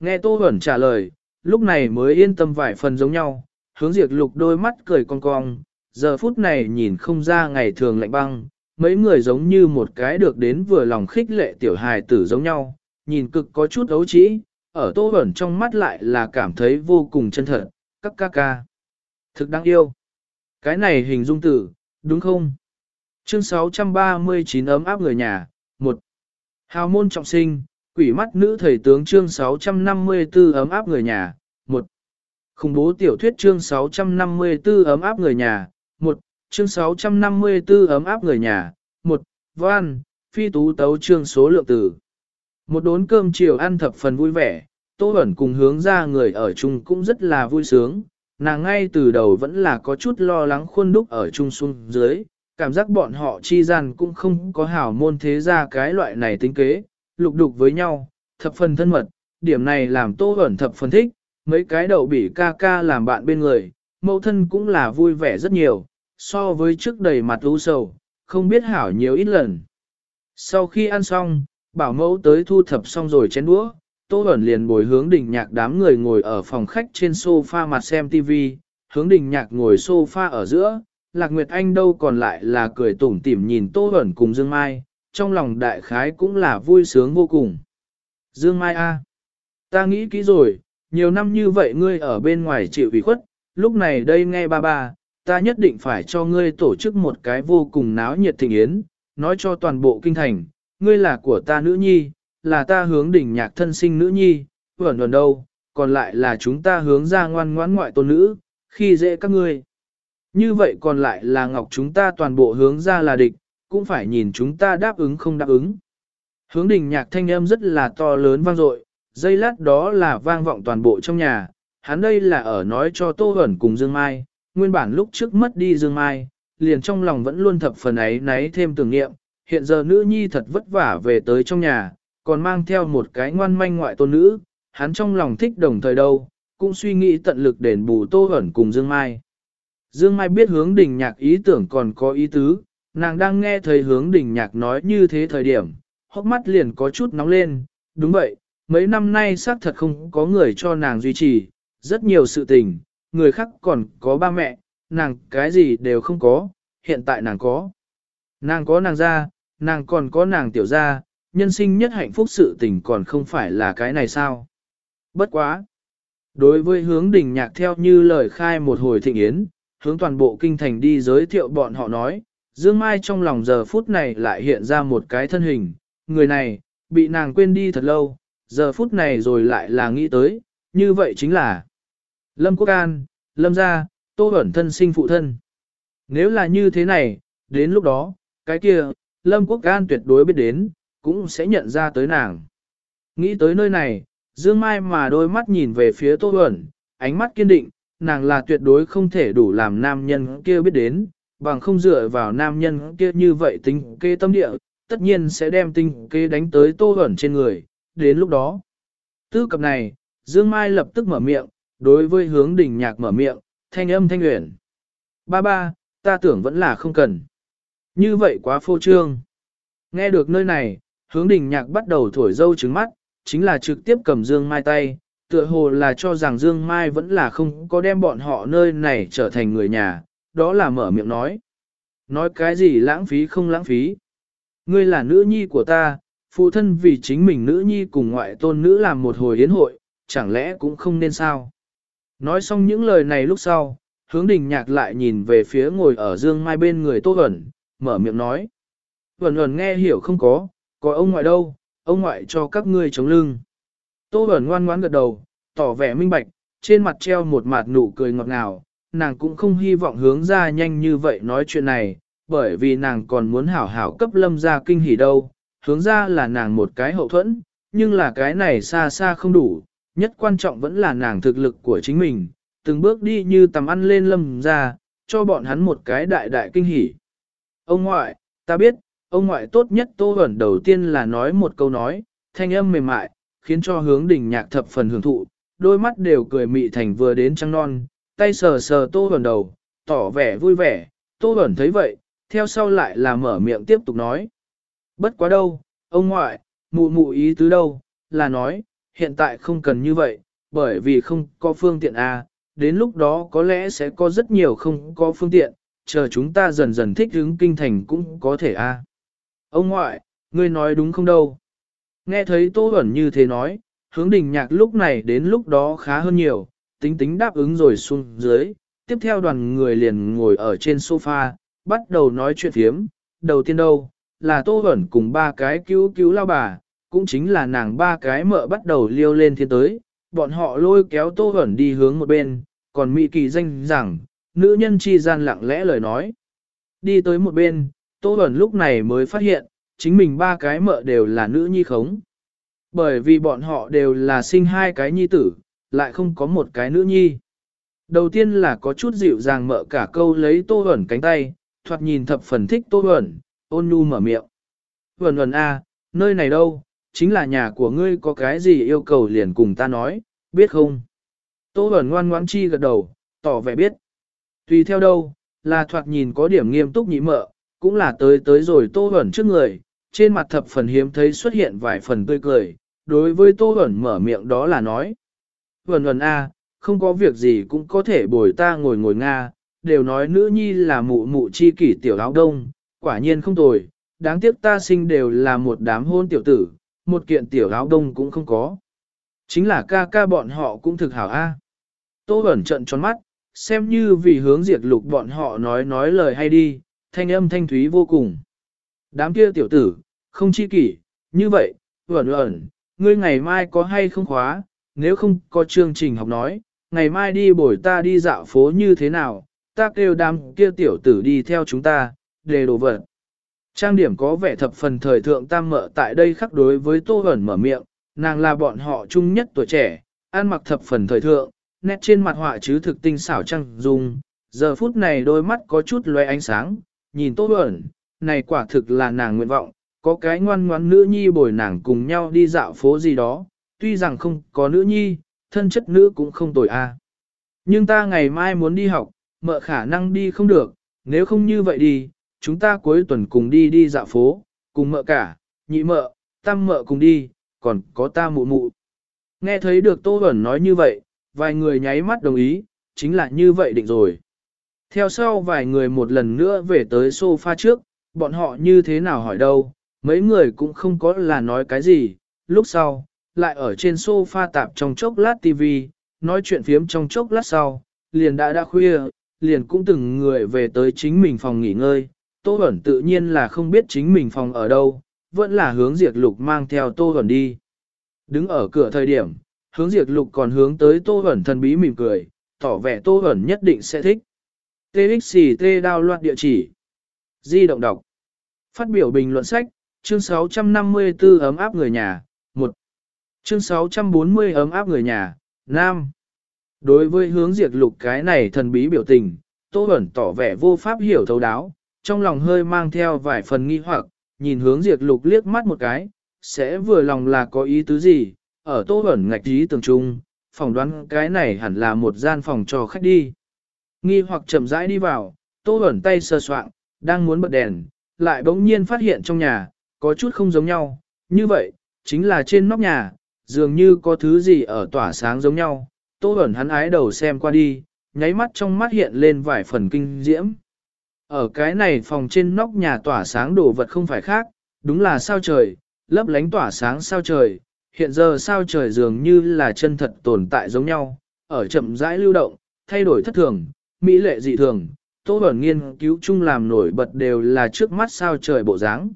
Nghe Tô Huẩn trả lời, lúc này mới yên tâm vài phần giống nhau, hướng diệt lục đôi mắt cười cong cong, giờ phút này nhìn không ra ngày thường lạnh băng, mấy người giống như một cái được đến vừa lòng khích lệ tiểu hài tử giống nhau, nhìn cực có chút ấu trĩ, ở Tô Huẩn trong mắt lại là cảm thấy vô cùng chân thật, các ca ca. Thực đáng yêu. Cái này hình dung tử, đúng không? Chương 639 ấm áp người nhà, 1. Hào môn trọng sinh, quỷ mắt nữ thầy tướng chương 654 ấm áp người nhà, 1. Khủng bố tiểu thuyết chương 654 ấm áp người nhà, 1. Chương 654 ấm áp người nhà, 1. Văn, phi tú tấu chương số lượng tử. Một đốn cơm chiều ăn thập phần vui vẻ, Tô Bẩn cùng hướng ra người ở chung cũng rất là vui sướng, nàng ngay từ đầu vẫn là có chút lo lắng khuôn đúc ở chung xuống dưới, cảm giác bọn họ chi gian cũng không có hảo môn thế ra cái loại này tính kế, lục đục với nhau, thập phần thân mật, điểm này làm Tô Bẩn thập phần thích, mấy cái đậu bỉ ca ca làm bạn bên người, mẫu thân cũng là vui vẻ rất nhiều, so với trước đầy mặt u sầu, không biết hảo nhiều ít lần. Sau khi ăn xong, bảo mẫu tới thu thập xong rồi chén đũa, Tô Bẩn liền bồi hướng đình nhạc đám người ngồi ở phòng khách trên sofa mặt xem TV, hướng đình nhạc ngồi sofa ở giữa, Lạc Nguyệt Anh đâu còn lại là cười tủm tỉm nhìn Tô Bẩn cùng Dương Mai, trong lòng đại khái cũng là vui sướng vô cùng. Dương Mai A. Ta nghĩ kỹ rồi, nhiều năm như vậy ngươi ở bên ngoài chịu ủy khuất, lúc này đây nghe ba ba, ta nhất định phải cho ngươi tổ chức một cái vô cùng náo nhiệt thịnh yến, nói cho toàn bộ kinh thành, ngươi là của ta nữ nhi, là ta hướng đỉnh nhạc thân sinh nữ nhi, vẩn vẩn đâu, còn lại là chúng ta hướng ra ngoan ngoãn ngoại tôn nữ, khi dễ các ngươi. Như vậy còn lại là ngọc chúng ta toàn bộ hướng ra là địch, cũng phải nhìn chúng ta đáp ứng không đáp ứng. Hướng đỉnh nhạc thanh âm rất là to lớn vang dội, dây lát đó là vang vọng toàn bộ trong nhà, hắn đây là ở nói cho Tô Hẩn cùng Dương Mai, nguyên bản lúc trước mất đi Dương Mai, liền trong lòng vẫn luôn thập phần ấy náy thêm tưởng niệm, hiện giờ nữ nhi thật vất vả về tới trong nhà, còn mang theo một cái ngoan manh ngoại tôn nữ, hắn trong lòng thích đồng thời đâu, cũng suy nghĩ tận lực đền bù Tô Hẩn cùng Dương Mai. Dương Mai biết hướng đình nhạc ý tưởng còn có ý tứ, nàng đang nghe thấy hướng đỉnh nhạc nói như thế thời điểm, hốc mắt liền có chút nóng lên, đúng vậy, mấy năm nay xác thật không có người cho nàng duy trì, rất nhiều sự tình, người khác còn có ba mẹ, nàng cái gì đều không có, hiện tại nàng có. Nàng có nàng ra, nàng còn có nàng tiểu ra, nhân sinh nhất hạnh phúc sự tình còn không phải là cái này sao. Bất quá. Đối với hướng đình nhạc theo như lời khai một hồi thịnh yến, hướng toàn bộ kinh thành đi giới thiệu bọn họ nói, Dương Mai trong lòng giờ phút này lại hiện ra một cái thân hình, người này, bị nàng quên đi thật lâu, giờ phút này rồi lại là nghĩ tới, như vậy chính là Lâm Quốc An, Lâm Gia, Tô Bẩn thân sinh phụ thân. Nếu là như thế này, đến lúc đó, cái kia, Lâm Quốc An tuyệt đối biết đến, cũng sẽ nhận ra tới nàng. Nghĩ tới nơi này, Dương Mai mà đôi mắt nhìn về phía Tô Bẩn, ánh mắt kiên định, nàng là tuyệt đối không thể đủ làm nam nhân kia biết đến, bằng không dựa vào nam nhân kia như vậy tính kê tâm địa, tất nhiên sẽ đem tinh kê đánh tới Tô ẩn trên người, đến lúc đó. Tư cập này, Dương Mai lập tức mở miệng, đối với hướng đỉnh nhạc mở miệng, thanh âm thanh nguyện. Ba ba, ta tưởng vẫn là không cần. Như vậy quá phô trương. Nghe được nơi này, hướng đỉnh nhạc bắt đầu thổi dâu trứng mắt, chính là trực tiếp cầm Dương Mai tay, tựa hồ là cho rằng Dương Mai vẫn là không có đem bọn họ nơi này trở thành người nhà, đó là mở miệng nói. Nói cái gì lãng phí không lãng phí. Ngươi là nữ nhi của ta, phụ thân vì chính mình nữ nhi cùng ngoại tôn nữ làm một hồi yến hội, chẳng lẽ cũng không nên sao. Nói xong những lời này lúc sau, hướng đình nhạc lại nhìn về phía ngồi ở dương mai bên người Tô ẩn, mở miệng nói. Vẩn Vẩn nghe hiểu không có, có ông ngoại đâu, ông ngoại cho các ngươi chống lưng. Tô ẩn ngoan ngoãn gật đầu, tỏ vẻ minh bạch, trên mặt treo một mặt nụ cười ngọt ngào, nàng cũng không hy vọng hướng ra nhanh như vậy nói chuyện này, bởi vì nàng còn muốn hảo hảo cấp lâm ra kinh hỉ đâu, hướng ra là nàng một cái hậu thuẫn, nhưng là cái này xa xa không đủ, nhất quan trọng vẫn là nàng thực lực của chính mình, từng bước đi như tầm ăn lên lâm ra, cho bọn hắn một cái đại đại kinh hỉ. Ông ngoại, ta biết, ông ngoại tốt nhất tô ẩn đầu tiên là nói một câu nói, thanh âm mềm mại, khiến cho hướng đỉnh nhạc thập phần hưởng thụ, đôi mắt đều cười mị thành vừa đến trăng non, tay sờ sờ tô ẩn đầu, tỏ vẻ vui vẻ, tô ẩn thấy vậy, theo sau lại là mở miệng tiếp tục nói. Bất quá đâu, ông ngoại, mụ mụ ý tứ đâu, là nói, hiện tại không cần như vậy, bởi vì không có phương tiện A, đến lúc đó có lẽ sẽ có rất nhiều không có phương tiện, chờ chúng ta dần dần thích ứng kinh thành cũng có thể A. Ông ngoại, ngươi nói đúng không đâu? Nghe thấy Tô Bẩn như thế nói, hướng đình nhạc lúc này đến lúc đó khá hơn nhiều, tính tính đáp ứng rồi xuống dưới, tiếp theo đoàn người liền ngồi ở trên sofa, bắt đầu nói chuyện thiếm, đầu tiên đâu, là Tô Bẩn cùng ba cái cứu cứu lao bà, cũng chính là nàng ba cái mợ bắt đầu liêu lên thiên tới, bọn họ lôi kéo Tô Bẩn đi hướng một bên, còn Mỹ Kỳ danh rằng, nữ nhân chi gian lặng lẽ lời nói. Đi tới một bên, Tô Bẩn lúc này mới phát hiện, chính mình ba cái mợ đều là nữ nhi khống. Bởi vì bọn họ đều là sinh hai cái nhi tử, lại không có một cái nữ nhi. Đầu tiên là có chút dịu dàng mợ cả câu lấy Tô ẩn cánh tay, thoạt nhìn thập phần thích Tô ẩn, ôn nhu mở miệng. Ẩn ẩn a, nơi này đâu, chính là nhà của ngươi có cái gì yêu cầu liền cùng ta nói, biết không? Tô ẩn ngoan ngoãn chi gật đầu, tỏ vẻ biết. Tùy theo đâu, là thoạt nhìn có điểm nghiêm túc nhị mợ, cũng là tới tới rồi Tô ẩn trước người, trên mặt thập phần hiếm thấy xuất hiện vài phần tươi cười, đối với Tô ẩn mở miệng đó là nói vần vần a, không có việc gì cũng có thể bồi ta ngồi ngồi Nga, đều nói nữ nhi là mụ mụ chi kỷ tiểu áo đông, quả nhiên không tồi, đáng tiếc ta sinh đều là một đám hôn tiểu tử, một kiện tiểu áo đông cũng không có. Chính là ca ca bọn họ cũng thực hảo a. Tô Bẩn trận tròn mắt, xem như vì hướng diệt lục bọn họ nói nói lời hay đi, thanh âm thanh thúy vô cùng. Đám kia tiểu tử, không chi kỷ, như vậy, Bẩn Bẩn, ngươi ngày mai có hay không khóa, nếu không có chương trình học nói, ngày mai đi bồi ta đi dạo phố như thế nào, ta kêu đám kia tiểu tử đi theo chúng ta, đề đồ vật. Trang điểm có vẻ thập phần thời thượng tam mợ tại đây khắc đối với Tô Hẩn mở miệng, nàng là bọn họ chung nhất tuổi trẻ, ăn mặc thập phần thời thượng, nét trên mặt họa chứ thực tinh xảo trăng dung, giờ phút này đôi mắt có chút loe ánh sáng, nhìn Tô Hẩn, này quả thực là nàng nguyện vọng, có cái ngoan ngoãn nữ nhi bồi nàng cùng nhau đi dạo phố gì đó, tuy rằng không có nữ nhi, thân chất nữ cũng không tồi a. Nhưng ta ngày mai muốn đi học, mợ khả năng đi không được, nếu không như vậy đi, chúng ta cuối tuần cùng đi đi dạo phố, cùng mợ cả, nhị mợ, tam mợ cùng đi, còn có ta mụ mụ. Nghe thấy được Tô Bẩn nói như vậy, vài người nháy mắt đồng ý, chính là như vậy định rồi. Theo sau vài người một lần nữa về tới sofa trước, bọn họ như thế nào hỏi đâu, mấy người cũng không có là nói cái gì, lúc sau, lại ở trên sofa tạp trong chốc lát TV, nói chuyện phiếm trong chốc lát sau, liền đã đã khuya, liền cũng từng người về tới chính mình phòng nghỉ ngơi. Tô Bẩn tự nhiên là không biết chính mình phòng ở đâu, vẫn là hướng diệt lục mang theo Tô Bẩn đi. Đứng ở cửa thời điểm, hướng diệt lục còn hướng tới Tô Bẩn thần bí mỉm cười, tỏ vẻ Tô Bẩn nhất định sẽ thích. TXT đao loạt địa chỉ. Di động đọc. Phát biểu bình luận sách, chương 654 ấm áp người nhà, 1. Chương 640 ấm áp người nhà, Nam. Đối với hướng diệt lục cái này thần bí biểu tình, Tô Bẩn tỏ vẻ vô pháp hiểu thấu đáo, trong lòng hơi mang theo vài phần nghi hoặc, nhìn hướng diệt lục liếc mắt một cái, sẽ vừa lòng là có ý tứ gì, ở Tô Bẩn ngạch ý tường trung, phỏng đoán cái này hẳn là một gian phòng cho khách đi. Nghi hoặc chậm rãi đi vào, Tô Bẩn tay sơ soạn, đang muốn bật đèn, lại bỗng nhiên phát hiện trong nhà, có chút không giống nhau, như vậy, chính là trên nóc nhà, dường như có thứ gì ở tỏa sáng giống nhau, Tô ẩn hắn ái đầu xem qua đi, nháy mắt trong mắt hiện lên vài phần kinh diễm. Ở cái này phòng trên nóc nhà tỏa sáng đồ vật không phải khác, đúng là sao trời, lấp lánh tỏa sáng sao trời, hiện giờ sao trời dường như là chân thật tồn tại giống nhau, ở chậm rãi lưu động, thay đổi thất thường, mỹ lệ dị thường, Tô Bẩn nghiên cứu chung làm nổi bật đều là trước mắt sao trời bộ dáng.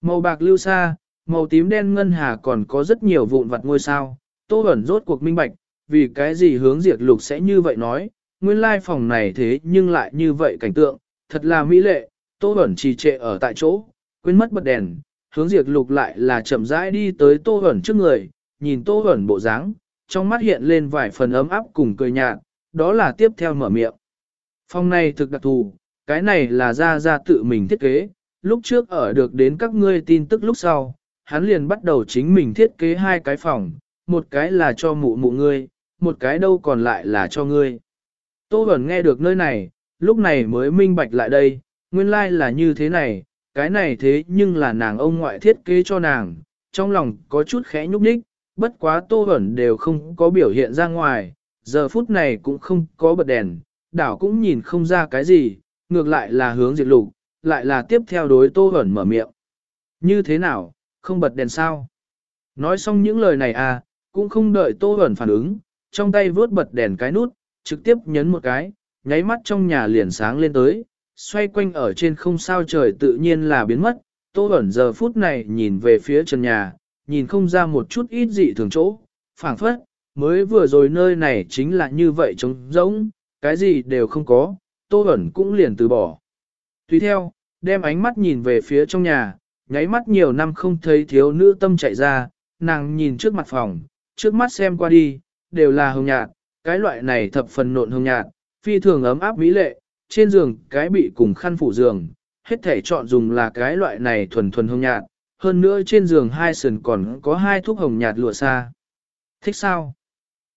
Màu bạc lưu xa, màu tím đen ngân hà còn có rất nhiều vụn vặt ngôi sao, Tô ẩn rốt cuộc minh bạch, vì cái gì hướng diệt lục sẽ như vậy nói, nguyên lai phòng này thế nhưng lại như vậy cảnh tượng, thật là mỹ lệ, Tô ẩn trì trệ ở tại chỗ, quên mất bật đèn, hướng diệt lục lại là chậm rãi đi tới Tô ẩn trước người, nhìn Tô ẩn bộ dáng, trong mắt hiện lên vài phần ấm áp cùng cười nhạt, đó là tiếp theo mở miệng. Phòng này thực đặc thù, cái này là ra ra tự mình thiết kế, lúc trước ở được đến các ngươi tin tức lúc sau, hắn liền bắt đầu chính mình thiết kế hai cái phòng, một cái là cho mụ mụ ngươi, một cái đâu còn lại là cho ngươi. Tô Bẩn nghe được nơi này, lúc này mới minh bạch lại đây, nguyên lai like là như thế này, cái này thế nhưng là nàng ông ngoại thiết kế cho nàng, trong lòng có chút khẽ nhúc nhích, bất quá tô Bẩn đều không có biểu hiện ra ngoài, giờ phút này cũng không có bật đèn, đảo cũng nhìn không ra cái gì, ngược lại là hướng diệt lục, lại là tiếp theo đối tô Bẩn mở miệng. Như thế nào, không bật đèn sao? Nói xong những lời này à, cũng không đợi tô ẩn phản ứng, trong tay vớt bật đèn cái nút, trực tiếp nhấn một cái, nháy mắt trong nhà liền sáng lên tới, xoay quanh ở trên không sao trời tự nhiên là biến mất, tô ẩn giờ phút này nhìn về phía trần nhà, nhìn không ra một chút ít dị thường chỗ, phảng phất, mới vừa rồi nơi này chính là như vậy trống rỗng, cái gì đều không có, tô ẩn cũng liền từ bỏ. Tùy theo, đem ánh mắt nhìn về phía trong nhà, nháy mắt nhiều năm không thấy thiếu nữ tâm chạy ra, nàng nhìn trước mặt phòng, trước mắt xem qua đi, đều là hồng nhạt, cái loại này thập phần nộn hồng nhạt, phi thường ấm áp mỹ lệ, trên giường cái bị cùng khăn phủ giường, hết thể chọn dùng là cái loại này thuần thuần hồng nhạt, hơn nữa trên giường hai sườn còn có hai thuốc hồng nhạt lụa xa. Thích sao?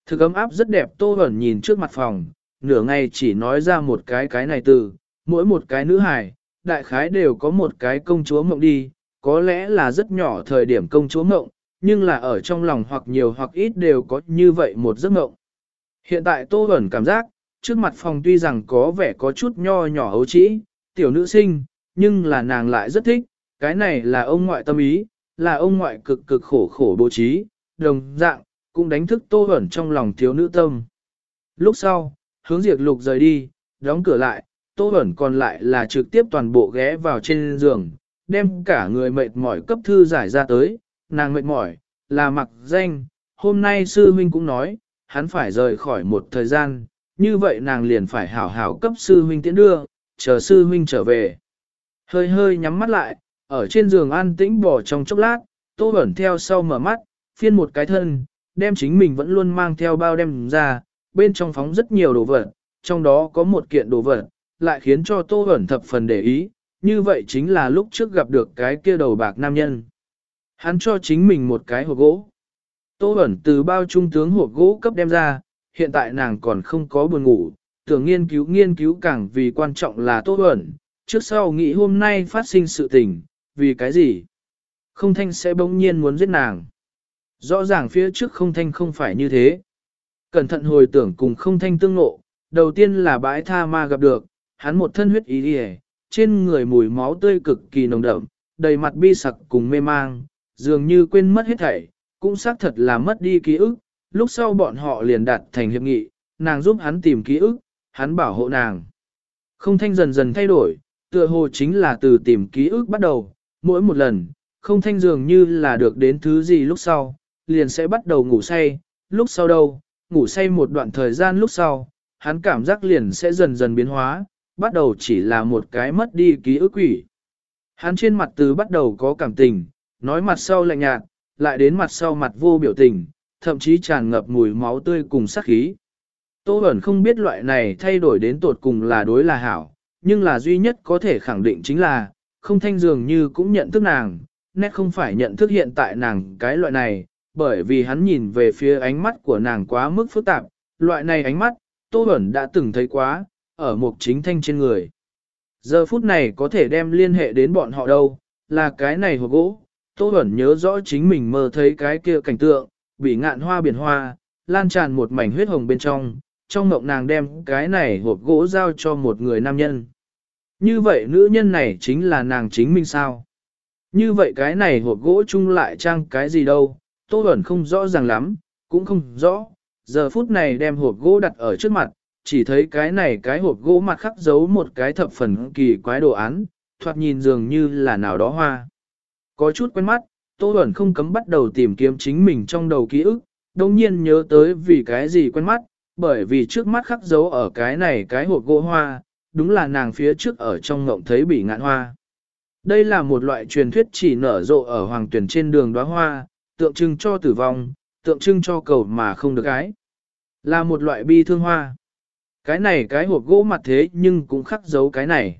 Thực ấm áp rất đẹp tô ẩn nhìn trước mặt phòng, nửa ngày chỉ nói ra một cái cái này từ, mỗi một cái nữ hài, đại khái đều có một cái công chúa mộng đi, có lẽ là rất nhỏ thời điểm công chúa mộng, nhưng là ở trong lòng hoặc nhiều hoặc ít đều có như vậy một giấc mộng. Hiện tại Tô Bẩn cảm giác, trước mặt phòng tuy rằng có vẻ có chút nho nhỏ ấu trĩ, tiểu nữ sinh, nhưng là nàng lại rất thích, cái này là ông ngoại tâm ý, là ông ngoại cực cực khổ khổ bố trí, đồng dạng, cũng đánh thức Tô Bẩn trong lòng thiếu nữ tâm. Lúc sau, hướng diệt lục rời đi, đóng cửa lại, Tô Bẩn còn lại là trực tiếp toàn bộ ghé vào trên giường, đem cả người mệt mỏi cấp thư giải ra tới, nàng mệt mỏi, là mặc danh, hôm nay sư huynh cũng nói, hắn phải rời khỏi một thời gian, như vậy nàng liền phải hảo hảo cấp sư huynh tiễn đưa, chờ sư huynh trở về. Hơi hơi nhắm mắt lại, ở trên giường an tĩnh bỏ trong chốc lát, tô ẩn theo sau mở mắt, phiên một cái thân, đem chính mình vẫn luôn mang theo bao đem ra, bên trong phóng rất nhiều đồ vật, trong đó có một kiện đồ vật, lại khiến cho tô ẩn thập phần để ý, như vậy chính là lúc trước gặp được cái kia đầu bạc nam nhân. Hắn cho chính mình một cái hộp gỗ. Tô ẩn từ bao trung tướng hộp gỗ cấp đem ra, hiện tại nàng còn không có buồn ngủ, tưởng nghiên cứu nghiên cứu càng vì quan trọng là Tô ẩn, trước sau nghĩ hôm nay phát sinh sự tình, vì cái gì? Không thanh sẽ bỗng nhiên muốn giết nàng. Rõ ràng phía trước không thanh không phải như thế. Cẩn thận hồi tưởng cùng không thanh tương ngộ, đầu tiên là bãi tha ma gặp được, hắn một thân huyết ý đi trên người mùi máu tươi cực kỳ nồng đậm, đầy mặt bi sặc cùng mê mang, dường như quên mất hết thảy, cũng xác thật là mất đi ký ức, lúc sau bọn họ liền đạt thành hiệp nghị, nàng giúp hắn tìm ký ức, hắn bảo hộ nàng. Không thanh dần dần thay đổi, tựa hồ chính là từ tìm ký ức bắt đầu, mỗi một lần, không thanh dường như là được đến thứ gì lúc sau, liền sẽ bắt đầu ngủ say, lúc sau đâu, ngủ say một đoạn thời gian lúc sau, hắn cảm giác liền sẽ dần dần biến hóa, bắt đầu chỉ là một cái mất đi ký ức quỷ. Hắn trên mặt từ bắt đầu có cảm tình, nói mặt sau lạnh nhạt, lại đến mặt sau mặt vô biểu tình, thậm chí tràn ngập mùi máu tươi cùng sát khí. Tô Bẩn không biết loại này thay đổi đến tột cùng là đối là hảo, nhưng là duy nhất có thể khẳng định chính là, không thanh dường như cũng nhận thức nàng, nét không phải nhận thức hiện tại nàng cái loại này, bởi vì hắn nhìn về phía ánh mắt của nàng quá mức phức tạp, loại này ánh mắt, Tô Bẩn đã từng thấy quá, ở mục chính thanh trên người. Giờ phút này có thể đem liên hệ đến bọn họ đâu, là cái này hộp gỗ, Tô Bẩn nhớ rõ chính mình mơ thấy cái kia cảnh tượng, bị ngạn hoa biển hoa, lan tràn một mảnh huyết hồng bên trong, trong mộng nàng đem cái này hộp gỗ giao cho một người nam nhân. Như vậy nữ nhân này chính là nàng chính mình sao? Như vậy cái này hộp gỗ chung lại trang cái gì đâu, Tô Bẩn không rõ ràng lắm, cũng không rõ. Giờ phút này đem hộp gỗ đặt ở trước mặt, chỉ thấy cái này cái hộp gỗ mặt khắc giấu một cái thập phần kỳ quái đồ án, thoạt nhìn dường như là nào đó hoa. Có chút quen mắt, Tô Bẩn không cấm bắt đầu tìm kiếm chính mình trong đầu ký ức, đồng nhiên nhớ tới vì cái gì quen mắt, bởi vì trước mắt khắc dấu ở cái này cái hộp gỗ hoa, đúng là nàng phía trước ở trong ngộng thấy bị ngạn hoa. Đây là một loại truyền thuyết chỉ nở rộ ở hoàng tuyển trên đường đóa hoa, tượng trưng cho tử vong, tượng trưng cho cầu mà không được ái. Là một loại bi thương hoa. Cái này cái hộp gỗ mặt thế nhưng cũng khắc dấu cái này.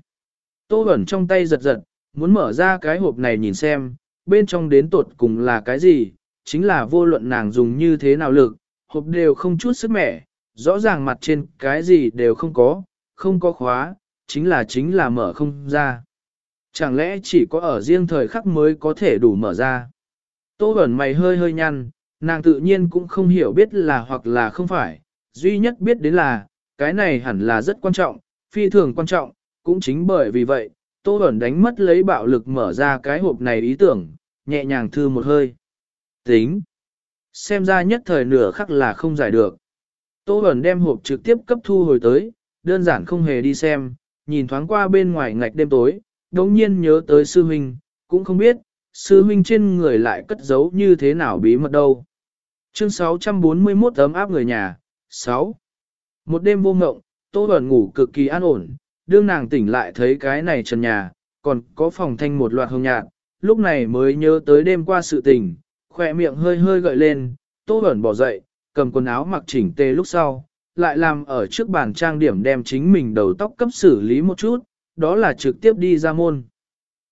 Tô Bẩn trong tay giật giật, muốn mở ra cái hộp này nhìn xem, bên trong đến tột cùng là cái gì, chính là vô luận nàng dùng như thế nào lực, hộp đều không chút sức mẻ, rõ ràng mặt trên cái gì đều không có, không có khóa, chính là chính là mở không ra. Chẳng lẽ chỉ có ở riêng thời khắc mới có thể đủ mở ra. Tô Bẩn mày hơi hơi nhăn, nàng tự nhiên cũng không hiểu biết là hoặc là không phải, duy nhất biết đến là, cái này hẳn là rất quan trọng, phi thường quan trọng, cũng chính bởi vì vậy, Tô Bẩn đánh mất lấy bạo lực mở ra cái hộp này ý tưởng, nhẹ nhàng thư một hơi. Tính. Xem ra nhất thời nửa khắc là không giải được. Tô Bẩn đem hộp trực tiếp cấp thu hồi tới, đơn giản không hề đi xem, nhìn thoáng qua bên ngoài ngạch đêm tối, đồng nhiên nhớ tới sư huynh, cũng không biết, sư huynh trên người lại cất giấu như thế nào bí mật đâu. Chương 641 ấm áp người nhà, 6. Một đêm vô ngộng, Tô Bẩn ngủ cực kỳ an ổn, đương nàng tỉnh lại thấy cái này trần nhà, còn có phòng thanh một loạt hồng nhạt, lúc này mới nhớ tới đêm qua sự tình, khỏe miệng hơi hơi gợi lên, Tô Bẩn bỏ dậy, cầm quần áo mặc chỉnh tề lúc sau, lại làm ở trước bàn trang điểm đem chính mình đầu tóc cấp xử lý một chút, đó là trực tiếp đi ra môn.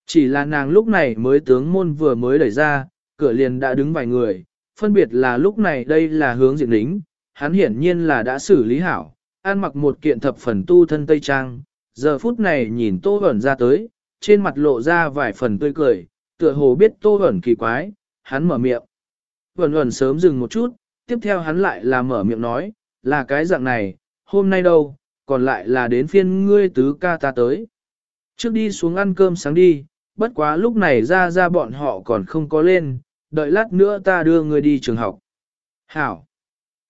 Chỉ là nàng lúc này mới tướng môn vừa mới đẩy ra, cửa liền đã đứng vài người, phân biệt là lúc này đây là hướng diện lính, hắn hiển nhiên là đã xử lý hảo, ăn mặc một kiện thập phần tu thân tây trang, giờ phút này nhìn Tô Bẩn ra tới, trên mặt lộ ra vài phần tươi cười, tựa hồ biết Tô Bẩn kỳ quái, hắn mở miệng. Bẩn Bẩn sớm dừng một chút, tiếp theo hắn lại là mở miệng nói, là cái dạng này, hôm nay đâu, còn lại là đến phiên ngươi tứ ca ta tới. Trước đi xuống ăn cơm sáng đi, bất quá lúc này ra ra bọn họ còn không có lên, đợi lát nữa ta đưa ngươi đi trường học. Hảo!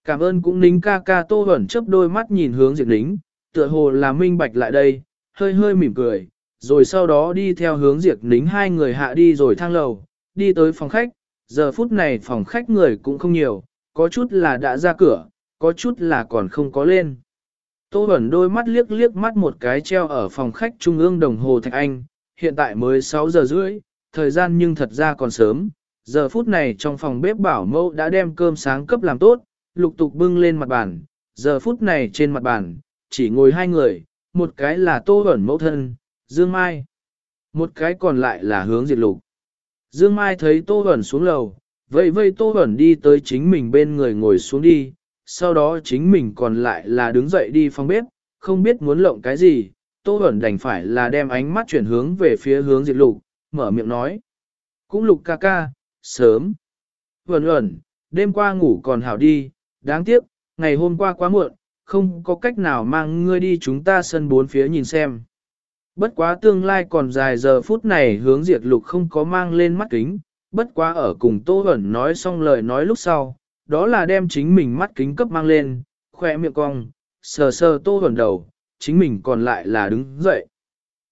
Cảm ơn cũng nính ca ca tô hẩn chấp đôi mắt nhìn hướng diệt nính, tựa hồ là minh bạch lại đây, hơi hơi mỉm cười, rồi sau đó đi theo hướng diệt nính hai người hạ đi rồi thang lầu, đi tới phòng khách, giờ phút này phòng khách người cũng không nhiều, có chút là đã ra cửa, có chút là còn không có lên. Tô Bẩn đôi mắt liếc liếc mắt một cái treo ở phòng khách trung ương đồng hồ Thạch Anh, hiện tại mới 6 giờ rưỡi, thời gian nhưng thật ra còn sớm, giờ phút này trong phòng bếp bảo mẫu đã đem cơm sáng cấp làm tốt, lục tục bưng lên mặt bàn, giờ phút này trên mặt bàn, chỉ ngồi hai người, một cái là Tô Bẩn mẫu thân, Dương Mai, một cái còn lại là hướng diệt lục. Dương Mai thấy Tô Bẩn xuống lầu, vậy vây Tô Bẩn đi tới chính mình bên người ngồi xuống đi, sau đó chính mình còn lại là đứng dậy đi phòng bếp, không biết muốn lộng cái gì, Tô Bẩn đành phải là đem ánh mắt chuyển hướng về phía hướng diệt lục, mở miệng nói. Cũng lục ca ca, sớm. vẩn ẩn, đêm qua ngủ còn hảo đi, đáng tiếc, ngày hôm qua quá muộn, không có cách nào mang ngươi đi chúng ta sân bốn phía nhìn xem. Bất quá tương lai còn dài giờ phút này hướng diệt lục không có mang lên mắt kính, bất quá ở cùng Tô hẩn nói xong lời nói lúc sau, đó là đem chính mình mắt kính cấp mang lên, khoe miệng cong, sờ sờ Tô hẩn đầu, chính mình còn lại là đứng dậy.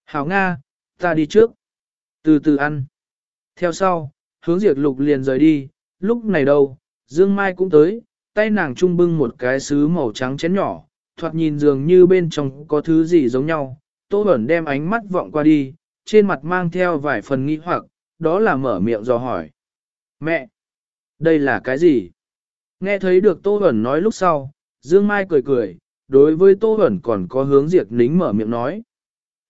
Hảo Nga, ta đi trước. Từ từ ăn. Theo sau, hướng diệt lục liền rời đi, lúc này đâu, Dương Mai cũng tới, tay nàng trung bưng một cái sứ màu trắng chén nhỏ, thoạt nhìn dường như bên trong có thứ gì giống nhau. Tô Bẩn đem ánh mắt vọng qua đi, trên mặt mang theo vài phần nghi hoặc, đó là mở miệng dò hỏi. Mẹ! Đây là cái gì? Nghe thấy được Tô Bẩn nói lúc sau, Dương Mai cười cười, đối với Tô Bẩn còn có hướng diệt nính mở miệng nói.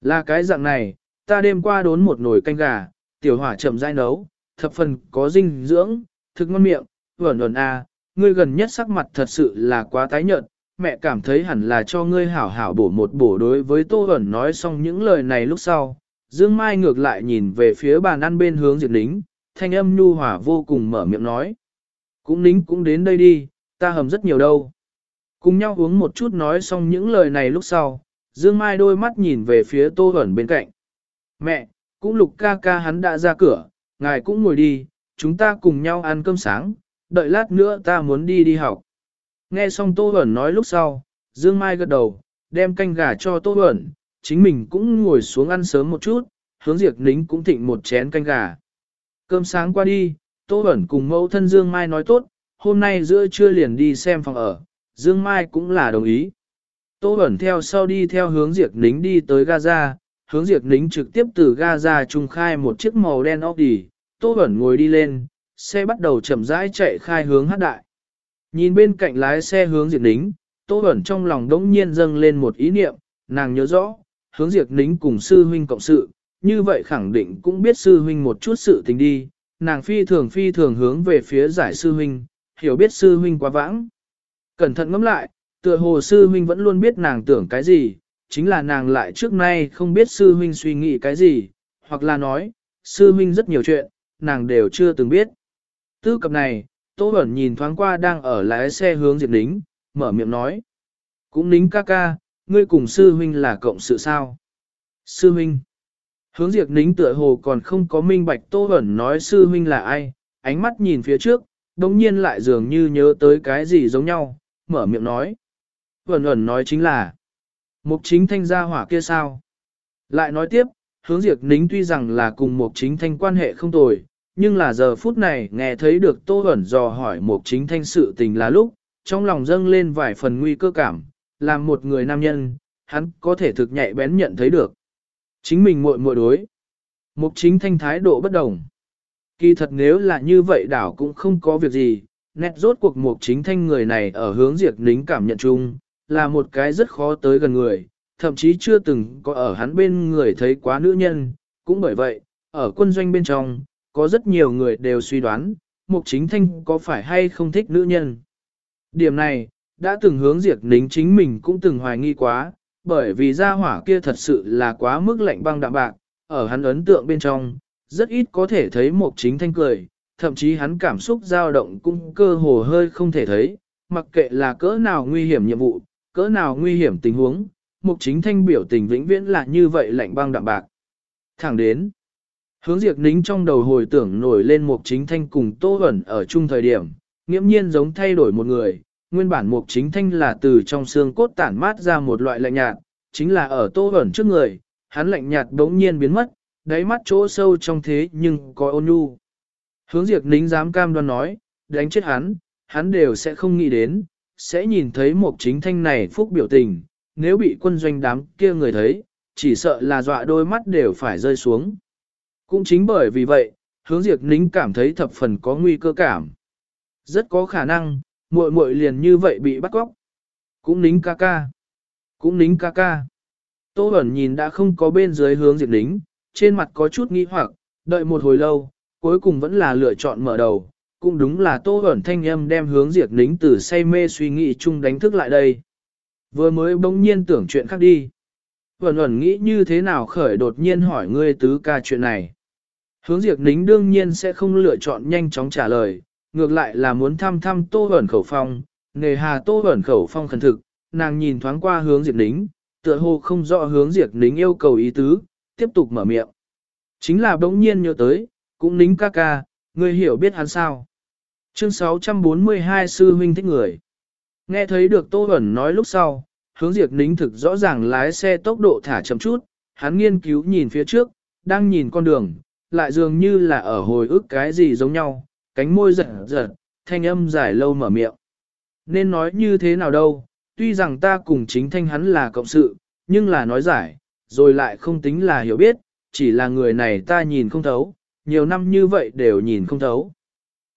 Là cái dạng này, ta đêm qua đốn một nồi canh gà, tiểu hỏa chậm rãi nấu, thập phần có dinh dưỡng, thực ngon miệng, Bẩn Bẩn à, ngươi gần nhất sắc mặt thật sự là quá tái nhợt, mẹ cảm thấy hẳn là cho ngươi hảo hảo bổ một bổ đối với Tô Hẩn nói xong những lời này lúc sau. Dương Mai ngược lại nhìn về phía bàn ăn bên hướng Diệp nính, thanh âm nhu hòa vô cùng mở miệng nói. Cũng nính cũng đến đây đi, ta hầm rất nhiều đâu. Cùng nhau uống một chút nói xong những lời này lúc sau, Dương Mai đôi mắt nhìn về phía Tô Hẩn bên cạnh. Mẹ, cũng lục ca ca hắn đã ra cửa, ngài cũng ngồi đi, chúng ta cùng nhau ăn cơm sáng, đợi lát nữa ta muốn đi đi học. Nghe xong Tô Huẩn nói lúc sau, Dương Mai gật đầu, đem canh gà cho Tô Huẩn, chính mình cũng ngồi xuống ăn sớm một chút, hướng diệt nính cũng thịnh một chén canh gà. Cơm sáng qua đi, Tô Bẩn cùng mẫu thân Dương Mai nói tốt, hôm nay giữa trưa liền đi xem phòng ở, Dương Mai cũng là đồng ý. Tô Bẩn theo sau đi theo hướng diệt Nính đi tới Gaza, hướng diệt Nính trực tiếp từ Gaza trung khai một chiếc màu đen Audi, Tô Bẩn ngồi đi lên, xe bắt đầu chậm rãi chạy khai hướng hát đại. Nhìn bên cạnh lái xe hướng Diệp Nính, Tô Bẩn trong lòng đống nhiên dâng lên một ý niệm, nàng nhớ rõ, hướng Diệp Nính cùng sư huynh cộng sự, như vậy khẳng định cũng biết sư huynh một chút sự tình đi, nàng phi thường phi thường hướng về phía giải sư huynh, hiểu biết sư huynh quá vãng. Cẩn thận ngẫm lại, tựa hồ sư huynh vẫn luôn biết nàng tưởng cái gì, chính là nàng lại trước nay không biết sư huynh suy nghĩ cái gì, hoặc là nói, sư huynh rất nhiều chuyện, nàng đều chưa từng biết. Tư cập này, Tô Bẩn nhìn thoáng qua đang ở lái xe hướng Diệp Nính, mở miệng nói. Cũng Nính ca ca, ngươi cùng sư huynh là cộng sự sao? Sư huynh. Hướng Diệp Nính tựa hồ còn không có minh bạch Tô Bẩn nói sư huynh là ai, ánh mắt nhìn phía trước, đồng nhiên lại dường như nhớ tới cái gì giống nhau, mở miệng nói. Bẩn ẩn nói chính là, mục chính thanh gia hỏa kia sao? Lại nói tiếp, hướng diệt nính tuy rằng là cùng mục chính thanh quan hệ không tồi, nhưng là giờ phút này nghe thấy được tô ẩn dò hỏi mục chính thanh sự tình là lúc, trong lòng dâng lên vài phần nguy cơ cảm, làm một người nam nhân, hắn có thể thực nhạy bén nhận thấy được. Chính mình muội muội đối. Mục chính thanh thái độ bất đồng. Kỳ thật nếu là như vậy đảo cũng không có việc gì, nét rốt cuộc mục chính thanh người này ở hướng diệt nính cảm nhận chung, là một cái rất khó tới gần người, thậm chí chưa từng có ở hắn bên người thấy quá nữ nhân, cũng bởi vậy, ở quân doanh bên trong, có rất nhiều người đều suy đoán, mục chính thanh có phải hay không thích nữ nhân. Điểm này, đã từng hướng diệt nính chính mình cũng từng hoài nghi quá, bởi vì gia hỏa kia thật sự là quá mức lạnh băng đạm bạc, ở hắn ấn tượng bên trong, rất ít có thể thấy mục chính thanh cười, thậm chí hắn cảm xúc dao động cũng cơ hồ hơi không thể thấy, mặc kệ là cỡ nào nguy hiểm nhiệm vụ, cỡ nào nguy hiểm tình huống, mục chính thanh biểu tình vĩnh viễn là như vậy lạnh băng đạm bạc. Thẳng đến, hướng diệt nính trong đầu hồi tưởng nổi lên mục chính thanh cùng tô ẩn ở chung thời điểm, nghiễm nhiên giống thay đổi một người, nguyên bản mục chính thanh là từ trong xương cốt tản mát ra một loại lạnh nhạt, chính là ở tô ẩn trước người, hắn lạnh nhạt đống nhiên biến mất, đáy mắt chỗ sâu trong thế nhưng có ôn nhu. Hướng diệt nính dám cam đoan nói, đánh chết hắn, hắn đều sẽ không nghĩ đến, sẽ nhìn thấy một chính thanh này phúc biểu tình, nếu bị quân doanh đám kia người thấy, chỉ sợ là dọa đôi mắt đều phải rơi xuống. Cũng chính bởi vì vậy, hướng diệt nính cảm thấy thập phần có nguy cơ cảm. Rất có khả năng, muội muội liền như vậy bị bắt cóc. Cũng nính ca ca. Cũng nính ca ca. Tô Bẩn nhìn đã không có bên dưới hướng diệt nính, trên mặt có chút nghi hoặc, đợi một hồi lâu, cuối cùng vẫn là lựa chọn mở đầu, cũng đúng là tô ẩn thanh âm đem hướng diệt nính từ say mê suy nghĩ chung đánh thức lại đây. Vừa mới bỗng nhiên tưởng chuyện khác đi. Vẩn ẩn nghĩ như thế nào khởi đột nhiên hỏi ngươi tứ ca chuyện này. Hướng diệt nính đương nhiên sẽ không lựa chọn nhanh chóng trả lời, ngược lại là muốn thăm thăm tô vẩn khẩu phong, nề hà tô vẩn khẩu phong khẩn thực, nàng nhìn thoáng qua hướng diệt nính, tựa hồ không rõ hướng diệt nính yêu cầu ý tứ, tiếp tục mở miệng. Chính là bỗng nhiên nhớ tới, cũng nính ca ca, ngươi hiểu biết hắn sao. Chương 642 Sư huynh thích người. Nghe thấy được Tô Bẩn nói lúc sau, hướng diệt nính thực rõ ràng lái xe tốc độ thả chậm chút, hắn nghiên cứu nhìn phía trước, đang nhìn con đường, lại dường như là ở hồi ức cái gì giống nhau, cánh môi giật giật, thanh âm dài lâu mở miệng. Nên nói như thế nào đâu, tuy rằng ta cùng chính thanh hắn là cộng sự, nhưng là nói giải, rồi lại không tính là hiểu biết, chỉ là người này ta nhìn không thấu, nhiều năm như vậy đều nhìn không thấu.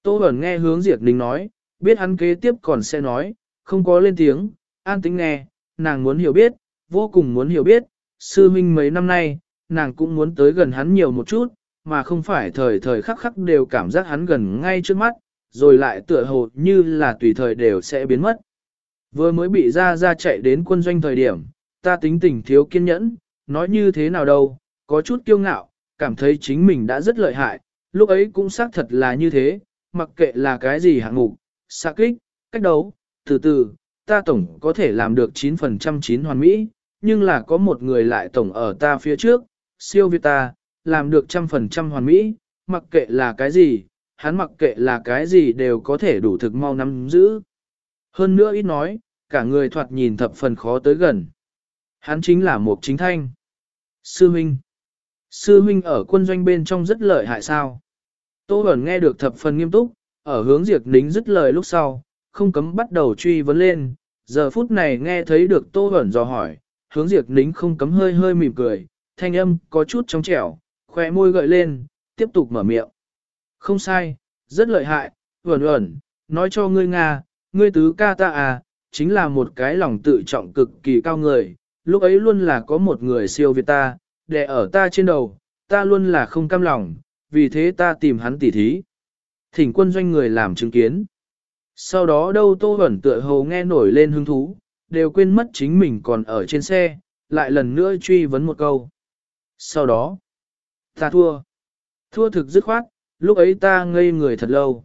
Tô Bẩn nghe hướng Diệp Ninh nói, biết hắn kế tiếp còn sẽ nói, không có lên tiếng, an tính nghe, nàng muốn hiểu biết, vô cùng muốn hiểu biết, sư minh mấy năm nay, nàng cũng muốn tới gần hắn nhiều một chút, mà không phải thời thời khắc khắc đều cảm giác hắn gần ngay trước mắt, rồi lại tựa hồ như là tùy thời đều sẽ biến mất. Vừa mới bị ra ra chạy đến quân doanh thời điểm, ta tính tình thiếu kiên nhẫn, nói như thế nào đâu, có chút kiêu ngạo, cảm thấy chính mình đã rất lợi hại, lúc ấy cũng xác thật là như thế, mặc kệ là cái gì hạng mục, xạ kích, cách đấu, từ từ, ta tổng có thể làm được 9% 9 hoàn mỹ, nhưng là có một người lại tổng ở ta phía trước, siêu việt ta, làm được trăm phần trăm hoàn mỹ, mặc kệ là cái gì, hắn mặc kệ là cái gì đều có thể đủ thực mau nắm giữ. Hơn nữa ít nói, cả người thoạt nhìn thập phần khó tới gần. Hắn chính là một chính thanh. Sư Minh. Sư Minh ở quân doanh bên trong rất lợi hại sao? Tô Bẩn nghe được thập phần nghiêm túc, ở hướng diệt nính dứt lời lúc sau, không cấm bắt đầu truy vấn lên, giờ phút này nghe thấy được Tô Bẩn dò hỏi, hướng diệt nính không cấm hơi hơi mỉm cười, thanh âm có chút trong trẻo, khỏe môi gợi lên, tiếp tục mở miệng. Không sai, rất lợi hại, Bẩn Bẩn, nói cho ngươi Nga, ngươi tứ ca ta à, chính là một cái lòng tự trọng cực kỳ cao người, lúc ấy luôn là có một người siêu việt ta, đè ở ta trên đầu, ta luôn là không cam lòng, vì thế ta tìm hắn tỉ thí. Thỉnh quân doanh người làm chứng kiến. Sau đó đâu Tô Bẩn tựa hồ nghe nổi lên hứng thú, đều quên mất chính mình còn ở trên xe, lại lần nữa truy vấn một câu. Sau đó, ta thua. Thua thực dứt khoát, lúc ấy ta ngây người thật lâu.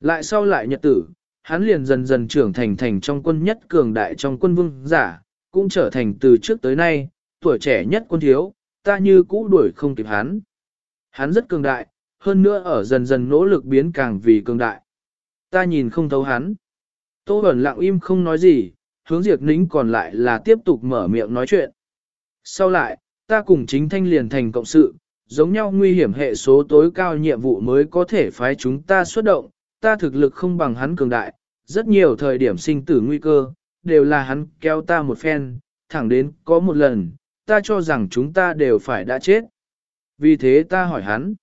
Lại sau lại nhật tử, hắn liền dần dần trưởng thành thành trong quân nhất cường đại trong quân vương giả, cũng trở thành từ trước tới nay, tuổi trẻ nhất quân thiếu, ta như cũ đuổi không kịp hắn. Hắn rất cường đại, hơn nữa ở dần dần nỗ lực biến càng vì cường đại. Ta nhìn không thấu hắn. Tô Bẩn lặng im không nói gì, hướng diệt nính còn lại là tiếp tục mở miệng nói chuyện. Sau lại, ta cùng chính thanh liền thành cộng sự, giống nhau nguy hiểm hệ số tối cao nhiệm vụ mới có thể phái chúng ta xuất động, ta thực lực không bằng hắn cường đại, rất nhiều thời điểm sinh tử nguy cơ, đều là hắn kéo ta một phen, thẳng đến có một lần, ta cho rằng chúng ta đều phải đã chết. Vì thế ta hỏi hắn.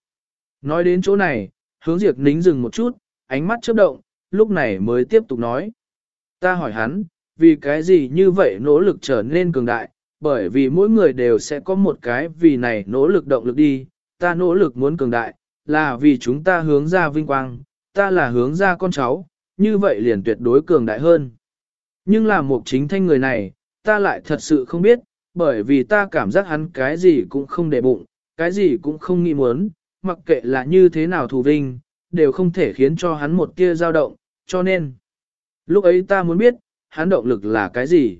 Nói đến chỗ này, hướng diệt nính dừng một chút, ánh mắt chớp động, lúc này mới tiếp tục nói. Ta hỏi hắn, vì cái gì như vậy nỗ lực trở nên cường đại, bởi vì mỗi người đều sẽ có một cái vì này nỗ lực động lực đi, ta nỗ lực muốn cường đại, là vì chúng ta hướng ra vinh quang, ta là hướng ra con cháu, như vậy liền tuyệt đối cường đại hơn. Nhưng là một chính thanh người này, ta lại thật sự không biết, bởi vì ta cảm giác hắn cái gì cũng không để bụng, cái gì cũng không nghĩ muốn, mặc kệ là như thế nào thù vinh, đều không thể khiến cho hắn một tia dao động, cho nên, lúc ấy ta muốn biết, hắn động lực là cái gì.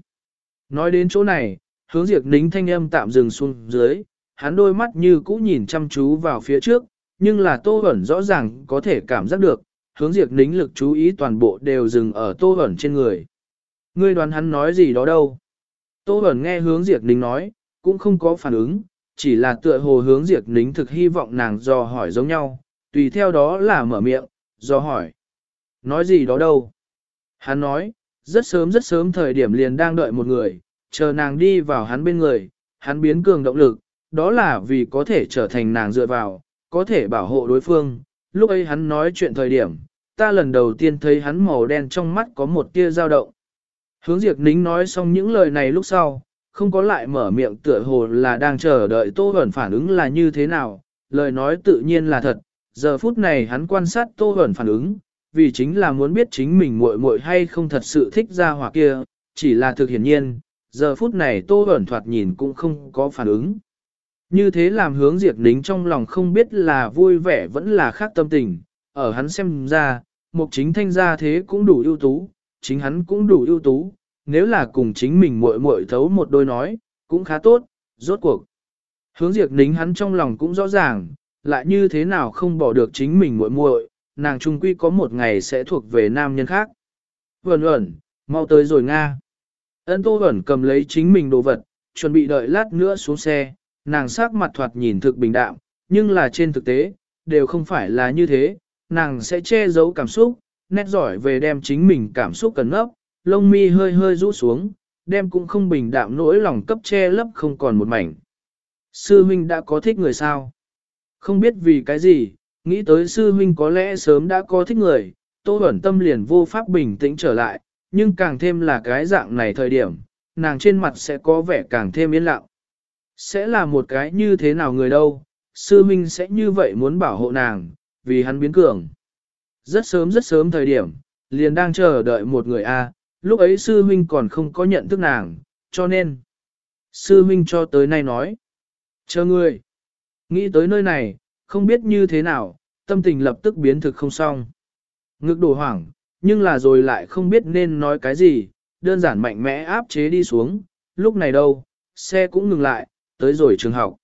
Nói đến chỗ này, hướng diệt nính thanh âm tạm dừng xuống dưới, hắn đôi mắt như cũ nhìn chăm chú vào phía trước, nhưng là tô ẩn rõ ràng có thể cảm giác được, hướng diệt nính lực chú ý toàn bộ đều dừng ở tô ẩn trên người. Ngươi đoán hắn nói gì đó đâu? Tô ẩn nghe hướng diệt nính nói, cũng không có phản ứng, chỉ là tựa hồ hướng diệt nính thực hy vọng nàng dò hỏi giống nhau, tùy theo đó là mở miệng, dò hỏi. Nói gì đó đâu? Hắn nói, rất sớm rất sớm thời điểm liền đang đợi một người, chờ nàng đi vào hắn bên người, hắn biến cường động lực, đó là vì có thể trở thành nàng dựa vào, có thể bảo hộ đối phương. Lúc ấy hắn nói chuyện thời điểm, ta lần đầu tiên thấy hắn màu đen trong mắt có một tia dao động. Hướng diệt Nính nói xong những lời này lúc sau, không có lại mở miệng tựa hồ là đang chờ đợi Tô Huẩn phản ứng là như thế nào, lời nói tự nhiên là thật, giờ phút này hắn quan sát Tô Huẩn phản ứng, vì chính là muốn biết chính mình muội muội hay không thật sự thích ra hỏa kia, chỉ là thực hiển nhiên, giờ phút này Tô Huẩn thoạt nhìn cũng không có phản ứng. Như thế làm hướng diệt nính trong lòng không biết là vui vẻ vẫn là khác tâm tình, ở hắn xem ra, mục chính thanh gia thế cũng đủ ưu tú, chính hắn cũng đủ ưu tú, nếu là cùng chính mình muội muội thấu một đôi nói, cũng khá tốt, rốt cuộc. Hướng diệt nính hắn trong lòng cũng rõ ràng, lại như thế nào không bỏ được chính mình muội muội, nàng trung quy có một ngày sẽ thuộc về nam nhân khác. Vẩn ẩn, mau tới rồi Nga. Ân Tô Vẩn cầm lấy chính mình đồ vật, chuẩn bị đợi lát nữa xuống xe, nàng sắc mặt thoạt nhìn thực bình đạm, nhưng là trên thực tế, đều không phải là như thế, nàng sẽ che giấu cảm xúc, nét giỏi về đem chính mình cảm xúc cẩn ngốc, lông mi hơi hơi rũ xuống, đem cũng không bình đạm nỗi lòng cấp che lấp không còn một mảnh. Sư huynh đã có thích người sao? Không biết vì cái gì, nghĩ tới sư huynh có lẽ sớm đã có thích người, tô ẩn tâm liền vô pháp bình tĩnh trở lại, nhưng càng thêm là cái dạng này thời điểm, nàng trên mặt sẽ có vẻ càng thêm yên lặng. Sẽ là một cái như thế nào người đâu, sư huynh sẽ như vậy muốn bảo hộ nàng, vì hắn biến cường. Rất sớm rất sớm thời điểm, liền đang chờ đợi một người A, lúc ấy sư huynh còn không có nhận thức nàng, cho nên, sư huynh cho tới nay nói, chờ người, nghĩ tới nơi này, không biết như thế nào, tâm tình lập tức biến thực không xong. Ngực đổ hoảng, nhưng là rồi lại không biết nên nói cái gì, đơn giản mạnh mẽ áp chế đi xuống, lúc này đâu, xe cũng ngừng lại, tới rồi trường học.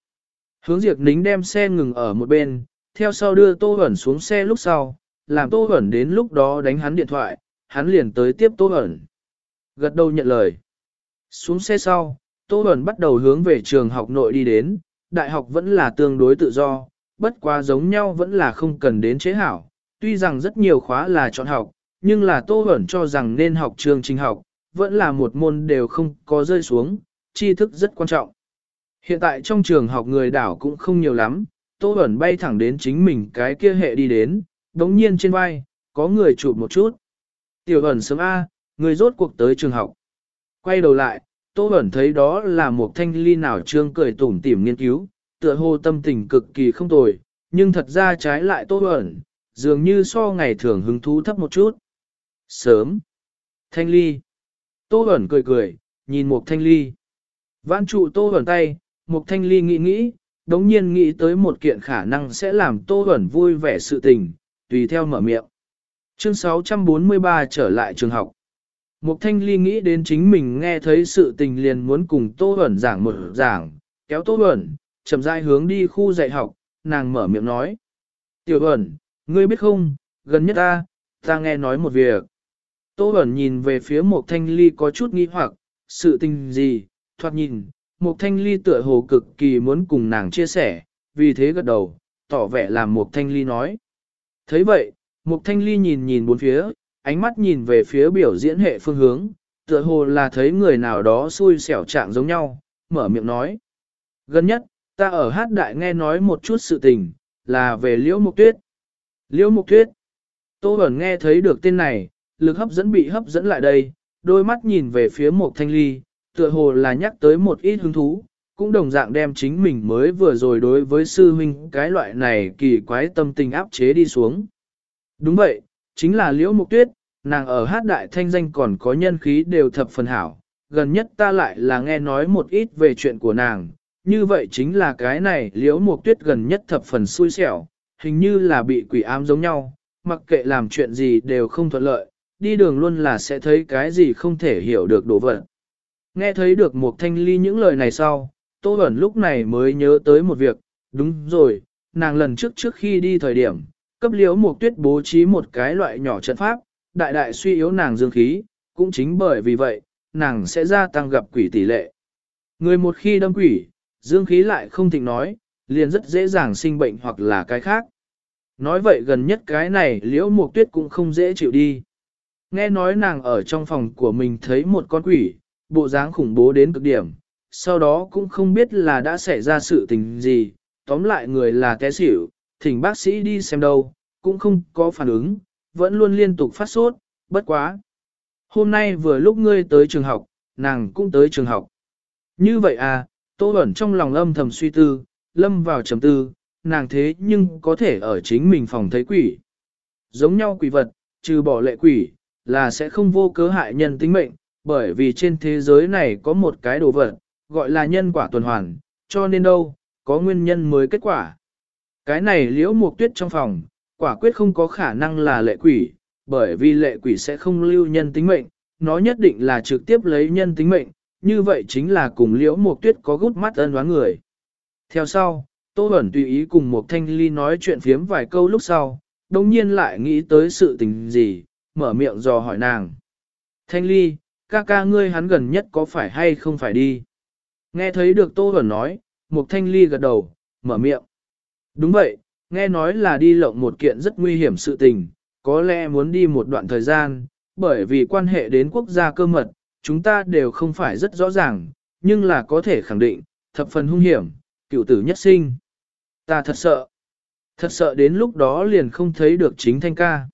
Hướng diệt nính đem xe ngừng ở một bên, theo sau đưa Tô hẩn xuống xe lúc sau, làm Tô hẩn đến lúc đó đánh hắn điện thoại, hắn liền tới tiếp Tô hẩn, Gật đầu nhận lời. Xuống xe sau, Tô hẩn bắt đầu hướng về trường học nội đi đến, đại học vẫn là tương đối tự do, bất quá giống nhau vẫn là không cần đến chế hảo. Tuy rằng rất nhiều khóa là chọn học, nhưng là Tô Huẩn cho rằng nên học trường trình học, vẫn là một môn đều không có rơi xuống, tri thức rất quan trọng. Hiện tại trong trường học người đảo cũng không nhiều lắm, Tô Huẩn bay thẳng đến chính mình cái kia hệ đi đến, đống nhiên trên vai, có người chụp một chút. Tiểu Huẩn sớm A, người rốt cuộc tới trường học. Quay đầu lại, Tô Huẩn thấy đó là một thanh ly nào trương cười tủm tỉm nghiên cứu, tựa hồ tâm tình cực kỳ không tồi, nhưng thật ra trái lại tốt ẩn, dường như so ngày thường hứng thú thấp một chút. Sớm. Thanh ly. Tô ẩn cười cười, nhìn một thanh ly. Vãn trụ Tô ẩn tay, một thanh ly nghĩ nghĩ, đống nhiên nghĩ tới một kiện khả năng sẽ làm Tô ẩn vui vẻ sự tình, tùy theo mở miệng. Chương 643 trở lại trường học. Mục Thanh Ly nghĩ đến chính mình nghe thấy sự tình liền muốn cùng Tô ẩn giảng một giảng, kéo Tô ẩn chậm rãi hướng đi khu dạy học, nàng mở miệng nói. Tiểu Bẩn, ngươi biết không, gần nhất ta, ta nghe nói một việc. Tô Bẩn nhìn về phía Mục Thanh Ly có chút nghi hoặc, sự tình gì, thoạt nhìn, Mục Thanh Ly tựa hồ cực kỳ muốn cùng nàng chia sẻ, vì thế gật đầu, tỏ vẻ làm Mục Thanh Ly nói. thấy vậy, Mục Thanh Ly nhìn nhìn bốn phía, ánh mắt nhìn về phía biểu diễn hệ phương hướng, tựa hồ là thấy người nào đó xui xẻo trạng giống nhau, mở miệng nói. Gần nhất, ta ở hát đại nghe nói một chút sự tình, là về Liễu Mục Tuyết. Liễu Mục Tuyết. Tô Bẩn nghe thấy được tên này, lực hấp dẫn bị hấp dẫn lại đây, đôi mắt nhìn về phía một Thanh Ly, tựa hồ là nhắc tới một ít hứng thú, cũng đồng dạng đem chính mình mới vừa rồi đối với sư huynh cái loại này kỳ quái tâm tình áp chế đi xuống. Đúng vậy, chính là Liễu Mục Tuyết, nàng ở hát đại thanh danh còn có nhân khí đều thập phần hảo, gần nhất ta lại là nghe nói một ít về chuyện của nàng, như vậy chính là cái này Liễu Mục Tuyết gần nhất thập phần xui xẻo, hình như là bị quỷ ám giống nhau, mặc kệ làm chuyện gì đều không thuận lợi, đi đường luôn là sẽ thấy cái gì không thể hiểu được đồ vật. Nghe thấy được một thanh ly những lời này sau, Tô Bẩn lúc này mới nhớ tới một việc, đúng rồi, nàng lần trước trước khi đi thời điểm, cấp liễu mục tuyết bố trí một cái loại nhỏ trận pháp, đại đại suy yếu nàng dương khí, cũng chính bởi vì vậy, nàng sẽ gia tăng gặp quỷ tỷ lệ. Người một khi đâm quỷ, dương khí lại không thịnh nói, liền rất dễ dàng sinh bệnh hoặc là cái khác. Nói vậy gần nhất cái này liễu mục tuyết cũng không dễ chịu đi. Nghe nói nàng ở trong phòng của mình thấy một con quỷ, bộ dáng khủng bố đến cực điểm, sau đó cũng không biết là đã xảy ra sự tình gì, tóm lại người là té xỉu, thỉnh bác sĩ đi xem đâu, cũng không có phản ứng, vẫn luôn liên tục phát sốt, bất quá. Hôm nay vừa lúc ngươi tới trường học, nàng cũng tới trường học. Như vậy à, Tô ẩn trong lòng âm thầm suy tư, lâm vào trầm tư, nàng thế nhưng có thể ở chính mình phòng thấy quỷ. Giống nhau quỷ vật, trừ bỏ lệ quỷ, là sẽ không vô cớ hại nhân tính mệnh, bởi vì trên thế giới này có một cái đồ vật, gọi là nhân quả tuần hoàn, cho nên đâu, có nguyên nhân mới kết quả. Cái này liễu mục tuyết trong phòng, quả quyết không có khả năng là lệ quỷ, bởi vì lệ quỷ sẽ không lưu nhân tính mệnh, nó nhất định là trực tiếp lấy nhân tính mệnh, như vậy chính là cùng liễu mục tuyết có gút mắt ân đoán người. Theo sau, Tô Bẩn tùy ý cùng một thanh ly nói chuyện phiếm vài câu lúc sau, đồng nhiên lại nghĩ tới sự tình gì, mở miệng dò hỏi nàng. Thanh ly, ca ca ngươi hắn gần nhất có phải hay không phải đi? Nghe thấy được Tô Bẩn nói, một thanh ly gật đầu, mở miệng. Đúng vậy, nghe nói là đi lộng một kiện rất nguy hiểm sự tình, có lẽ muốn đi một đoạn thời gian, bởi vì quan hệ đến quốc gia cơ mật, chúng ta đều không phải rất rõ ràng, nhưng là có thể khẳng định, thập phần hung hiểm, cựu tử nhất sinh. Ta thật sợ. Thật sợ đến lúc đó liền không thấy được chính thanh ca.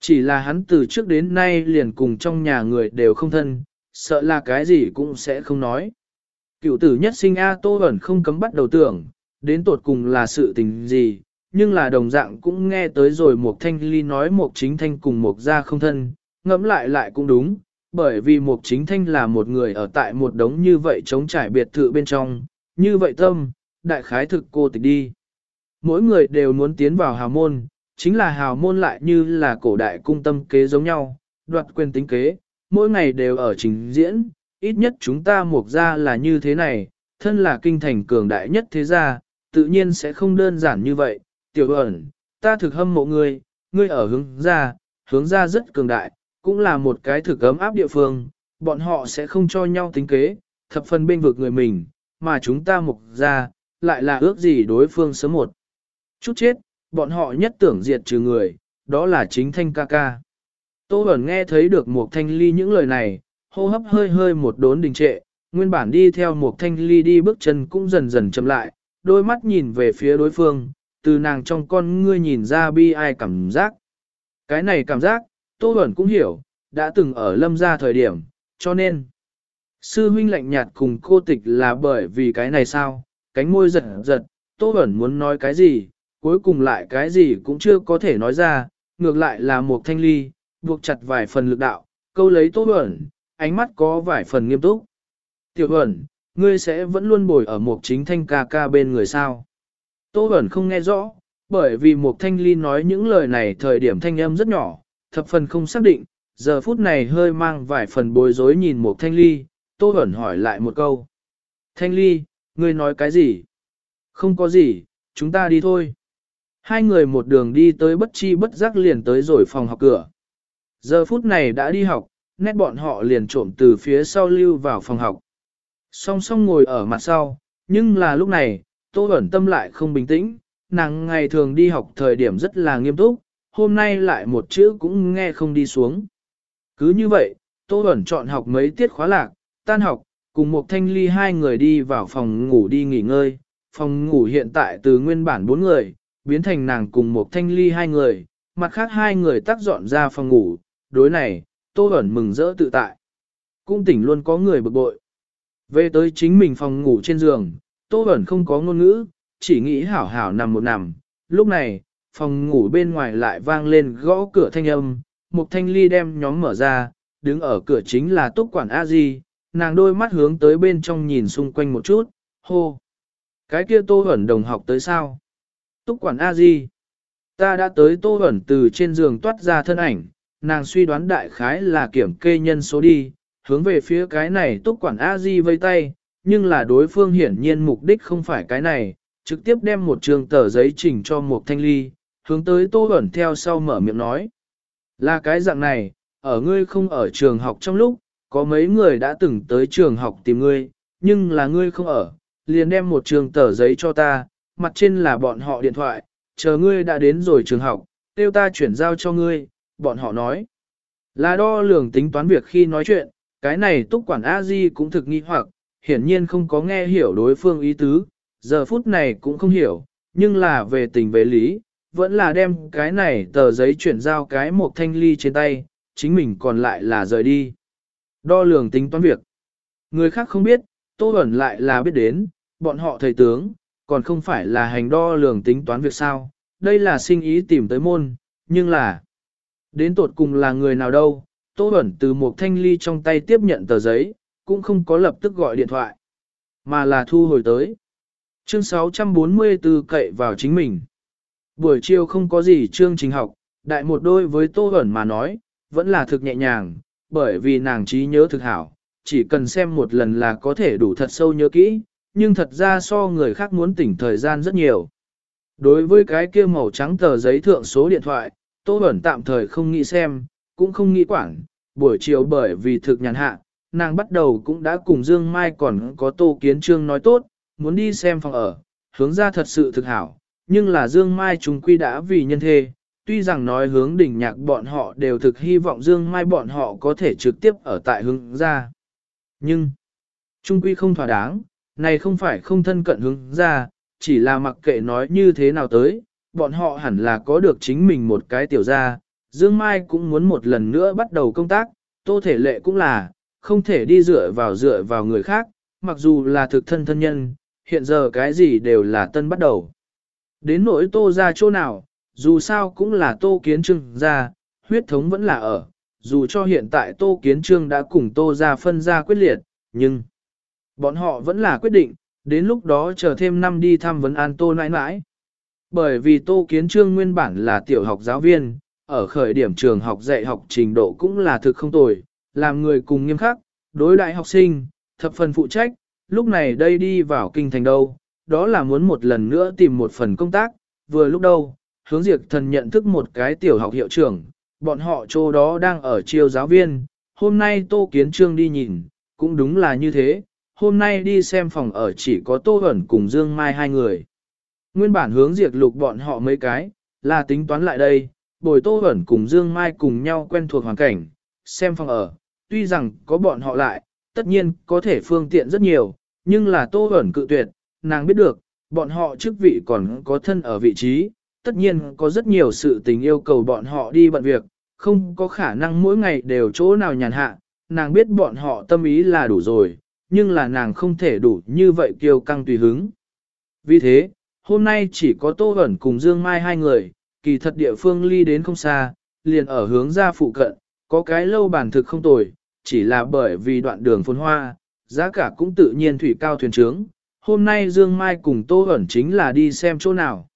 Chỉ là hắn từ trước đến nay liền cùng trong nhà người đều không thân, sợ là cái gì cũng sẽ không nói. Cựu tử nhất sinh A Tô Bẩn không cấm bắt đầu tưởng, đến tột cùng là sự tình gì, nhưng là đồng dạng cũng nghe tới rồi một thanh ly nói một chính thanh cùng một gia không thân, ngẫm lại lại cũng đúng, bởi vì một chính thanh là một người ở tại một đống như vậy chống trải biệt thự bên trong, như vậy tâm, đại khái thực cô tịch đi. Mỗi người đều muốn tiến vào hào môn, chính là hào môn lại như là cổ đại cung tâm kế giống nhau, đoạt quyền tính kế, mỗi ngày đều ở trình diễn, ít nhất chúng ta mục ra là như thế này, thân là kinh thành cường đại nhất thế gia, tự nhiên sẽ không đơn giản như vậy, tiểu ẩn, ta thực hâm mộ ngươi, ngươi ở hướng ra, hướng ra rất cường đại, cũng là một cái thực ấm áp địa phương, bọn họ sẽ không cho nhau tính kế, thập phần bên vực người mình, mà chúng ta mục ra, lại là ước gì đối phương sớm một. Chút chết, bọn họ nhất tưởng diệt trừ người, đó là chính thanh ca ca. Tô Bẩn nghe thấy được một thanh ly những lời này, hô hấp hơi hơi một đốn đình trệ, nguyên bản đi theo một thanh ly đi bước chân cũng dần dần chậm lại, đôi mắt nhìn về phía đối phương, từ nàng trong con ngươi nhìn ra bi ai cảm giác. Cái này cảm giác, Tô Bẩn cũng hiểu, đã từng ở lâm gia thời điểm, cho nên, sư huynh lạnh nhạt cùng cô tịch là bởi vì cái này sao, cánh môi giật giật, Tô Bẩn muốn nói cái gì, cuối cùng lại cái gì cũng chưa có thể nói ra, ngược lại là một thanh ly, buộc chặt vài phần lực đạo, câu lấy Tô Bẩn, ánh mắt có vài phần nghiêm túc. Tiểu Bẩn, ngươi sẽ vẫn luôn bồi ở một chính thanh ca ca bên người sao. Tô Bẩn không nghe rõ, bởi vì một thanh ly nói những lời này thời điểm thanh âm rất nhỏ, thập phần không xác định, giờ phút này hơi mang vài phần bối rối nhìn một thanh ly, Tô ẩn hỏi lại một câu. Thanh ly, ngươi nói cái gì? Không có gì, chúng ta đi thôi. Hai người một đường đi tới bất chi bất giác liền tới rồi phòng học cửa. Giờ phút này đã đi học, nét bọn họ liền trộm từ phía sau lưu vào phòng học. Song song ngồi ở mặt sau, nhưng là lúc này, Tô Bẩn tâm lại không bình tĩnh, nàng ngày thường đi học thời điểm rất là nghiêm túc, hôm nay lại một chữ cũng nghe không đi xuống. Cứ như vậy, Tô Bẩn chọn học mấy tiết khóa lạc, tan học, cùng một thanh ly hai người đi vào phòng ngủ đi nghỉ ngơi. Phòng ngủ hiện tại từ nguyên bản bốn người, biến thành nàng cùng một thanh ly hai người, mặt khác hai người tác dọn ra phòng ngủ, đối này, Tô Bẩn mừng rỡ tự tại. Cũng tỉnh luôn có người bực bội. Về tới chính mình phòng ngủ trên giường, Tô Bẩn không có ngôn ngữ, chỉ nghĩ hảo hảo nằm một nằm. Lúc này, phòng ngủ bên ngoài lại vang lên gõ cửa thanh âm, một thanh ly đem nhóm mở ra, đứng ở cửa chính là túc quản a di nàng đôi mắt hướng tới bên trong nhìn xung quanh một chút, hô. Cái kia tô ẩn đồng học tới sao? Túc quản a di Ta đã tới tô ẩn từ trên giường toát ra thân ảnh, nàng suy đoán đại khái là kiểm kê nhân số đi, hướng về phía cái này túc quản a di vây tay, nhưng là đối phương hiển nhiên mục đích không phải cái này, trực tiếp đem một trường tờ giấy trình cho một thanh ly, hướng tới tô ẩn theo sau mở miệng nói. Là cái dạng này, ở ngươi không ở trường học trong lúc, có mấy người đã từng tới trường học tìm ngươi, nhưng là ngươi không ở, liền đem một trường tờ giấy cho ta, mặt trên là bọn họ điện thoại, chờ ngươi đã đến rồi trường học, tiêu ta chuyển giao cho ngươi, bọn họ nói. Là đo lường tính toán việc khi nói chuyện, cái này túc quản A-di cũng thực nghi hoặc, hiển nhiên không có nghe hiểu đối phương ý tứ, giờ phút này cũng không hiểu, nhưng là về tình về lý, vẫn là đem cái này tờ giấy chuyển giao cái một thanh ly trên tay, chính mình còn lại là rời đi. Đo lường tính toán việc. Người khác không biết, Tô Bẩn lại là biết đến, bọn họ thầy tướng, còn không phải là hành đo lường tính toán việc sao. Đây là sinh ý tìm tới môn, nhưng là... Đến tột cùng là người nào đâu, Tô Bẩn từ một thanh ly trong tay tiếp nhận tờ giấy, cũng không có lập tức gọi điện thoại, mà là thu hồi tới. Chương 644 cậy vào chính mình. Buổi chiều không có gì chương trình học, đại một đôi với Tô Hẩn mà nói, vẫn là thực nhẹ nhàng, bởi vì nàng trí nhớ thực hảo, chỉ cần xem một lần là có thể đủ thật sâu nhớ kỹ, nhưng thật ra so người khác muốn tỉnh thời gian rất nhiều. Đối với cái kia màu trắng tờ giấy thượng số điện thoại, Tô Bẩn tạm thời không nghĩ xem, cũng không nghĩ quản, buổi chiều bởi vì thực nhàn hạ, nàng bắt đầu cũng đã cùng Dương Mai còn có Tô Kiến Trương nói tốt, muốn đi xem phòng ở, hướng ra thật sự thực hảo, nhưng là Dương Mai chúng quy đã vì nhân thê, tuy rằng nói hướng đỉnh nhạc bọn họ đều thực hy vọng Dương Mai bọn họ có thể trực tiếp ở tại hướng ra. Nhưng, trung quy không thỏa đáng, này không phải không thân cận hướng ra, chỉ là mặc kệ nói như thế nào tới, bọn họ hẳn là có được chính mình một cái tiểu gia. Dương Mai cũng muốn một lần nữa bắt đầu công tác, tô thể lệ cũng là, không thể đi dựa vào dựa vào người khác, mặc dù là thực thân thân nhân, hiện giờ cái gì đều là tân bắt đầu. Đến nỗi tô ra chỗ nào, dù sao cũng là tô kiến trương ra, huyết thống vẫn là ở, dù cho hiện tại tô kiến trương đã cùng tô ra phân ra quyết liệt, nhưng bọn họ vẫn là quyết định, đến lúc đó chờ thêm năm đi thăm vấn an tô nãi nãi. Bởi vì tô kiến trương nguyên bản là tiểu học giáo viên, ở khởi điểm trường học dạy học trình độ cũng là thực không tồi, làm người cùng nghiêm khắc, đối đại học sinh, thập phần phụ trách, lúc này đây đi vào kinh thành đâu, đó là muốn một lần nữa tìm một phần công tác, vừa lúc đâu, hướng diệt thần nhận thức một cái tiểu học hiệu trưởng, bọn họ chỗ đó đang ở chiêu giáo viên, hôm nay Tô Kiến Trương đi nhìn, cũng đúng là như thế, hôm nay đi xem phòng ở chỉ có Tô Hẩn cùng Dương Mai hai người. Nguyên bản hướng diệt lục bọn họ mấy cái, là tính toán lại đây, bồi Tô Hẩn cùng Dương Mai cùng nhau quen thuộc hoàn cảnh, xem phòng ở, tuy rằng có bọn họ lại, tất nhiên có thể phương tiện rất nhiều, nhưng là Tô Hẩn cự tuyệt, nàng biết được, bọn họ chức vị còn có thân ở vị trí, tất nhiên có rất nhiều sự tình yêu cầu bọn họ đi bận việc, không có khả năng mỗi ngày đều chỗ nào nhàn hạ, nàng biết bọn họ tâm ý là đủ rồi, nhưng là nàng không thể đủ như vậy kiêu căng tùy hứng. Vì thế, hôm nay chỉ có Tô Vẩn cùng Dương Mai hai người, kỳ thật địa phương ly đến không xa, liền ở hướng ra phụ cận, có cái lâu bản thực không tồi, chỉ là bởi vì đoạn đường phồn hoa, giá cả cũng tự nhiên thủy cao thuyền trướng. Hôm nay Dương Mai cùng Tô Hẩn chính là đi xem chỗ nào.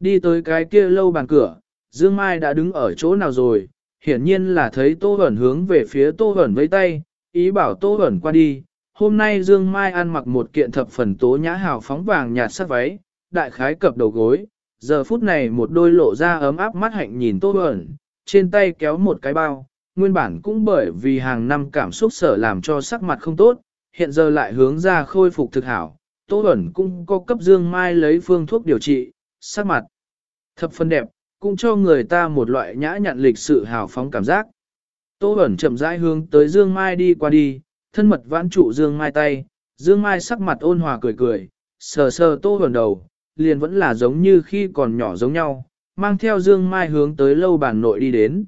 Đi tới cái kia lâu bàn cửa, Dương Mai đã đứng ở chỗ nào rồi, hiển nhiên là thấy Tô Hẩn hướng về phía Tô Hẩn với tay, ý bảo Tô Hẩn qua đi. Hôm nay Dương Mai ăn mặc một kiện thập phần tố nhã hào phóng vàng nhạt sắc váy, đại khái cập đầu gối, giờ phút này một đôi lộ ra ấm áp mắt hạnh nhìn Tô Hẩn, trên tay kéo một cái bao, nguyên bản cũng bởi vì hàng năm cảm xúc sở làm cho sắc mặt không tốt, hiện giờ lại hướng ra khôi phục thực hảo. Tô Bẩn cũng có cấp Dương Mai lấy phương thuốc điều trị, sắc mặt thập phân đẹp, cũng cho người ta một loại nhã nhặn lịch sự hào phóng cảm giác. Tô Bẩn chậm rãi hướng tới Dương Mai đi qua đi, thân mật vãn trụ Dương Mai tay, Dương Mai sắc mặt ôn hòa cười cười, sờ sờ Tô Bẩn đầu, liền vẫn là giống như khi còn nhỏ giống nhau, mang theo Dương Mai hướng tới lâu bàn nội đi đến.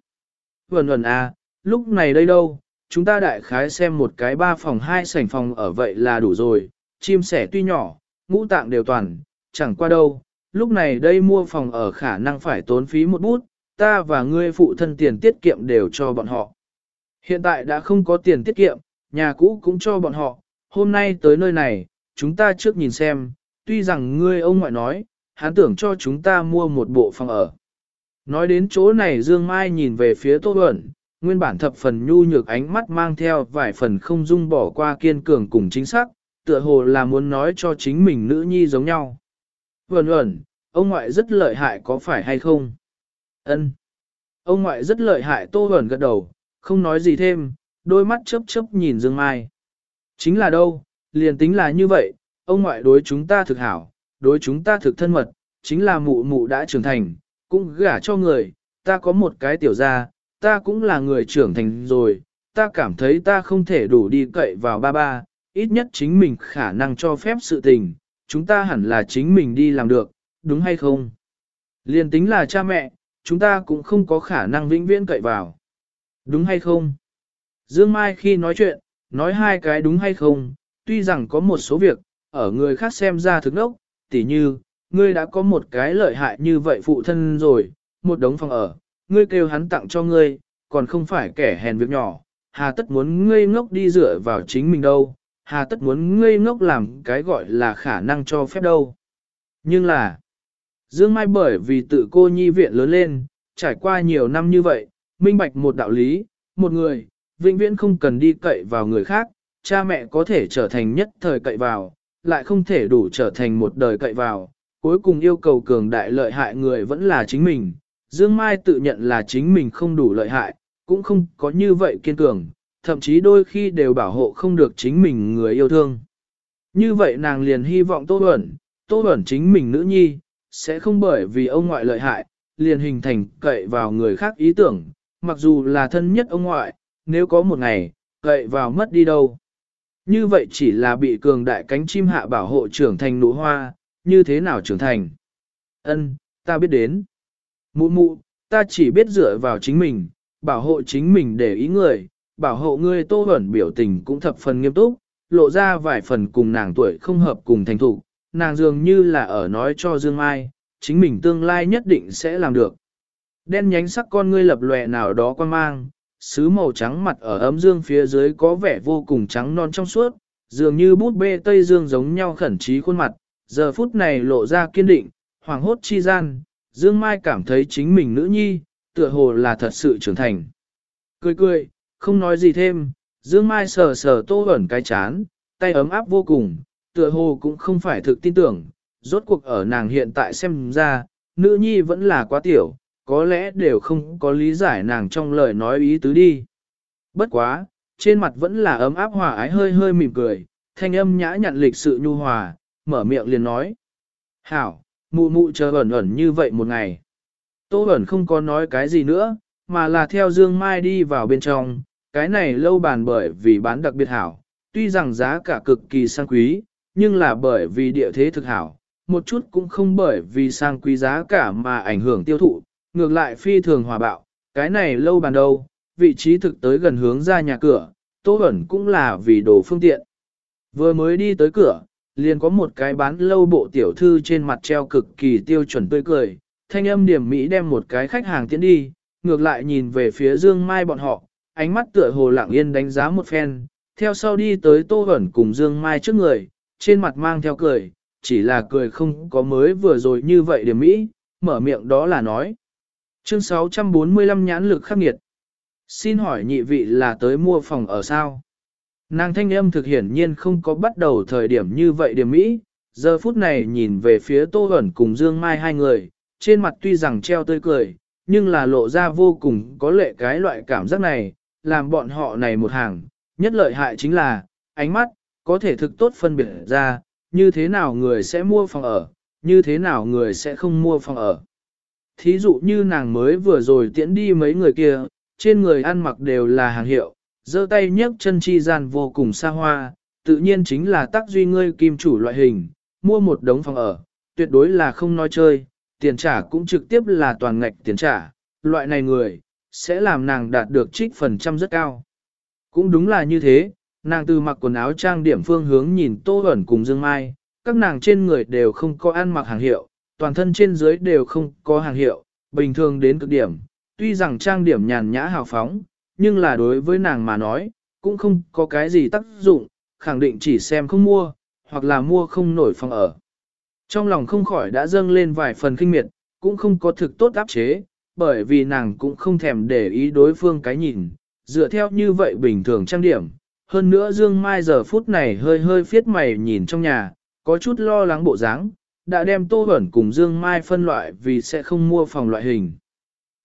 Vẩn vẩn à, lúc này đây đâu, chúng ta đại khái xem một cái ba phòng hai sảnh phòng ở vậy là đủ rồi, chim sẻ tuy nhỏ, ngũ tạng đều toàn, chẳng qua đâu, lúc này đây mua phòng ở khả năng phải tốn phí một bút, ta và ngươi phụ thân tiền tiết kiệm đều cho bọn họ. Hiện tại đã không có tiền tiết kiệm, nhà cũ cũng cho bọn họ, hôm nay tới nơi này, chúng ta trước nhìn xem, tuy rằng ngươi ông ngoại nói, hắn tưởng cho chúng ta mua một bộ phòng ở. Nói đến chỗ này Dương Mai nhìn về phía Tô Bẩn, nguyên bản thập phần nhu nhược ánh mắt mang theo vài phần không dung bỏ qua kiên cường cùng chính xác, tựa hồ là muốn nói cho chính mình nữ nhi giống nhau. Vẩn vẩn, ông ngoại rất lợi hại có phải hay không? Ân. Ông ngoại rất lợi hại Tô vẩn gật đầu, không nói gì thêm, đôi mắt chớp chớp nhìn Dương Mai. Chính là đâu, liền tính là như vậy, ông ngoại đối chúng ta thực hảo, đối chúng ta thực thân mật, chính là mụ mụ đã trưởng thành, cũng gả cho người, ta có một cái tiểu gia, ta cũng là người trưởng thành rồi, ta cảm thấy ta không thể đủ đi cậy vào ba ba, ít nhất chính mình khả năng cho phép sự tình, chúng ta hẳn là chính mình đi làm được, đúng hay không? Liên tính là cha mẹ, chúng ta cũng không có khả năng vĩnh viễn cậy vào. Đúng hay không? Dương Mai khi nói chuyện, nói hai cái đúng hay không, tuy rằng có một số việc, ở người khác xem ra thực đốc, tỉ như, ngươi đã có một cái lợi hại như vậy phụ thân rồi, một đống phòng ở, ngươi kêu hắn tặng cho ngươi, còn không phải kẻ hèn việc nhỏ, hà tất muốn ngươi ngốc đi dựa vào chính mình đâu, hà tất muốn ngây ngốc làm cái gọi là khả năng cho phép đâu. Nhưng là, Dương Mai bởi vì tự cô nhi viện lớn lên, trải qua nhiều năm như vậy, minh bạch một đạo lý, một người, vĩnh viễn không cần đi cậy vào người khác, cha mẹ có thể trở thành nhất thời cậy vào, lại không thể đủ trở thành một đời cậy vào, cuối cùng yêu cầu cường đại lợi hại người vẫn là chính mình. Dương Mai tự nhận là chính mình không đủ lợi hại, cũng không có như vậy kiên cường, thậm chí đôi khi đều bảo hộ không được chính mình người yêu thương. Như vậy nàng liền hy vọng Tô Bẩn, Tô Bẩn chính mình nữ nhi, sẽ không bởi vì ông ngoại lợi hại, liền hình thành cậy vào người khác ý tưởng, mặc dù là thân nhất ông ngoại, nếu có một ngày, cậy vào mất đi đâu. Như vậy chỉ là bị cường đại cánh chim hạ bảo hộ trưởng thành nụ hoa, như thế nào trưởng thành? Ân, ta biết đến. Mụ mụ, ta chỉ biết dựa vào chính mình, bảo hộ chính mình để ý người, bảo hộ ngươi tô ẩn biểu tình cũng thập phần nghiêm túc, lộ ra vài phần cùng nàng tuổi không hợp cùng thành thủ, nàng dường như là ở nói cho Dương Mai, chính mình tương lai nhất định sẽ làm được. Đen nhánh sắc con ngươi lập lòe nào đó quan mang, sứ màu trắng mặt ở ấm dương phía dưới có vẻ vô cùng trắng non trong suốt, dường như bút bê Tây Dương giống nhau khẩn trí khuôn mặt, giờ phút này lộ ra kiên định, hoàng hốt chi gian, Dương Mai cảm thấy chính mình nữ nhi, tựa hồ là thật sự trưởng thành. Cười cười, không nói gì thêm, Dương Mai sờ sờ tô ẩn cái chán, tay ấm áp vô cùng, tựa hồ cũng không phải thực tin tưởng, rốt cuộc ở nàng hiện tại xem ra, nữ nhi vẫn là quá tiểu, có lẽ đều không có lý giải nàng trong lời nói ý tứ đi. Bất quá, trên mặt vẫn là ấm áp hòa ái hơi hơi mỉm cười, thanh âm nhã nhặn lịch sự nhu hòa, mở miệng liền nói. Hảo, mụ mụ chờ ẩn ẩn như vậy một ngày. Tô ẩn không có nói cái gì nữa, mà là theo Dương Mai đi vào bên trong, cái này lâu bàn bởi vì bán đặc biệt hảo, tuy rằng giá cả cực kỳ sang quý, nhưng là bởi vì địa thế thực hảo, một chút cũng không bởi vì sang quý giá cả mà ảnh hưởng tiêu thụ, ngược lại phi thường hòa bạo, cái này lâu bàn đâu, vị trí thực tới gần hướng ra nhà cửa, Tô ẩn cũng là vì đồ phương tiện. Vừa mới đi tới cửa, liền có một cái bán lâu bộ tiểu thư trên mặt treo cực kỳ tiêu chuẩn tươi cười, thanh âm điểm Mỹ đem một cái khách hàng tiến đi, ngược lại nhìn về phía Dương Mai bọn họ, ánh mắt tựa hồ lặng yên đánh giá một phen, theo sau đi tới Tô hẩn cùng Dương Mai trước người, trên mặt mang theo cười, chỉ là cười không có mới vừa rồi như vậy điểm Mỹ, mở miệng đó là nói. Chương 645 nhãn lực khắc nghiệt. Xin hỏi nhị vị là tới mua phòng ở sao? Nàng thanh âm thực hiển nhiên không có bắt đầu thời điểm như vậy điểm mỹ, giờ phút này nhìn về phía Tô Hẩn cùng Dương Mai hai người, trên mặt tuy rằng treo tươi cười, nhưng là lộ ra vô cùng có lệ cái loại cảm giác này, làm bọn họ này một hàng, nhất lợi hại chính là, ánh mắt, có thể thực tốt phân biệt ra, như thế nào người sẽ mua phòng ở, như thế nào người sẽ không mua phòng ở. Thí dụ như nàng mới vừa rồi tiễn đi mấy người kia, trên người ăn mặc đều là hàng hiệu, giơ tay nhấc chân chi gian vô cùng xa hoa, tự nhiên chính là tác duy ngươi kim chủ loại hình, mua một đống phòng ở, tuyệt đối là không nói chơi, tiền trả cũng trực tiếp là toàn ngạch tiền trả, loại này người, sẽ làm nàng đạt được trích phần trăm rất cao. Cũng đúng là như thế, nàng từ mặc quần áo trang điểm phương hướng nhìn Tô Huẩn cùng Dương Mai, các nàng trên người đều không có ăn mặc hàng hiệu, toàn thân trên dưới đều không có hàng hiệu, bình thường đến cực điểm, tuy rằng trang điểm nhàn nhã hào phóng, nhưng là đối với nàng mà nói, cũng không có cái gì tác dụng, khẳng định chỉ xem không mua, hoặc là mua không nổi phòng ở. Trong lòng không khỏi đã dâng lên vài phần kinh miệt, cũng không có thực tốt áp chế, bởi vì nàng cũng không thèm để ý đối phương cái nhìn, dựa theo như vậy bình thường trang điểm. Hơn nữa Dương Mai giờ phút này hơi hơi phiết mày nhìn trong nhà, có chút lo lắng bộ dáng, đã đem Tô Bẩn cùng Dương Mai phân loại vì sẽ không mua phòng loại hình.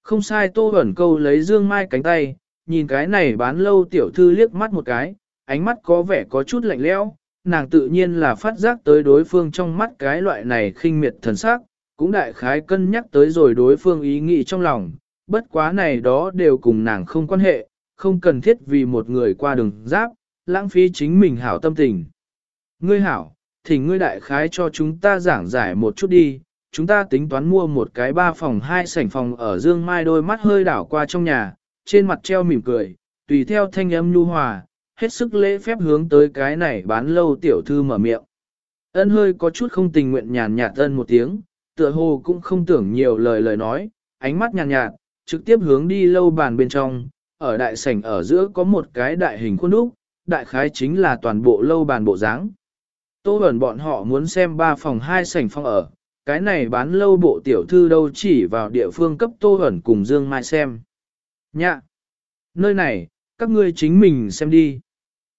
Không sai Tô Bẩn câu lấy Dương Mai cánh tay, nhìn cái này bán lâu tiểu thư liếc mắt một cái, ánh mắt có vẻ có chút lạnh lẽo, nàng tự nhiên là phát giác tới đối phương trong mắt cái loại này khinh miệt thần sắc, cũng đại khái cân nhắc tới rồi đối phương ý nghĩ trong lòng, bất quá này đó đều cùng nàng không quan hệ, không cần thiết vì một người qua đường giáp, lãng phí chính mình hảo tâm tình. Ngươi hảo, thì ngươi đại khái cho chúng ta giảng giải một chút đi, chúng ta tính toán mua một cái ba phòng hai sảnh phòng ở Dương Mai đôi mắt hơi đảo qua trong nhà, trên mặt treo mỉm cười, tùy theo thanh âm nhu hòa, hết sức lễ phép hướng tới cái này bán lâu tiểu thư mở miệng. Ân hơi có chút không tình nguyện nhàn nhạt ân một tiếng, tựa hồ cũng không tưởng nhiều lời lời nói, ánh mắt nhàn nhạt, trực tiếp hướng đi lâu bàn bên trong, ở đại sảnh ở giữa có một cái đại hình khuôn đúc, đại khái chính là toàn bộ lâu bàn bộ dáng. Tô ẩn bọn họ muốn xem ba phòng hai sảnh phòng ở, cái này bán lâu bộ tiểu thư đâu chỉ vào địa phương cấp Tô ẩn cùng Dương Mai xem. Nhạ! Nơi này, các ngươi chính mình xem đi.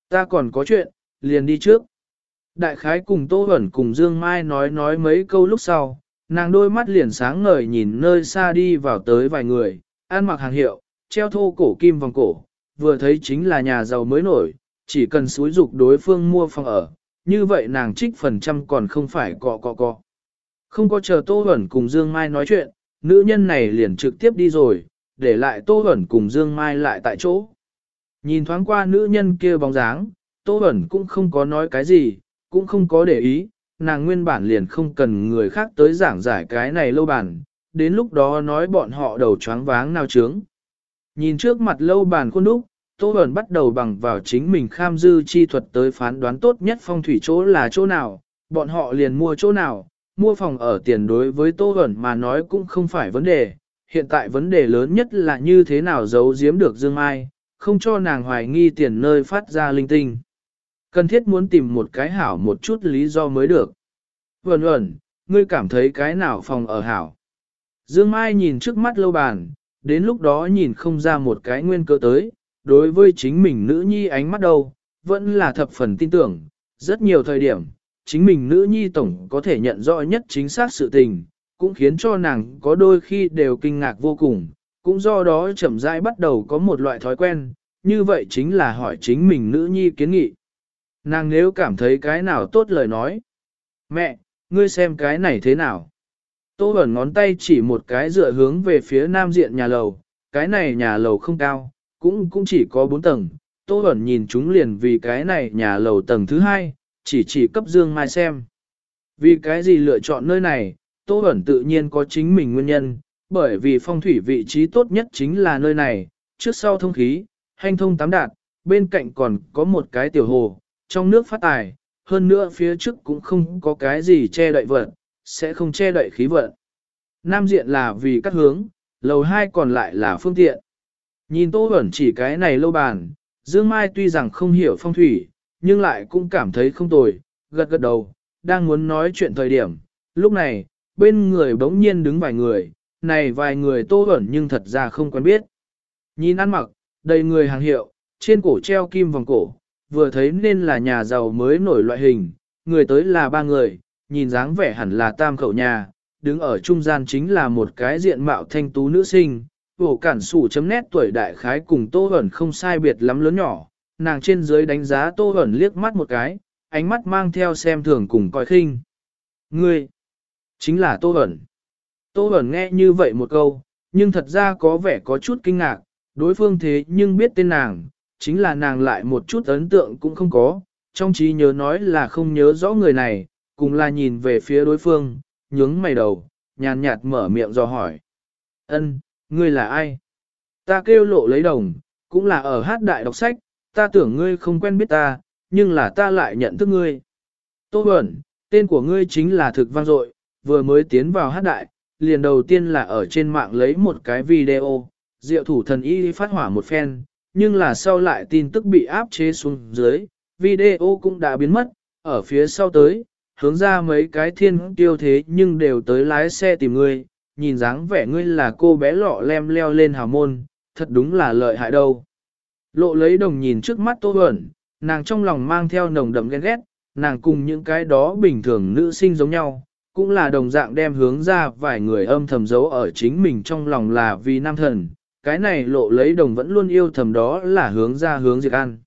Ta còn có chuyện, liền đi trước. Đại khái cùng Tô ẩn cùng Dương Mai nói nói mấy câu lúc sau, nàng đôi mắt liền sáng ngời nhìn nơi xa đi vào tới vài người, ăn mặc hàng hiệu, treo thô cổ kim vòng cổ, vừa thấy chính là nhà giàu mới nổi, chỉ cần xúi dục đối phương mua phòng ở, như vậy nàng trích phần trăm còn không phải cọ cọ cọ. Không có chờ Tô Huẩn cùng Dương Mai nói chuyện, nữ nhân này liền trực tiếp đi rồi, để lại Tô Huẩn cùng Dương Mai lại tại chỗ. Nhìn thoáng qua nữ nhân kia bóng dáng, Tô Huẩn cũng không có nói cái gì, cũng không có để ý, nàng nguyên bản liền không cần người khác tới giảng giải cái này lâu bản, đến lúc đó nói bọn họ đầu choáng váng nào trướng. Nhìn trước mặt lâu bàn khuôn đúc, Tô Bẩn bắt đầu bằng vào chính mình kham dư chi thuật tới phán đoán tốt nhất phong thủy chỗ là chỗ nào, bọn họ liền mua chỗ nào, mua phòng ở tiền đối với Tô Bẩn mà nói cũng không phải vấn đề, hiện tại vấn đề lớn nhất là như thế nào giấu giếm được Dương Mai, không cho nàng hoài nghi tiền nơi phát ra linh tinh. Cần thiết muốn tìm một cái hảo một chút lý do mới được. Vẩn ẩn, ngươi cảm thấy cái nào phòng ở hảo. Dương Mai nhìn trước mắt lâu bàn, đến lúc đó nhìn không ra một cái nguyên cơ tới, đối với chính mình nữ nhi ánh mắt đâu, vẫn là thập phần tin tưởng, rất nhiều thời điểm, chính mình nữ nhi tổng có thể nhận rõ nhất chính xác sự tình, cũng khiến cho nàng có đôi khi đều kinh ngạc vô cùng, cũng do đó chậm rãi bắt đầu có một loại thói quen, như vậy chính là hỏi chính mình nữ nhi kiến nghị. Nàng nếu cảm thấy cái nào tốt lời nói, mẹ, ngươi xem cái này thế nào? Tô ẩn ngón tay chỉ một cái dựa hướng về phía nam diện nhà lầu, cái này nhà lầu không cao, cũng cũng chỉ có 4 tầng. Tô ẩn nhìn chúng liền vì cái này nhà lầu tầng thứ hai, chỉ chỉ cấp Dương Mai xem. Vì cái gì lựa chọn nơi này, Tô ẩn tự nhiên có chính mình nguyên nhân, bởi vì phong thủy vị trí tốt nhất chính là nơi này, trước sau thông khí, hành thông tám đạt, bên cạnh còn có một cái tiểu hồ, trong nước phát tài, hơn nữa phía trước cũng không có cái gì che đậy vật, sẽ không che đậy khí vận. Nam diện là vì cắt hướng, lầu hai còn lại là phương tiện. Nhìn Tô Bẩn chỉ cái này lâu bàn, Dương Mai tuy rằng không hiểu phong thủy, nhưng lại cũng cảm thấy không tồi, gật gật đầu, đang muốn nói chuyện thời điểm. Lúc này, bên người bỗng nhiên đứng vài người, này vài người Tô Bẩn nhưng thật ra không quen biết. Nhìn ăn mặc, đầy người hàng hiệu, trên cổ treo kim vòng cổ, vừa thấy nên là nhà giàu mới nổi loại hình, người tới là ba người, nhìn dáng vẻ hẳn là tam khẩu nhà, đứng ở trung gian chính là một cái diện mạo thanh tú nữ sinh, vổ cản sủ chấm nét tuổi đại khái cùng Tô Hẩn không sai biệt lắm lớn nhỏ, nàng trên dưới đánh giá Tô Hẩn liếc mắt một cái, ánh mắt mang theo xem thường cùng coi khinh. Ngươi, chính là Tô Hẩn. Tô Hẩn nghe như vậy một câu, nhưng thật ra có vẻ có chút kinh ngạc, đối phương thế nhưng biết tên nàng, chính là nàng lại một chút ấn tượng cũng không có, trong trí nhớ nói là không nhớ rõ người này, cùng là nhìn về phía đối phương, nhướng mày đầu, nhàn nhạt mở miệng do hỏi. ân ngươi là ai? Ta kêu lộ lấy đồng, cũng là ở hát đại đọc sách, ta tưởng ngươi không quen biết ta, nhưng là ta lại nhận thức ngươi. Tô Bẩn, tên của ngươi chính là thực vang dội, vừa mới tiến vào hát đại, liền đầu tiên là ở trên mạng lấy một cái video, diệu thủ thần y phát hỏa một phen, nhưng là sau lại tin tức bị áp chế xuống dưới, video cũng đã biến mất, ở phía sau tới, hướng ra mấy cái thiên tiêu thế nhưng đều tới lái xe tìm ngươi, nhìn dáng vẻ ngươi là cô bé lọ lem leo lên hào môn, thật đúng là lợi hại đâu. Lộ lấy đồng nhìn trước mắt Tô ẩn, nàng trong lòng mang theo nồng đậm ghen ghét, nàng cùng những cái đó bình thường nữ sinh giống nhau, cũng là đồng dạng đem hướng ra vài người âm thầm giấu ở chính mình trong lòng là vì nam thần, cái này lộ lấy đồng vẫn luôn yêu thầm đó là hướng ra hướng diệt an.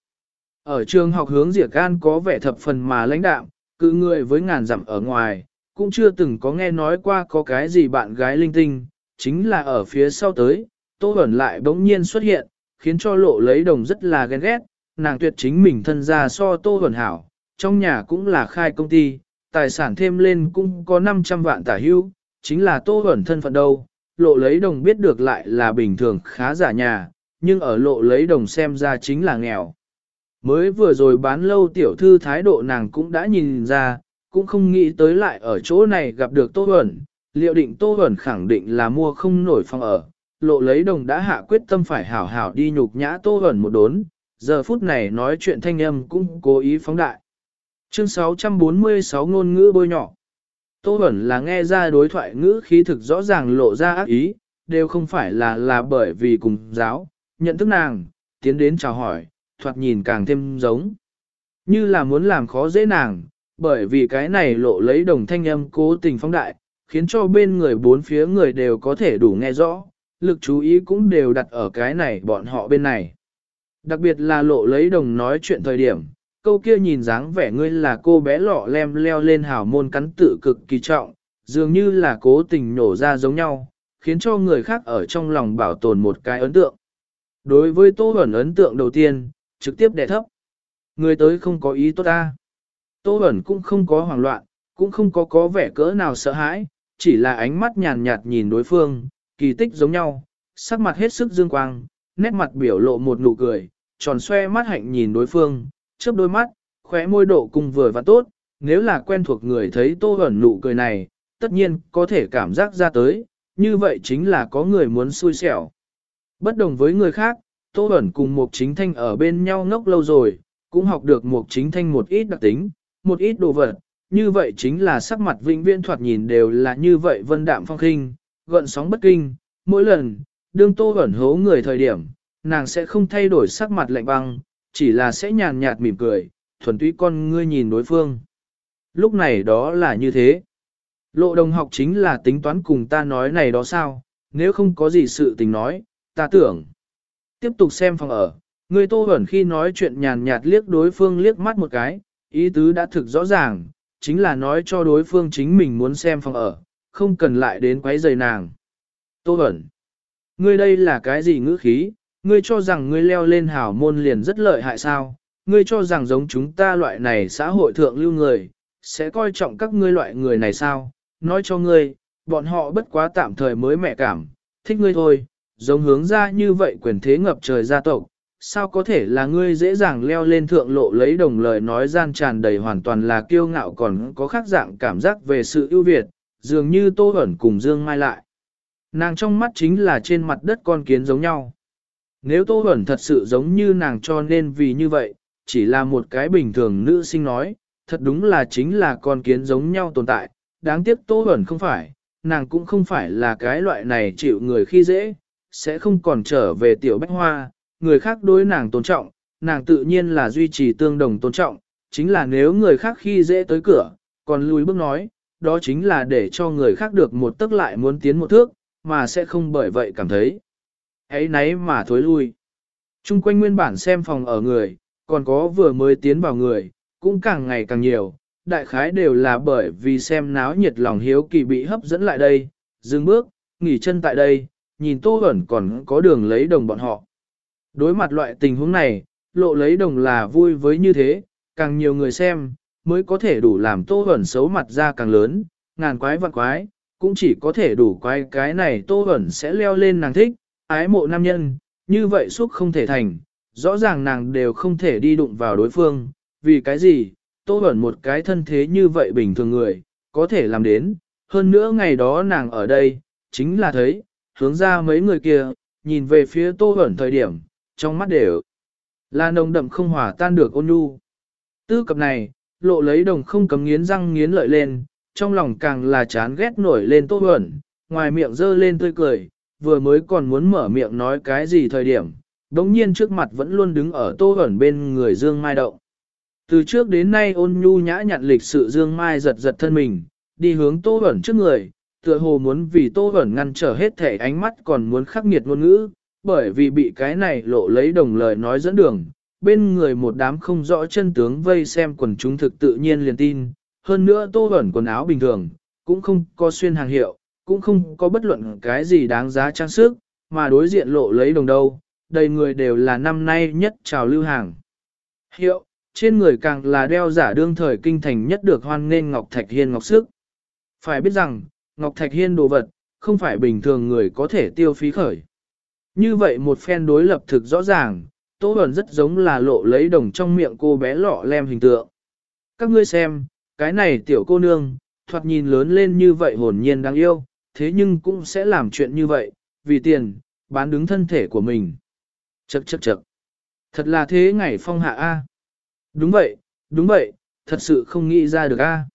Ở trường học hướng diệt an có vẻ thập phần mà lãnh đạo, cự người với ngàn dặm ở ngoài, cũng chưa từng có nghe nói qua có cái gì bạn gái linh tinh, chính là ở phía sau tới, Tô Bẩn lại bỗng nhiên xuất hiện, khiến cho lộ lấy đồng rất là ghen ghét, nàng tuyệt chính mình thân ra so Tô Bẩn hảo, trong nhà cũng là khai công ty, tài sản thêm lên cũng có 500 vạn tả hưu, chính là Tô Bẩn thân phận đâu, lộ lấy đồng biết được lại là bình thường khá giả nhà, nhưng ở lộ lấy đồng xem ra chính là nghèo. Mới vừa rồi bán lâu tiểu thư thái độ nàng cũng đã nhìn ra, cũng không nghĩ tới lại ở chỗ này gặp được Tô Huẩn, liệu định Tô Huẩn khẳng định là mua không nổi phòng ở, lộ lấy đồng đã hạ quyết tâm phải hảo hảo đi nhục nhã Tô Huẩn một đốn, giờ phút này nói chuyện thanh âm cũng cố ý phóng đại. Chương 646 ngôn ngữ bôi nhỏ. Tô Bẩn là nghe ra đối thoại ngữ khí thực rõ ràng lộ ra ác ý, đều không phải là là bởi vì cùng giáo, nhận thức nàng, tiến đến chào hỏi, thoạt nhìn càng thêm giống. Như là muốn làm khó dễ nàng, bởi vì cái này lộ lấy đồng thanh âm cố tình phóng đại, khiến cho bên người bốn phía người đều có thể đủ nghe rõ, lực chú ý cũng đều đặt ở cái này bọn họ bên này. Đặc biệt là lộ lấy đồng nói chuyện thời điểm, câu kia nhìn dáng vẻ ngươi là cô bé lọ lem leo lên hào môn cắn tự cực kỳ trọng, dường như là cố tình nổ ra giống nhau, khiến cho người khác ở trong lòng bảo tồn một cái ấn tượng. Đối với Tô Bẩn ấn tượng đầu tiên, trực tiếp đè thấp. Người tới không có ý tốt ta. Tô Bẩn cũng không có hoảng loạn, cũng không có có vẻ cỡ nào sợ hãi, chỉ là ánh mắt nhàn nhạt nhìn đối phương, kỳ tích giống nhau, sắc mặt hết sức dương quang, nét mặt biểu lộ một nụ cười, tròn xoe mắt hạnh nhìn đối phương, chớp đôi mắt, khóe môi độ cùng vừa và tốt, nếu là quen thuộc người thấy Tô ẩn nụ cười này, tất nhiên có thể cảm giác ra tới, như vậy chính là có người muốn xui xẻo. Bất đồng với người khác, Tô ẩn cùng Mục Chính Thanh ở bên nhau ngốc lâu rồi, cũng học được Mục Chính Thanh một ít đặc tính, một ít đồ vật, như vậy chính là sắc mặt vĩnh viễn thoạt nhìn đều là như vậy vân đạm phong khinh, gợn sóng bất kinh, mỗi lần, đương Tô ẩn hố người thời điểm, nàng sẽ không thay đổi sắc mặt lạnh băng, chỉ là sẽ nhàn nhạt mỉm cười, thuần túy con ngươi nhìn đối phương. Lúc này đó là như thế. Lộ đồng học chính là tính toán cùng ta nói này đó sao, nếu không có gì sự tình nói, ta tưởng. Tiếp tục xem phòng ở, người tô hẩn khi nói chuyện nhàn nhạt liếc đối phương liếc mắt một cái, ý tứ đã thực rõ ràng, chính là nói cho đối phương chính mình muốn xem phòng ở, không cần lại đến quấy rầy nàng. Tô hẩn, ngươi đây là cái gì ngữ khí, ngươi cho rằng ngươi leo lên hảo môn liền rất lợi hại sao, ngươi cho rằng giống chúng ta loại này xã hội thượng lưu người, sẽ coi trọng các ngươi loại người này sao, nói cho ngươi, bọn họ bất quá tạm thời mới mẹ cảm, thích ngươi thôi, giống hướng ra như vậy quyền thế ngập trời gia tộc, sao có thể là ngươi dễ dàng leo lên thượng lộ lấy đồng lời nói gian tràn đầy hoàn toàn là kiêu ngạo còn có khác dạng cảm giác về sự ưu việt, dường như tô ẩn cùng Dương Mai lại. Nàng trong mắt chính là trên mặt đất con kiến giống nhau. Nếu tô ẩn thật sự giống như nàng cho nên vì như vậy, chỉ là một cái bình thường nữ sinh nói, thật đúng là chính là con kiến giống nhau tồn tại, đáng tiếc tô ẩn không phải, nàng cũng không phải là cái loại này chịu người khi dễ, sẽ không còn trở về tiểu bách hoa, người khác đối nàng tôn trọng, nàng tự nhiên là duy trì tương đồng tôn trọng, chính là nếu người khác khi dễ tới cửa, còn lùi bước nói, đó chính là để cho người khác được một tức lại muốn tiến một thước, mà sẽ không bởi vậy cảm thấy ấy nấy mà thối lui. Trung quanh nguyên bản xem phòng ở người, còn có vừa mới tiến vào người, cũng càng ngày càng nhiều, đại khái đều là bởi vì xem náo nhiệt lòng hiếu kỳ bị hấp dẫn lại đây, dừng bước, nghỉ chân tại đây, nhìn tô ẩn còn có đường lấy đồng bọn họ. Đối mặt loại tình huống này, lộ lấy đồng là vui với như thế, càng nhiều người xem, mới có thể đủ làm tô ẩn xấu mặt ra càng lớn, ngàn quái vạn quái, cũng chỉ có thể đủ quái cái này tô ẩn sẽ leo lên nàng thích, ái mộ nam nhân, như vậy xúc không thể thành, rõ ràng nàng đều không thể đi đụng vào đối phương, vì cái gì, tô ẩn một cái thân thế như vậy bình thường người, có thể làm đến, hơn nữa ngày đó nàng ở đây, chính là thấy, hướng ra mấy người kia, nhìn về phía tô ẩn thời điểm, trong mắt đều là nồng đậm không hòa tan được ôn nhu. Tư cập này, lộ lấy đồng không cấm nghiến răng nghiến lợi lên, trong lòng càng là chán ghét nổi lên tô ẩn, ngoài miệng dơ lên tươi cười, vừa mới còn muốn mở miệng nói cái gì thời điểm, đống nhiên trước mặt vẫn luôn đứng ở tô ẩn bên người Dương Mai Động. Từ trước đến nay ôn nhu nhã nhặn lịch sự Dương Mai giật giật thân mình, đi hướng tô ẩn trước người, tựa hồ muốn vì tô ẩn ngăn trở hết thể ánh mắt còn muốn khắc nghiệt ngôn ngữ, bởi vì bị cái này lộ lấy đồng lời nói dẫn đường, bên người một đám không rõ chân tướng vây xem quần chúng thực tự nhiên liền tin, hơn nữa tô ẩn quần áo bình thường, cũng không có xuyên hàng hiệu, cũng không có bất luận cái gì đáng giá trang sức, mà đối diện lộ lấy đồng đâu, đầy người đều là năm nay nhất trào lưu hàng. Hiệu, trên người càng là đeo giả đương thời kinh thành nhất được hoan nên Ngọc Thạch Hiên Ngọc Sức. Phải biết rằng, Ngọc Thạch Hiên đồ vật, không phải bình thường người có thể tiêu phí khởi. Như vậy một phen đối lập thực rõ ràng, Tô Bẩn rất giống là lộ lấy đồng trong miệng cô bé lọ lem hình tượng. Các ngươi xem, cái này tiểu cô nương, thoạt nhìn lớn lên như vậy hồn nhiên đáng yêu, thế nhưng cũng sẽ làm chuyện như vậy, vì tiền, bán đứng thân thể của mình. Chậc chậc chậc. Thật là thế ngày phong hạ A. Đúng vậy, đúng vậy, thật sự không nghĩ ra được A.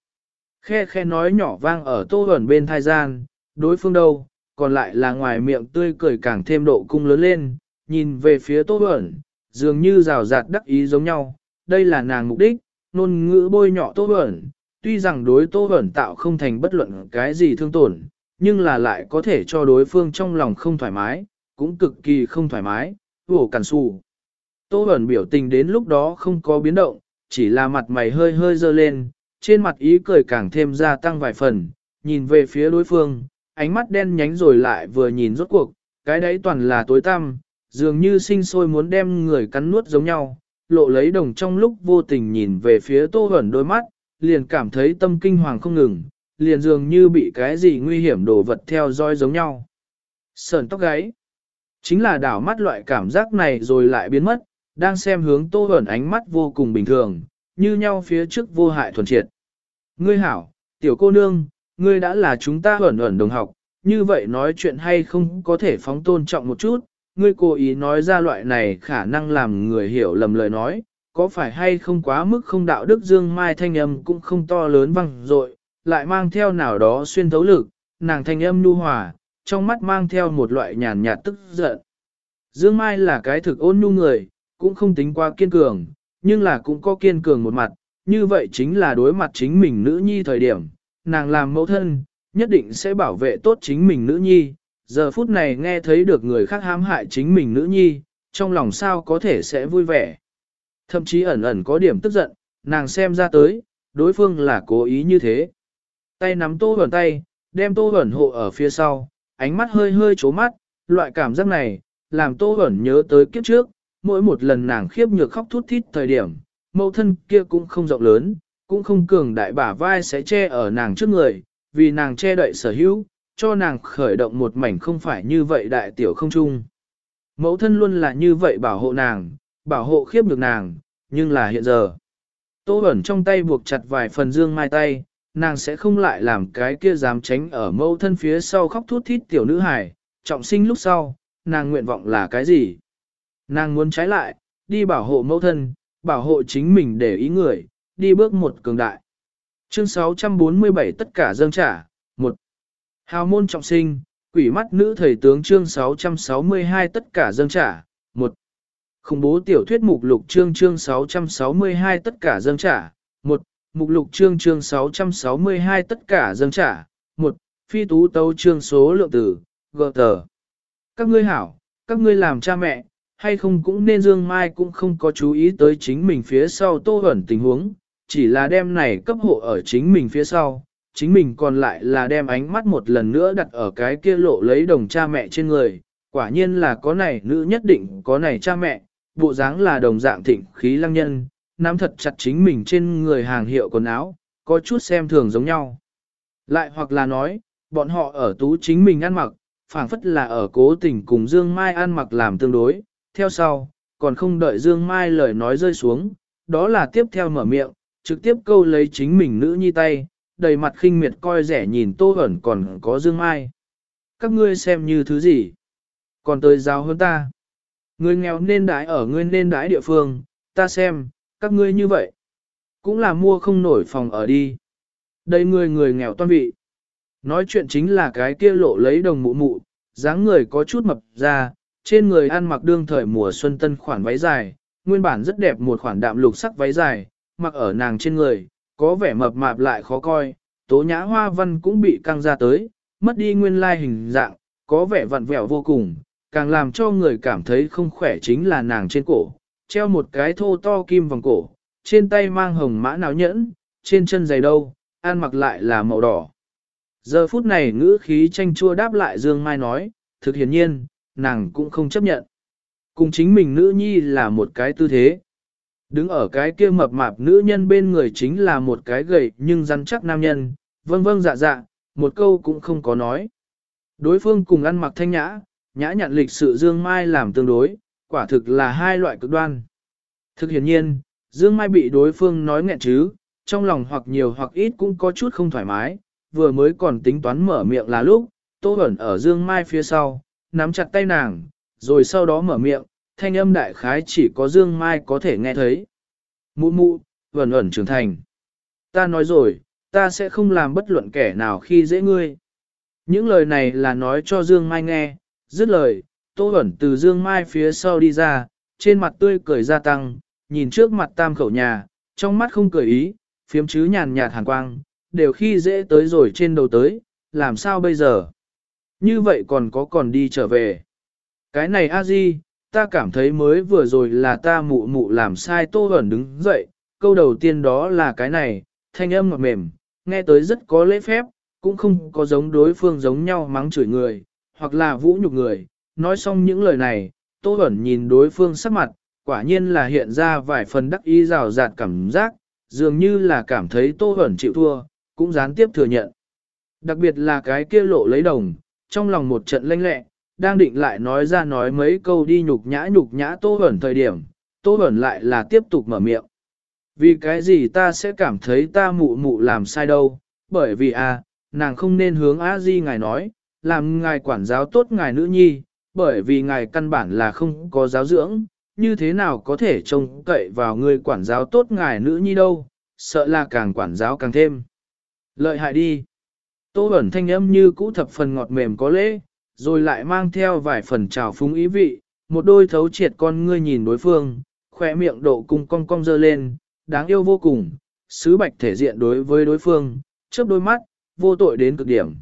Khe khe nói nhỏ vang ở tô ẩn bên thai gian, đối phương đâu, còn lại là ngoài miệng tươi cười càng thêm độ cung lớn lên, nhìn về phía tô ẩn, dường như rào rạt đắc ý giống nhau, đây là nàng mục đích, nôn ngữ bôi nhọ tô ẩn, tuy rằng đối tô ẩn tạo không thành bất luận cái gì thương tổn, nhưng là lại có thể cho đối phương trong lòng không thoải mái, cũng cực kỳ không thoải mái, vổ cản xù. Tô ẩn biểu tình đến lúc đó không có biến động, chỉ là mặt mày hơi hơi dơ lên, trên mặt ý cười càng thêm gia tăng vài phần, nhìn về phía đối phương, ánh mắt đen nhánh rồi lại vừa nhìn rốt cuộc, cái đấy toàn là tối tăm, dường như sinh sôi muốn đem người cắn nuốt giống nhau, lộ lấy đồng trong lúc vô tình nhìn về phía tô ẩn đôi mắt, liền cảm thấy tâm kinh hoàng không ngừng, liền dường như bị cái gì nguy hiểm đồ vật theo dõi giống nhau. Sờn tóc gáy. Chính là đảo mắt loại cảm giác này rồi lại biến mất, đang xem hướng tô ẩn ánh mắt vô cùng bình thường, như nhau phía trước vô hại thuần triệt. Ngươi hảo, tiểu cô nương, ngươi đã là chúng ta ẩn ẩn đồng học, như vậy nói chuyện hay không có thể phóng tôn trọng một chút, ngươi cố ý nói ra loại này khả năng làm người hiểu lầm lời nói, có phải hay không quá mức không đạo đức dương mai thanh âm cũng không to lớn văng rồi lại mang theo nào đó xuyên thấu lực, nàng thanh âm nhu hòa, trong mắt mang theo một loại nhàn nhạt tức giận. Dương Mai là cái thực ôn nhu người, cũng không tính qua kiên cường, nhưng là cũng có kiên cường một mặt, như vậy chính là đối mặt chính mình nữ nhi thời điểm, nàng làm mẫu thân, nhất định sẽ bảo vệ tốt chính mình nữ nhi, giờ phút này nghe thấy được người khác hãm hại chính mình nữ nhi, trong lòng sao có thể sẽ vui vẻ. Thậm chí ẩn ẩn có điểm tức giận, nàng xem ra tới, đối phương là cố ý như thế. Tay nắm tô hẩn tay, đem tô hẩn hộ ở phía sau, ánh mắt hơi hơi chố mắt, loại cảm giác này, làm tô hẩn nhớ tới kiếp trước, mỗi một lần nàng khiếp nhược khóc thút thít thời điểm, mẫu thân kia cũng không rộng lớn, cũng không cường đại bả vai sẽ che ở nàng trước người, vì nàng che đậy sở hữu, cho nàng khởi động một mảnh không phải như vậy đại tiểu không chung. Mẫu thân luôn là như vậy bảo hộ nàng, bảo hộ khiếp được nàng, nhưng là hiện giờ. Tô ẩn trong tay buộc chặt vài phần dương mai tay, nàng sẽ không lại làm cái kia dám tránh ở mâu thân phía sau khóc thút thít tiểu nữ hài, trọng sinh lúc sau, nàng nguyện vọng là cái gì? Nàng muốn trái lại, đi bảo hộ mâu thân, bảo hộ chính mình để ý người, đi bước một cường đại. Chương 647 tất cả dâng trả, một Hào môn trọng sinh, quỷ mắt nữ thầy tướng chương 662 tất cả dâng trả, một Khủng bố tiểu thuyết mục lục chương chương 662 tất cả dâng trả. một Mục lục chương chương 662 tất cả dâng trả. một Phi tú tấu chương số lượng tử, gờ tờ. Các ngươi hảo, các ngươi làm cha mẹ, hay không cũng nên Dương Mai cũng không có chú ý tới chính mình phía sau tô ẩn tình huống, chỉ là đem này cấp hộ ở chính mình phía sau, chính mình còn lại là đem ánh mắt một lần nữa đặt ở cái kia lộ lấy đồng cha mẹ trên người, quả nhiên là có này nữ nhất định có này cha mẹ, bộ dáng là đồng dạng thịnh khí lăng nhân, nắm thật chặt chính mình trên người hàng hiệu quần áo, có chút xem thường giống nhau. Lại hoặc là nói, bọn họ ở tú chính mình ăn mặc, phảng phất là ở cố tình cùng Dương Mai ăn mặc làm tương đối, theo sau, còn không đợi Dương Mai lời nói rơi xuống, đó là tiếp theo mở miệng, trực tiếp câu lấy chính mình nữ nhi tay, đầy mặt khinh miệt coi rẻ nhìn tô ẩn còn có Dương Mai. Các ngươi xem như thứ gì? Còn tới giáo hơn ta. Người nghèo nên đái ở ngươi nên đái địa phương, ta xem, các ngươi như vậy. Cũng là mua không nổi phòng ở đi. Đây người người nghèo toan vị. Nói chuyện chính là cái kia lộ lấy đồng mụ mụ, dáng người có chút mập ra, trên người ăn mặc đương thời mùa xuân tân khoản váy dài, nguyên bản rất đẹp một khoản đạm lục sắc váy dài, mặc ở nàng trên người, có vẻ mập mạp lại khó coi, tố nhã hoa văn cũng bị căng ra tới, mất đi nguyên lai hình dạng, có vẻ vặn vẹo vô cùng, càng làm cho người cảm thấy không khỏe chính là nàng trên cổ, treo một cái thô to kim vòng cổ, trên tay mang hồng mã náo nhẫn, trên chân giày đâu, ăn mặc lại là màu đỏ. Giờ phút này ngữ khí tranh chua đáp lại Dương Mai nói, thực hiển nhiên, nàng cũng không chấp nhận. Cùng chính mình nữ nhi là một cái tư thế. Đứng ở cái kia mập mạp nữ nhân bên người chính là một cái gầy nhưng rắn chắc nam nhân, vâng vâng dạ dạ, một câu cũng không có nói. Đối phương cùng ăn mặc thanh nhã, nhã nhặn lịch sự Dương Mai làm tương đối, quả thực là hai loại cực đoan. Thực hiện nhiên, Dương Mai bị đối phương nói nghẹn chứ, trong lòng hoặc nhiều hoặc ít cũng có chút không thoải mái, vừa mới còn tính toán mở miệng là lúc, Tô Bẩn ở Dương Mai phía sau, nắm chặt tay nàng, rồi sau đó mở miệng, thanh âm đại khái chỉ có Dương Mai có thể nghe thấy. Mụ mụ, vẩn ẩn trưởng thành. Ta nói rồi, ta sẽ không làm bất luận kẻ nào khi dễ ngươi. Những lời này là nói cho Dương Mai nghe, dứt lời, Tô Bẩn từ Dương Mai phía sau đi ra, trên mặt tươi cười gia tăng, nhìn trước mặt tam khẩu nhà, trong mắt không cười ý, phiếm chứ nhàn nhạt hàn quang, đều khi dễ tới rồi trên đầu tới, làm sao bây giờ? Như vậy còn có còn đi trở về. Cái này a di, ta cảm thấy mới vừa rồi là ta mụ mụ làm sai tô ẩn đứng dậy, câu đầu tiên đó là cái này, thanh âm ngọt mềm, nghe tới rất có lễ phép, cũng không có giống đối phương giống nhau mắng chửi người, hoặc là vũ nhục người. Nói xong những lời này, tô Bẩn nhìn đối phương sắc mặt, quả nhiên là hiện ra vài phần đắc ý rào rạt cảm giác, dường như là cảm thấy tô Bẩn chịu thua, cũng gián tiếp thừa nhận. Đặc biệt là cái kia lộ lấy đồng, trong lòng một trận lanh lẹ, đang định lại nói ra nói mấy câu đi nhục nhã nhục nhã Tô Bẩn thời điểm, Tô Bẩn lại là tiếp tục mở miệng. Vì cái gì ta sẽ cảm thấy ta mụ mụ làm sai đâu, bởi vì à, nàng không nên hướng a di ngài nói, làm ngài quản giáo tốt ngài nữ nhi, bởi vì ngài căn bản là không có giáo dưỡng, như thế nào có thể trông cậy vào người quản giáo tốt ngài nữ nhi đâu, sợ là càng quản giáo càng thêm. Lợi hại đi. Tô ẩn thanh âm như cũ thập phần ngọt mềm có lễ, rồi lại mang theo vài phần trào phúng ý vị, một đôi thấu triệt con ngươi nhìn đối phương, khỏe miệng độ cung cong cong dơ lên, đáng yêu vô cùng, sứ bạch thể diện đối với đối phương, chớp đôi mắt, vô tội đến cực điểm.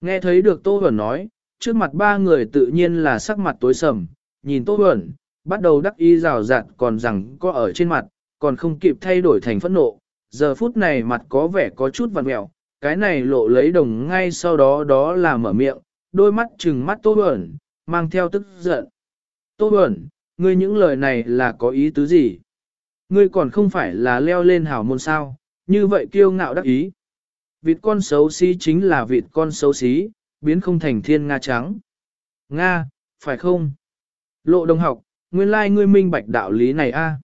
Nghe thấy được Tô ẩn nói, trước mặt ba người tự nhiên là sắc mặt tối sầm, nhìn Tô Huẩn, bắt đầu đắc ý rào rạt còn rằng có ở trên mặt, còn không kịp thay đổi thành phẫn nộ, giờ phút này mặt có vẻ có chút vằn mẹo, cái này lộ lấy đồng ngay sau đó đó là mở miệng, đôi mắt trừng mắt Tô Bẩn, mang theo tức giận. Tô Bẩn, ngươi những lời này là có ý tứ gì? Ngươi còn không phải là leo lên hảo môn sao, như vậy kiêu ngạo đắc ý. Vịt con xấu xí chính là vịt con xấu xí, biến không thành thiên Nga trắng. Nga, phải không? Lộ đồng học, nguyên lai like ngươi minh bạch đạo lý này a.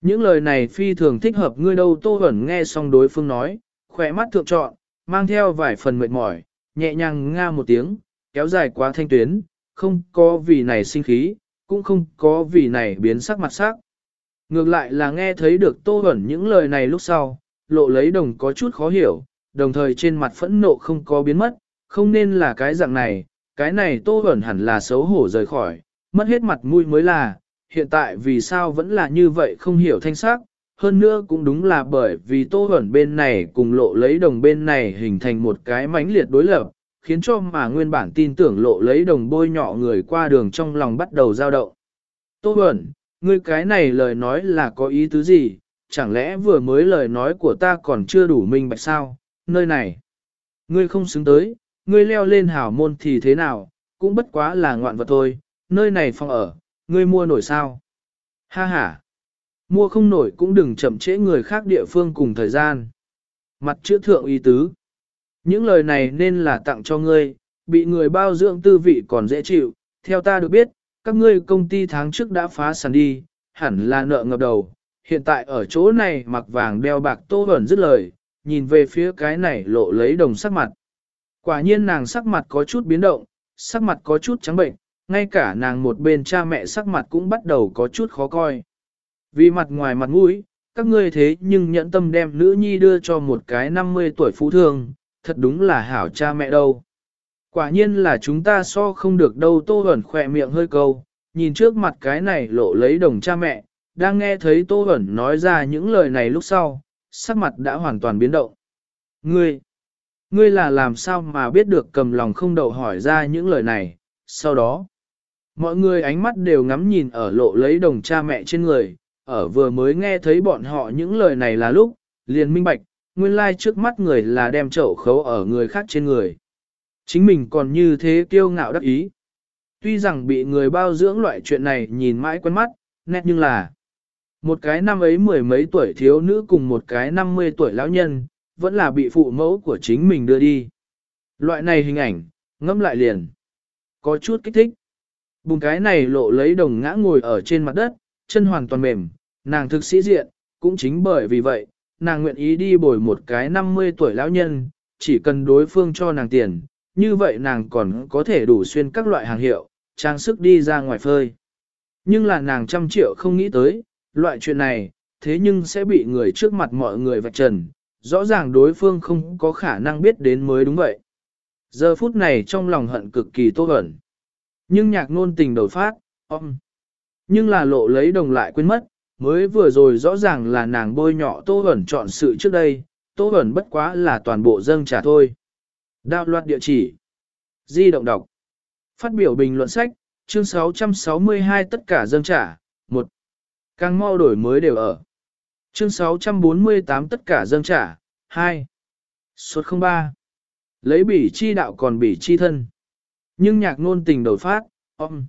Những lời này phi thường thích hợp ngươi đâu Tô ẩn nghe xong đối phương nói, khỏe mắt thượng trọn, mang theo vài phần mệt mỏi, nhẹ nhàng nga một tiếng, kéo dài quá thanh tuyến, không có vì này sinh khí, cũng không có vì này biến sắc mặt sắc. Ngược lại là nghe thấy được tô ẩn những lời này lúc sau, lộ lấy đồng có chút khó hiểu, đồng thời trên mặt phẫn nộ không có biến mất, không nên là cái dạng này, cái này tô ẩn hẳn là xấu hổ rời khỏi, mất hết mặt mũi mới là, hiện tại vì sao vẫn là như vậy không hiểu thanh sắc, hơn nữa cũng đúng là bởi vì tô ẩn bên này cùng lộ lấy đồng bên này hình thành một cái mãnh liệt đối lập, khiến cho mà nguyên bản tin tưởng lộ lấy đồng bôi nhọ người qua đường trong lòng bắt đầu dao động. Tô ẩn, ngươi cái này lời nói là có ý tứ gì, chẳng lẽ vừa mới lời nói của ta còn chưa đủ minh bạch sao, nơi này. Ngươi không xứng tới, ngươi leo lên hảo môn thì thế nào, cũng bất quá là ngoạn vật thôi, nơi này phòng ở, ngươi mua nổi sao? Ha ha! Mua không nổi cũng đừng chậm trễ người khác địa phương cùng thời gian. Mặt chữa thượng y tứ. Những lời này nên là tặng cho ngươi, bị người bao dưỡng tư vị còn dễ chịu. Theo ta được biết, các ngươi công ty tháng trước đã phá sản đi, hẳn là nợ ngập đầu. Hiện tại ở chỗ này mặc vàng đeo bạc tô ẩn dứt lời, nhìn về phía cái này lộ lấy đồng sắc mặt. Quả nhiên nàng sắc mặt có chút biến động, sắc mặt có chút trắng bệnh, ngay cả nàng một bên cha mẹ sắc mặt cũng bắt đầu có chút khó coi. Vì mặt ngoài mặt mũi, các ngươi thế nhưng nhẫn tâm đem nữ nhi đưa cho một cái 50 tuổi phú thương, thật đúng là hảo cha mẹ đâu. Quả nhiên là chúng ta so không được đâu tô ẩn khỏe miệng hơi câu, nhìn trước mặt cái này lộ lấy đồng cha mẹ, đang nghe thấy tô ẩn nói ra những lời này lúc sau, sắc mặt đã hoàn toàn biến động. Ngươi, ngươi là làm sao mà biết được cầm lòng không đậu hỏi ra những lời này, sau đó, mọi người ánh mắt đều ngắm nhìn ở lộ lấy đồng cha mẹ trên người, ở vừa mới nghe thấy bọn họ những lời này là lúc, liền minh bạch, nguyên lai trước mắt người là đem chậu khấu ở người khác trên người. Chính mình còn như thế kiêu ngạo đắc ý. Tuy rằng bị người bao dưỡng loại chuyện này nhìn mãi quen mắt, nét nhưng là một cái năm ấy mười mấy tuổi thiếu nữ cùng một cái năm mươi tuổi lão nhân, vẫn là bị phụ mẫu của chính mình đưa đi. Loại này hình ảnh, ngâm lại liền. Có chút kích thích. Bùng cái này lộ lấy đồng ngã ngồi ở trên mặt đất, chân hoàn toàn mềm, nàng thực sĩ diện, cũng chính bởi vì vậy, nàng nguyện ý đi bồi một cái 50 tuổi lão nhân, chỉ cần đối phương cho nàng tiền, như vậy nàng còn có thể đủ xuyên các loại hàng hiệu, trang sức đi ra ngoài phơi. Nhưng là nàng trăm triệu không nghĩ tới, loại chuyện này, thế nhưng sẽ bị người trước mặt mọi người vạch trần, rõ ràng đối phương không có khả năng biết đến mới đúng vậy. Giờ phút này trong lòng hận cực kỳ tốt ẩn. Nhưng nhạc ngôn tình đầu phát, ông. Nhưng là lộ lấy đồng lại quên mất, mới vừa rồi rõ ràng là nàng bôi nhọ Tô Bẩn chọn sự trước đây, Tô Bẩn bất quá là toàn bộ dâng trả thôi. Đao loạt địa chỉ. Di động đọc. Phát biểu bình luận sách, chương 662 tất cả dâng trả, 1. Càng mau đổi mới đều ở. Chương 648 tất cả dâng trả, 2. Suốt 03. Lấy bỉ chi đạo còn bỉ chi thân. Nhưng nhạc ngôn tình đầu phát, ông.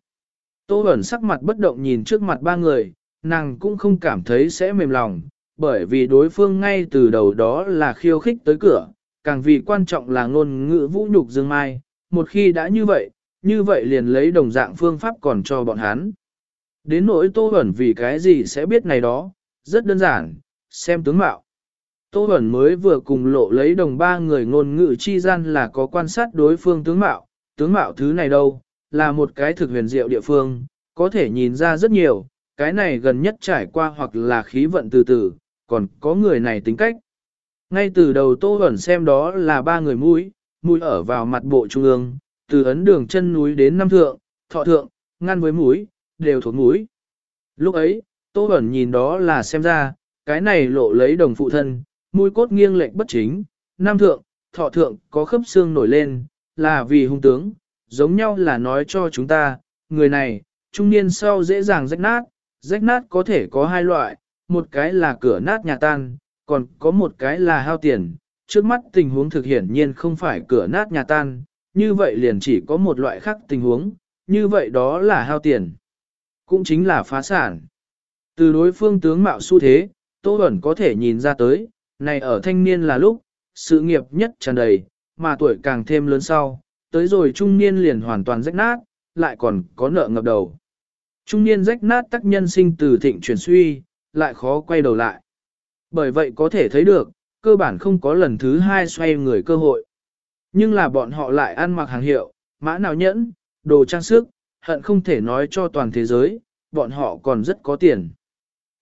Tô ẩn sắc mặt bất động nhìn trước mặt ba người, nàng cũng không cảm thấy sẽ mềm lòng, bởi vì đối phương ngay từ đầu đó là khiêu khích tới cửa, càng vì quan trọng là ngôn ngữ vũ nhục dương mai, một khi đã như vậy, như vậy liền lấy đồng dạng phương pháp còn cho bọn hắn. Đến nỗi Tô ẩn vì cái gì sẽ biết này đó, rất đơn giản, xem tướng mạo. Tô Bẩn mới vừa cùng lộ lấy đồng ba người ngôn ngữ chi gian là có quan sát đối phương tướng mạo, tướng mạo thứ này đâu, là một cái thực huyền diệu địa phương, có thể nhìn ra rất nhiều, cái này gần nhất trải qua hoặc là khí vận từ từ, còn có người này tính cách. Ngay từ đầu Tô Bẩn xem đó là ba người mũi, mũi ở vào mặt bộ trung ương, từ ấn đường chân núi đến năm thượng, thọ thượng, ngăn với mũi, đều thuộc mũi. Lúc ấy, Tô Bẩn nhìn đó là xem ra, cái này lộ lấy đồng phụ thân, mũi cốt nghiêng lệch bất chính, nam thượng, thọ thượng có khớp xương nổi lên, là vì hung tướng, giống nhau là nói cho chúng ta, người này, trung niên sau dễ dàng rách nát, rách nát có thể có hai loại, một cái là cửa nát nhà tan, còn có một cái là hao tiền. Trước mắt tình huống thực hiển nhiên không phải cửa nát nhà tan, như vậy liền chỉ có một loại khác tình huống, như vậy đó là hao tiền. Cũng chính là phá sản. Từ đối phương tướng mạo xu thế, Tô Bẩn có thể nhìn ra tới, này ở thanh niên là lúc, sự nghiệp nhất tràn đầy, mà tuổi càng thêm lớn sau, tới rồi trung niên liền hoàn toàn rách nát, lại còn có nợ ngập đầu. Trung niên rách nát tác nhân sinh từ thịnh chuyển suy, lại khó quay đầu lại. Bởi vậy có thể thấy được, cơ bản không có lần thứ hai xoay người cơ hội. Nhưng là bọn họ lại ăn mặc hàng hiệu, mã nào nhẫn, đồ trang sức, hận không thể nói cho toàn thế giới, bọn họ còn rất có tiền.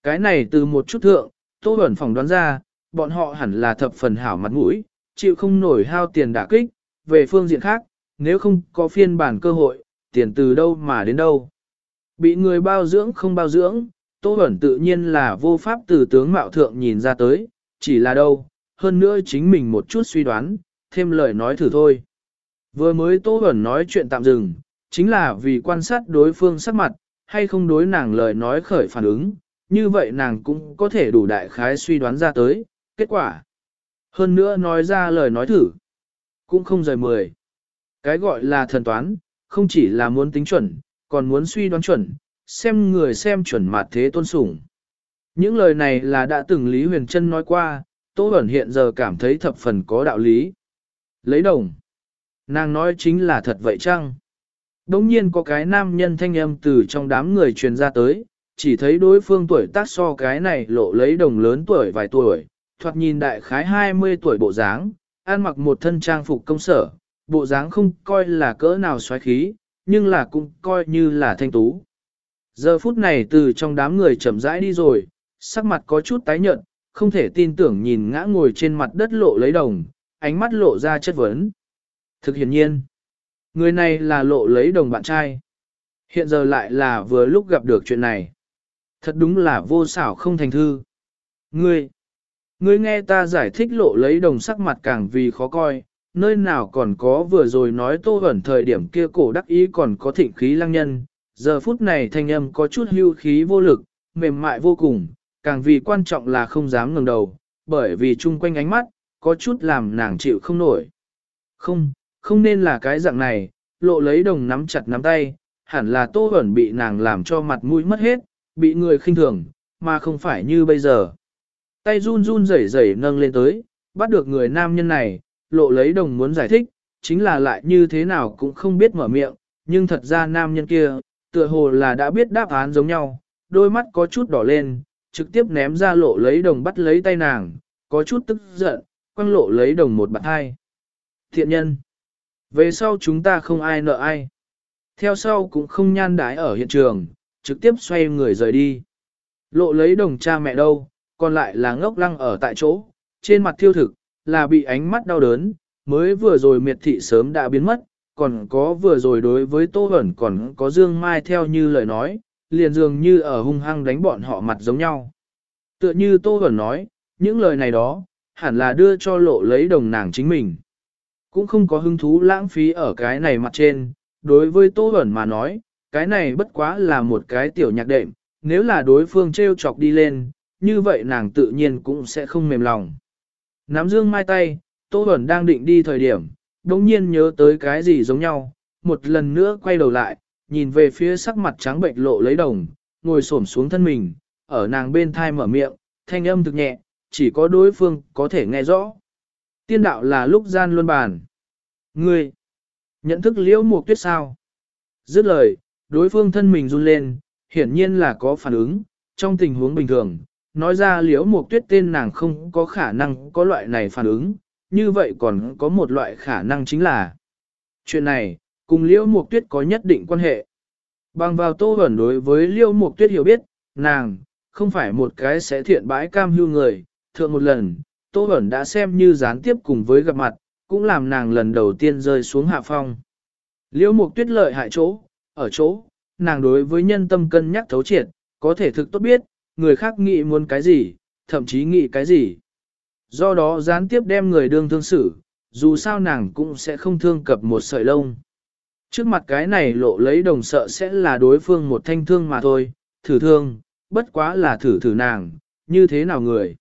Cái này từ một chút thượng, Tô Bẩn phỏng đoán ra, bọn họ hẳn là thập phần hảo mặt mũi, chịu không nổi hao tiền đả kích, về phương diện khác, nếu không có phiên bản cơ hội, tiền từ đâu mà đến đâu. Bị người bao dưỡng không bao dưỡng, Tô Bẩn tự nhiên là vô pháp từ tướng mạo thượng nhìn ra tới, chỉ là đâu, hơn nữa chính mình một chút suy đoán, thêm lời nói thử thôi. Vừa mới Tô Bẩn nói chuyện tạm dừng, chính là vì quan sát đối phương sắc mặt, hay không đối nàng lời nói khởi phản ứng, như vậy nàng cũng có thể đủ đại khái suy đoán ra tới, kết quả. Hơn nữa nói ra lời nói thử, cũng không rời mười. Cái gọi là thần toán, không chỉ là muốn tính chuẩn, còn muốn suy đoán chuẩn, xem người xem chuẩn mặt thế tôn sủng. Những lời này là đã từng Lý Huyền Trân nói qua, Tô Bẩn hiện giờ cảm thấy thập phần có đạo lý. Lấy đồng. Nàng nói chính là thật vậy chăng? Đống nhiên có cái nam nhân thanh âm từ trong đám người truyền ra tới, chỉ thấy đối phương tuổi tác so cái này lộ lấy đồng lớn tuổi vài tuổi, thoạt nhìn đại khái 20 tuổi bộ dáng, ăn mặc một thân trang phục công sở, bộ dáng không coi là cỡ nào xoáy khí, nhưng là cũng coi như là thanh tú. Giờ phút này từ trong đám người chậm rãi đi rồi, sắc mặt có chút tái nhợt, không thể tin tưởng nhìn ngã ngồi trên mặt đất lộ lấy đồng, ánh mắt lộ ra chất vấn. Thực hiện nhiên, người này là lộ lấy đồng bạn trai. Hiện giờ lại là vừa lúc gặp được chuyện này. Thật đúng là vô xảo không thành thư. Ngươi, ngươi nghe ta giải thích lộ lấy đồng sắc mặt càng vì khó coi, nơi nào còn có vừa rồi nói tô ẩn thời điểm kia cổ đắc ý còn có thịnh khí lăng nhân, giờ phút này thanh âm có chút hưu khí vô lực, mềm mại vô cùng, càng vì quan trọng là không dám ngẩng đầu, bởi vì chung quanh ánh mắt, có chút làm nàng chịu không nổi. Không, không nên là cái dạng này, lộ lấy đồng nắm chặt nắm tay, hẳn là tô ẩn bị nàng làm cho mặt mũi mất hết, bị người khinh thường, mà không phải như bây giờ. Tay run run rẩy rẩy nâng lên tới, bắt được người nam nhân này, lộ lấy đồng muốn giải thích, chính là lại như thế nào cũng không biết mở miệng, nhưng thật ra nam nhân kia, tựa hồ là đã biết đáp án giống nhau, đôi mắt có chút đỏ lên, trực tiếp ném ra lộ lấy đồng bắt lấy tay nàng, có chút tức giận, quăng lộ lấy đồng một bạn hai. Thiện nhân, về sau chúng ta không ai nợ ai. Theo sau cũng không nhan đái ở hiện trường, trực tiếp xoay người rời đi. Lộ lấy đồng cha mẹ đâu, còn lại là ngốc lăng ở tại chỗ, trên mặt thiêu thực, là bị ánh mắt đau đớn, mới vừa rồi miệt thị sớm đã biến mất, còn có vừa rồi đối với Tô Hẩn còn có Dương Mai theo như lời nói, liền dường như ở hung hăng đánh bọn họ mặt giống nhau. Tựa như Tô Hẩn nói, những lời này đó, hẳn là đưa cho lộ lấy đồng nàng chính mình. Cũng không có hứng thú lãng phí ở cái này mặt trên, đối với Tô Hẩn mà nói, cái này bất quá là một cái tiểu nhạc đệm, nếu là đối phương treo chọc đi lên, như vậy nàng tự nhiên cũng sẽ không mềm lòng. Nắm dương mai tay, Tô Bẩn đang định đi thời điểm, đồng nhiên nhớ tới cái gì giống nhau, một lần nữa quay đầu lại, nhìn về phía sắc mặt trắng bệnh lộ lấy đồng, ngồi xổm xuống thân mình, ở nàng bên thai mở miệng, thanh âm thực nhẹ, chỉ có đối phương có thể nghe rõ. Tiên đạo là lúc gian luân bàn. Ngươi, nhận thức liễu mục tuyết sao? Dứt lời, đối phương thân mình run lên, hiển nhiên là có phản ứng, trong tình huống bình thường, nói ra liễu một tuyết tên nàng không có khả năng có loại này phản ứng, như vậy còn có một loại khả năng chính là chuyện này, cùng liễu một tuyết có nhất định quan hệ. Bằng vào tô ẩn đối với liễu một tuyết hiểu biết, nàng, không phải một cái sẽ thiện bãi cam hưu người, thượng một lần, tô ẩn đã xem như gián tiếp cùng với gặp mặt, cũng làm nàng lần đầu tiên rơi xuống hạ phong. Liễu mục tuyết lợi hại chỗ, ở chỗ, nàng đối với nhân tâm cân nhắc thấu triệt, có thể thực tốt biết, người khác nghĩ muốn cái gì, thậm chí nghĩ cái gì. Do đó gián tiếp đem người đương thương xử, dù sao nàng cũng sẽ không thương cập một sợi lông. Trước mặt cái này lộ lấy đồng sợ sẽ là đối phương một thanh thương mà thôi, thử thương, bất quá là thử thử nàng, như thế nào người.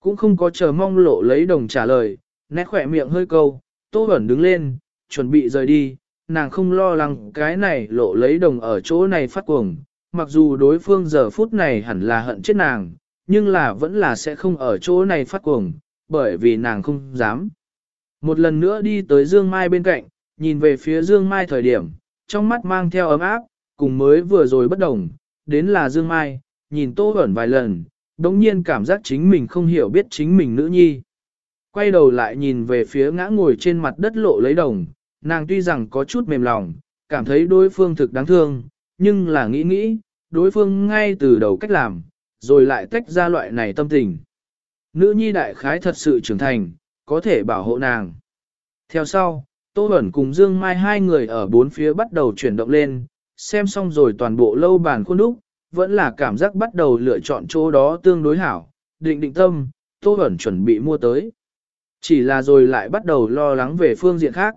Cũng không có chờ mong lộ lấy đồng trả lời, nét khỏe miệng hơi câu, tô ẩn đứng lên, chuẩn bị rời đi, nàng không lo lắng cái này lộ lấy đồng ở chỗ này phát cuồng, mặc dù đối phương giờ phút này hẳn là hận chết nàng, nhưng là vẫn là sẽ không ở chỗ này phát cuồng, bởi vì nàng không dám. Một lần nữa đi tới Dương Mai bên cạnh, nhìn về phía Dương Mai thời điểm, trong mắt mang theo ấm áp, cùng mới vừa rồi bất đồng, đến là Dương Mai, nhìn Tô Bẩn vài lần, đồng nhiên cảm giác chính mình không hiểu biết chính mình nữ nhi. Quay đầu lại nhìn về phía ngã ngồi trên mặt đất lộ lấy đồng, nàng tuy rằng có chút mềm lòng, cảm thấy đối phương thực đáng thương, nhưng là nghĩ nghĩ, đối phương ngay từ đầu cách làm, rồi lại tách ra loại này tâm tình. Nữ nhi đại khái thật sự trưởng thành, có thể bảo hộ nàng. Theo sau, Tô Bẩn cùng Dương Mai hai người ở bốn phía bắt đầu chuyển động lên, xem xong rồi toàn bộ lâu bàn khuôn đúc, vẫn là cảm giác bắt đầu lựa chọn chỗ đó tương đối hảo, định định tâm, Tô Bẩn chuẩn bị mua tới. Chỉ là rồi lại bắt đầu lo lắng về phương diện khác.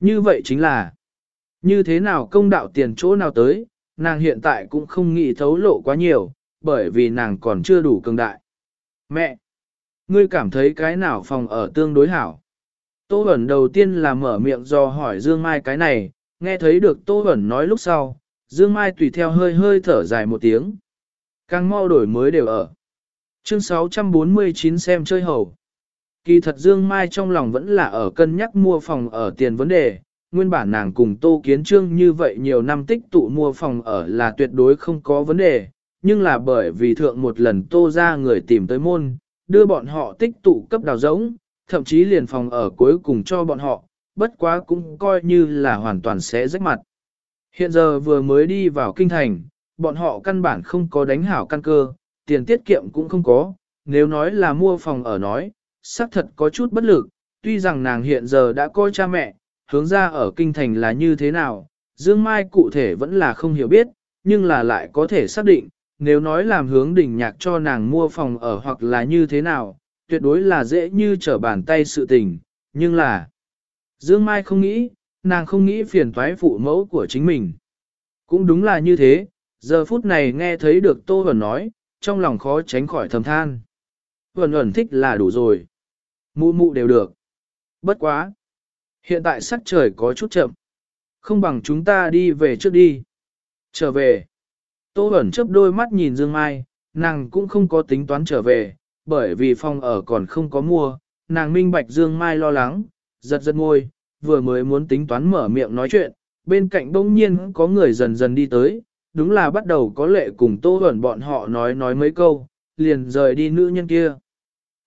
Như vậy chính là, như thế nào công đạo tiền chỗ nào tới, nàng hiện tại cũng không nghĩ thấu lộ quá nhiều, bởi vì nàng còn chưa đủ cường đại. Mẹ! Ngươi cảm thấy cái nào phòng ở tương đối hảo? Tô Bẩn đầu tiên là mở miệng do hỏi Dương Mai cái này, nghe thấy được Tô Bẩn nói lúc sau, Dương Mai tùy theo hơi hơi thở dài một tiếng. Càng mau đổi mới đều ở. Chương 649 xem chơi hầu. Kỳ thật Dương Mai trong lòng vẫn là ở cân nhắc mua phòng ở tiền vấn đề, nguyên bản nàng cùng Tô Kiến Trương như vậy nhiều năm tích tụ mua phòng ở là tuyệt đối không có vấn đề, nhưng là bởi vì thượng một lần Tô ra người tìm tới môn, đưa bọn họ tích tụ cấp đào rỗng, thậm chí liền phòng ở cuối cùng cho bọn họ, bất quá cũng coi như là hoàn toàn sẽ rách mặt. Hiện giờ vừa mới đi vào kinh thành, bọn họ căn bản không có đánh hảo căn cơ, tiền tiết kiệm cũng không có, nếu nói là mua phòng ở nói, xác thật có chút bất lực, tuy rằng nàng hiện giờ đã coi cha mẹ, hướng ra ở kinh thành là như thế nào, Dương Mai cụ thể vẫn là không hiểu biết, nhưng là lại có thể xác định, nếu nói làm hướng đỉnh nhạc cho nàng mua phòng ở hoặc là như thế nào, tuyệt đối là dễ như trở bàn tay sự tình, nhưng là Dương Mai không nghĩ, nàng không nghĩ phiền toái phụ mẫu của chính mình. Cũng đúng là như thế, giờ phút này nghe thấy được Tô Huẩn nói, trong lòng khó tránh khỏi thầm than. Huẩn Huẩn thích là đủ rồi. Mụ mụ đều được. Bất quá. Hiện tại sắc trời có chút chậm. Không bằng chúng ta đi về trước đi. Trở về. Tô ẩn chớp đôi mắt nhìn Dương Mai, nàng cũng không có tính toán trở về, bởi vì phòng ở còn không có mua, nàng minh bạch Dương Mai lo lắng, giật giật ngôi, vừa mới muốn tính toán mở miệng nói chuyện, bên cạnh bỗng nhiên có người dần dần đi tới, đúng là bắt đầu có lệ cùng Tô ẩn bọn họ nói nói mấy câu, liền rời đi nữ nhân kia.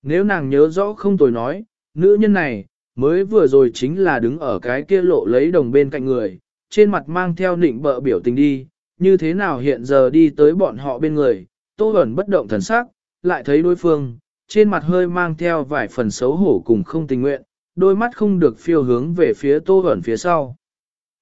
Nếu nàng nhớ rõ không tồi nói, nữ nhân này, mới vừa rồi chính là đứng ở cái kia lộ lấy đồng bên cạnh người, trên mặt mang theo nịnh bợ biểu tình đi, như thế nào hiện giờ đi tới bọn họ bên người, Tô ẩn bất động thần sắc, lại thấy đối phương, trên mặt hơi mang theo vài phần xấu hổ cùng không tình nguyện, đôi mắt không được phiêu hướng về phía Tô ẩn phía sau.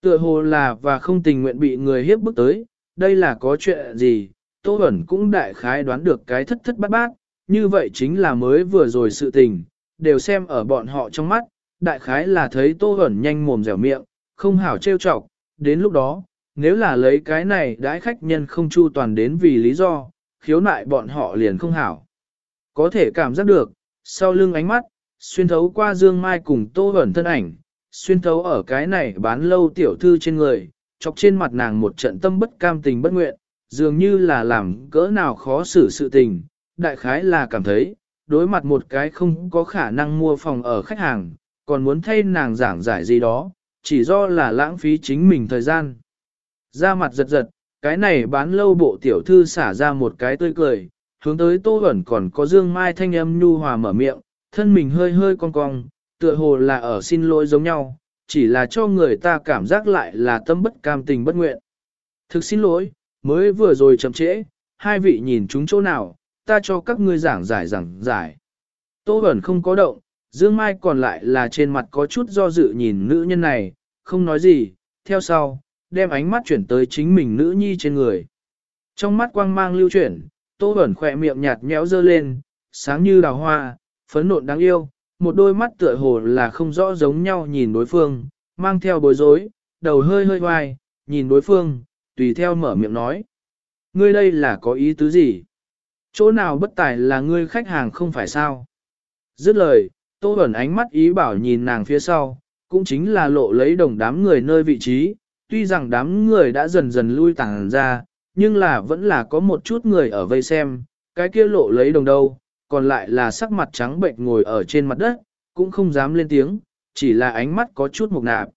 Tựa hồ là và không tình nguyện bị người hiếp bức tới, đây là có chuyện gì, Tô ẩn cũng đại khái đoán được cái thất thất bát bát, như vậy chính là mới vừa rồi sự tình, đều xem ở bọn họ trong mắt, đại khái là thấy Tô hẩn nhanh mồm dẻo miệng, không hảo trêu chọc, đến lúc đó, nếu là lấy cái này đãi khách nhân không chu toàn đến vì lý do, khiếu nại bọn họ liền không hảo. Có thể cảm giác được, sau lưng ánh mắt, xuyên thấu qua dương mai cùng Tô hẩn thân ảnh, xuyên thấu ở cái này bán lâu tiểu thư trên người, chọc trên mặt nàng một trận tâm bất cam tình bất nguyện, dường như là làm cỡ nào khó xử sự tình, đại khái là cảm thấy, đối mặt một cái không có khả năng mua phòng ở khách hàng, còn muốn thay nàng giảng giải gì đó, chỉ do là lãng phí chính mình thời gian. Ra mặt giật giật, cái này bán lâu bộ tiểu thư xả ra một cái tươi cười, hướng tới tô ẩn còn có dương mai thanh âm nhu hòa mở miệng, thân mình hơi hơi cong cong, tựa hồ là ở xin lỗi giống nhau, chỉ là cho người ta cảm giác lại là tâm bất cam tình bất nguyện. Thực xin lỗi, mới vừa rồi chậm trễ, hai vị nhìn chúng chỗ nào, ta cho các ngươi giảng giải giảng giải. Tô Bẩn không có động, Dương Mai còn lại là trên mặt có chút do dự nhìn nữ nhân này, không nói gì, theo sau, đem ánh mắt chuyển tới chính mình nữ nhi trên người. Trong mắt quang mang lưu chuyển, Tô Bẩn khỏe miệng nhạt nhẽo dơ lên, sáng như đào hoa, phấn nộn đáng yêu, một đôi mắt tựa hồ là không rõ giống nhau nhìn đối phương, mang theo bối rối, đầu hơi hơi hoài, nhìn đối phương, tùy theo mở miệng nói. Ngươi đây là có ý tứ gì? Chỗ nào bất tài là ngươi khách hàng không phải sao? Dứt lời, Tô Bẩn ánh mắt ý bảo nhìn nàng phía sau, cũng chính là lộ lấy đồng đám người nơi vị trí, tuy rằng đám người đã dần dần lui tàng ra, nhưng là vẫn là có một chút người ở vây xem, cái kia lộ lấy đồng đâu, còn lại là sắc mặt trắng bệnh ngồi ở trên mặt đất, cũng không dám lên tiếng, chỉ là ánh mắt có chút mục nạp.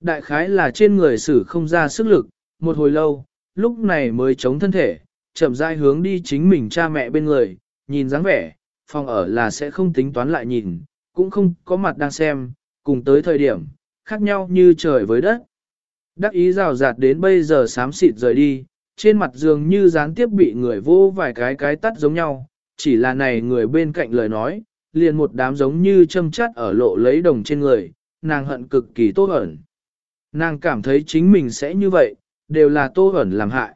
Đại khái là trên người sử không ra sức lực, một hồi lâu, lúc này mới chống thân thể, chậm rãi hướng đi chính mình cha mẹ bên người, nhìn dáng vẻ, phòng ở là sẽ không tính toán lại nhìn, cũng không có mặt đang xem, cùng tới thời điểm, khác nhau như trời với đất. Đắc ý rào rạt đến bây giờ sám xịt rời đi, trên mặt dường như gián tiếp bị người vô vài cái cái tắt giống nhau, chỉ là này người bên cạnh lời nói, liền một đám giống như châm chát ở lộ lấy đồng trên người, nàng hận cực kỳ tốt ẩn. Nàng cảm thấy chính mình sẽ như vậy, đều là tô ẩn làm hại.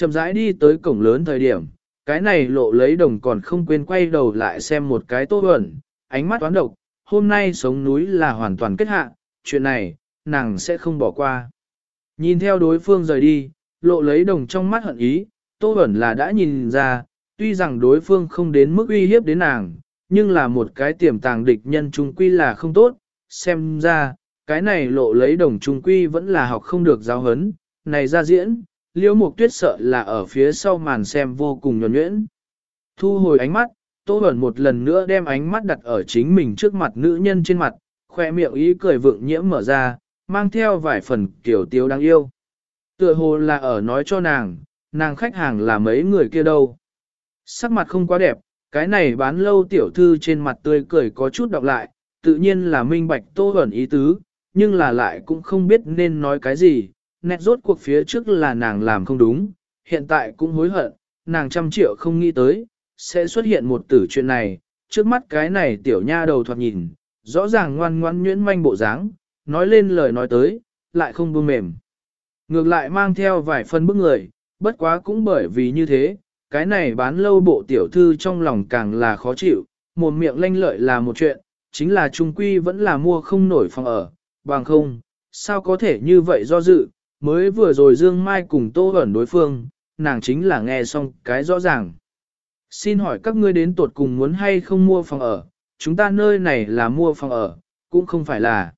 Chậm rãi đi tới cổng lớn thời điểm, cái này lộ lấy đồng còn không quên quay đầu lại xem một cái tô ẩn, ánh mắt toán độc, hôm nay sống núi là hoàn toàn kết hạ, chuyện này, nàng sẽ không bỏ qua. Nhìn theo đối phương rời đi, lộ lấy đồng trong mắt hận ý, tô ẩn là đã nhìn ra, tuy rằng đối phương không đến mức uy hiếp đến nàng, nhưng là một cái tiềm tàng địch nhân trung quy là không tốt, xem ra, cái này lộ lấy đồng trung quy vẫn là học không được giáo hấn, này ra diễn, liễu mục tuyết sợ là ở phía sau màn xem vô cùng nhuẩn nhuyễn. Thu hồi ánh mắt, Tô Bẩn một lần nữa đem ánh mắt đặt ở chính mình trước mặt nữ nhân trên mặt, khoe miệng ý cười vượng nhiễm mở ra, mang theo vài phần kiểu tiếu đáng yêu. Tựa hồ là ở nói cho nàng, nàng khách hàng là mấy người kia đâu. Sắc mặt không quá đẹp, cái này bán lâu tiểu thư trên mặt tươi cười có chút đọc lại, tự nhiên là minh bạch Tô Bẩn ý tứ, nhưng là lại cũng không biết nên nói cái gì, nét rốt cuộc phía trước là nàng làm không đúng, hiện tại cũng hối hận, nàng trăm triệu không nghĩ tới, sẽ xuất hiện một tử chuyện này, trước mắt cái này tiểu nha đầu thoạt nhìn, rõ ràng ngoan ngoan nhuyễn manh bộ dáng, nói lên lời nói tới, lại không buông mềm. Ngược lại mang theo vài phân bức người, bất quá cũng bởi vì như thế, cái này bán lâu bộ tiểu thư trong lòng càng là khó chịu, một miệng lanh lợi là một chuyện, chính là trung quy vẫn là mua không nổi phòng ở, bằng không, sao có thể như vậy do dự, mới vừa rồi Dương Mai cùng Tô ẩn đối phương, nàng chính là nghe xong cái rõ ràng. Xin hỏi các ngươi đến tuột cùng muốn hay không mua phòng ở, chúng ta nơi này là mua phòng ở, cũng không phải là.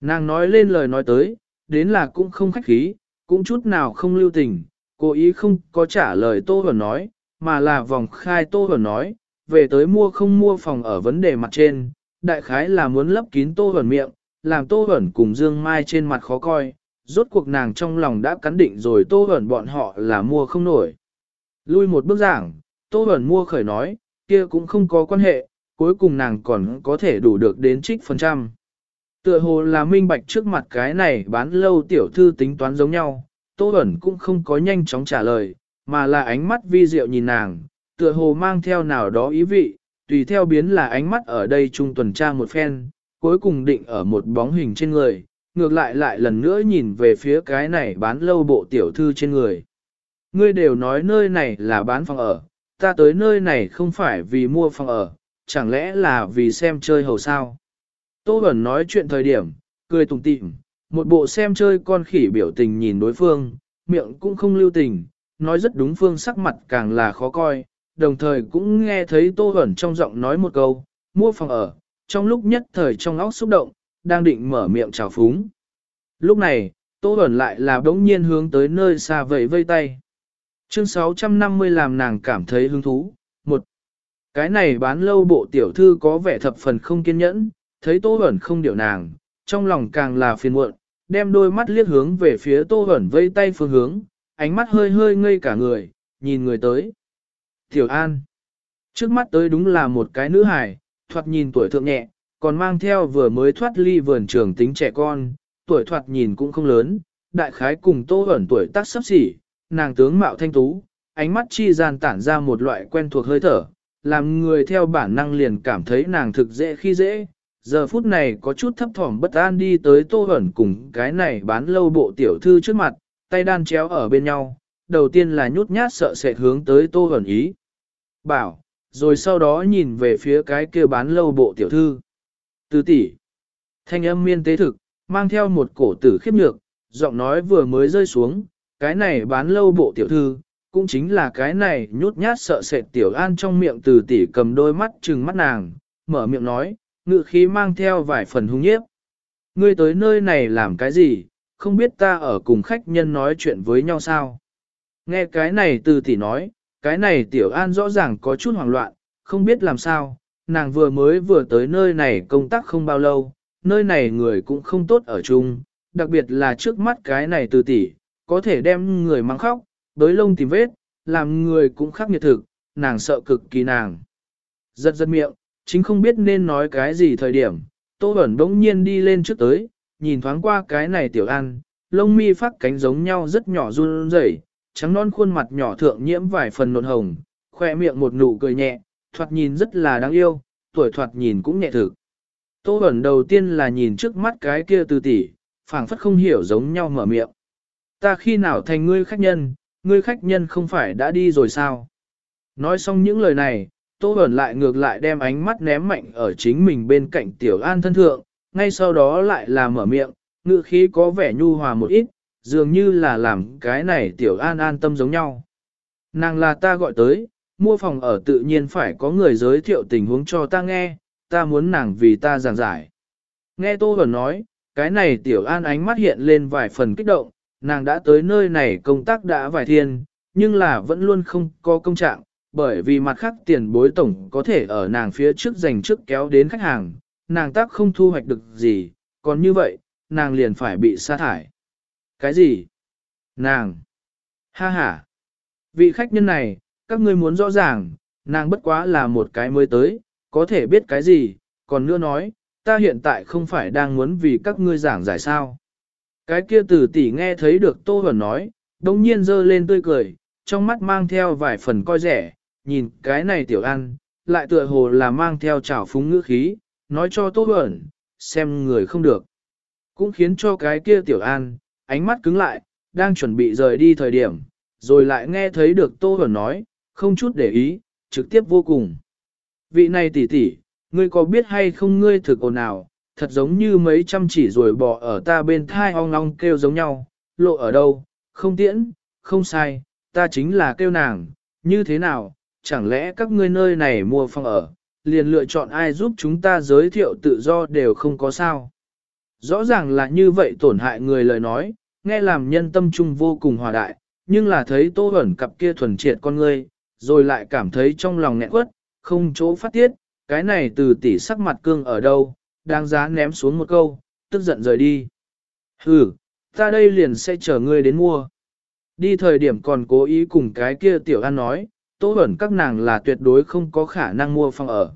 Nàng nói lên lời nói tới, đến là cũng không khách khí, cũng chút nào không lưu tình, cố ý không có trả lời Tô ẩn nói, mà là vòng khai Tô ẩn nói, về tới mua không mua phòng ở vấn đề mặt trên, đại khái là muốn lấp kín Tô ẩn miệng, làm Tô ẩn cùng Dương Mai trên mặt khó coi, rốt cuộc nàng trong lòng đã cắn định rồi tô ẩn bọn họ là mua không nổi. Lui một bước giảng, tô ẩn mua khởi nói, kia cũng không có quan hệ, cuối cùng nàng còn có thể đủ được đến trích phần trăm. Tựa hồ là minh bạch trước mặt cái này bán lâu tiểu thư tính toán giống nhau, tô ẩn cũng không có nhanh chóng trả lời, mà là ánh mắt vi diệu nhìn nàng, tựa hồ mang theo nào đó ý vị, tùy theo biến là ánh mắt ở đây trung tuần tra một phen, cuối cùng định ở một bóng hình trên người, ngược lại lại lần nữa nhìn về phía cái này bán lâu bộ tiểu thư trên người. Ngươi đều nói nơi này là bán phòng ở, ta tới nơi này không phải vì mua phòng ở, chẳng lẽ là vì xem chơi hầu sao? Tô Bẩn nói chuyện thời điểm, cười tùng tịm, một bộ xem chơi con khỉ biểu tình nhìn đối phương, miệng cũng không lưu tình, nói rất đúng phương sắc mặt càng là khó coi, đồng thời cũng nghe thấy Tô Bẩn trong giọng nói một câu, mua phòng ở, trong lúc nhất thời trong óc xúc động, đang định mở miệng chào phúng. Lúc này, Tô Bẩn lại là đống nhiên hướng tới nơi xa vẫy vây tay. Chương 650 làm nàng cảm thấy hứng thú. Một, Cái này bán lâu bộ tiểu thư có vẻ thập phần không kiên nhẫn, thấy Tô Bẩn không điệu nàng, trong lòng càng là phiền muộn, đem đôi mắt liếc hướng về phía Tô Bẩn vây tay phương hướng, ánh mắt hơi hơi ngây cả người, nhìn người tới. Tiểu An. Trước mắt tới đúng là một cái nữ hài, thoạt nhìn tuổi thượng nhẹ, còn mang theo vừa mới thoát ly vườn trường tính trẻ con, tuổi thoạt nhìn cũng không lớn, đại khái cùng tô ẩn tuổi tác sắp xỉ, nàng tướng mạo thanh tú, ánh mắt chi gian tản ra một loại quen thuộc hơi thở, làm người theo bản năng liền cảm thấy nàng thực dễ khi dễ. Giờ phút này có chút thấp thỏm bất an đi tới tô ẩn cùng cái này bán lâu bộ tiểu thư trước mặt, tay đan chéo ở bên nhau, đầu tiên là nhút nhát sợ sệt hướng tới tô ẩn ý. Bảo, rồi sau đó nhìn về phía cái kia bán lâu bộ tiểu thư. Từ tỷ, thanh âm miên tế thực, mang theo một cổ tử khiếp nhược, giọng nói vừa mới rơi xuống, cái này bán lâu bộ tiểu thư, cũng chính là cái này nhút nhát sợ sệt tiểu an trong miệng từ tỷ cầm đôi mắt trừng mắt nàng, mở miệng nói, ngự khí mang theo vài phần hung nhiếp. Ngươi tới nơi này làm cái gì, không biết ta ở cùng khách nhân nói chuyện với nhau sao? Nghe cái này từ tỷ nói, cái này tiểu an rõ ràng có chút hoảng loạn, không biết làm sao, nàng vừa mới vừa tới nơi này công tác không bao lâu, nơi này người cũng không tốt ở chung, đặc biệt là trước mắt cái này từ tỷ, có thể đem người mang khóc, đối lông tìm vết, làm người cũng khắc nghiệt thực, nàng sợ cực kỳ nàng. Giật giật miệng, chính không biết nên nói cái gì thời điểm, Tô Bẩn bỗng nhiên đi lên trước tới, nhìn thoáng qua cái này tiểu ăn, lông mi phát cánh giống nhau rất nhỏ run rẩy, trắng non khuôn mặt nhỏ thượng nhiễm vài phần nộn hồng, khoe miệng một nụ cười nhẹ, thoạt nhìn rất là đáng yêu, tuổi thoạt nhìn cũng nhẹ thực. Tô ẩn đầu tiên là nhìn trước mắt cái kia từ tỷ, phảng phất không hiểu giống nhau mở miệng. Ta khi nào thành ngươi khách nhân, ngươi khách nhân không phải đã đi rồi sao? Nói xong những lời này, Tô ẩn lại ngược lại đem ánh mắt ném mạnh ở chính mình bên cạnh Tiểu An thân thượng, ngay sau đó lại là mở miệng, ngự khí có vẻ nhu hòa một ít, dường như là làm cái này Tiểu An an tâm giống nhau. Nàng là ta gọi tới, mua phòng ở tự nhiên phải có người giới thiệu tình huống cho ta nghe, ta muốn nàng vì ta giảng giải. Nghe Tô Bẩn nói, cái này Tiểu An ánh mắt hiện lên vài phần kích động, nàng đã tới nơi này công tác đã vài thiên, nhưng là vẫn luôn không có công trạng, bởi vì mặt khác tiền bối tổng có thể ở nàng phía trước dành trước kéo đến khách hàng, nàng tác không thu hoạch được gì, còn như vậy, nàng liền phải bị sa thải. Cái gì? Nàng! Ha ha! Vị khách nhân này, các ngươi muốn rõ ràng, nàng bất quá là một cái mới tới, có thể biết cái gì, còn nữa nói, ta hiện tại không phải đang muốn vì các ngươi giảng giải sao. Cái kia tử tỷ nghe thấy được Tô Huẩn nói, đồng nhiên dơ lên tươi cười, trong mắt mang theo vài phần coi rẻ, nhìn cái này tiểu ăn, lại tựa hồ là mang theo trào phúng ngữ khí, nói cho Tô Huẩn, xem người không được. Cũng khiến cho cái kia tiểu an, ánh mắt cứng lại, đang chuẩn bị rời đi thời điểm, rồi lại nghe thấy được Tô Huẩn nói, không chút để ý, trực tiếp vô cùng. Vị này tỷ tỷ, ngươi có biết hay không ngươi thực ồn nào, thật giống như mấy trăm chỉ rồi bỏ ở ta bên thai ong ong kêu giống nhau, lộ ở đâu, không tiễn, không sai, ta chính là kêu nàng, như thế nào, chẳng lẽ các ngươi nơi này mua phòng ở, liền lựa chọn ai giúp chúng ta giới thiệu tự do đều không có sao. Rõ ràng là như vậy tổn hại người lời nói, nghe làm nhân tâm trung vô cùng hòa đại, nhưng là thấy tô ẩn cặp kia thuần triệt con ngươi, rồi lại cảm thấy trong lòng nghẹn quất, không chỗ phát tiết, cái này từ tỷ sắc mặt cương ở đâu, đang giá ném xuống một câu, tức giận rời đi. Hừ, ta đây liền sẽ chờ ngươi đến mua. Đi thời điểm còn cố ý cùng cái kia tiểu an nói, tố ẩn các nàng là tuyệt đối không có khả năng mua phòng ở.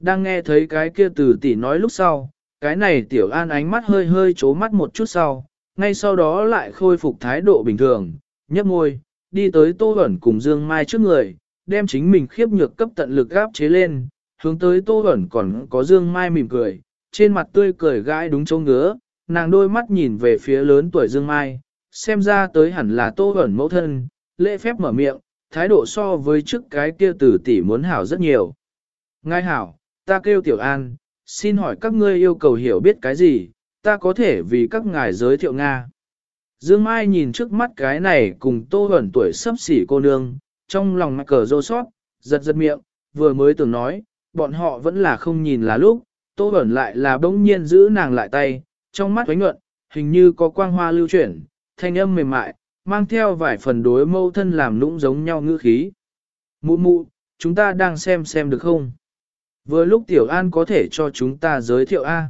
Đang nghe thấy cái kia từ tỷ nói lúc sau, cái này tiểu an ánh mắt hơi hơi chố mắt một chút sau, ngay sau đó lại khôi phục thái độ bình thường, nhấp môi, đi tới Tô Bẩn cùng Dương Mai trước người, đem chính mình khiếp nhược cấp tận lực gáp chế lên, hướng tới Tô Bẩn còn có Dương Mai mỉm cười, trên mặt tươi cười gãi đúng châu ngứa, nàng đôi mắt nhìn về phía lớn tuổi Dương Mai, xem ra tới hẳn là Tô Bẩn mẫu thân, lễ phép mở miệng, thái độ so với trước cái kia tử tỷ muốn hảo rất nhiều. Ngài hảo, ta kêu Tiểu An, xin hỏi các ngươi yêu cầu hiểu biết cái gì, ta có thể vì các ngài giới thiệu Nga. Dương Mai nhìn trước mắt cái này cùng tô ẩn tuổi sắp xỉ cô nương, trong lòng mắc cờ rô sót, giật giật miệng, vừa mới tưởng nói, bọn họ vẫn là không nhìn là lúc, tô ẩn lại là bỗng nhiên giữ nàng lại tay, trong mắt ánh nhuận, hình như có quang hoa lưu chuyển, thanh âm mềm mại, mang theo vài phần đối mâu thân làm lũng giống nhau ngữ khí. Mụ mụ, chúng ta đang xem xem được không? Vừa lúc Tiểu An có thể cho chúng ta giới thiệu A.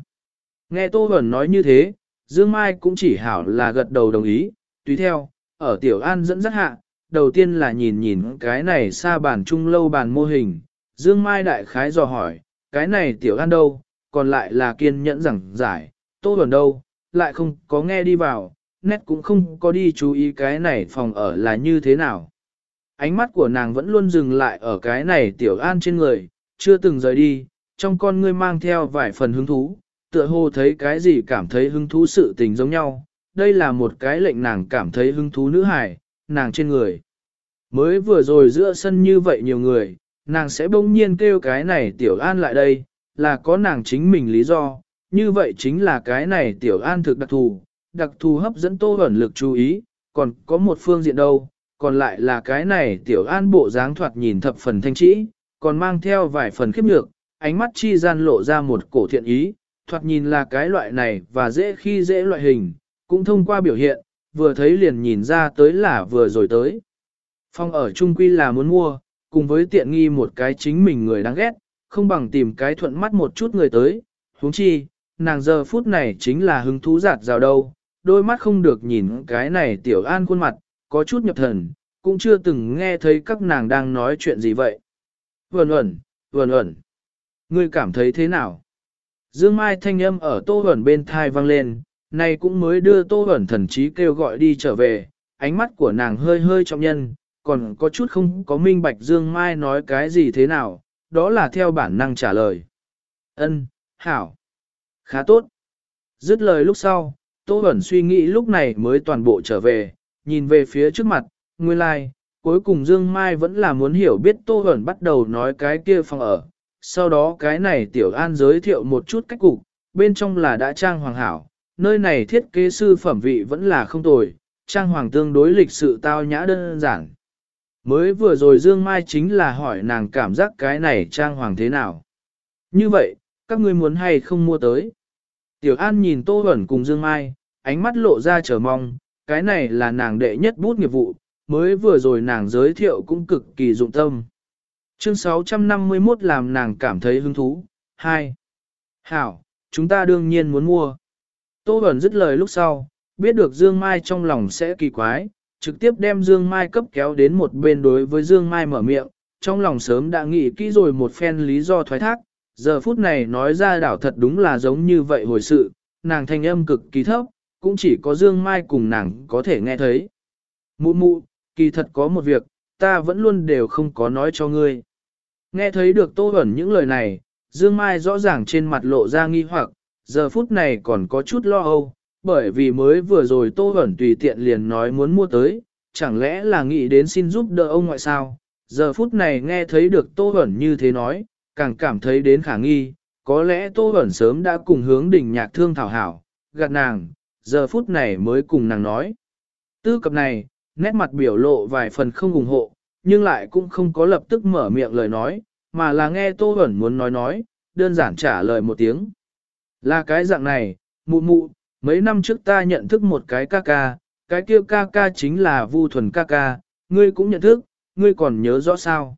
Nghe Tô Bẩn nói như thế, Dương Mai cũng chỉ hảo là gật đầu đồng ý, tùy theo, ở Tiểu An dẫn dắt hạ, đầu tiên là nhìn nhìn cái này xa bàn trung lâu bàn mô hình, Dương Mai đại khái dò hỏi, cái này Tiểu An đâu, còn lại là kiên nhẫn rằng giải, Tô Bẩn đâu, lại không có nghe đi vào, nét cũng không có đi chú ý cái này phòng ở là như thế nào. Ánh mắt của nàng vẫn luôn dừng lại ở cái này tiểu an trên người, chưa từng rời đi, trong con ngươi mang theo vài phần hứng thú, tựa hồ thấy cái gì cảm thấy hứng thú sự tình giống nhau. Đây là một cái lệnh nàng cảm thấy hứng thú nữ hài, nàng trên người. Mới vừa rồi giữa sân như vậy nhiều người, nàng sẽ bỗng nhiên kêu cái này tiểu an lại đây, là có nàng chính mình lý do, như vậy chính là cái này tiểu an thực đặc thù, đặc thù hấp dẫn tô ẩn lực chú ý, còn có một phương diện đâu, còn lại là cái này tiểu an bộ dáng thoạt nhìn thập phần thanh trĩ, còn mang theo vài phần khiếp nhược, ánh mắt chi gian lộ ra một cổ thiện ý, thoạt nhìn là cái loại này và dễ khi dễ loại hình, cũng thông qua biểu hiện, vừa thấy liền nhìn ra tới là vừa rồi tới. Phong ở Trung Quy là muốn mua, cùng với tiện nghi một cái chính mình người đáng ghét, không bằng tìm cái thuận mắt một chút người tới, huống chi, nàng giờ phút này chính là hứng thú giạt rào đâu, đôi mắt không được nhìn cái này tiểu an khuôn mặt, có chút nhập thần, cũng chưa từng nghe thấy các nàng đang nói chuyện gì vậy. Vườn ẩn, vườn ẩn, ngươi cảm thấy thế nào? Dương Mai thanh âm ở tô ẩn bên thai vang lên, này cũng mới đưa tô ẩn thần trí kêu gọi đi trở về, ánh mắt của nàng hơi hơi trọng nhân, còn có chút không có minh bạch Dương Mai nói cái gì thế nào, đó là theo bản năng trả lời. Ân, hảo, khá tốt. Dứt lời lúc sau, Tô Bẩn suy nghĩ lúc này mới toàn bộ trở về, nhìn về phía trước mặt, nguyên lai, like, cuối cùng Dương Mai vẫn là muốn hiểu biết Tô Bẩn bắt đầu nói cái kia phòng ở. Sau đó cái này Tiểu An giới thiệu một chút cách cục, bên trong là đã trang hoàng hảo, nơi này thiết kế sư phẩm vị vẫn là không tồi, trang hoàng tương đối lịch sự tao nhã đơn giản. Mới vừa rồi Dương Mai chính là hỏi nàng cảm giác cái này trang hoàng thế nào. Như vậy, các ngươi muốn hay không mua tới. Tiểu An nhìn Tô Bẩn cùng Dương Mai, ánh mắt lộ ra chờ mong, cái này là nàng đệ nhất bút nghiệp vụ, mới vừa rồi nàng giới thiệu cũng cực kỳ dụng tâm. Chương 651 làm nàng cảm thấy hứng thú. 2. Hảo, chúng ta đương nhiên muốn mua. Tô Bẩn dứt lời lúc sau, biết được Dương Mai trong lòng sẽ kỳ quái, trực tiếp đem Dương Mai cấp kéo đến một bên đối với Dương Mai mở miệng, trong lòng sớm đã nghĩ kỹ rồi một phen lý do thoái thác, giờ phút này nói ra đảo thật đúng là giống như vậy hồi sự, nàng thanh âm cực kỳ thấp, cũng chỉ có Dương Mai cùng nàng có thể nghe thấy. Mụ mụ, kỳ thật có một việc, ta vẫn luôn đều không có nói cho ngươi. Nghe thấy được Tô Bẩn những lời này, Dương Mai rõ ràng trên mặt lộ ra nghi hoặc, giờ phút này còn có chút lo âu, bởi vì mới vừa rồi Tô Bẩn tùy tiện liền nói muốn mua tới, chẳng lẽ là nghĩ đến xin giúp đỡ ông ngoại sao? Giờ phút này nghe thấy được Tô Bẩn như thế nói, càng cảm thấy đến khả nghi, có lẽ Tô Bẩn sớm đã cùng hướng đỉnh nhạc thương thảo hảo, gạt nàng, giờ phút này mới cùng nàng nói. Tư cập này, nét mặt biểu lộ vài phần không ủng hộ, nhưng lại cũng không có lập tức mở miệng lời nói, mà là nghe Tô Bẩn muốn nói nói, đơn giản trả lời một tiếng. Là cái dạng này, mụ mụ, mấy năm trước ta nhận thức một cái ca ca, cái kia ca ca chính là Vu Thuần ca ca, ngươi cũng nhận thức, ngươi còn nhớ rõ sao.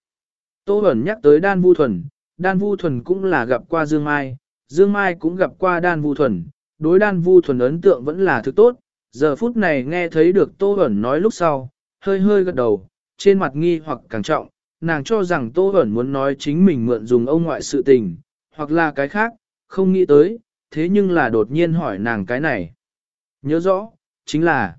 Tô Bẩn nhắc tới Đan Vu Thuần, Đan Vu Thuần cũng là gặp qua Dương Mai, Dương Mai cũng gặp qua Đan Vu Thuần, đối Đan Vu Thuần ấn tượng vẫn là thứ tốt, giờ phút này nghe thấy được Tô Bẩn nói lúc sau, hơi hơi gật đầu, trên mặt nghi hoặc càng trọng, nàng cho rằng Tô Bẩn muốn nói chính mình mượn dùng ông ngoại sự tình, hoặc là cái khác, không nghĩ tới, thế nhưng là đột nhiên hỏi nàng cái này. Nhớ rõ, chính là,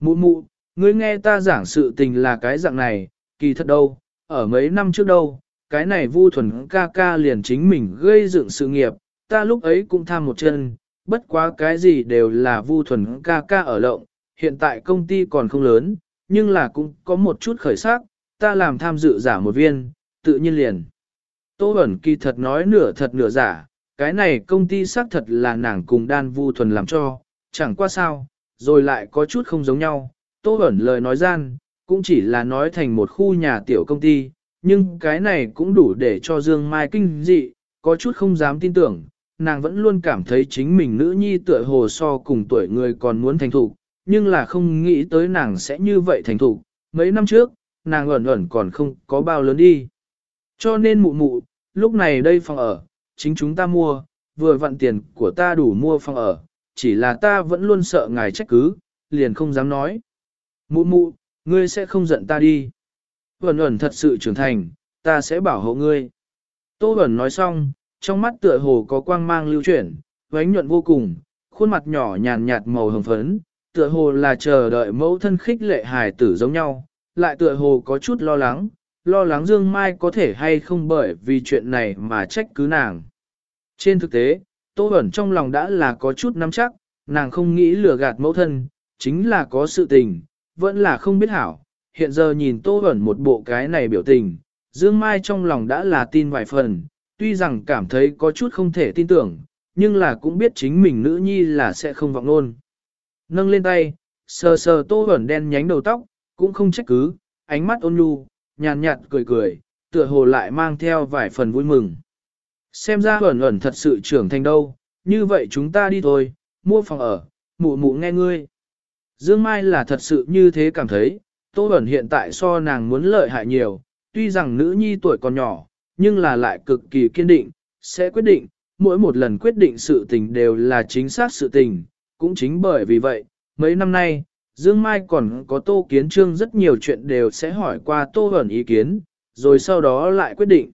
mụ mụ, ngươi nghe ta giảng sự tình là cái dạng này, kỳ thật đâu, ở mấy năm trước đâu, cái này vu thuần ca ca liền chính mình gây dựng sự nghiệp, ta lúc ấy cũng tham một chân, bất quá cái gì đều là vu thuần ca ca ở lộng, hiện tại công ty còn không lớn, nhưng là cũng có một chút khởi sắc, ta làm tham dự giả một viên, tự nhiên liền. Tô Bẩn kỳ thật nói nửa thật nửa giả, cái này công ty xác thật là nàng cùng đan vu thuần làm cho, chẳng qua sao, rồi lại có chút không giống nhau. Tô Bẩn lời nói gian, cũng chỉ là nói thành một khu nhà tiểu công ty, nhưng cái này cũng đủ để cho Dương Mai kinh dị, có chút không dám tin tưởng, nàng vẫn luôn cảm thấy chính mình nữ nhi tựa hồ so cùng tuổi người còn muốn thành thục, nhưng là không nghĩ tới nàng sẽ như vậy thành thục. Mấy năm trước, nàng ẩn ẩn còn không có bao lớn đi. Cho nên mụ mụ, lúc này đây phòng ở, chính chúng ta mua, vừa vặn tiền của ta đủ mua phòng ở, chỉ là ta vẫn luôn sợ ngài trách cứ, liền không dám nói. Mụ mụ, ngươi sẽ không giận ta đi. Ẩn ẩn thật sự trưởng thành, ta sẽ bảo hộ ngươi. Tô ẩn nói xong, trong mắt tựa hồ có quang mang lưu chuyển, vánh nhuận vô cùng, khuôn mặt nhỏ nhàn nhạt màu hồng phấn, tựa hồ là chờ đợi mẫu thân khích lệ hài tử giống nhau, lại tựa hồ có chút lo lắng, lo lắng Dương Mai có thể hay không bởi vì chuyện này mà trách cứ nàng. Trên thực tế, Tô Bẩn trong lòng đã là có chút nắm chắc, nàng không nghĩ lừa gạt mẫu thân, chính là có sự tình, vẫn là không biết hảo. Hiện giờ nhìn Tô Bẩn một bộ cái này biểu tình, Dương Mai trong lòng đã là tin vài phần, tuy rằng cảm thấy có chút không thể tin tưởng, nhưng là cũng biết chính mình nữ nhi là sẽ không vọng luôn. Nâng lên tay, sờ sờ Tô ẩn đen nhánh đầu tóc, cũng không trách cứ, ánh mắt ôn nhu, nhàn nhạt cười cười, tựa hồ lại mang theo vài phần vui mừng. Xem ra ẩn ẩn thật sự trưởng thành đâu, như vậy chúng ta đi thôi, mua phòng ở, mụ mụ nghe ngươi. Dương Mai là thật sự như thế cảm thấy, Tô ẩn hiện tại so nàng muốn lợi hại nhiều, tuy rằng nữ nhi tuổi còn nhỏ, nhưng là lại cực kỳ kiên định, sẽ quyết định, mỗi một lần quyết định sự tình đều là chính xác sự tình, cũng chính bởi vì vậy, mấy năm nay, Dương Mai còn có Tô Kiến Trương rất nhiều chuyện đều sẽ hỏi qua Tô Hẩn ý kiến, rồi sau đó lại quyết định.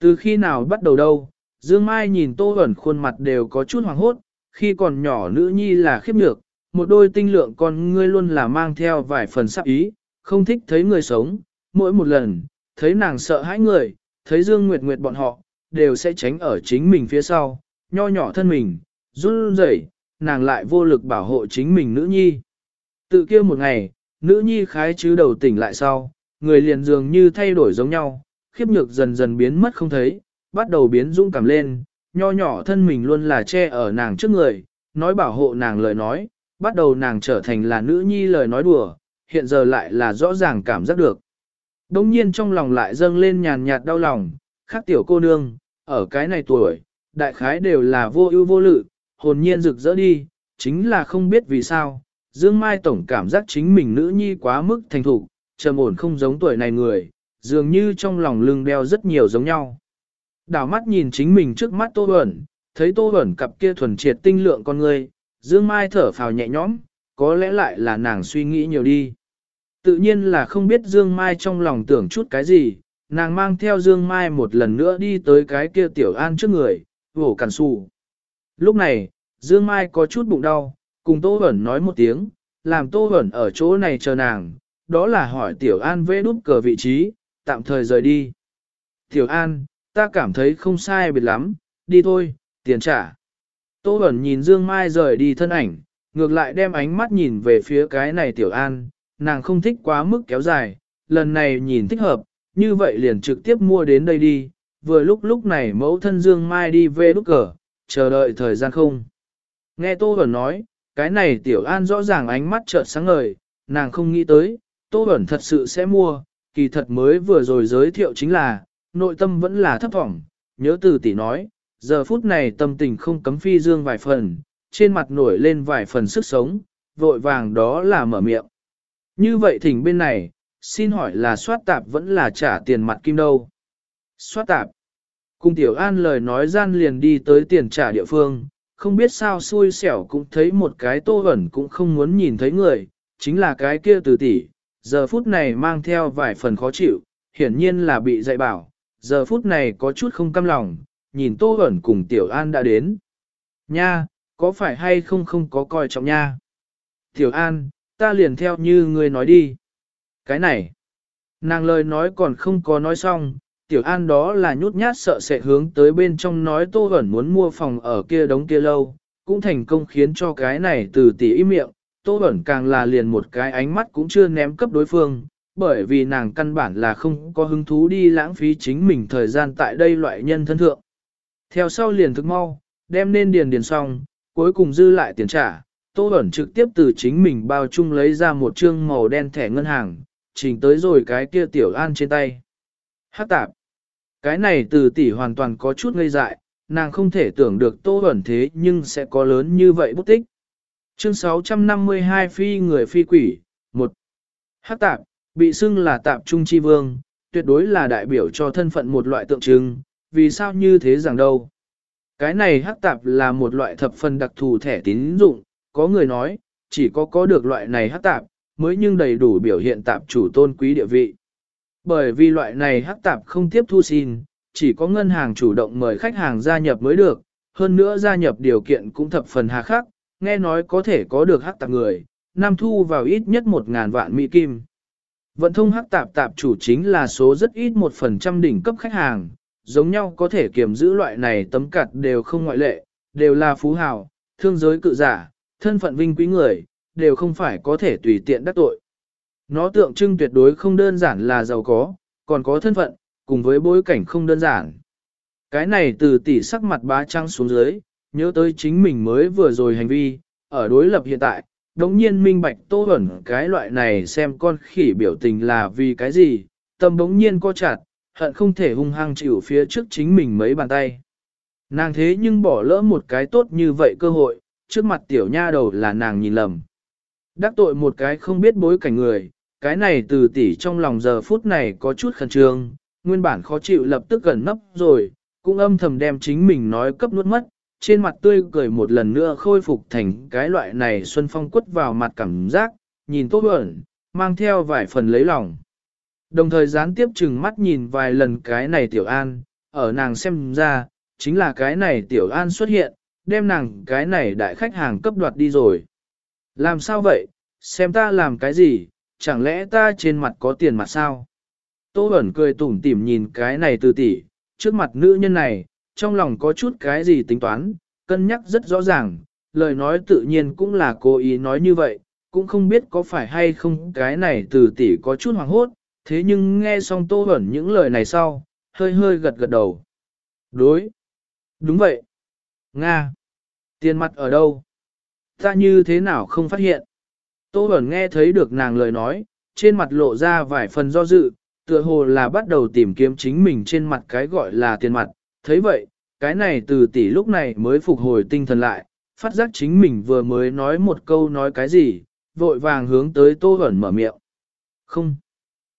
Từ khi nào bắt đầu đâu, Dương Mai nhìn Tô Hẩn khuôn mặt đều có chút hoàng hốt, khi còn nhỏ nữ nhi là khiếp nhược, một đôi tinh lượng con ngươi luôn là mang theo vài phần sắc ý, không thích thấy người sống, mỗi một lần, thấy nàng sợ hãi người, thấy Dương Nguyệt Nguyệt bọn họ, đều sẽ tránh ở chính mình phía sau, nho nhỏ thân mình, run rẩy, nàng lại vô lực bảo hộ chính mình nữ nhi. Tự kia một ngày, nữ nhi khái chứ đầu tỉnh lại sau, người liền dường như thay đổi giống nhau, khiếp nhược dần dần biến mất không thấy, bắt đầu biến dũng cảm lên, nho nhỏ thân mình luôn là che ở nàng trước người, nói bảo hộ nàng lời nói, bắt đầu nàng trở thành là nữ nhi lời nói đùa, hiện giờ lại là rõ ràng cảm giác được. Đông nhiên trong lòng lại dâng lên nhàn nhạt đau lòng, khác tiểu cô nương, ở cái này tuổi, đại khái đều là vô ưu vô lự, hồn nhiên rực rỡ đi, chính là không biết vì sao, Dương Mai Tổng cảm giác chính mình nữ nhi quá mức thành thục, trầm ổn không giống tuổi này người, dường như trong lòng lưng đeo rất nhiều giống nhau. Đảo mắt nhìn chính mình trước mắt Tô Bẩn, thấy Tô Bẩn cặp kia thuần triệt tinh lượng con người, Dương Mai thở phào nhẹ nhõm, có lẽ lại là nàng suy nghĩ nhiều đi. Tự nhiên là không biết Dương Mai trong lòng tưởng chút cái gì, nàng mang theo Dương Mai một lần nữa đi tới cái kia tiểu an trước người, vổ cằn xù. Lúc này, Dương Mai có chút bụng đau, cùng Tô Hẩn nói một tiếng, làm Tô Hẩn ở chỗ này chờ nàng, đó là hỏi Tiểu An vê đút cờ vị trí, tạm thời rời đi. Tiểu An, ta cảm thấy không sai biệt lắm, đi thôi, tiền trả. Tô Hẩn nhìn Dương Mai rời đi thân ảnh, ngược lại đem ánh mắt nhìn về phía cái này Tiểu An, nàng không thích quá mức kéo dài, lần này nhìn thích hợp, như vậy liền trực tiếp mua đến đây đi, vừa lúc lúc này mẫu thân Dương Mai đi về đút cờ, chờ đợi thời gian không. Nghe Tô Bẩn nói, cái này Tiểu An rõ ràng ánh mắt chợt sáng ngời, nàng không nghĩ tới, Tô Bẩn thật sự sẽ mua, kỳ thật mới vừa rồi giới thiệu chính là, nội tâm vẫn là thấp vọng nhớ từ tỷ nói, giờ phút này tâm tình không cấm phi dương vài phần, trên mặt nổi lên vài phần sức sống, vội vàng đó là mở miệng. Như vậy thỉnh bên này, xin hỏi là soát tạp vẫn là trả tiền mặt kim đâu? Soát tạp. Cùng Tiểu An lời nói gian liền đi tới tiền trả địa phương, không biết sao xui xẻo cũng thấy một cái tô ẩn cũng không muốn nhìn thấy người, chính là cái kia từ tỷ, giờ phút này mang theo vài phần khó chịu, hiển nhiên là bị dạy bảo, giờ phút này có chút không căm lòng, nhìn tô ẩn cùng Tiểu An đã đến. Nha, có phải hay không không có coi trọng nha? Tiểu An, ta liền theo như ngươi nói đi. Cái này, nàng lời nói còn không có nói xong, Tiểu An đó là nhút nhát sợ sẽ hướng tới bên trong nói Tô hẩn muốn mua phòng ở kia đống kia lâu, cũng thành công khiến cho cái này từ tỷ im miệng, Tô hẩn càng là liền một cái ánh mắt cũng chưa ném cấp đối phương, bởi vì nàng căn bản là không có hứng thú đi lãng phí chính mình thời gian tại đây loại nhân thân thượng. Theo sau liền thức mau, đem nên điền điền xong, cuối cùng dư lại tiền trả, Tô hẩn trực tiếp từ chính mình bao chung lấy ra một trương màu đen thẻ ngân hàng, chỉnh tới rồi cái kia tiểu an trên tay. Hát tạp. Cái này từ tỷ hoàn toàn có chút ngây dại, nàng không thể tưởng được Tô ẩn thế nhưng sẽ có lớn như vậy bút tích. Chương 652 phi người phi quỷ, 1. Hát tạp, bị xưng là tạp trung chi vương, tuyệt đối là đại biểu cho thân phận một loại tượng trưng, vì sao như thế rằng đâu. Cái này hắc tạp là một loại thập phần đặc thù thẻ tín dụng, có người nói, chỉ có có được loại này hắc tạp, mới nhưng đầy đủ biểu hiện tạp chủ tôn quý địa vị. Bởi vì loại này hắc tạp không tiếp thu xin, chỉ có ngân hàng chủ động mời khách hàng gia nhập mới được, hơn nữa gia nhập điều kiện cũng thập phần hà khắc, nghe nói có thể có được hắc tạp người, năm thu vào ít nhất 1.000 vạn mỹ kim. Vận thông hắc tạp tạp chủ chính là số rất ít một phần trăm đỉnh cấp khách hàng, giống nhau có thể kiểm giữ loại này tấm cặt đều không ngoại lệ, đều là phú hào, thương giới cự giả, thân phận vinh quý người, đều không phải có thể tùy tiện đắc tội. Nó tượng trưng tuyệt đối không đơn giản là giàu có, còn có thân phận, cùng với bối cảnh không đơn giản. Cái này từ tỷ sắc mặt bá trăng xuống dưới, nhớ tới chính mình mới vừa rồi hành vi, ở đối lập hiện tại, đống nhiên minh bạch tô ẩn cái loại này xem con khỉ biểu tình là vì cái gì, tâm đống nhiên co chặt, hận không thể hung hăng chịu phía trước chính mình mấy bàn tay. Nàng thế nhưng bỏ lỡ một cái tốt như vậy cơ hội, trước mặt tiểu nha đầu là nàng nhìn lầm. Đắc tội một cái không biết bối cảnh người, cái này từ tỷ trong lòng giờ phút này có chút khẩn trương, nguyên bản khó chịu lập tức gần nấp rồi, cũng âm thầm đem chính mình nói cấp nuốt mất, trên mặt tươi cười một lần nữa khôi phục thành cái loại này xuân phong quất vào mặt cảm giác, nhìn tốt ẩn, mang theo vài phần lấy lòng. Đồng thời gián tiếp chừng mắt nhìn vài lần cái này tiểu an, ở nàng xem ra, chính là cái này tiểu an xuất hiện, đem nàng cái này đại khách hàng cấp đoạt đi rồi. Làm sao vậy, xem ta làm cái gì, chẳng lẽ ta trên mặt có tiền mặt sao? Tô Bẩn cười tủm tỉm nhìn cái này từ tỷ, trước mặt nữ nhân này, trong lòng có chút cái gì tính toán, cân nhắc rất rõ ràng, lời nói tự nhiên cũng là cố ý nói như vậy, cũng không biết có phải hay không cái này từ tỷ có chút hoảng hốt, thế nhưng nghe xong Tô Bẩn những lời này sau, hơi hơi gật gật đầu. Đối. Đúng vậy. Nga. Tiền mặt ở đâu? Ta như thế nào không phát hiện? Tô Bẩn nghe thấy được nàng lời nói, trên mặt lộ ra vài phần do dự, tựa hồ là bắt đầu tìm kiếm chính mình trên mặt cái gọi là tiền mặt. thấy vậy, cái này từ tỷ lúc này mới phục hồi tinh thần lại, phát giác chính mình vừa mới nói một câu nói cái gì, vội vàng hướng tới Tô Bẩn mở miệng. Không,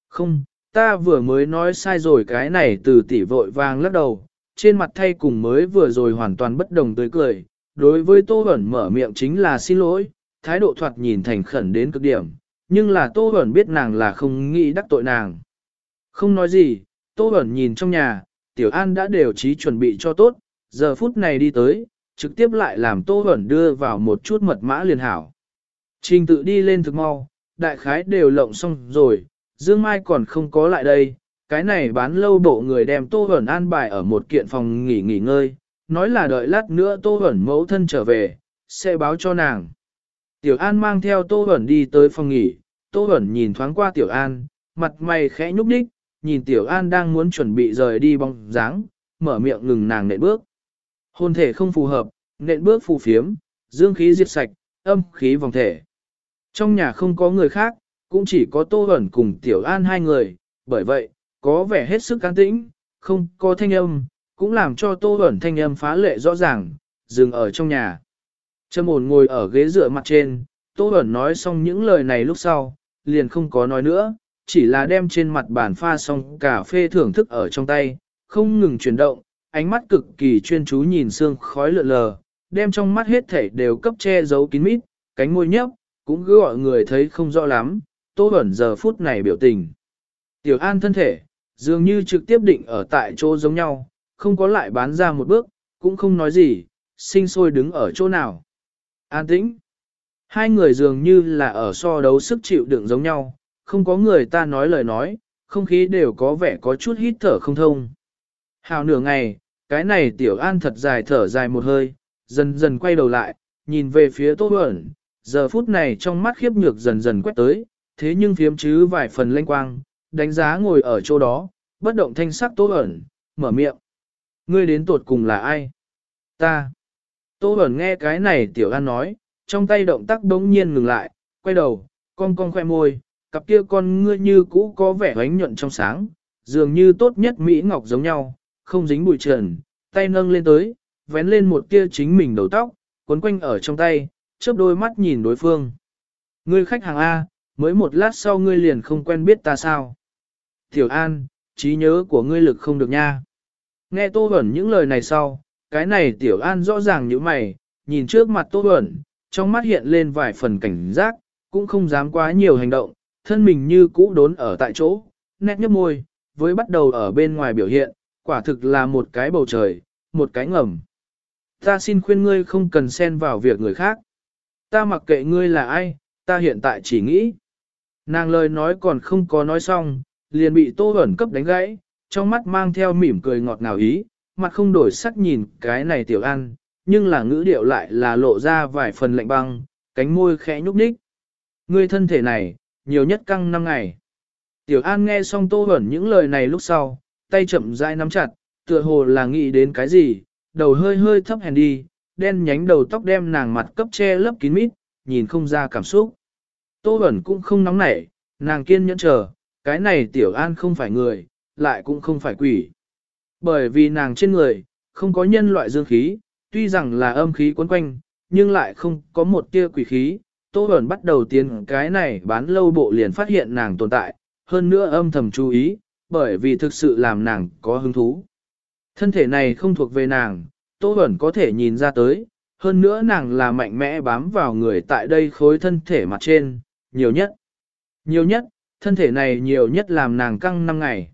không, ta vừa mới nói sai rồi cái này từ tỷ vội vàng lắc đầu, trên mặt thay cùng mới vừa rồi hoàn toàn bất đồng tới cười. Đối với Tô Bẩn mở miệng chính là xin lỗi, thái độ thoạt nhìn thành khẩn đến cực điểm, nhưng là Tô Bẩn biết nàng là không nghĩ đắc tội nàng. Không nói gì, Tô Bẩn nhìn trong nhà, Tiểu An đã đều trí chuẩn bị cho tốt, giờ phút này đi tới, trực tiếp lại làm Tô Bẩn đưa vào một chút mật mã liền hảo. Trình tự đi lên thực mau, đại khái đều lộng xong rồi, Dương Mai còn không có lại đây, cái này bán lâu bộ người đem Tô Bẩn an bài ở một kiện phòng nghỉ nghỉ ngơi, nói là đợi lát nữa Tô Bẩn mẫu thân trở về, sẽ báo cho nàng. Tiểu An mang theo Tô Bẩn đi tới phòng nghỉ, Tô Bẩn nhìn thoáng qua Tiểu An, mặt mày khẽ nhúc đích, nhìn Tiểu An đang muốn chuẩn bị rời đi bóng dáng, mở miệng ngừng nàng nện bước. Hôn thể không phù hợp, nện bước phù phiếm, dương khí diệt sạch, âm khí vòng thể. Trong nhà không có người khác, cũng chỉ có Tô Bẩn cùng Tiểu An hai người, bởi vậy, có vẻ hết sức can tĩnh, không có thanh âm, cũng làm cho Tô Bẩn thanh âm phá lệ rõ ràng, dừng ở trong nhà. Trâm ổn ngồi ở ghế dựa mặt trên, Tô Bẩn nói xong những lời này lúc sau, liền không có nói nữa, chỉ là đem trên mặt bàn pha xong cà phê thưởng thức ở trong tay, không ngừng chuyển động, ánh mắt cực kỳ chuyên chú nhìn xương khói lượn lờ, đem trong mắt hết thể đều cấp che giấu kín mít, cánh môi nhấp, cũng cứ gọi người thấy không rõ lắm, Tô Bẩn giờ phút này biểu tình. Tiểu An thân thể, dường như trực tiếp định ở tại chỗ giống nhau, không có lại bán ra một bước, cũng không nói gì, sinh sôi đứng ở chỗ nào. An tĩnh. Hai người dường như là ở so đấu sức chịu đựng giống nhau, không có người ta nói lời nói, không khí đều có vẻ có chút hít thở không thông. Hào nửa ngày, cái này tiểu an thật dài thở dài một hơi, dần dần quay đầu lại, nhìn về phía tô ẩn, giờ phút này trong mắt khiếp nhược dần dần quét tới, thế nhưng phiếm chứ vài phần lanh quang, đánh giá ngồi ở chỗ đó, bất động thanh sắc tô ẩn, mở miệng. Ngươi đến tuột cùng là ai? Ta. Tô Bẩn nghe cái này tiểu an nói, trong tay động tác đống nhiên ngừng lại, quay đầu, con con khoe môi, cặp kia con ngươi như cũ có vẻ ánh nhuận trong sáng, dường như tốt nhất Mỹ Ngọc giống nhau, không dính bụi trần, tay nâng lên tới, vén lên một kia chính mình đầu tóc, cuốn quanh ở trong tay, chớp đôi mắt nhìn đối phương. Ngươi khách hàng A, mới một lát sau ngươi liền không quen biết ta sao. Tiểu An, trí nhớ của ngươi lực không được nha. Nghe Tô Bẩn những lời này sau, cái này Tiểu An rõ ràng như mày, nhìn trước mặt Tô Bẩn, trong mắt hiện lên vài phần cảnh giác, cũng không dám quá nhiều hành động, thân mình như cũ đốn ở tại chỗ, nét nhấp môi, với bắt đầu ở bên ngoài biểu hiện, quả thực là một cái bầu trời, một cái ngầm. Ta xin khuyên ngươi không cần xen vào việc người khác. Ta mặc kệ ngươi là ai, ta hiện tại chỉ nghĩ. Nàng lời nói còn không có nói xong, liền bị tô ẩn cấp đánh gãy, trong mắt mang theo mỉm cười ngọt ngào ý, mặt không đổi sắc nhìn cái này tiểu ăn, nhưng là ngữ điệu lại là lộ ra vài phần lạnh băng, cánh môi khẽ nhúc nhích. Ngươi thân thể này, nhiều nhất căng 5 ngày. Tiểu An nghe xong Tô hẩn những lời này lúc sau, tay chậm rãi nắm chặt, tựa hồ là nghĩ đến cái gì, đầu hơi hơi thấp hèn đi, đen nhánh đầu tóc đem nàng mặt cấp che lấp kín mít, nhìn không ra cảm xúc. Tô Bẩn cũng không nóng nảy, nàng kiên nhẫn chờ, cái này Tiểu An không phải người, lại cũng không phải quỷ. Bởi vì nàng trên người, không có nhân loại dương khí, tuy rằng là âm khí quấn quanh, nhưng lại không có một tia quỷ khí. Tô Bẩn bắt đầu tiến cái này bán lâu bộ liền phát hiện nàng tồn tại, hơn nữa âm thầm chú ý, bởi vì thực sự làm nàng có hứng thú. Thân thể này không thuộc về nàng, Tô Bẩn có thể nhìn ra tới, hơn nữa nàng là mạnh mẽ bám vào người tại đây khối thân thể mặt trên, nhiều nhất. Nhiều nhất, thân thể này nhiều nhất làm nàng căng 5 ngày.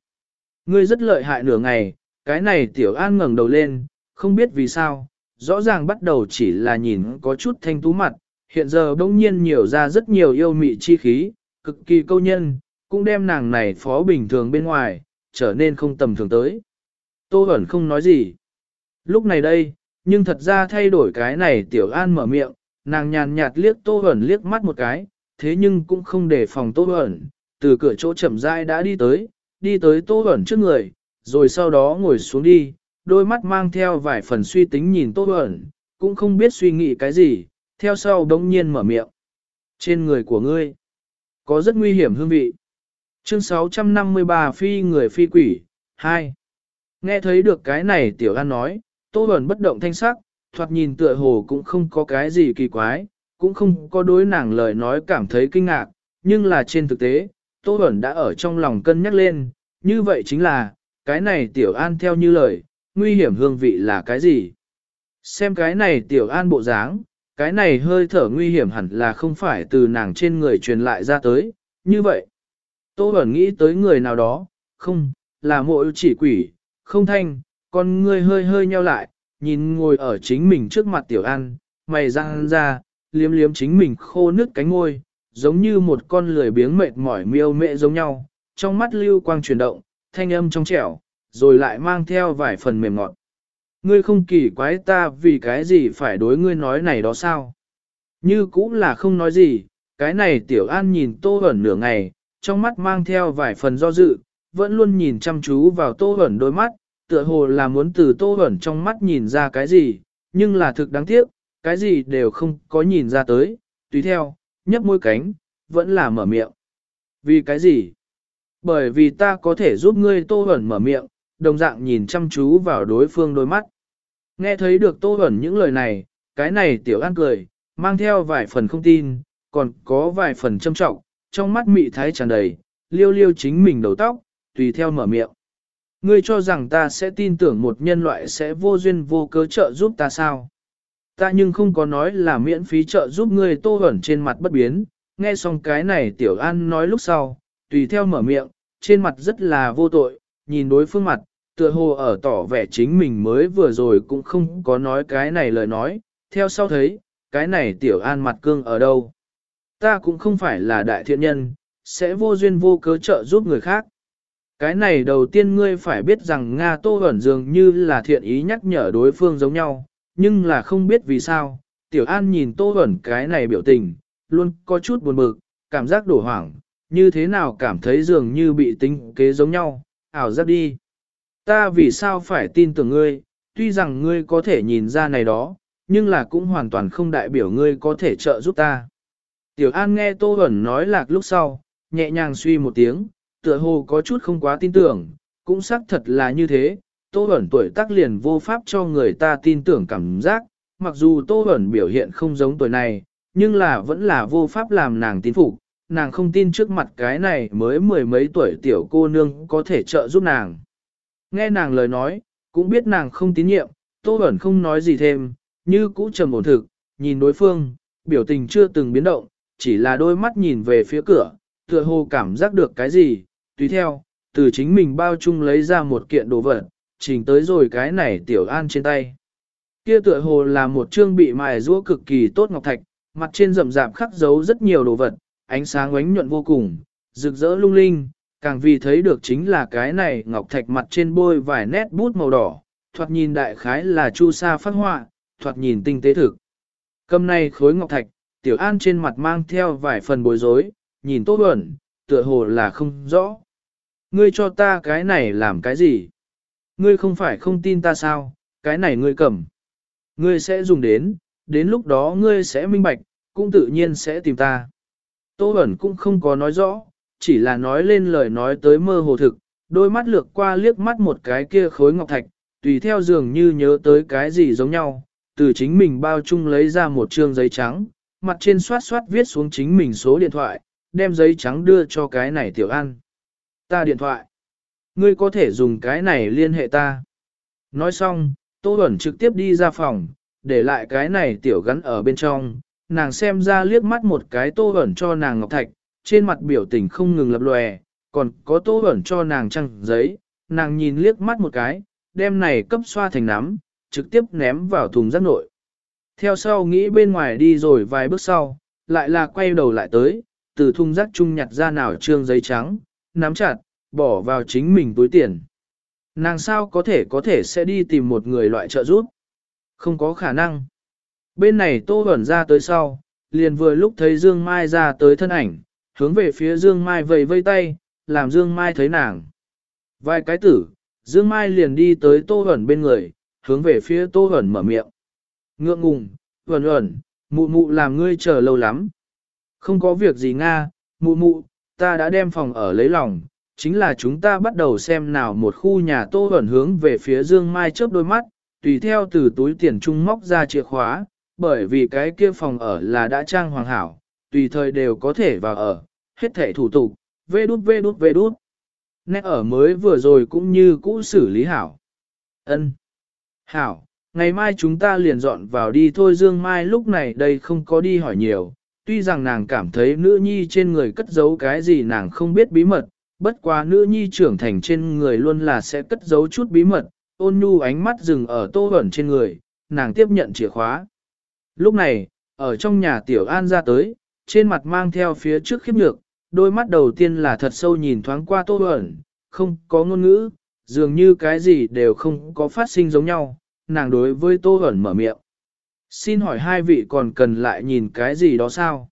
Ngươi rất lợi hại nửa ngày, cái này tiểu an ngẩng đầu lên, không biết vì sao, rõ ràng bắt đầu chỉ là nhìn có chút thanh tú mặt, hiện giờ bỗng nhiên nhiều ra rất nhiều yêu mị chi khí, cực kỳ câu nhân, cũng đem nàng này phó bình thường bên ngoài, trở nên không tầm thường tới. Tô ẩn không nói gì. Lúc này đây, Nhưng thật ra thay đổi cái này tiểu an mở miệng, nàng nhàn nhạt liếc tô ẩn liếc mắt một cái, thế nhưng cũng không để phòng tô ẩn, từ cửa chỗ chậm rãi đã đi tới, đi tới tô ẩn trước người, rồi sau đó ngồi xuống đi, đôi mắt mang theo vài phần suy tính nhìn tô ẩn, cũng không biết suy nghĩ cái gì, theo sau đống nhiên mở miệng. Trên người của ngươi, có rất nguy hiểm hương vị. Chương 653 Phi người phi quỷ, 2. Nghe thấy được cái này tiểu an nói, tô ẩn bất động thanh sắc, thoạt nhìn tựa hồ cũng không có cái gì kỳ quái, cũng không có đối nàng lời nói cảm thấy kinh ngạc, nhưng là trên thực tế, Tô Bẩn đã ở trong lòng cân nhắc lên, như vậy chính là, cái này tiểu an theo như lời, nguy hiểm hương vị là cái gì? Xem cái này tiểu an bộ dáng, cái này hơi thở nguy hiểm hẳn là không phải từ nàng trên người truyền lại ra tới, như vậy. Tô Bẩn nghĩ tới người nào đó, không, là mộ chỉ quỷ, không thanh, con ngươi hơi hơi nheo lại, nhìn ngồi ở chính mình trước mặt tiểu an, mày răng ra, liếm liếm chính mình khô nước cánh ngôi, giống như một con lười biếng mệt mỏi miêu mẹ giống nhau, trong mắt lưu quang chuyển động, thanh âm trong trẻo, rồi lại mang theo vài phần mềm ngọt. Ngươi không kỳ quái ta vì cái gì phải đối ngươi nói này đó sao? Như cũng là không nói gì, cái này tiểu an nhìn tô ẩn nửa ngày, trong mắt mang theo vài phần do dự, vẫn luôn nhìn chăm chú vào tô ẩn đôi mắt, tựa hồ là muốn từ tô ẩn trong mắt nhìn ra cái gì, nhưng là thực đáng tiếc, cái gì đều không có nhìn ra tới, tùy theo, nhấp môi cánh, vẫn là mở miệng. Vì cái gì? Bởi vì ta có thể giúp ngươi tô hẩn mở miệng, đồng dạng nhìn chăm chú vào đối phương đôi mắt. Nghe thấy được tô hẩn những lời này, cái này tiểu an cười, mang theo vài phần không tin, còn có vài phần châm trọng, trong mắt mị thái tràn đầy, liêu liêu chính mình đầu tóc, tùy theo mở miệng. Ngươi cho rằng ta sẽ tin tưởng một nhân loại sẽ vô duyên vô cớ trợ giúp ta sao? Ta nhưng không có nói là miễn phí trợ giúp ngươi tô hẩn trên mặt bất biến, nghe xong cái này tiểu an nói lúc sau, tùy theo mở miệng, trên mặt rất là vô tội, nhìn đối phương mặt, tựa hồ ở tỏ vẻ chính mình mới vừa rồi cũng không có nói cái này lời nói, theo sau thấy, cái này tiểu an mặt cương ở đâu. Ta cũng không phải là đại thiện nhân, sẽ vô duyên vô cớ trợ giúp người khác. Cái này đầu tiên ngươi phải biết rằng Nga Tô ẩn dường như là thiện ý nhắc nhở đối phương giống nhau, nhưng là không biết vì sao, Tiểu An nhìn Tô ẩn cái này biểu tình, luôn có chút buồn bực, cảm giác đổ hoảng, như thế nào cảm thấy dường như bị tính kế giống nhau, ảo giác đi. Ta vì sao phải tin tưởng ngươi, tuy rằng ngươi có thể nhìn ra này đó, nhưng là cũng hoàn toàn không đại biểu ngươi có thể trợ giúp ta. Tiểu An nghe Tô ẩn nói lạc lúc sau, nhẹ nhàng suy một tiếng, tựa hồ có chút không quá tin tưởng, cũng xác thật là như thế, Tô Bẩn tuổi tác liền vô pháp cho người ta tin tưởng cảm giác, mặc dù Tô Bẩn biểu hiện không giống tuổi này, nhưng là vẫn là vô pháp làm nàng tin phục, nàng không tin trước mặt cái này mới mười mấy tuổi tiểu cô nương có thể trợ giúp nàng. Nghe nàng lời nói, cũng biết nàng không tín nhiệm, Tô Bẩn không nói gì thêm, như cũ trầm ổn thực, nhìn đối phương, biểu tình chưa từng biến động, chỉ là đôi mắt nhìn về phía cửa, tựa hồ cảm giác được cái gì, tùy theo, từ chính mình bao chung lấy ra một kiện đồ vật, trình tới rồi cái này tiểu an trên tay. Kia tựa hồ là một chương bị mài rũa cực kỳ tốt ngọc thạch, mặt trên rậm rạp khắc dấu rất nhiều đồ vật, ánh sáng ánh nhuận vô cùng, rực rỡ lung linh, càng vì thấy được chính là cái này ngọc thạch mặt trên bôi vài nét bút màu đỏ, thoạt nhìn đại khái là chu sa phát họa, thoạt nhìn tinh tế thực. Cầm này khối ngọc thạch, tiểu an trên mặt mang theo vài phần bối rối, nhìn tốt ẩn, tựa hồ là không rõ. Ngươi cho ta cái này làm cái gì? Ngươi không phải không tin ta sao, cái này ngươi cầm. Ngươi sẽ dùng đến, đến lúc đó ngươi sẽ minh bạch, cũng tự nhiên sẽ tìm ta. Tô Bẩn cũng không có nói rõ, chỉ là nói lên lời nói tới mơ hồ thực, đôi mắt lược qua liếc mắt một cái kia khối ngọc thạch, tùy theo dường như nhớ tới cái gì giống nhau, từ chính mình bao chung lấy ra một trương giấy trắng, mặt trên soát soát viết xuống chính mình số điện thoại, đem giấy trắng đưa cho cái này tiểu ăn. Ta điện thoại. Ngươi có thể dùng cái này liên hệ ta. Nói xong, Tô Bẩn trực tiếp đi ra phòng, để lại cái này tiểu gắn ở bên trong, nàng xem ra liếc mắt một cái Tô ẩn cho nàng ngọc thạch, trên mặt biểu tình không ngừng lập lòe, còn có Tô ẩn cho nàng trăng giấy, nàng nhìn liếc mắt một cái, đem này cấp xoa thành nắm, trực tiếp ném vào thùng rác nội. Theo sau nghĩ bên ngoài đi rồi vài bước sau, lại là quay đầu lại tới, từ thùng rác chung nhặt ra nào trương giấy trắng, nắm chặt, bỏ vào chính mình túi tiền. Nàng sao có thể có thể sẽ đi tìm một người loại trợ giúp. Không có khả năng. Bên này Tô Bẩn ra tới sau, liền vừa lúc thấy Dương Mai ra tới thân ảnh, hướng về phía Dương Mai vầy vây tay, làm Dương Mai thấy nàng. Vài cái tử, Dương Mai liền đi tới Tô Bẩn bên người, hướng về phía Tô Bẩn mở miệng. Ngượng ngùng, Bẩn Bẩn, mụ mụ làm ngươi chờ lâu lắm. Không có việc gì Nga, mụ mụ, ta đã đem phòng ở lấy lòng, chính là chúng ta bắt đầu xem nào một khu nhà Tô Bẩn hướng về phía Dương Mai chớp đôi mắt, tùy theo từ túi tiền trung móc ra chìa khóa, bởi vì cái kia phòng ở là đã trang hoàng hảo, tùy thời đều có thể vào ở, hết thể thủ tục, vê đút vê đút vê đút. Nét ở mới vừa rồi cũng như cũ xử lý hảo. ân Hảo, ngày mai chúng ta liền dọn vào đi thôi Dương Mai lúc này đây không có đi hỏi nhiều, tuy rằng nàng cảm thấy nữ nhi trên người cất giấu cái gì nàng không biết bí mật, bất quá nữ nhi trưởng thành trên người luôn là sẽ cất giấu chút bí mật, ôn nhu ánh mắt dừng ở tô ẩn trên người, nàng tiếp nhận chìa khóa. Lúc này, ở trong nhà tiểu an ra tới, trên mặt mang theo phía trước khiếp nhược, đôi mắt đầu tiên là thật sâu nhìn thoáng qua tô ẩn, không có ngôn ngữ, dường như cái gì đều không có phát sinh giống nhau, nàng đối với tô ẩn mở miệng. Xin hỏi hai vị còn cần lại nhìn cái gì đó sao?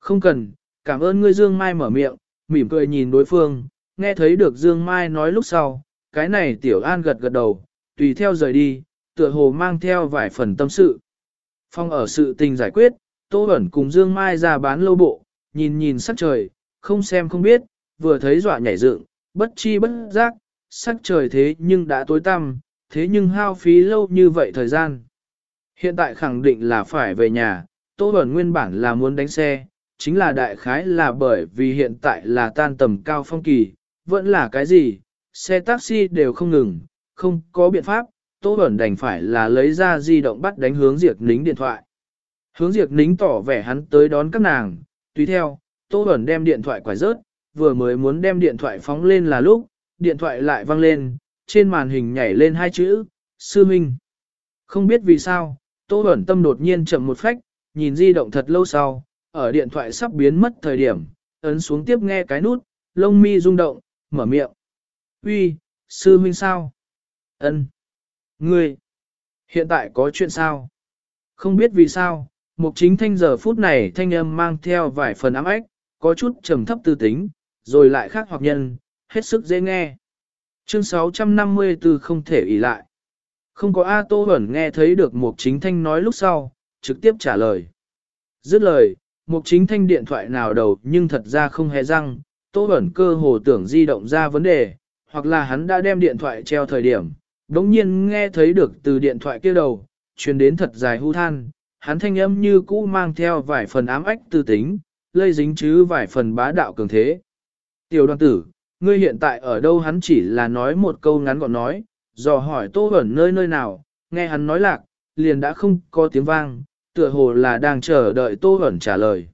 Không cần, cảm ơn ngươi Dương Mai mở miệng, mỉm cười nhìn đối phương, nghe thấy được Dương Mai nói lúc sau, cái này tiểu an gật gật đầu, tùy theo rời đi, tựa hồ mang theo vài phần tâm sự. Phong ở sự tình giải quyết, Tô Bẩn cùng Dương Mai ra bán lâu bộ, nhìn nhìn sắc trời, không xem không biết, vừa thấy dọa nhảy dựng, bất chi bất giác, sắc trời thế nhưng đã tối tăm, thế nhưng hao phí lâu như vậy thời gian. Hiện tại khẳng định là phải về nhà, Tô Bẩn nguyên bản là muốn đánh xe, chính là đại khái là bởi vì hiện tại là tan tầm cao phong kỳ, vẫn là cái gì, xe taxi đều không ngừng, không có biện pháp, Tô Bẩn đành phải là lấy ra di động bắt đánh hướng Diệp Nính điện thoại. Hướng Diệp Nính tỏ vẻ hắn tới đón các nàng, tùy theo, Tô Bẩn đem điện thoại quải rớt, vừa mới muốn đem điện thoại phóng lên là lúc, điện thoại lại vang lên, trên màn hình nhảy lên hai chữ, Sư Minh. Không biết vì sao, Tô Bẩn tâm đột nhiên chậm một phách, nhìn di động thật lâu sau, ở điện thoại sắp biến mất thời điểm, ấn xuống tiếp nghe cái nút, lông mi rung động, mở miệng. Uy, sư huynh sao? Ân, Ngươi! Hiện tại có chuyện sao? Không biết vì sao, mục chính thanh giờ phút này thanh âm mang theo vài phần ám ếch, có chút trầm thấp tư tính, rồi lại khác hoặc nhân, hết sức dễ nghe. Chương 654 không thể ỷ lại. Không có A Tô Bẩn nghe thấy được Mục Chính Thanh nói lúc sau, trực tiếp trả lời. Dứt lời, Mục Chính Thanh điện thoại nào đầu nhưng thật ra không hề răng, Tô Bẩn cơ hồ tưởng di động ra vấn đề, hoặc là hắn đã đem điện thoại treo thời điểm, đống nhiên nghe thấy được từ điện thoại kia đầu, truyền đến thật dài hưu than, hắn thanh âm như cũ mang theo vài phần ám ách tư tính, lây dính chứ vài phần bá đạo cường thế. Tiểu đoàn tử, ngươi hiện tại ở đâu hắn chỉ là nói một câu ngắn gọn nói, dò hỏi Tô Bẩn nơi nơi nào, nghe hắn nói lạc, liền đã không có tiếng vang, tựa hồ là đang chờ đợi Tô ẩn trả lời.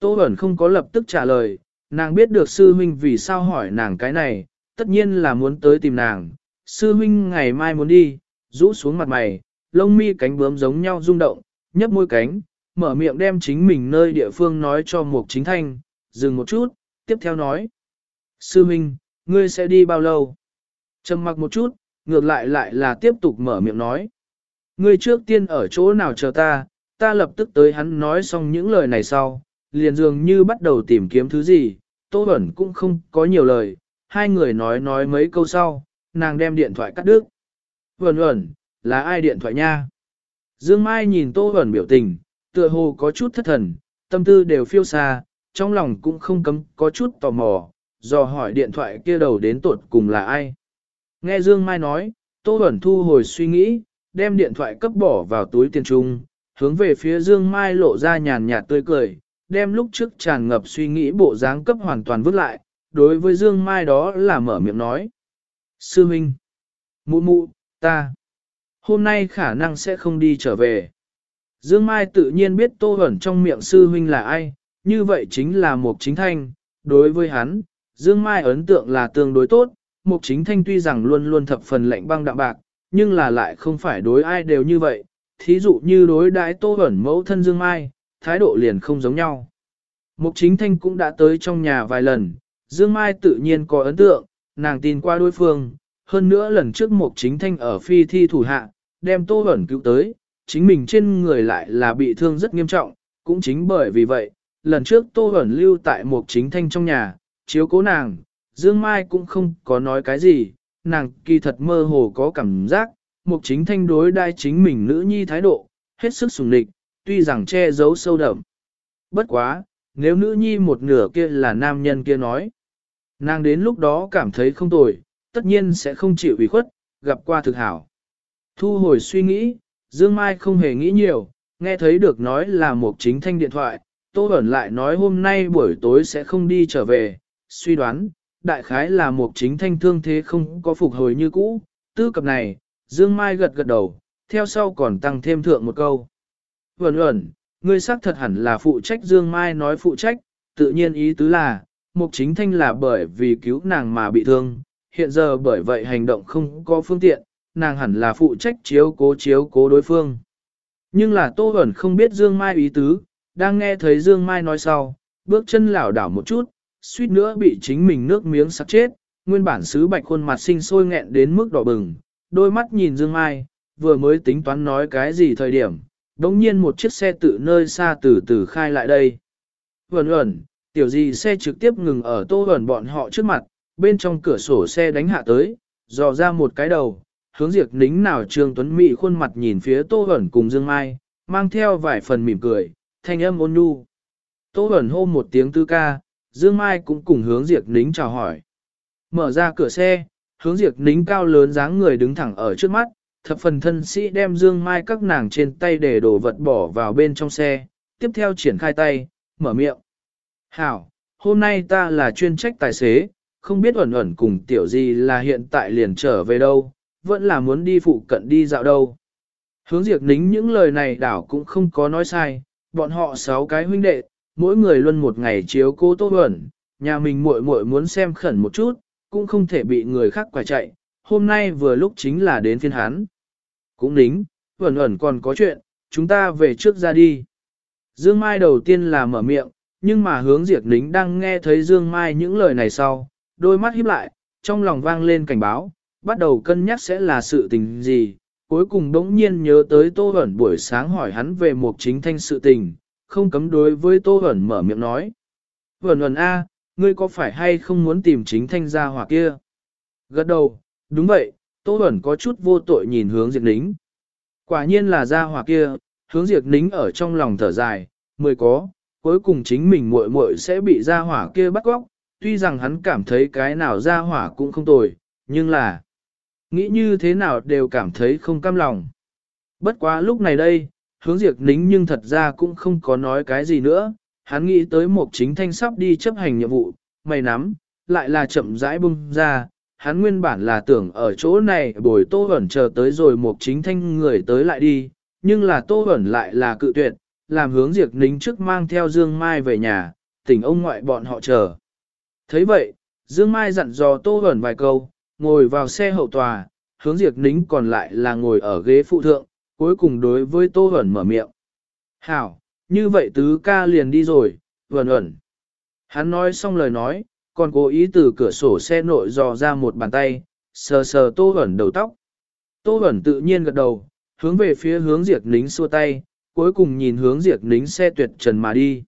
Tô ẩn không có lập tức trả lời, nàng biết được sư huynh vì sao hỏi nàng cái này, tất nhiên là muốn tới tìm nàng. Sư huynh ngày mai muốn đi, rũ xuống mặt mày, lông mi cánh bướm giống nhau rung động, nhấp môi cánh, mở miệng đem chính mình nơi địa phương nói cho Mục Chính Thanh, dừng một chút, tiếp theo nói. Sư huynh, ngươi sẽ đi bao lâu? Trầm mặc một chút, ngược lại lại là tiếp tục mở miệng nói. Ngươi trước tiên ở chỗ nào chờ ta, ta lập tức tới hắn nói xong những lời này sau, liền dường như bắt đầu tìm kiếm thứ gì, Tô Bẩn cũng không có nhiều lời, hai người nói nói mấy câu sau, nàng đem điện thoại cắt đứt. Vẩn vẩn, là ai điện thoại nha? Dương Mai nhìn Tô Vẩn biểu tình, tựa hồ có chút thất thần, tâm tư đều phiêu xa, trong lòng cũng không cấm có chút tò mò, dò hỏi điện thoại kia đầu đến tột cùng là ai. Nghe Dương Mai nói, Tô Vẩn thu hồi suy nghĩ, đem điện thoại cấp bỏ vào túi tiền trung, hướng về phía Dương Mai lộ ra nhàn nhạt tươi cười, đem lúc trước tràn ngập suy nghĩ bộ dáng cấp hoàn toàn vứt lại, đối với Dương Mai đó là mở miệng nói. Sư Minh, mụ mụ, ta, hôm nay khả năng sẽ không đi trở về. Dương Mai tự nhiên biết Tô Hẩn trong miệng sư huynh là ai, như vậy chính là Mục chính thanh, đối với hắn, Dương Mai ấn tượng là tương đối tốt, Mục Chính Thanh tuy rằng luôn luôn thập phần lệnh băng đạm bạc, nhưng là lại không phải đối ai đều như vậy, thí dụ như đối đãi Tô Hẩn mẫu thân Dương Mai, thái độ liền không giống nhau. Mục Chính Thanh cũng đã tới trong nhà vài lần, Dương Mai tự nhiên có ấn tượng, nàng tin qua đối phương, hơn nữa lần trước Mục Chính Thanh ở phi thi thủ hạ, đem Tô ẩn cứu tới, chính mình trên người lại là bị thương rất nghiêm trọng, cũng chính bởi vì vậy, lần trước Tô ẩn lưu tại một chính thanh trong nhà, chiếu cố nàng, Dương Mai cũng không có nói cái gì, nàng kỳ thật mơ hồ có cảm giác, một chính thanh đối đai chính mình nữ nhi thái độ, hết sức sùng địch, tuy rằng che giấu sâu đậm. Bất quá, nếu nữ nhi một nửa kia là nam nhân kia nói, nàng đến lúc đó cảm thấy không tồi, tất nhiên sẽ không chịu ủy khuất, gặp qua thực hảo. Thu hồi suy nghĩ, Dương Mai không hề nghĩ nhiều, nghe thấy được nói là một chính thanh điện thoại, Tô Bẩn lại nói hôm nay buổi tối sẽ không đi trở về, suy đoán, đại khái là một chính thanh thương thế không có phục hồi như cũ, tư cập này, Dương Mai gật gật đầu, theo sau còn tăng thêm thượng một câu. Vẩn ẩn, ngươi xác thật hẳn là phụ trách Dương Mai nói phụ trách, tự nhiên ý tứ là, mục chính thanh là bởi vì cứu nàng mà bị thương, hiện giờ bởi vậy hành động không có phương tiện, nàng hẳn là phụ trách chiếu cố chiếu cố đối phương. Nhưng là Tô Bẩn không biết Dương Mai ý tứ, đang nghe thấy Dương Mai nói sau, bước chân lảo đảo một chút, suýt nữa bị chính mình nước miếng sặc chết, nguyên bản sứ bạch khuôn mặt sinh sôi nghẹn đến mức đỏ bừng, đôi mắt nhìn Dương Mai, vừa mới tính toán nói cái gì thời điểm, đống nhiên một chiếc xe tự nơi xa từ từ khai lại đây. Vẩn ẩn, tiểu gì xe trực tiếp ngừng ở tô ẩn bọn họ trước mặt, bên trong cửa sổ xe đánh hạ tới, dò ra một cái đầu, hướng diệt nính nào Trương Tuấn Mỹ khuôn mặt nhìn phía tô ẩn cùng Dương Mai, mang theo vài phần mỉm cười, thanh âm ôn nhu. Tô ẩn hô một tiếng tư ca, Dương Mai cũng cùng hướng diệt nính chào hỏi. Mở ra cửa xe, hướng diệt nính cao lớn dáng người đứng thẳng ở trước mắt, thập phần thân sĩ đem Dương Mai các nàng trên tay để đồ vật bỏ vào bên trong xe, tiếp theo triển khai tay, mở miệng. Hảo, hôm nay ta là chuyên trách tài xế, không biết ẩn ẩn cùng tiểu gì là hiện tại liền trở về đâu, vẫn là muốn đi phụ cận đi dạo đâu. Hướng diệt nính những lời này đảo cũng không có nói sai, bọn họ sáu cái huynh đệ, mỗi người luôn một ngày chiếu cố tô ẩn, nhà mình muội muội muốn xem khẩn một chút, cũng không thể bị người khác quả chạy, hôm nay vừa lúc chính là đến phiên hắn. Cũng đính, ẩn ẩn còn có chuyện, chúng ta về trước ra đi. Dương Mai đầu tiên là mở miệng, nhưng mà hướng diệt nính đang nghe thấy Dương Mai những lời này sau, đôi mắt híp lại, trong lòng vang lên cảnh báo, bắt đầu cân nhắc sẽ là sự tình gì, cuối cùng đống nhiên nhớ tới Tô Hẩn buổi sáng hỏi hắn về một chính thanh sự tình, không cấm đối với Tô Hẩn mở miệng nói. Hẩn Hẩn A, ngươi có phải hay không muốn tìm chính thanh gia hỏa kia? Gật đầu, đúng vậy, Tô Hẩn có chút vô tội nhìn hướng diệt nính. Quả nhiên là gia hỏa kia, hướng diệt nính ở trong lòng thở dài, mười có, cuối cùng chính mình muội muội sẽ bị gia hỏa kia bắt góc, tuy rằng hắn cảm thấy cái nào gia hỏa cũng không tồi, nhưng là nghĩ như thế nào đều cảm thấy không cam lòng. Bất quá lúc này đây, hướng diệt nính nhưng thật ra cũng không có nói cái gì nữa, hắn nghĩ tới một chính thanh sắp đi chấp hành nhiệm vụ, mày nắm, lại là chậm rãi bung ra, hắn nguyên bản là tưởng ở chỗ này bồi tô ẩn chờ tới rồi một chính thanh người tới lại đi, nhưng là tô ẩn lại là cự tuyệt, làm hướng diệt nính trước mang theo Dương Mai về nhà, tỉnh ông ngoại bọn họ chờ. thấy vậy, Dương Mai dặn dò tô ẩn vài câu, ngồi vào xe hậu tòa, hướng diệt nính còn lại là ngồi ở ghế phụ thượng, cuối cùng đối với tô ẩn mở miệng. Hảo, như vậy tứ ca liền đi rồi, vẩn ẩn. Hắn nói xong lời nói, còn cố ý từ cửa sổ xe nội dò ra một bàn tay, sờ sờ tô ẩn đầu tóc. Tô ẩn tự nhiên gật đầu, hướng về phía hướng diệt nính xua tay, cuối cùng nhìn hướng diệt nính xe tuyệt trần mà đi.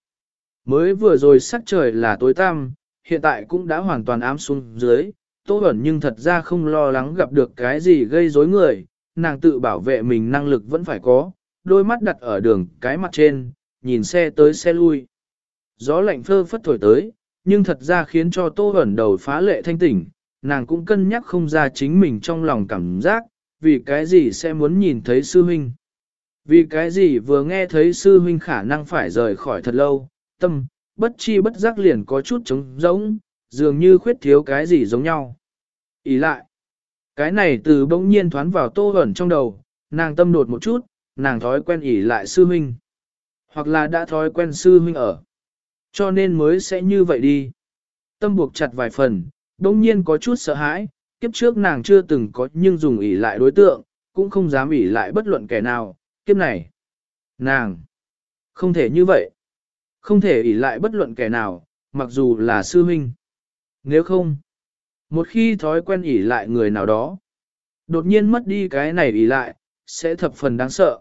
Mới vừa rồi sắc trời là tối tăm, hiện tại cũng đã hoàn toàn ám xuống dưới, Tô Bẩn nhưng thật ra không lo lắng gặp được cái gì gây rối người, nàng tự bảo vệ mình năng lực vẫn phải có, đôi mắt đặt ở đường cái mặt trên, nhìn xe tới xe lui. Gió lạnh phơ phất thổi tới, nhưng thật ra khiến cho Tô Bẩn đầu phá lệ thanh tỉnh, nàng cũng cân nhắc không ra chính mình trong lòng cảm giác, vì cái gì sẽ muốn nhìn thấy sư huynh. Vì cái gì vừa nghe thấy sư huynh khả năng phải rời khỏi thật lâu, tâm, bất chi bất giác liền có chút trống rỗng, dường như khuyết thiếu cái gì giống nhau. Ý lại, cái này từ bỗng nhiên thoán vào tô ẩn trong đầu, nàng tâm đột một chút, nàng thói quen ỉ lại sư huynh. Hoặc là đã thói quen sư huynh ở. Cho nên mới sẽ như vậy đi. Tâm buộc chặt vài phần, bỗng nhiên có chút sợ hãi, kiếp trước nàng chưa từng có nhưng dùng ỉ lại đối tượng, cũng không dám ỉ lại bất luận kẻ nào, kiếp này. Nàng, không thể như vậy. Không thể ỷ lại bất luận kẻ nào, mặc dù là sư huynh. Nếu không, một khi thói quen ỷ lại người nào đó, đột nhiên mất đi cái này ỷ lại, sẽ thập phần đáng sợ.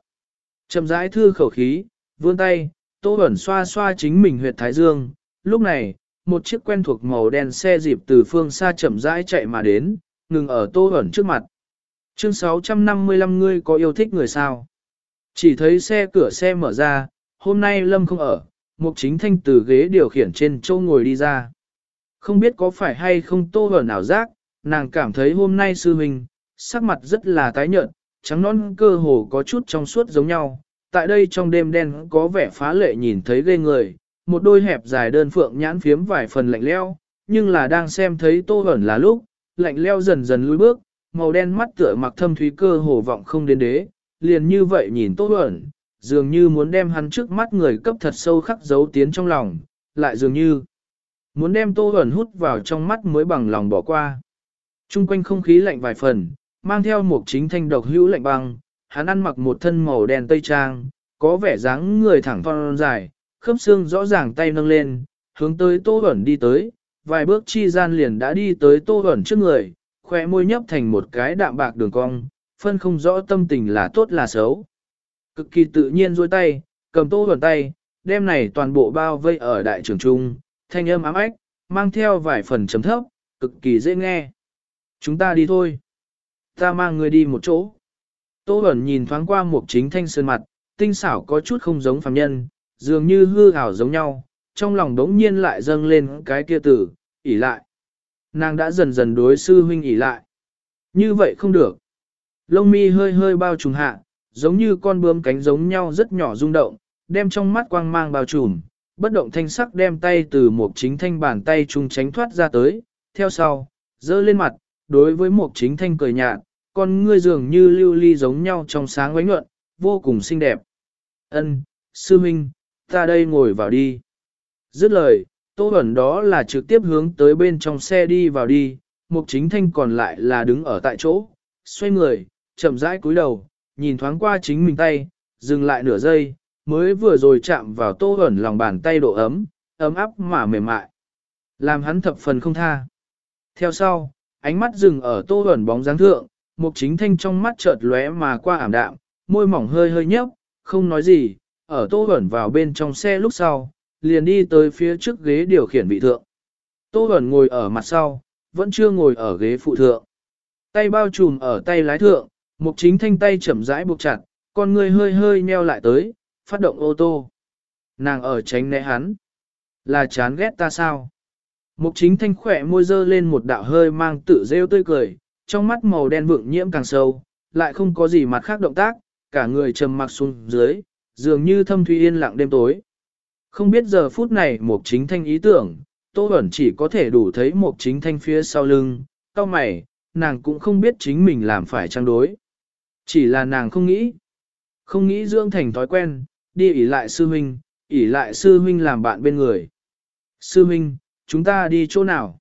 Chậm rãi thư khẩu khí, vươn tay, Tô Bẩn xoa xoa chính mình huyệt thái dương. Lúc này, một chiếc quen thuộc màu đen xe dịp từ phương xa chậm rãi chạy mà đến, ngừng ở Tô Bẩn trước mặt. Chương 655 ngươi có yêu thích người sao? Chỉ thấy xe cửa xe mở ra, hôm nay Lâm không ở, Mục Chính Thanh từ ghế điều khiển trên châu ngồi đi ra. Không biết có phải hay không Tô hở nào giác, nàng cảm thấy hôm nay sư huynh, sắc mặt rất là tái nhợt, trắng non cơ hồ có chút trong suốt giống nhau. Tại đây trong đêm đen có vẻ phá lệ nhìn thấy ghê người, một đôi hẹp dài đơn phượng nhãn phiếm vài phần lạnh leo, nhưng là đang xem thấy tô ẩn là lúc, lạnh leo dần dần lùi bước, màu đen mắt tựa mặc thâm thúy cơ hồ vọng không đến đế, liền như vậy nhìn tô Huẩn, dường như muốn đem hắn trước mắt người cấp thật sâu khắc dấu tiến trong lòng, lại dường như muốn đem tô Huẩn hút vào trong mắt mới bằng lòng bỏ qua. Trung quanh không khí lạnh vài phần, mang theo một chính thanh độc hữu lạnh băng, hắn ăn mặc một thân màu đen tây trang, có vẻ dáng người thẳng phong dài, khớp xương rõ ràng tay nâng lên, hướng tới Tô Huẩn đi tới, vài bước chi gian liền đã đi tới Tô Huẩn trước người, khỏe môi nhấp thành một cái đạm bạc đường cong, phân không rõ tâm tình là tốt là xấu. Cực kỳ tự nhiên duỗi tay, cầm Tô Bẩn tay, đem này toàn bộ bao vây ở đại trường trung, thanh âm ám ách, mang theo vài phần chấm thấp, cực kỳ dễ nghe. Chúng ta đi thôi. Ta mang người đi một chỗ. Tô Bẩn nhìn thoáng qua một chính thanh sơn mặt, tinh xảo có chút không giống phàm nhân, dường như hư ảo giống nhau, trong lòng đống nhiên lại dâng lên cái kia tử, ỉ lại. Nàng đã dần dần đối sư huynh ỉ lại. Như vậy không được. Lông mi hơi hơi bao trùm hạ, giống như con bướm cánh giống nhau rất nhỏ rung động, đem trong mắt quang mang bao trùm, bất động thanh sắc đem tay từ một chính thanh bàn tay trung tránh thoát ra tới, theo sau, dơ lên mặt, đối với một chính thanh cười nhạt, con ngươi dường như lưu ly giống nhau trong sáng ánh nhuận, vô cùng xinh đẹp. Ân, sư minh, ta đây ngồi vào đi. Dứt lời, tô ẩn đó là trực tiếp hướng tới bên trong xe đi vào đi, mục chính thanh còn lại là đứng ở tại chỗ, xoay người, chậm rãi cúi đầu, nhìn thoáng qua chính mình tay, dừng lại nửa giây, mới vừa rồi chạm vào tô ẩn lòng bàn tay độ ấm, ấm áp mà mềm mại. Làm hắn thập phần không tha. Theo sau, ánh mắt dừng ở tô ẩn bóng dáng thượng, mục chính thanh trong mắt chợt lóe mà qua ảm đạm, môi mỏng hơi hơi nhấp, không nói gì, ở tô ẩn vào bên trong xe lúc sau, liền đi tới phía trước ghế điều khiển vị thượng. Tô ẩn ngồi ở mặt sau, vẫn chưa ngồi ở ghế phụ thượng. Tay bao trùm ở tay lái thượng, mục chính thanh tay chậm rãi buộc chặt, con người hơi hơi nheo lại tới, phát động ô tô. Nàng ở tránh né hắn. Là chán ghét ta sao? Mục chính thanh khỏe môi dơ lên một đạo hơi mang tự rêu tươi cười, trong mắt màu đen vượng nhiễm càng sâu, lại không có gì mặt khác động tác, cả người trầm mặc xuống dưới, dường như thâm thủy yên lặng đêm tối. Không biết giờ phút này Mục chính thanh ý tưởng, Tô Bẩn chỉ có thể đủ thấy Mục chính thanh phía sau lưng, cao mày, nàng cũng không biết chính mình làm phải trang đối. Chỉ là nàng không nghĩ, không nghĩ dưỡng thành thói quen, đi ỉ lại sư huynh, ỉ lại sư huynh làm bạn bên người. Sư huynh, chúng ta đi chỗ nào?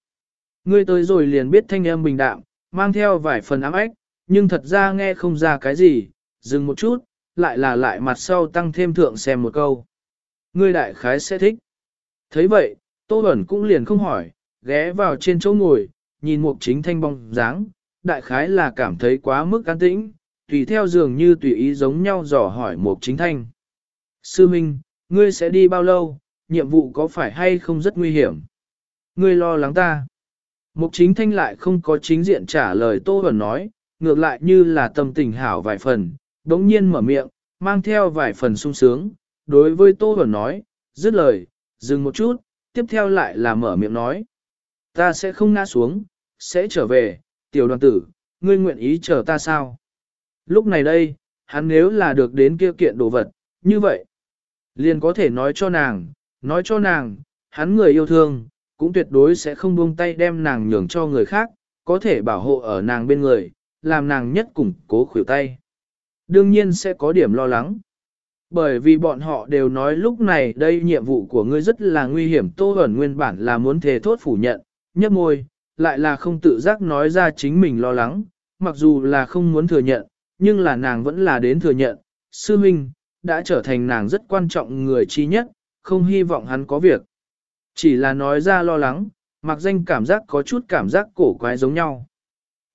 Ngươi tới rồi liền biết thanh âm bình đạm, mang theo vài phần ám ếch, nhưng thật ra nghe không ra cái gì, dừng một chút, lại là lại mặt sau tăng thêm thượng xem một câu. Ngươi đại khái sẽ thích. thấy vậy, Tô Bẩn cũng liền không hỏi, ghé vào trên chỗ ngồi, nhìn một chính thanh bóng dáng, đại khái là cảm thấy quá mức an tĩnh, tùy theo dường như tùy ý giống nhau dò hỏi mục chính thanh. Sư Minh, ngươi sẽ đi bao lâu, nhiệm vụ có phải hay không rất nguy hiểm? Ngươi lo lắng ta. Mục chính thanh lại không có chính diện trả lời Tô Bẩn nói, ngược lại như là tâm tình hảo vài phần, đống nhiên mở miệng, mang theo vài phần sung sướng, đối với Tô Bẩn nói, dứt lời, dừng một chút, tiếp theo lại là mở miệng nói. Ta sẽ không ngã xuống, sẽ trở về, tiểu đoàn tử, ngươi nguyện ý chờ ta sao? Lúc này đây, hắn nếu là được đến kia kiện đồ vật, như vậy, liền có thể nói cho nàng, nói cho nàng, hắn người yêu thương, cũng tuyệt đối sẽ không buông tay đem nàng nhường cho người khác, có thể bảo hộ ở nàng bên người, làm nàng nhất củng cố khuỷu tay. Đương nhiên sẽ có điểm lo lắng. Bởi vì bọn họ đều nói lúc này đây nhiệm vụ của ngươi rất là nguy hiểm Tô Bẩn nguyên bản là muốn thề thốt phủ nhận, nhấp môi, lại là không tự giác nói ra chính mình lo lắng, mặc dù là không muốn thừa nhận, nhưng là nàng vẫn là đến thừa nhận, sư huynh đã trở thành nàng rất quan trọng người chi nhất, không hy vọng hắn có việc. Chỉ là nói ra lo lắng, mặc danh cảm giác có chút cảm giác cổ quái giống nhau.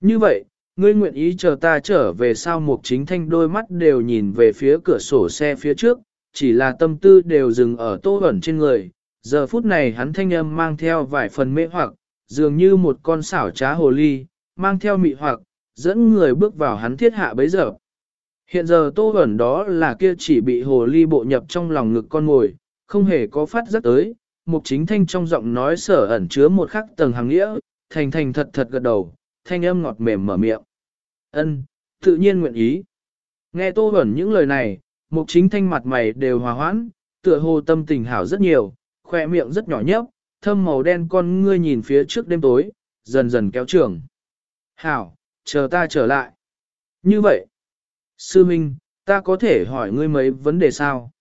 Như vậy, ngươi nguyện ý chờ ta trở về sao một chính thanh đôi mắt đều nhìn về phía cửa sổ xe phía trước, chỉ là tâm tư đều dừng ở tô ẩn trên người. Giờ phút này hắn thanh âm mang theo vài phần mê hoặc, dường như một con xảo trá hồ ly, mang theo mị hoặc, dẫn người bước vào hắn thiết hạ bấy giờ. Hiện giờ tô ẩn đó là kia chỉ bị hồ ly bộ nhập trong lòng ngực con ngồi, không hề có phát giác tới, mục chính thanh trong giọng nói sở ẩn chứa một khắc tầng hàng nghĩa, thành thành thật thật gật đầu, thanh âm ngọt mềm mở miệng. Ân, tự nhiên nguyện ý. Nghe tô ẩn những lời này, mục chính thanh mặt mày đều hòa hoãn, tựa hồ tâm tình hảo rất nhiều, khoe miệng rất nhỏ nhấp, thâm màu đen con ngươi nhìn phía trước đêm tối, dần dần kéo trường. Hảo, chờ ta trở lại. Như vậy, sư minh, ta có thể hỏi ngươi mấy vấn đề sao?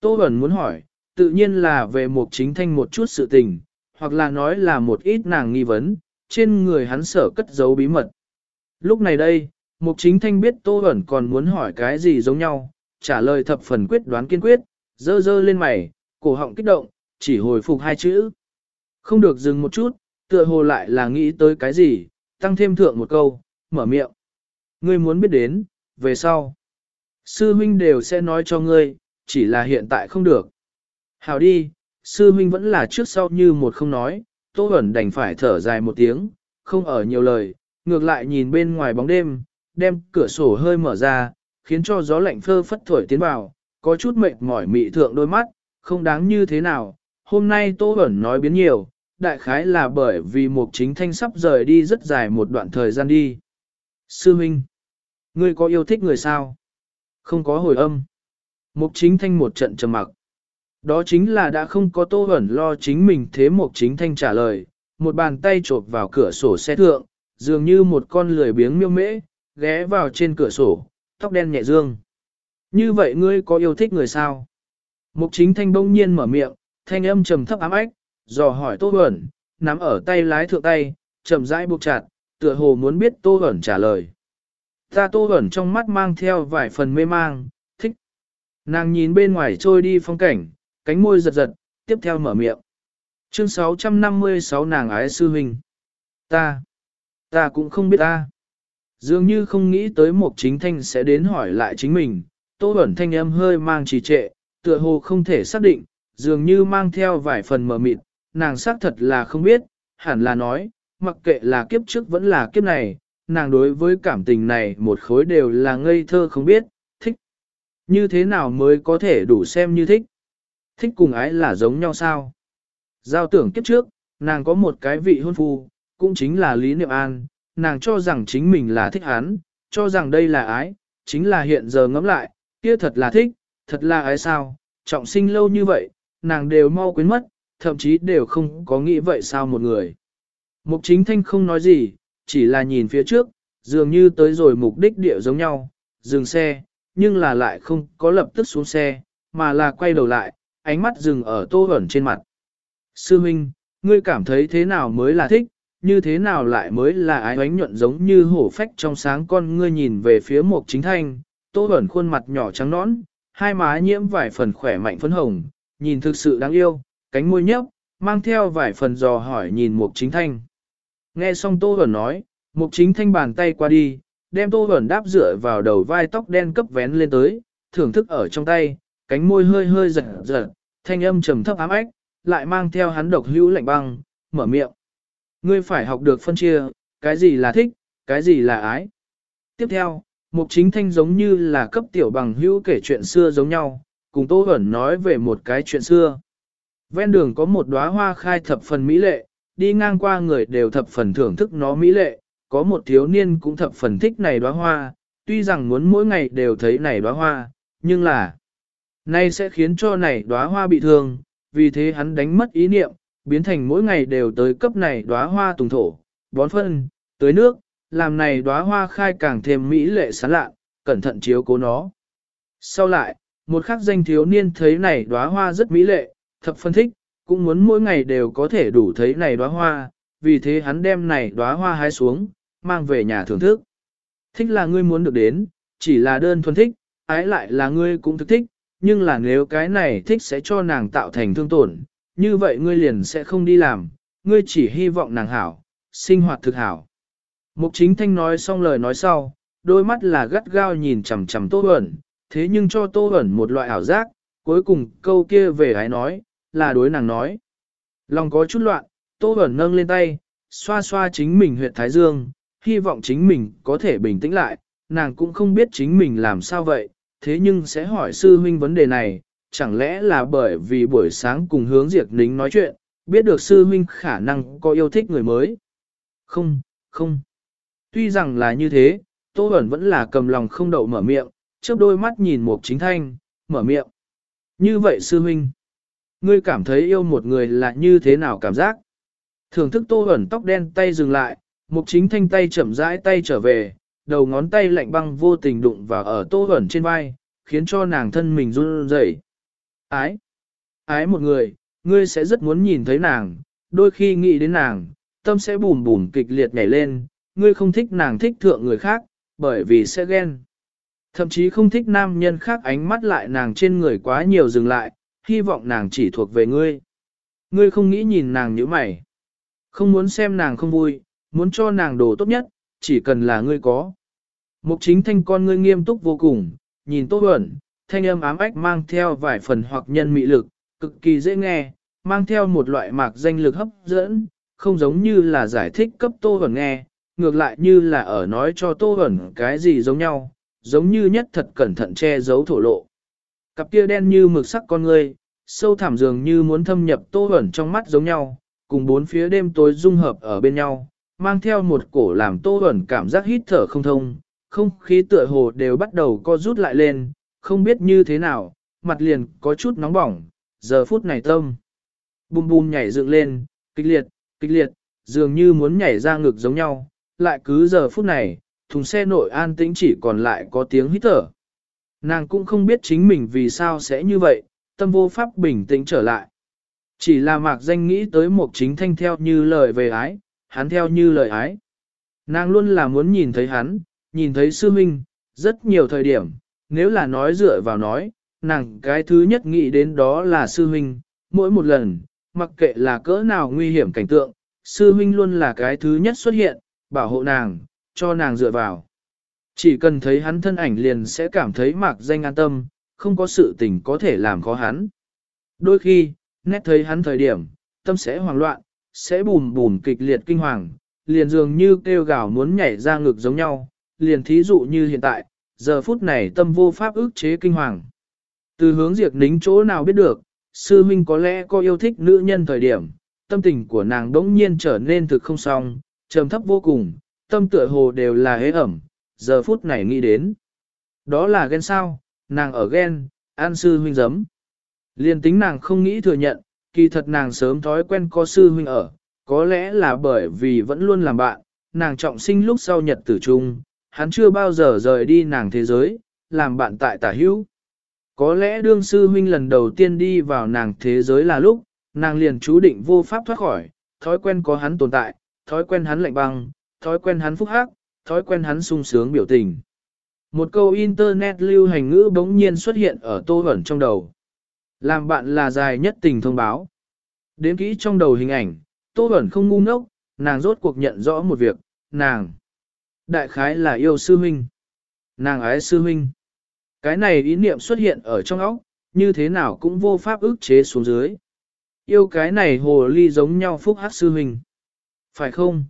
Tô Bẩn muốn hỏi, tự nhiên là về một chính thanh một chút sự tình, hoặc là nói là một ít nàng nghi vấn, trên người hắn sở cất giấu bí mật. Lúc này đây, Mục Chính Thanh biết Tô Bẩn còn muốn hỏi cái gì giống nhau, trả lời thập phần quyết đoán kiên quyết, dơ dơ lên mày, cổ họng kích động, chỉ hồi phục hai chữ. Không được dừng một chút, tựa hồ lại là nghĩ tới cái gì, tăng thêm thượng một câu, mở miệng. Ngươi muốn biết đến, về sau. Sư huynh đều sẽ nói cho ngươi, chỉ là hiện tại không được. Hào đi, sư huynh vẫn là trước sau như một không nói, Tô Bẩn đành phải thở dài một tiếng, không ở nhiều lời, ngược lại nhìn bên ngoài bóng đêm, đem cửa sổ hơi mở ra, khiến cho gió lạnh phơ phất thổi tiến vào, có chút mệt mỏi mị thượng đôi mắt, không đáng như thế nào. Hôm nay Tô Bẩn nói biến nhiều, đại khái là bởi vì Mục Chính Thanh sắp rời đi rất dài một đoạn thời gian đi. Sư Minh, ngươi có yêu thích người sao? Không có hồi âm. Mục Chính Thanh một trận trầm mặc. Đó chính là đã không có Tô ẩn lo chính mình thế Mục Chính Thanh trả lời, một bàn tay chộp vào cửa sổ xe thượng, dường như một con lười biếng miêu mễ, ghé vào trên cửa sổ, tóc đen nhẹ dương. Như vậy ngươi có yêu thích người sao? Mục chính thanh bỗng nhiên mở miệng, thanh âm trầm thấp ám ách, dò hỏi Tô ẩn. nắm ở tay lái thượng tay, chậm rãi buộc chặt, tựa hồ muốn biết Tô Bẩn trả lời. Ta Tô Bẩn trong mắt mang theo vài phần mê mang, thích. Nàng nhìn bên ngoài trôi đi phong cảnh, cánh môi giật giật, tiếp theo mở miệng. Chương 656 nàng ái sư huynh. Ta, ta cũng không biết ta. Dường như không nghĩ tới một chính thanh sẽ đến hỏi lại chính mình, Tô Bẩn thanh âm hơi mang trì trệ, tựa hồ không thể xác định, dường như mang theo vài phần mờ mịt, nàng xác thật là không biết, hẳn là nói, mặc kệ là kiếp trước vẫn là kiếp này, nàng đối với cảm tình này một khối đều là ngây thơ không biết, thích. Như thế nào mới có thể đủ xem như thích? Thích cùng ái là giống nhau sao? Giao tưởng kiếp trước, nàng có một cái vị hôn phu, cũng chính là Lý Niệm An, nàng cho rằng chính mình là thích hắn, cho rằng đây là ái, chính là hiện giờ ngẫm lại, kia thật là thích, thật là ái sao, trọng sinh lâu như vậy, nàng đều mau quên mất, thậm chí đều không có nghĩ vậy sao một người. Mục chính thanh không nói gì, chỉ là nhìn phía trước, dường như tới rồi mục đích địa giống nhau, dừng xe, nhưng là lại không có lập tức xuống xe, mà là quay đầu lại, ánh mắt dừng ở tô ẩn trên mặt. Sư Minh, ngươi cảm thấy thế nào mới là thích, như thế nào lại mới là ái ánh nhuận giống như hổ phách trong sáng con ngươi nhìn về phía mục chính thanh, tô ẩn khuôn mặt nhỏ trắng nõn, hai má nhiễm vài phần khỏe mạnh phấn hồng, nhìn thực sự đáng yêu, cánh môi nhấp, mang theo vài phần dò hỏi nhìn mục chính thanh. Nghe xong tô Vẩn nói, mục chính thanh bàn tay qua đi, đem tô Vẩn đáp dựa vào đầu vai tóc đen cấp vén lên tới, thưởng thức ở trong tay, cánh môi hơi hơi giật giật, thanh âm trầm thấp ám ách, lại mang theo hắn độc hữu lạnh băng, mở miệng. Ngươi phải học được phân chia, cái gì là thích, cái gì là ái. Tiếp theo, Mục Chính Thanh giống như là cấp tiểu bằng hữu kể chuyện xưa giống nhau, cùng Tô Vẩn nói về một cái chuyện xưa. Ven đường có một đóa hoa khai thập phần mỹ lệ, đi ngang qua người đều thập phần thưởng thức nó mỹ lệ, có một thiếu niên cũng thập phần thích này đóa hoa, tuy rằng muốn mỗi ngày đều thấy này đóa hoa, nhưng là nay sẽ khiến cho này đóa hoa bị thương, vì thế hắn đánh mất ý niệm, biến thành mỗi ngày đều tới cấp này đóa hoa tùng thổ, bón phân, tưới nước, làm này đóa hoa khai càng thêm mỹ lệ sáng lạ, cẩn thận chiếu cố nó. Sau lại, một khắc danh thiếu niên thấy này đóa hoa rất mỹ lệ, thập phân thích, cũng muốn mỗi ngày đều có thể đủ thấy này đóa hoa, vì thế hắn đem này đóa hoa hái xuống, mang về nhà thưởng thức. Thích là ngươi muốn được đến, chỉ là đơn thuần thích, ái lại là ngươi cũng thức thích, nhưng là nếu cái này thích sẽ cho nàng tạo thành thương tổn, như vậy ngươi liền sẽ không đi làm, ngươi chỉ hy vọng nàng hảo, sinh hoạt thực hảo. Mục chính thanh nói xong lời nói sau, đôi mắt là gắt gao nhìn chằm chằm Tô ẩn, thế nhưng cho Tô ẩn một loại ảo giác, cuối cùng câu kia về gái nói, là đối nàng nói. Lòng có chút loạn, Tô Bẩn nâng lên tay, xoa xoa chính mình huyệt thái dương, hy vọng chính mình có thể bình tĩnh lại, nàng cũng không biết chính mình làm sao vậy, thế nhưng sẽ hỏi sư huynh vấn đề này, chẳng lẽ là bởi vì buổi sáng cùng hướng diệt nính nói chuyện, biết được sư huynh khả năng có yêu thích người mới. Không, không. Tuy rằng là như thế, Tô Bẩn vẫn là cầm lòng không đậu mở miệng, chớp đôi mắt nhìn Mục Chính Thanh, mở miệng. Như vậy sư huynh, ngươi cảm thấy yêu một người là như thế nào cảm giác? Thưởng thức Tô ẩn tóc đen tay dừng lại, Mục Chính Thanh tay chậm rãi tay trở về, đầu ngón tay lạnh băng vô tình đụng vào ở Tô ẩn trên vai, khiến cho nàng thân mình run rẩy. Ái, ái một người, ngươi sẽ rất muốn nhìn thấy nàng, đôi khi nghĩ đến nàng, tâm sẽ bùm bùm kịch liệt nhảy lên, ngươi không thích nàng thích thượng người khác, bởi vì sẽ ghen. Thậm chí không thích nam nhân khác ánh mắt lại nàng trên người quá nhiều dừng lại, hy vọng nàng chỉ thuộc về ngươi. Ngươi không nghĩ nhìn nàng như mày. Không muốn xem nàng không vui, muốn cho nàng đồ tốt nhất, chỉ cần là ngươi có. Mục chính thanh con ngươi nghiêm túc vô cùng, nhìn tốt ẩn, thanh âm ám ách mang theo vài phần hoặc nhân mị lực, cực kỳ dễ nghe, mang theo một loại mạc danh lực hấp dẫn, không giống như là giải thích cấp tô ẩn nghe, ngược lại như là ở nói cho tô ẩn cái gì giống nhau, giống như nhất thật cẩn thận che giấu thổ lộ. Cặp kia đen như mực sắc con người, sâu thẳm dường như muốn thâm nhập tô ẩn trong mắt giống nhau, cùng bốn phía đêm tối dung hợp ở bên nhau, mang theo một cổ làm tô ẩn cảm giác hít thở không thông, không khí tựa hồ đều bắt đầu co rút lại lên, không biết như thế nào, mặt liền có chút nóng bỏng, giờ phút này tâm. Bùm bùm nhảy dựng lên, kịch liệt, kịch liệt, dường như muốn nhảy ra ngực giống nhau, lại cứ giờ phút này, thùng xe nội an tĩnh chỉ còn lại có tiếng hít thở. Nàng cũng không biết chính mình vì sao sẽ như vậy, tâm vô pháp bình tĩnh trở lại. Chỉ là mạc danh nghĩ tới một chính thanh theo như lời về ái, hắn theo như lời ái. Nàng luôn là muốn nhìn thấy hắn, nhìn thấy sư minh, rất nhiều thời điểm, nếu là nói dựa vào nói, nàng cái thứ nhất nghĩ đến đó là sư minh, mỗi một lần, mặc kệ là cỡ nào nguy hiểm cảnh tượng, sư minh luôn là cái thứ nhất xuất hiện, bảo hộ nàng, cho nàng dựa vào. Chỉ cần thấy hắn thân ảnh liền sẽ cảm thấy mạc danh an tâm, không có sự tình có thể làm khó hắn. Đôi khi, nét thấy hắn thời điểm, tâm sẽ hoảng loạn, sẽ bùm bùm kịch liệt kinh hoàng, liền dường như kêu gào muốn nhảy ra ngực giống nhau, liền thí dụ như hiện tại, giờ phút này tâm vô pháp ức chế kinh hoàng. Từ hướng diệt nính chỗ nào biết được, sư huynh có lẽ có yêu thích nữ nhân thời điểm, tâm tình của nàng đống nhiên trở nên thực không song, trầm thấp vô cùng, tâm tựa hồ đều là hế ẩm, giờ phút này nghĩ đến. Đó là ghen sao, nàng ở ghen, an sư huynh giấm. Liên tính nàng không nghĩ thừa nhận, kỳ thật nàng sớm thói quen có sư huynh ở, có lẽ là bởi vì vẫn luôn làm bạn, nàng trọng sinh lúc sau nhật tử trung, hắn chưa bao giờ rời đi nàng thế giới, làm bạn tại tả hữu. Có lẽ đương sư huynh lần đầu tiên đi vào nàng thế giới là lúc, nàng liền chú định vô pháp thoát khỏi, thói quen có hắn tồn tại, thói quen hắn lạnh băng, thói quen hắn phúc hắc, thói quen hắn sung sướng biểu tình. Một câu internet lưu hành ngữ bỗng nhiên xuất hiện ở tô ẩn trong đầu. Làm bạn là dài nhất tình thông báo. Đến kỹ trong đầu hình ảnh, tô ẩn không ngu ngốc, nàng rốt cuộc nhận rõ một việc, nàng. Đại khái là yêu sư huynh. Nàng ái sư huynh. Cái này ý niệm xuất hiện ở trong óc, như thế nào cũng vô pháp ức chế xuống dưới. Yêu cái này hồ ly giống nhau phúc hát sư huynh. Phải không?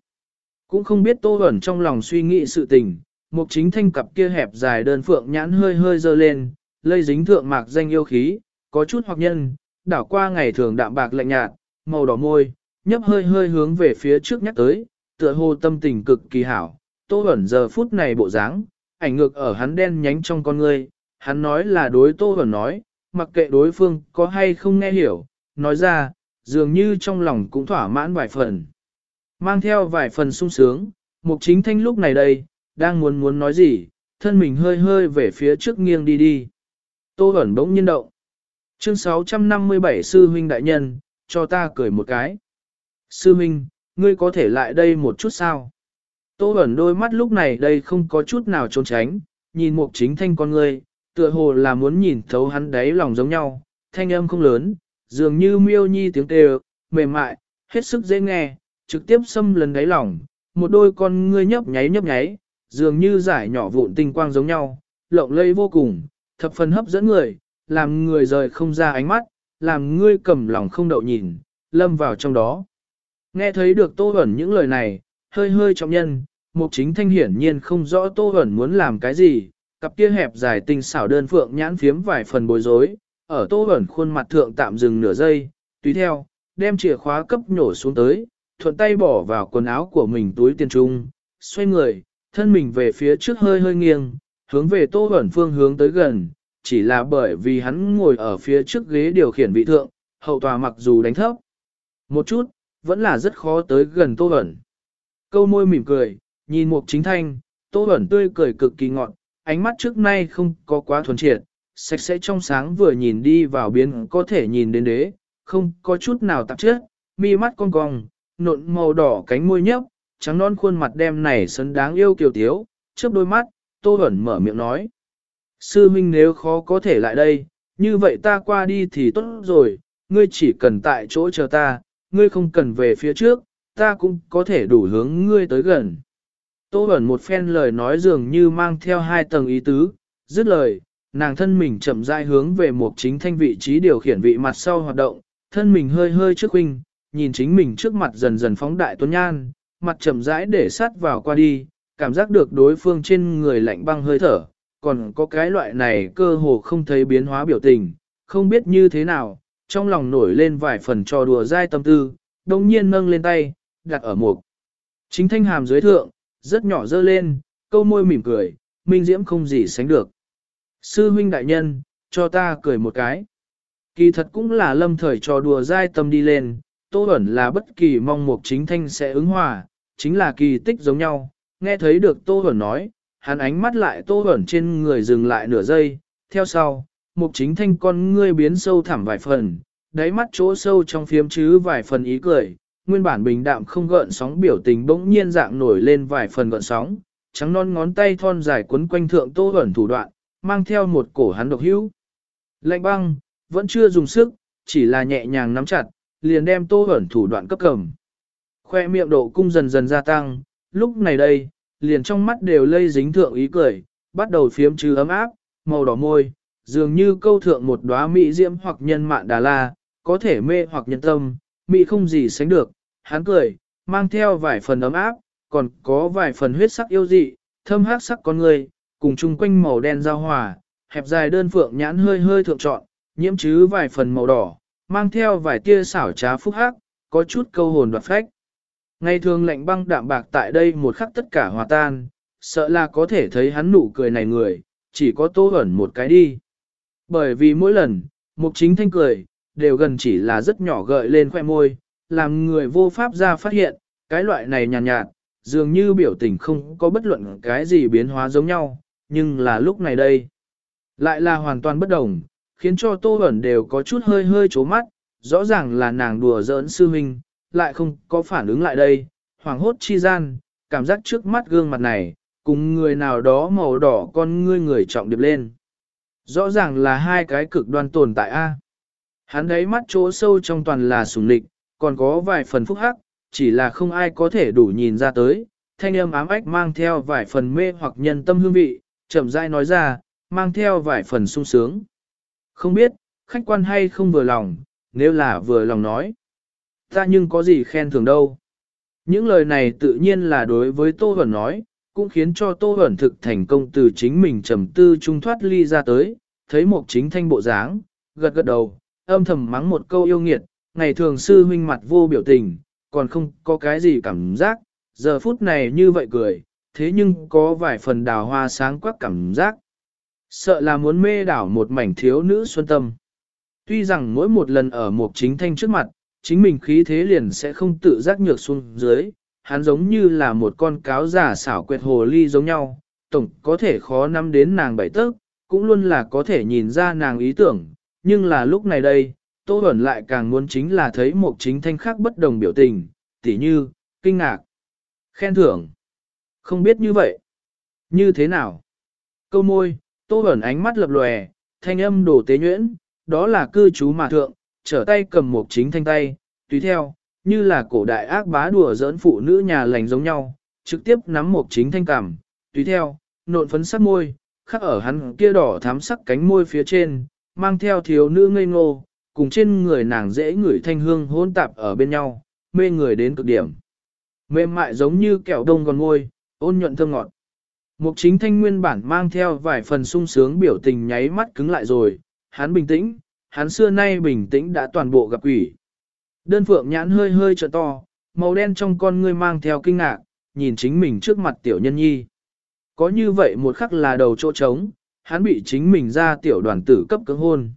Cũng không biết tô Huẩn trong lòng suy nghĩ sự tình, mục chính thanh cặp kia hẹp dài đơn phượng nhãn hơi hơi dơ lên, lây dính thượng mạc danh yêu khí, có chút hoặc nhân, đảo qua ngày thường đạm bạc lạnh nhạt, màu đỏ môi, nhấp hơi hơi hướng về phía trước nhắc tới, tựa hồ tâm tình cực kỳ hảo, Tô Huẩn giờ phút này bộ dáng, ảnh ngược ở hắn đen nhánh trong con ngươi, hắn nói là đối Tô Huẩn nói, mặc kệ đối phương có hay không nghe hiểu, nói ra, dường như trong lòng cũng thỏa mãn vài phần. Mang theo vài phần sung sướng, Mục Chính Thanh lúc này đây, đang muốn muốn nói gì, thân mình hơi hơi về phía trước nghiêng đi đi. Tô ẩn bỗng nhiên động. Chương 657 Sư Huynh Đại Nhân, cho ta cười một cái. Sư Huynh, ngươi có thể lại đây một chút sao? Tô ẩn đôi mắt lúc này đây không có chút nào trốn tránh, nhìn mục chính thanh con ngươi, tựa hồ là muốn nhìn thấu hắn đáy lòng giống nhau, thanh âm không lớn, dường như miêu nhi tiếng kêu, mềm mại, hết sức dễ nghe, trực tiếp xâm lần đáy lòng, một đôi con ngươi nhấp nháy nhấp nháy, dường như giải nhỏ vụn tinh quang giống nhau, lộng lẫy vô cùng, thập phần hấp dẫn người, làm người rời không ra ánh mắt, làm ngươi cầm lòng không đậu nhìn, lâm vào trong đó. Nghe thấy được Tô Huẩn những lời này, hơi hơi trọng nhân, Mục Chính Thanh hiển nhiên không rõ Tô Huẩn muốn làm cái gì, cặp kia hẹp dài tinh xảo đơn phượng nhãn phiếm vài phần bối rối, ở Tô Huẩn khuôn mặt thượng tạm dừng nửa giây, tùy theo, đem chìa khóa cấp nhổ xuống tới, thuận tay bỏ vào quần áo của mình túi tiền trung, xoay người, thân mình về phía trước hơi hơi nghiêng, hướng về Tô Huẩn phương hướng tới gần, chỉ là bởi vì hắn ngồi ở phía trước ghế điều khiển vị thượng, hậu tòa mặc dù đánh thấp một chút, vẫn là rất khó tới gần Tô Huẩn. Câu môi mỉm cười, nhìn Mục Chính Thanh, Tô Huẩn tươi cười cực kỳ ngọt, ánh mắt trước nay không có quá thuần triệt, sạch sẽ trong sáng vừa nhìn đi vào biến có thể nhìn đến đế, không có chút nào tạp chất, mi mắt cong cong, nộn màu đỏ cánh môi nhấp, trắng non khuôn mặt đem này sấn đáng yêu kiều tiếu, chớp đôi mắt, Tô Bẩn mở miệng nói. Sư huynh nếu khó có thể lại đây, như vậy ta qua đi thì tốt rồi, ngươi chỉ cần tại chỗ chờ ta, ngươi không cần về phía trước, ta cũng có thể đủ hướng ngươi tới gần. Tô Bẩn một phen lời nói dường như mang theo hai tầng ý tứ, dứt lời, nàng thân mình chậm rãi hướng về một chính thanh vị trí điều khiển vị mặt sau hoạt động, thân mình hơi hơi trước huynh, nhìn chính mình trước mặt dần dần phóng đại tuấn nhan, mặt chậm rãi để sát vào qua đi, cảm giác được đối phương trên người lạnh băng hơi thở, còn có cái loại này cơ hồ không thấy biến hóa biểu tình, không biết như thế nào, trong lòng nổi lên vài phần trò đùa dai tâm tư, đồng nhiên nâng lên tay, đặt ở một chính thanh hàm dưới thượng, rất nhỏ dơ lên, câu môi mỉm cười, minh diễm không gì sánh được. Sư huynh đại nhân, cho ta cười một cái. Kỳ thật cũng là lâm thời trò đùa dai tâm đi lên, Tô ẩn là bất kỳ mong mục chính thanh sẽ ứng hòa, chính là kỳ tích giống nhau. Nghe thấy được Tô ẩn nói, hắn ánh mắt lại Tô ẩn trên người dừng lại nửa giây, theo sau, mục chính thanh con ngươi biến sâu thẳm vài phần, đáy mắt chỗ sâu trong phiếm chứ vài phần ý cười, nguyên bản bình đạm không gợn sóng biểu tình bỗng nhiên dạng nổi lên vài phần gợn sóng, trắng non ngón tay thon dài quấn quanh thượng Tô ẩn thủ đoạn, mang theo một cổ hắn độc hữu. Lạnh băng, vẫn chưa dùng sức, chỉ là nhẹ nhàng nắm chặt, liền đem tô ẩn thủ đoạn cấp cầm. Khoe miệng độ cung dần dần gia tăng, lúc này đây, liền trong mắt đều lây dính thượng ý cười, bắt đầu phiếm trừ ấm áp, màu đỏ môi, dường như câu thượng một đóa mỹ diễm hoặc nhân mạn đà la, có thể mê hoặc nhân tâm, mỹ không gì sánh được, hắn cười, mang theo vài phần ấm áp, còn có vài phần huyết sắc yêu dị, thâm hắc sắc con người, cùng chung quanh màu đen giao hòa, hẹp dài đơn phượng nhãn hơi hơi thượng trọn, nhiễm chứ vài phần màu đỏ, mang theo vài tia xảo trá phúc hắc, có chút câu hồn đoạt phách. Ngày thường lạnh băng đạm bạc tại đây một khắc tất cả hòa tan, sợ là có thể thấy hắn nụ cười này người, chỉ có tô ẩn một cái đi. Bởi vì mỗi lần, mục chính thanh cười, đều gần chỉ là rất nhỏ gợi lên khoe môi, làm người vô pháp ra phát hiện, cái loại này nhàn nhạt, nhạt, dường như biểu tình không có bất luận cái gì biến hóa giống nhau, nhưng là lúc này đây, lại là hoàn toàn bất đồng, khiến cho Tô Bẩn đều có chút hơi hơi chố mắt, rõ ràng là nàng đùa giỡn sư huynh, lại không có phản ứng lại đây, hoàng hốt chi gian, cảm giác trước mắt gương mặt này, cùng người nào đó màu đỏ con ngươi người trọng điệp lên. Rõ ràng là hai cái cực đoan tồn tại a. Hắn đấy mắt chỗ sâu trong toàn là sùng lịch, còn có vài phần phúc hắc, chỉ là không ai có thể đủ nhìn ra tới, thanh âm ám ách mang theo vài phần mê hoặc nhân tâm hương vị, chậm rãi nói ra, mang theo vài phần sung sướng. Không biết, khách quan hay không vừa lòng, nếu là vừa lòng nói. Ta nhưng có gì khen thường đâu. Những lời này tự nhiên là đối với Tô Huẩn nói, cũng khiến cho Tô Huẩn thực thành công từ chính mình trầm tư trung thoát ly ra tới, thấy một chính thanh bộ dáng, gật gật đầu, âm thầm mắng một câu yêu nghiệt, ngày thường sư huynh mặt vô biểu tình, còn không có cái gì cảm giác, giờ phút này như vậy cười, thế nhưng có vài phần đào hoa sáng quắc cảm giác. Sợ là muốn mê đảo một mảnh thiếu nữ xuân tâm. Tuy rằng mỗi một lần ở một chính thanh trước mặt, chính mình khí thế liền sẽ không tự giác nhược xuống dưới, hắn giống như là một con cáo giả xảo quyệt hồ ly giống nhau, tổng có thể khó nắm đến nàng bảy tấc, cũng luôn là có thể nhìn ra nàng ý tưởng, nhưng là lúc này đây, Tô Bẩn lại càng muốn chính là thấy một chính thanh khác bất đồng biểu tình, tỉ như, kinh ngạc, khen thưởng. Không biết như vậy. Như thế nào? Câu môi, Tô Bẩn ánh mắt lập lòe, thanh âm đổ tế nhuyễn, đó là cư trú mà thượng, trở tay cầm một chính thanh tay, tùy theo, như là cổ đại ác bá đùa giỡn phụ nữ nhà lành giống nhau, trực tiếp nắm một chính thanh cảm, tùy theo, nộn phấn sắc môi, khắc ở hắn kia đỏ thám sắc cánh môi phía trên, mang theo thiếu nữ ngây ngô, cùng trên người nàng dễ ngửi thanh hương hôn tạp ở bên nhau, mê người đến cực điểm. Mềm mại giống như kẹo đông còn môi, ôn nhuận thơm ngọt. Mục chính thanh nguyên bản mang theo vài phần sung sướng biểu tình nháy mắt cứng lại rồi, hắn bình tĩnh, hắn xưa nay bình tĩnh đã toàn bộ gặp quỷ. Đơn phượng nhãn hơi hơi trợ to, màu đen trong con ngươi mang theo kinh ngạc, nhìn chính mình trước mặt tiểu nhân nhi. Có như vậy một khắc là đầu chỗ trống, hắn bị chính mình ra tiểu đoàn tử cấp cứng hôn.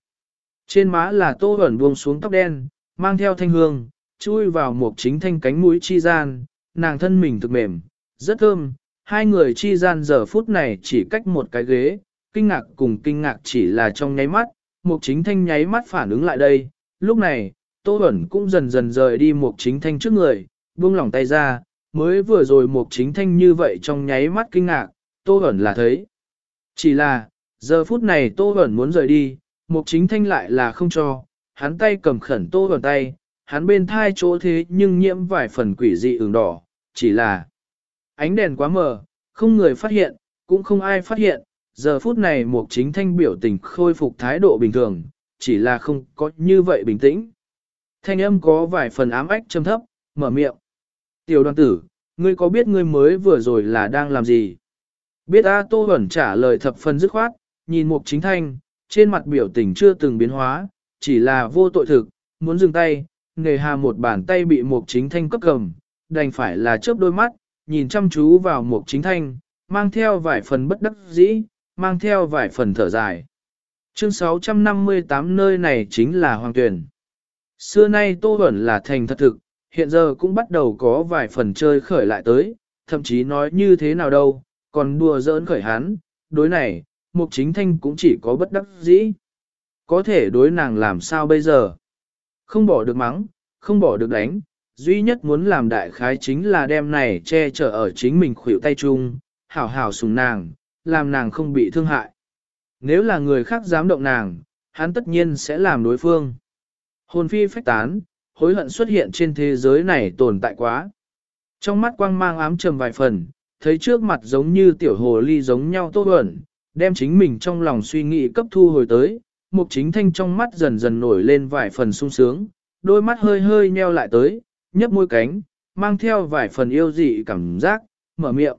Trên má là tô ẩn buông xuống tóc đen, mang theo thanh hương, chui vào một chính thanh cánh mũi chi gian, nàng thân mình thực mềm, rất thơm, hai người chi gian giờ phút này chỉ cách một cái ghế, kinh ngạc cùng kinh ngạc chỉ là trong nháy mắt, mục chính thanh nháy mắt phản ứng lại đây, lúc này, Tô Bẩn cũng dần dần rời đi mục chính thanh trước người, buông lỏng tay ra, mới vừa rồi mục chính thanh như vậy trong nháy mắt kinh ngạc, Tô Bẩn là thấy. Chỉ là, giờ phút này Tô Bẩn muốn rời đi, mục chính thanh lại là không cho, hắn tay cầm khẩn Tô Bẩn tay, hắn bên thai chỗ thế nhưng nhiễm vài phần quỷ dị ửng đỏ, chỉ là ánh đèn quá mờ, không người phát hiện, cũng không ai phát hiện, giờ phút này Mục chính thanh biểu tình khôi phục thái độ bình thường, chỉ là không có như vậy bình tĩnh. Thanh âm có vài phần ám ách trầm thấp, mở miệng. Tiểu đoàn tử, ngươi có biết ngươi mới vừa rồi là đang làm gì? Biết A Tô Bẩn trả lời thập phần dứt khoát, nhìn mục chính thanh, trên mặt biểu tình chưa từng biến hóa, chỉ là vô tội thực, muốn dừng tay, nghề hà một bàn tay bị mục chính thanh cấp cầm, đành phải là chớp đôi mắt, nhìn chăm chú vào mục chính thanh, mang theo vài phần bất đắc dĩ, mang theo vài phần thở dài. Chương 658 nơi này chính là Hoàng tuyển. Xưa nay Tô Bẩn là thành thật thực, hiện giờ cũng bắt đầu có vài phần chơi khởi lại tới, thậm chí nói như thế nào đâu, còn đùa giỡn khởi hắn, đối này, mục chính thanh cũng chỉ có bất đắc dĩ. Có thể đối nàng làm sao bây giờ? Không bỏ được mắng, không bỏ được đánh, duy nhất muốn làm đại khái chính là đem này che chở ở chính mình khuỷu tay chung, hảo hảo sùng nàng, làm nàng không bị thương hại. Nếu là người khác dám động nàng, hắn tất nhiên sẽ làm đối phương. Hồn phi phách tán, hối hận xuất hiện trên thế giới này tồn tại quá. Trong mắt quang mang ám trầm vài phần, thấy trước mặt giống như tiểu hồ ly giống nhau tốt ẩn, đem chính mình trong lòng suy nghĩ cấp thu hồi tới, mục chính thanh trong mắt dần dần nổi lên vài phần sung sướng, đôi mắt hơi hơi nheo lại tới, nhấp môi cánh, mang theo vài phần yêu dị cảm giác, mở miệng.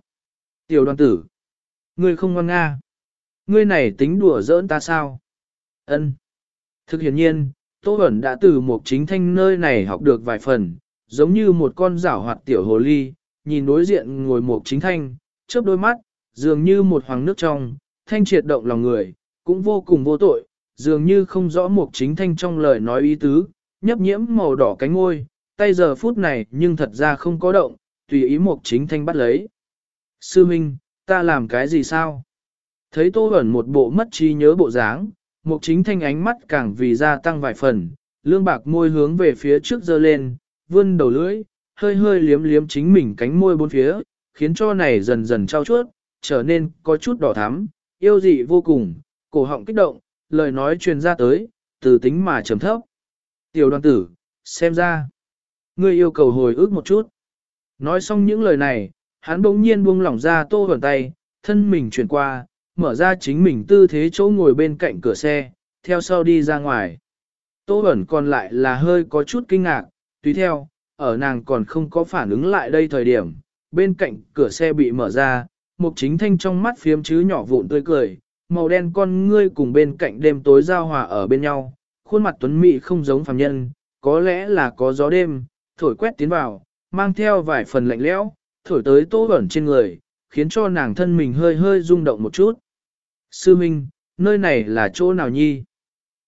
Tiểu đoàn tử, ngươi không ngoan nga. Ngươi này tính đùa giỡn ta sao? Ân. Thực hiện nhiên, Tô Bẩn đã từ một chính thanh nơi này học được vài phần, giống như một con rảo hoạt tiểu hồ ly, nhìn đối diện ngồi một chính thanh, chớp đôi mắt, dường như một hoàng nước trong, thanh triệt động lòng người, cũng vô cùng vô tội, dường như không rõ một chính thanh trong lời nói ý tứ, nhấp nhiễm màu đỏ cánh ngôi, tay giờ phút này nhưng thật ra không có động, tùy ý một chính thanh bắt lấy. Sư Minh, ta làm cái gì sao? Thấy Tô Bẩn một bộ mất trí nhớ bộ dáng, Mục chính thanh ánh mắt càng vì gia tăng vài phần, lương bạc môi hướng về phía trước dơ lên, vươn đầu lưỡi, hơi hơi liếm liếm chính mình cánh môi bốn phía, khiến cho này dần dần trao chuốt, trở nên có chút đỏ thắm, yêu dị vô cùng, cổ họng kích động, lời nói truyền ra tới, từ tính mà trầm thấp. Tiểu đoàn tử, xem ra, ngươi yêu cầu hồi ức một chút. Nói xong những lời này, hắn bỗng nhiên buông lỏng ra tô vẩn tay, thân mình chuyển qua, mở ra chính mình tư thế chỗ ngồi bên cạnh cửa xe, theo sau đi ra ngoài. Tô Bẩn còn lại là hơi có chút kinh ngạc, tùy theo, ở nàng còn không có phản ứng lại đây thời điểm, bên cạnh cửa xe bị mở ra, một chính thanh trong mắt phiếm chứ nhỏ vụn tươi cười, màu đen con ngươi cùng bên cạnh đêm tối giao hòa ở bên nhau, khuôn mặt tuấn mỹ không giống phàm nhân, có lẽ là có gió đêm, thổi quét tiến vào, mang theo vài phần lạnh lẽo, thổi tới Tô ẩn trên người, khiến cho nàng thân mình hơi hơi rung động một chút. Sư Minh, nơi này là chỗ nào nhi?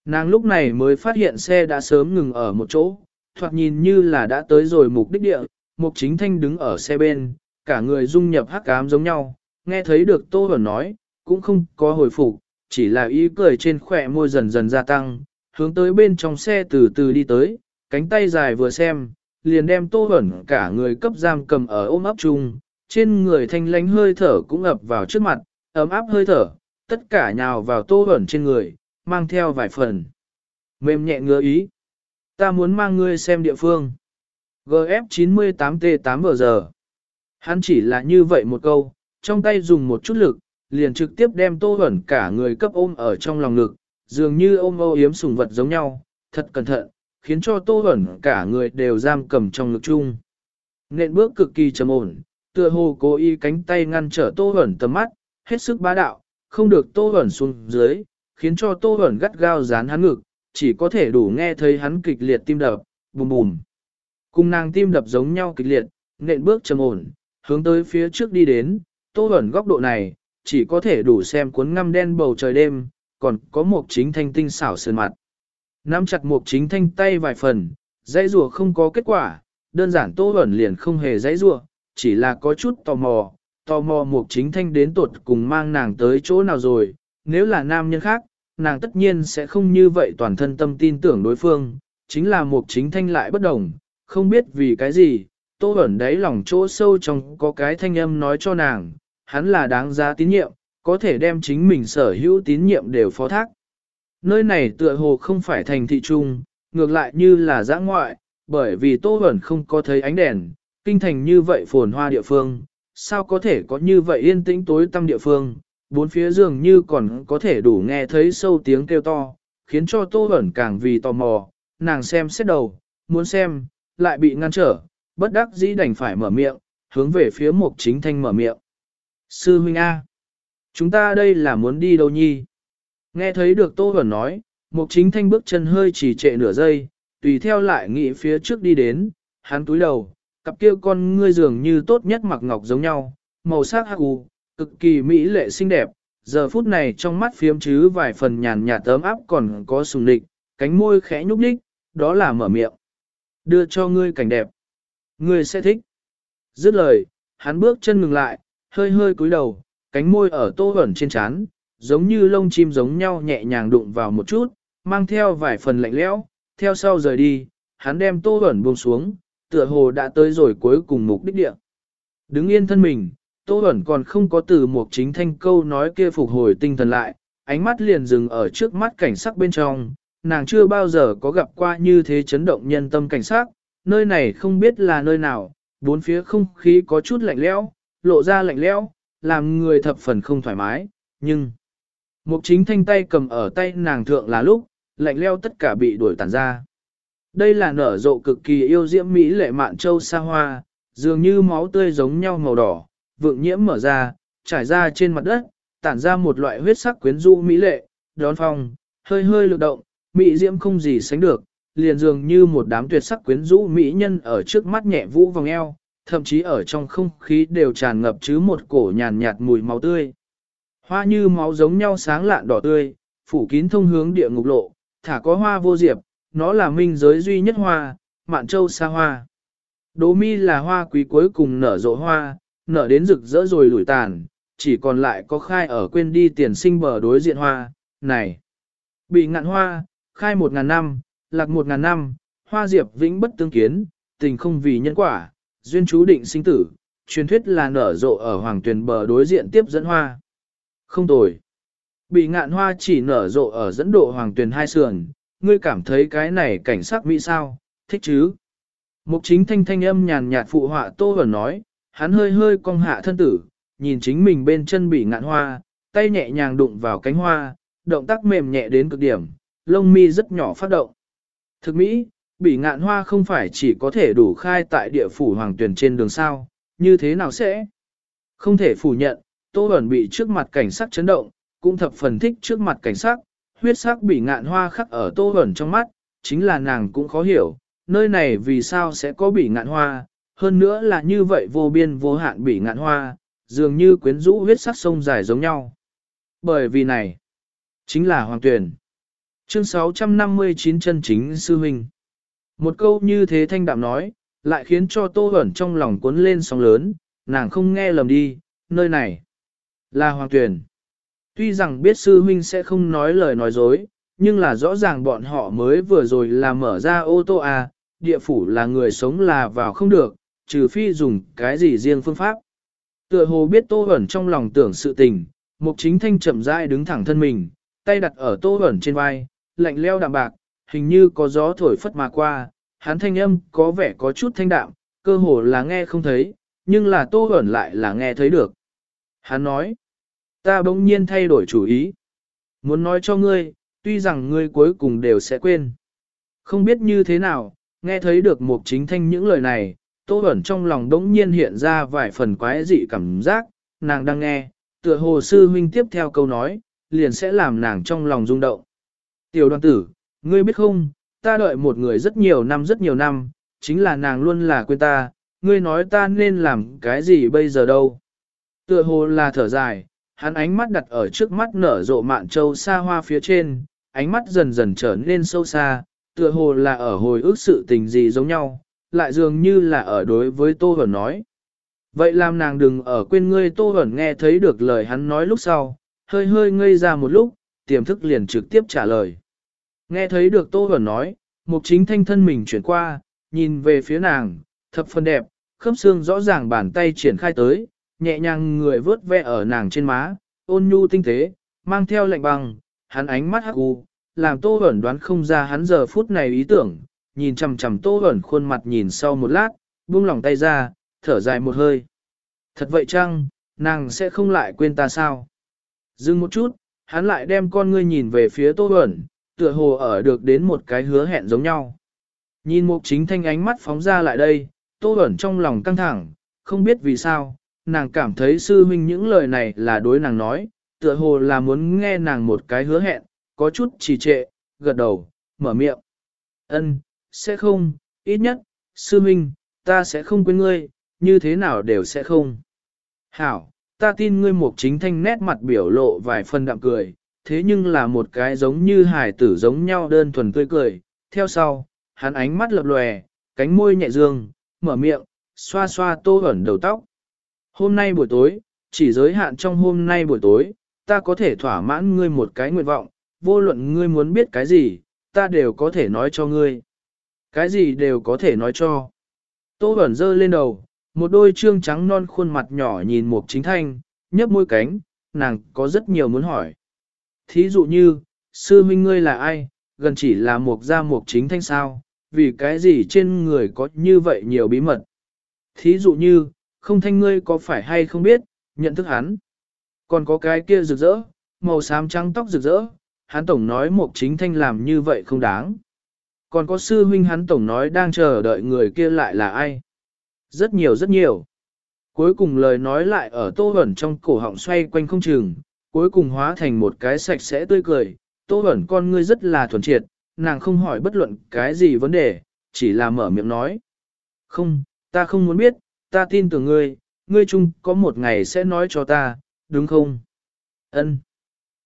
Nàng lúc này mới phát hiện xe đã sớm ngừng ở một chỗ, thoạt nhìn như là đã tới rồi mục đích địa, mục chính thanh đứng ở xe bên, cả người dung nhập hắc ám giống nhau, nghe thấy được Tô ẩn nói, cũng không có hồi phục, chỉ là ý cười trên khỏe môi dần dần gia tăng, hướng tới bên trong xe từ từ đi tới, cánh tay dài vừa xem, liền đem Tô Bẩn cả người cấp giam cầm ở ôm ấp chung, trên người thanh lánh hơi thở cũng ập vào trước mặt, ấm áp hơi thở, tất cả nhào vào tô ẩn trên người, mang theo vài phần. Mềm nhẹ ngứa ý. Ta muốn mang ngươi xem địa phương. GF98T8 vừa giờ. Hắn chỉ là như vậy một câu, trong tay dùng một chút lực, liền trực tiếp đem tô ẩn cả người cấp ôm ở trong lòng ngực, dường như ôm âu yếm sùng vật giống nhau, thật cẩn thận, khiến cho tô ẩn cả người đều giam cầm trong ngực chung. Nện bước cực kỳ trầm ổn, tựa hồ cố ý cánh tay ngăn trở tô ẩn tầm mắt, hết sức bá đạo, không được tô ẩn xuống dưới, khiến cho tô ẩn gắt gao dán hắn ngực, chỉ có thể đủ nghe thấy hắn kịch liệt tim đập, bùm bùm. Cùng nàng tim đập giống nhau kịch liệt, nện bước trầm ổn, hướng tới phía trước đi đến, tô ẩn góc độ này, chỉ có thể đủ xem cuốn ngăm đen bầu trời đêm, còn có một chính thanh tinh xảo sơn mặt. Nắm chặt một chính thanh tay vài phần, dãy rùa không có kết quả, đơn giản tô ẩn liền không hề dãy rùa, chỉ là có chút tò mò, tò mò một chính thanh đến tột cùng mang nàng tới chỗ nào rồi, nếu là nam nhân khác, nàng tất nhiên sẽ không như vậy toàn thân tâm tin tưởng đối phương, chính là một chính thanh lại bất đồng, không biết vì cái gì, tô ẩn đáy lòng chỗ sâu trong có cái thanh âm nói cho nàng, hắn là đáng giá tín nhiệm, có thể đem chính mình sở hữu tín nhiệm đều phó thác. Nơi này tựa hồ không phải thành thị trung, ngược lại như là giã ngoại, bởi vì Tô Bẩn không có thấy ánh đèn, kinh thành như vậy phồn hoa địa phương, sao có thể có như vậy yên tĩnh tối tăm địa phương, bốn phía dường như còn có thể đủ nghe thấy sâu tiếng kêu to, khiến cho Tô Bẩn càng vì tò mò, nàng xem xét đầu, muốn xem, lại bị ngăn trở, bất đắc dĩ đành phải mở miệng, hướng về phía mục chính thanh mở miệng. Sư huynh A. Chúng ta đây là muốn đi đâu nhi? Nghe thấy được Tô Huẩn nói, Mục Chính Thanh bước chân hơi chỉ trệ nửa giây, tùy theo lại nghĩ phía trước đi đến, hắn túi đầu, cặp kia con ngươi dường như tốt nhất mặc ngọc giống nhau, màu sắc hắc u, cực kỳ mỹ lệ xinh đẹp, giờ phút này trong mắt phiếm chứ vài phần nhàn nhạt tấm áp còn có sùng địch, cánh môi khẽ nhúc nhích, đó là mở miệng. Đưa cho ngươi cảnh đẹp. Ngươi sẽ thích. Dứt lời, hắn bước chân ngừng lại, hơi hơi cúi đầu, cánh môi ở tô ẩn trên trán, giống như lông chim giống nhau nhẹ nhàng đụng vào một chút, mang theo vài phần lạnh lẽo, theo sau rời đi, hắn đem tô ẩn buông xuống, tựa hồ đã tới rồi cuối cùng mục đích địa. Đứng yên thân mình, tô ẩn còn không có từ một chính thanh câu nói kia phục hồi tinh thần lại, ánh mắt liền dừng ở trước mắt cảnh sắc bên trong, nàng chưa bao giờ có gặp qua như thế chấn động nhân tâm cảnh sắc, nơi này không biết là nơi nào, bốn phía không khí có chút lạnh lẽo, lộ ra lạnh lẽo, làm người thập phần không thoải mái, nhưng... Mục chính thanh tay cầm ở tay nàng thượng là lúc, lạnh leo tất cả bị đuổi tàn ra. Đây là nở rộ cực kỳ yêu diễm Mỹ lệ mạn châu sa hoa, dường như máu tươi giống nhau màu đỏ, vượng nhiễm mở ra, trải ra trên mặt đất, tản ra một loại huyết sắc quyến rũ Mỹ lệ, đón phong, hơi hơi lực động, Mỹ diễm không gì sánh được, liền dường như một đám tuyệt sắc quyến rũ Mỹ nhân ở trước mắt nhẹ vũ vòng eo, thậm chí ở trong không khí đều tràn ngập chứ một cổ nhàn nhạt mùi máu tươi. Hoa như máu giống nhau sáng lạn đỏ tươi, phủ kín thông hướng địa ngục lộ, thả có hoa vô diệp, nó là minh giới duy nhất hoa, mạn châu xa hoa. Đố mi là hoa quý cuối cùng nở rộ hoa, nở đến rực rỡ rồi lủi tàn, chỉ còn lại có khai ở quên đi tiền sinh bờ đối diện hoa, này. Bị ngạn hoa, khai một ngàn năm, lạc một ngàn năm, hoa diệp vĩnh bất tương kiến, tình không vì nhân quả, duyên chú định sinh tử, truyền thuyết là nở rộ ở hoàng tuyển bờ đối diện tiếp dẫn hoa. Không tồi. Bị ngạn hoa chỉ nở rộ ở dẫn độ hoàng tuyển hai sườn, ngươi cảm thấy cái này cảnh sắc mỹ sao, thích chứ? Mục chính thanh thanh âm nhàn nhạt phụ họa tô và nói, hắn hơi hơi cong hạ thân tử, nhìn chính mình bên chân bị ngạn hoa, tay nhẹ nhàng đụng vào cánh hoa, động tác mềm nhẹ đến cực điểm, lông mi rất nhỏ phát động. Thực mỹ, bị ngạn hoa không phải chỉ có thể đủ khai tại địa phủ hoàng tuyển trên đường sao, như thế nào sẽ? Không thể phủ nhận, Tô Bẩn bị trước mặt cảnh sắc chấn động, cũng thập phần thích trước mặt cảnh sắc, huyết sắc bị ngạn hoa khắc ở Tô Bẩn trong mắt, chính là nàng cũng khó hiểu, nơi này vì sao sẽ có bị ngạn hoa, hơn nữa là như vậy vô biên vô hạn bị ngạn hoa, dường như quyến rũ huyết sắc sông dài giống nhau. Bởi vì này, chính là hoàng tuyển. Chương 659 chân chính sư huynh. Một câu như thế thanh đạm nói, lại khiến cho Tô Bẩn trong lòng cuốn lên sóng lớn, nàng không nghe lầm đi, nơi này là hoàng tuyển. Tuy rằng biết sư huynh sẽ không nói lời nói dối, nhưng là rõ ràng bọn họ mới vừa rồi là mở ra ô tô à, địa phủ là người sống là vào không được, trừ phi dùng cái gì riêng phương pháp. Tựa hồ biết tô ẩn trong lòng tưởng sự tình, mục chính thanh chậm rãi đứng thẳng thân mình, tay đặt ở tô ẩn trên vai, lạnh leo đạm bạc, hình như có gió thổi phất mà qua, hắn thanh âm có vẻ có chút thanh đạm, cơ hồ là nghe không thấy, nhưng là Tô ẩn lại là nghe thấy được. Hắn nói, ta bỗng nhiên thay đổi chủ ý. Muốn nói cho ngươi, tuy rằng ngươi cuối cùng đều sẽ quên. Không biết như thế nào, nghe thấy được một chính thanh những lời này, Tô Bẩn trong lòng đống nhiên hiện ra vài phần quái dị cảm giác, nàng đang nghe, tựa hồ sư huynh tiếp theo câu nói, liền sẽ làm nàng trong lòng rung động. Tiểu đoàn tử, ngươi biết không, ta đợi một người rất nhiều năm rất nhiều năm, chính là nàng luôn là quên ta, ngươi nói ta nên làm cái gì bây giờ đâu. Tựa hồ là thở dài, hắn ánh mắt đặt ở trước mắt nở rộ mạn châu xa hoa phía trên, ánh mắt dần dần trở nên sâu xa, tựa hồ là ở hồi ức sự tình gì giống nhau, lại dường như là ở đối với Tô Hẩn nói. Vậy làm nàng đừng ở quên ngươi Tô Hẩn nghe thấy được lời hắn nói lúc sau, hơi hơi ngây ra một lúc, tiềm thức liền trực tiếp trả lời. Nghe thấy được Tô Hẩn nói, mục chính thanh thân mình chuyển qua, nhìn về phía nàng, thập phần đẹp, khớp xương rõ ràng bàn tay triển khai tới, nhẹ nhàng người vớt ve ở nàng trên má, ôn nhu tinh tế, mang theo lạnh băng, hắn ánh mắt hắc u, làm Tô Hẩn đoán không ra hắn giờ phút này ý tưởng, nhìn chằm chằm Tô Hẩn khuôn mặt nhìn sau một lát, buông lòng tay ra, thở dài một hơi. Thật vậy chăng, nàng sẽ không lại quên ta sao? Dừng một chút, hắn lại đem con ngươi nhìn về phía Tô Hẩn, tựa hồ ở được đến một cái hứa hẹn giống nhau. Nhìn mục chính thanh ánh mắt phóng ra lại đây, Tô Hẩn trong lòng căng thẳng, không biết vì sao, nàng cảm thấy sư huynh những lời này là đối nàng nói, tựa hồ là muốn nghe nàng một cái hứa hẹn, có chút trì trệ, gật đầu, mở miệng. Ân, sẽ không, ít nhất, sư huynh, ta sẽ không quên ngươi, như thế nào đều sẽ không. Hảo, ta tin ngươi một chính thanh nét mặt biểu lộ vài phần đạm cười, thế nhưng là một cái giống như hải tử giống nhau đơn thuần tươi cười. Theo sau, hắn ánh mắt lập lòe, cánh môi nhẹ dương, mở miệng, xoa xoa tô ẩn đầu tóc. Hôm nay buổi tối, chỉ giới hạn trong hôm nay buổi tối, ta có thể thỏa mãn ngươi một cái nguyện vọng, vô luận ngươi muốn biết cái gì, ta đều có thể nói cho ngươi. Cái gì đều có thể nói cho. Tô bẩn dơ lên đầu, một đôi trương trắng non khuôn mặt nhỏ nhìn một chính thanh, nhấp môi cánh, nàng có rất nhiều muốn hỏi. Thí dụ như, sư minh ngươi là ai, gần chỉ là một gia một chính thanh sao, vì cái gì trên người có như vậy nhiều bí mật. Thí dụ như, không thanh ngươi có phải hay không biết, nhận thức hắn. Còn có cái kia rực rỡ, màu xám trắng tóc rực rỡ, hắn tổng nói một chính thanh làm như vậy không đáng. Còn có sư huynh hắn tổng nói đang chờ đợi người kia lại là ai. Rất nhiều rất nhiều. Cuối cùng lời nói lại ở tô ẩn trong cổ họng xoay quanh không chừng, cuối cùng hóa thành một cái sạch sẽ tươi cười. Tô ẩn con ngươi rất là thuần triệt, nàng không hỏi bất luận cái gì vấn đề, chỉ là mở miệng nói. Không, ta không muốn biết, ta tin tưởng ngươi, ngươi chung có một ngày sẽ nói cho ta, đúng không? Ân.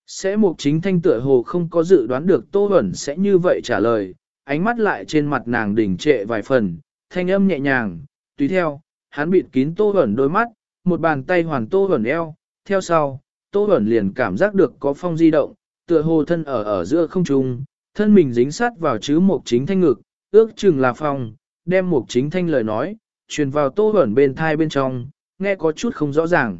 Sẽ một chính thanh tựa hồ không có dự đoán được Tô Bẩn sẽ như vậy trả lời, ánh mắt lại trên mặt nàng đỉnh trệ vài phần, thanh âm nhẹ nhàng, tùy theo, hắn bịt kín Tô Bẩn đôi mắt, một bàn tay hoàn Tô Bẩn eo, theo sau, Tô Bẩn liền cảm giác được có phong di động, tựa hồ thân ở ở giữa không trung, thân mình dính sát vào chứ một chính thanh ngực, ước chừng là phong, đem một chính thanh lời nói, truyền vào Tô Bẩn bên thai bên trong, nghe có chút không rõ ràng.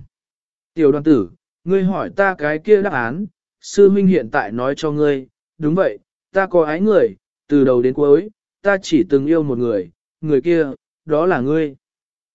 Tiểu đoàn tử, ngươi hỏi ta cái kia đáp án, sư huynh hiện tại nói cho ngươi, đúng vậy, ta có ái người, từ đầu đến cuối, ta chỉ từng yêu một người, người kia, đó là ngươi.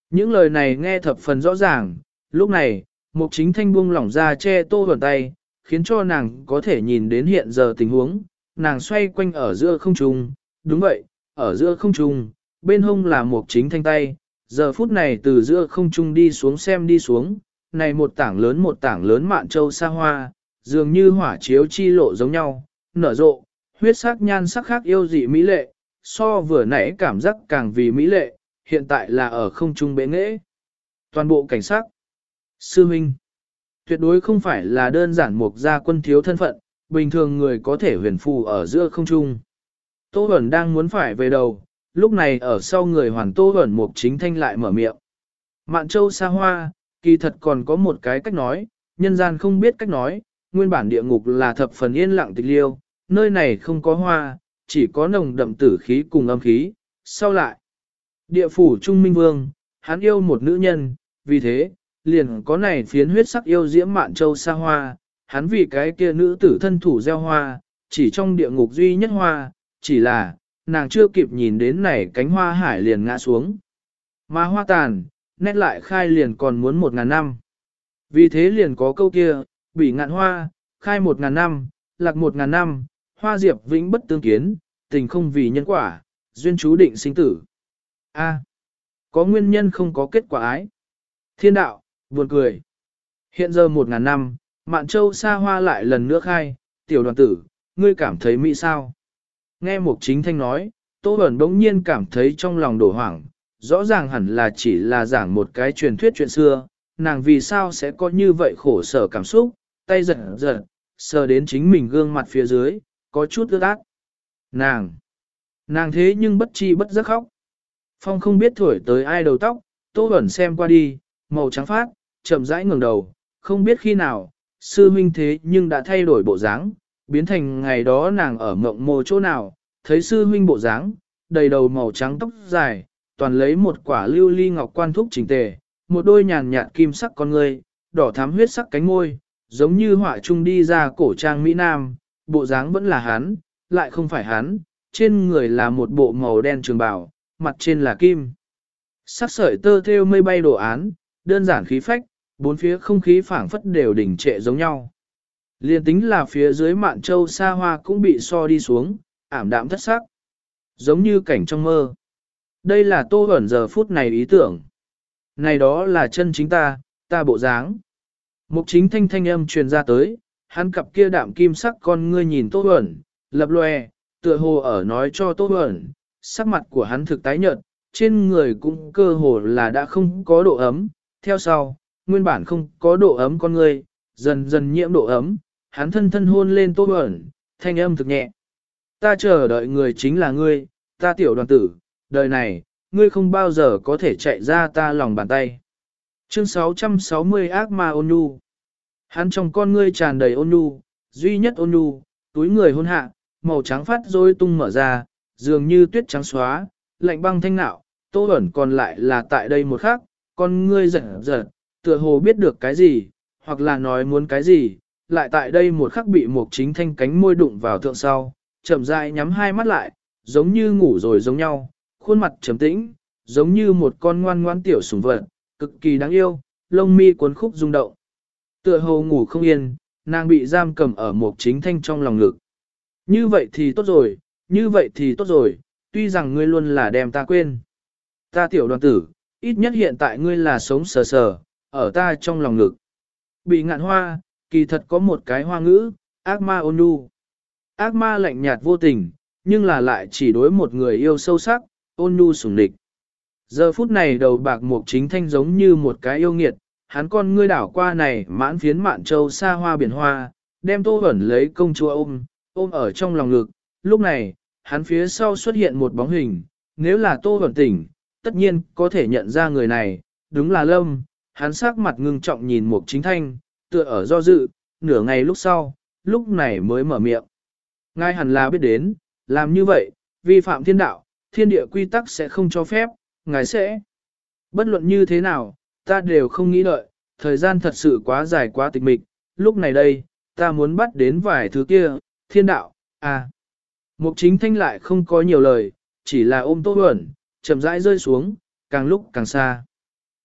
Những lời này nghe thập phần rõ ràng, lúc này, mục chính thanh buông lỏng ra che tô vẩn tay, khiến cho nàng có thể nhìn đến hiện giờ tình huống, nàng xoay quanh ở giữa không trung, đúng vậy, ở giữa không trung, bên hông là mục chính thanh tay, giờ phút này từ giữa không trung đi xuống xem đi xuống, này một tảng lớn một tảng lớn mạn châu xa hoa, dường như hỏa chiếu chi lộ giống nhau, nở rộ, huyết sắc nhan sắc khác yêu dị mỹ lệ, so vừa nãy cảm giác càng vì mỹ lệ, hiện tại là ở không trung bế nghệ. Toàn bộ cảnh sắc. Sư Minh. Tuyệt đối không phải là đơn giản một gia quân thiếu thân phận, bình thường người có thể huyền phù ở giữa không trung. Tô Bẩn đang muốn phải về đầu, lúc này ở sau người hoàn Tô ẩn mục chính thanh lại mở miệng. Mạn châu xa hoa, kỳ thật còn có một cái cách nói, nhân gian không biết cách nói, nguyên bản địa ngục là thập phần yên lặng tịch liêu, nơi này không có hoa, chỉ có nồng đậm tử khí cùng âm khí, sau lại. Địa phủ Trung Minh Vương, hắn yêu một nữ nhân, vì thế, liền có này phiến huyết sắc yêu diễm mạn châu xa hoa, hắn vì cái kia nữ tử thân thủ gieo hoa, chỉ trong địa ngục duy nhất hoa, chỉ là, nàng chưa kịp nhìn đến này cánh hoa hải liền ngã xuống. Mà hoa tàn, nét lại khai liền còn muốn một ngàn năm. Vì thế liền có câu kia, bị ngạn hoa, khai một ngàn năm, lạc một ngàn năm, hoa diệp vĩnh bất tương kiến, tình không vì nhân quả, duyên chú định sinh tử. A. có nguyên nhân không có kết quả ái. Thiên đạo, buồn cười. Hiện giờ một ngàn năm, Mạn Châu xa hoa lại lần nữa khai, tiểu đoàn tử, ngươi cảm thấy mỹ sao? Nghe Mục Chính Thanh nói, Tô Bẩn đống nhiên cảm thấy trong lòng đổ hoảng, rõ ràng hẳn là chỉ là giảng một cái truyền thuyết chuyện xưa, nàng vì sao sẽ có như vậy khổ sở cảm xúc, tay giật giật, sờ đến chính mình gương mặt phía dưới, có chút ướt át. Nàng, nàng thế nhưng bất chi bất giác khóc. Phong không biết thổi tới ai đầu tóc, Tô Bẩn xem qua đi, màu trắng phát, chậm rãi ngẩng đầu, không biết khi nào, sư huynh thế nhưng đã thay đổi bộ dáng, biến thành ngày đó nàng ở mộng mồ chỗ nào, thấy sư huynh bộ dáng, đầy đầu màu trắng tóc dài, toàn lấy một quả lưu ly ngọc quan thúc chỉnh tề, một đôi nhàn nhạt kim sắc con người, đỏ thắm huyết sắc cánh môi, giống như họa trung đi ra cổ trang Mỹ Nam, bộ dáng vẫn là hắn, lại không phải hắn, trên người là một bộ màu đen trường bào, mặt trên là kim. Sắc sợi tơ theo mây bay đồ án, đơn giản khí phách, bốn phía không khí phảng phất đều đỉnh trệ giống nhau. Liên tính là phía dưới mạn châu xa hoa cũng bị so đi xuống, ảm đạm thất sắc. Giống như cảnh trong mơ. Đây là tô ẩn giờ phút này ý tưởng. Này đó là chân chính ta, ta bộ dáng. Mục chính thanh thanh âm truyền ra tới, hắn cặp kia đạm kim sắc con ngươi nhìn tô ẩn, lập lòe, tựa hồ ở nói cho tô ẩn, sắc mặt của hắn thực tái nhợt, trên người cũng cơ hồ là đã không có độ ấm. Theo sau, nguyên bản không có độ ấm con ngươi, dần dần nhiễm độ ấm, hắn thân thân hôn lên tô ẩn, thanh âm thực nhẹ. Ta chờ đợi người chính là ngươi, ta tiểu đoàn tử, đời này, ngươi không bao giờ có thể chạy ra ta lòng bàn tay. Chương 660 ác ma ôn nhu. Hắn trong con ngươi tràn đầy ôn nhu, duy nhất ôn nhu, túi người hôn hạ, màu trắng phát rối tung mở ra, dường như tuyết trắng xóa, lạnh băng thanh nạo, tô ẩn còn lại là tại đây một khắc, con ngươi giật giật, tựa hồ biết được cái gì, hoặc là nói muốn cái gì, lại tại đây một khắc bị một chính thanh cánh môi đụng vào thượng sau, chậm rãi nhắm hai mắt lại, giống như ngủ rồi giống nhau, khuôn mặt trầm tĩnh, giống như một con ngoan ngoan tiểu sủng vật, cực kỳ đáng yêu, lông mi cuốn khúc rung động. Tựa hồ ngủ không yên, nàng bị giam cầm ở một chính thanh trong lòng ngực. Như vậy thì tốt rồi, như vậy thì tốt rồi, tuy rằng ngươi luôn là đem ta quên. Ta tiểu đoàn tử, ít nhất hiện tại ngươi là sống sờ sờ, ở ta trong lòng ngực. Bị ngạn hoa, kỳ thật có một cái hoa ngữ, ác ma ôn nhu. Ác ma lạnh nhạt vô tình, nhưng là lại chỉ đối một người yêu sâu sắc, ôn nhu sủng địch. Giờ phút này đầu bạc mục chính thanh giống như một cái yêu nghiệt, hắn con ngươi đảo qua này mãn phiến mạn châu xa hoa biển hoa, đem tô ẩn lấy công chúa ôm, ôm ở trong lòng ngực. Lúc này, hắn phía sau xuất hiện một bóng hình, nếu là tô ẩn tỉnh, tất nhiên có thể nhận ra người này, đúng là lâm, hắn sắc mặt ngưng trọng nhìn mục chính thanh, tựa ở do dự, nửa ngày lúc sau, lúc này mới mở miệng. Ngài hẳn là biết đến, làm như vậy, vi phạm thiên đạo, thiên địa quy tắc sẽ không cho phép, ngài sẽ. Bất luận như thế nào, ta đều không nghĩ đợi, thời gian thật sự quá dài quá tịch mịch, lúc này đây, ta muốn bắt đến vài thứ kia, thiên đạo, à. Mục chính thanh lại không có nhiều lời, chỉ là ôm tô ẩn, chậm rãi rơi xuống, càng lúc càng xa.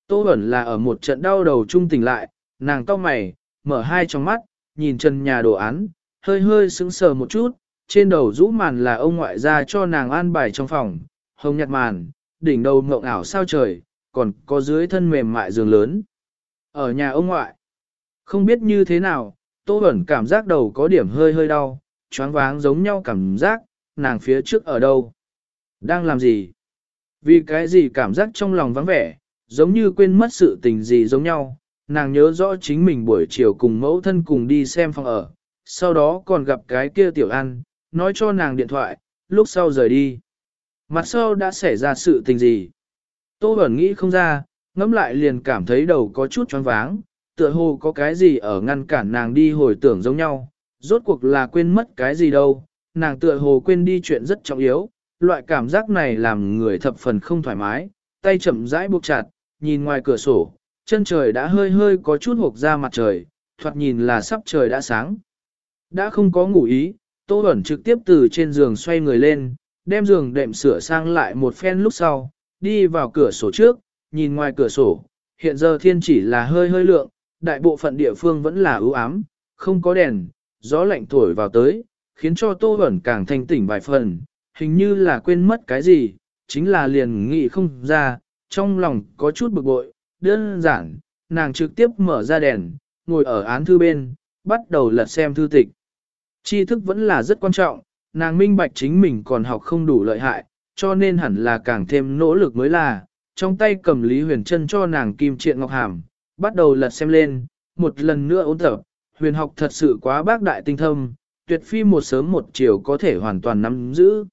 Tô ẩn là ở một trận đau đầu trung tỉnh lại, nàng to mày, mở hai trong mắt, nhìn chân nhà đồ án, hơi hơi sững sờ một chút, trên đầu rũ màn là ông ngoại ra cho nàng an bài trong phòng, hồng nhạt màn, đỉnh đầu mộng ảo sao trời, còn có dưới thân mềm mại giường lớn. Ở nhà ông ngoại, không biết như thế nào, Tô Bẩn cảm giác đầu có điểm hơi hơi đau, choáng váng giống nhau cảm giác, nàng phía trước ở đâu? Đang làm gì? Vì cái gì cảm giác trong lòng vắng vẻ, giống như quên mất sự tình gì giống nhau, nàng nhớ rõ chính mình buổi chiều cùng mẫu thân cùng đi xem phòng ở, sau đó còn gặp cái kia tiểu ăn, nói cho nàng điện thoại, lúc sau rời đi. Mặt sau đã xảy ra sự tình gì? Tô Bẩn nghĩ không ra, ngẫm lại liền cảm thấy đầu có chút choáng váng, tựa hồ có cái gì ở ngăn cản nàng đi hồi tưởng giống nhau, rốt cuộc là quên mất cái gì đâu, nàng tựa hồ quên đi chuyện rất trọng yếu, loại cảm giác này làm người thập phần không thoải mái, tay chậm rãi buộc chặt, nhìn ngoài cửa sổ, chân trời đã hơi hơi có chút hộp ra mặt trời, thoạt nhìn là sắp trời đã sáng. Đã không có ngủ ý, Tô Bẩn trực tiếp từ trên giường xoay người lên, đem giường đệm sửa sang lại một phen lúc sau, đi vào cửa sổ trước, nhìn ngoài cửa sổ, hiện giờ thiên chỉ là hơi hơi lượng, đại bộ phận địa phương vẫn là ưu ám, không có đèn, gió lạnh thổi vào tới, khiến cho Tô Bẩn càng thanh tỉnh vài phần, hình như là quên mất cái gì, chính là liền nghĩ không ra, trong lòng có chút bực bội, đơn giản, nàng trực tiếp mở ra đèn, ngồi ở án thư bên, bắt đầu lật xem thư tịch. Tri thức vẫn là rất quan trọng, nàng minh bạch chính mình còn học không đủ lợi hại, cho nên hẳn là càng thêm nỗ lực mới là, trong tay cầm Lý Huyền Trân cho nàng kim triện ngọc hàm, bắt đầu lật xem lên, một lần nữa ôn tập, huyền học thật sự quá bác đại tinh thâm, tuyệt phi một sớm một chiều có thể hoàn toàn nắm giữ.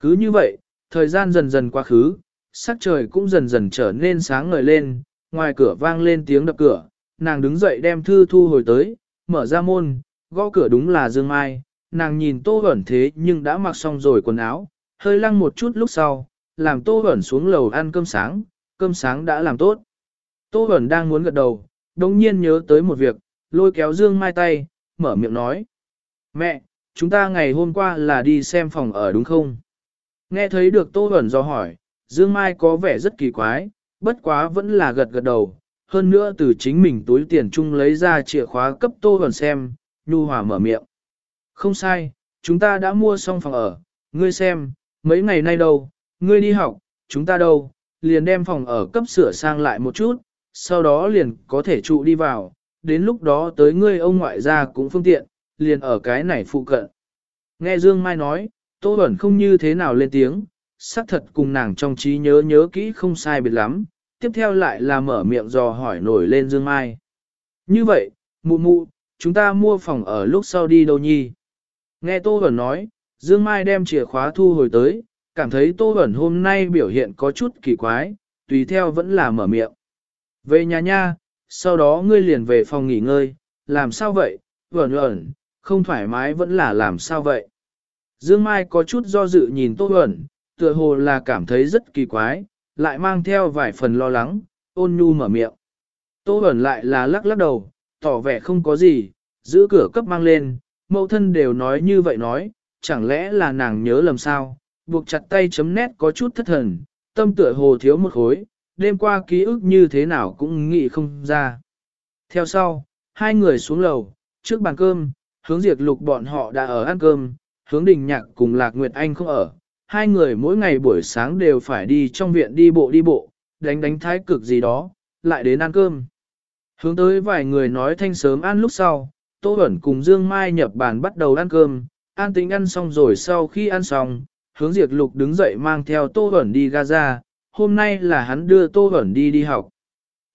Cứ như vậy, thời gian dần dần quá khứ, sắc trời cũng dần dần trở nên sáng ngời lên, ngoài cửa vang lên tiếng đập cửa, nàng đứng dậy đem thư thu hồi tới, mở ra môn, gõ cửa đúng là Dương Mai, nàng nhìn tô ẩn thế nhưng đã mặc xong rồi quần áo, hơi lăng một chút lúc sau, làm tô ẩn xuống lầu ăn cơm sáng, cơm sáng đã làm tốt. Tô ẩn đang muốn gật đầu, đồng nhiên nhớ tới một việc, lôi kéo Dương Mai tay, mở miệng nói. Mẹ, chúng ta ngày hôm qua là đi xem phòng ở đúng không? Nghe thấy được Tô ẩn do hỏi, Dương Mai có vẻ rất kỳ quái, bất quá vẫn là gật gật đầu, hơn nữa từ chính mình túi tiền chung lấy ra chìa khóa cấp Tô ẩn xem, nhu hòa mở miệng. Không sai, chúng ta đã mua xong phòng ở, ngươi xem, mấy ngày nay đâu, ngươi đi học, chúng ta đâu, liền đem phòng ở cấp sửa sang lại một chút, sau đó liền có thể trụ đi vào, đến lúc đó tới ngươi ông ngoại gia cũng phương tiện, liền ở cái này phụ cận. Nghe Dương Mai nói, Tô Bẩn không như thế nào lên tiếng, xác thật cùng nàng trong trí nhớ nhớ kỹ không sai biệt lắm, tiếp theo lại là mở miệng dò hỏi nổi lên Dương Mai. Như vậy, mụ mụ, chúng ta mua phòng ở lúc sau đi đâu nhi? Nghe Tô Vẩn nói, Dương Mai đem chìa khóa thu hồi tới, cảm thấy Tô Vẩn hôm nay biểu hiện có chút kỳ quái, tùy theo vẫn là mở miệng. Về nhà nha, sau đó ngươi liền về phòng nghỉ ngơi, làm sao vậy, Vẩn Vẩn, không thoải mái vẫn là làm sao vậy? Dương Mai có chút do dự nhìn Tô Vẩn, tựa hồ là cảm thấy rất kỳ quái, lại mang theo vài phần lo lắng, ôn nhu mở miệng. Tô ẩn lại là lắc lắc đầu, tỏ vẻ không có gì, giữ cửa cấp mang lên, mẫu thân đều nói như vậy nói, chẳng lẽ là nàng nhớ lầm sao, buộc chặt tay chấm nét có chút thất thần, tâm tựa hồ thiếu một khối, đêm qua ký ức như thế nào cũng nghĩ không ra. Theo sau, hai người xuống lầu, trước bàn cơm, hướng diệt lục bọn họ đã ở ăn cơm, hướng đình nhạc cùng Lạc Nguyệt Anh không ở. Hai người mỗi ngày buổi sáng đều phải đi trong viện đi bộ đi bộ, đánh đánh thái cực gì đó, lại đến ăn cơm. Hướng tới vài người nói thanh sớm ăn lúc sau, Tô Bẩn cùng Dương Mai nhập bàn bắt đầu ăn cơm, an tính ăn xong rồi sau khi ăn xong, hướng diệt lục đứng dậy mang theo Tô Bẩn đi Gaza, hôm nay là hắn đưa Tô Bẩn đi đi học.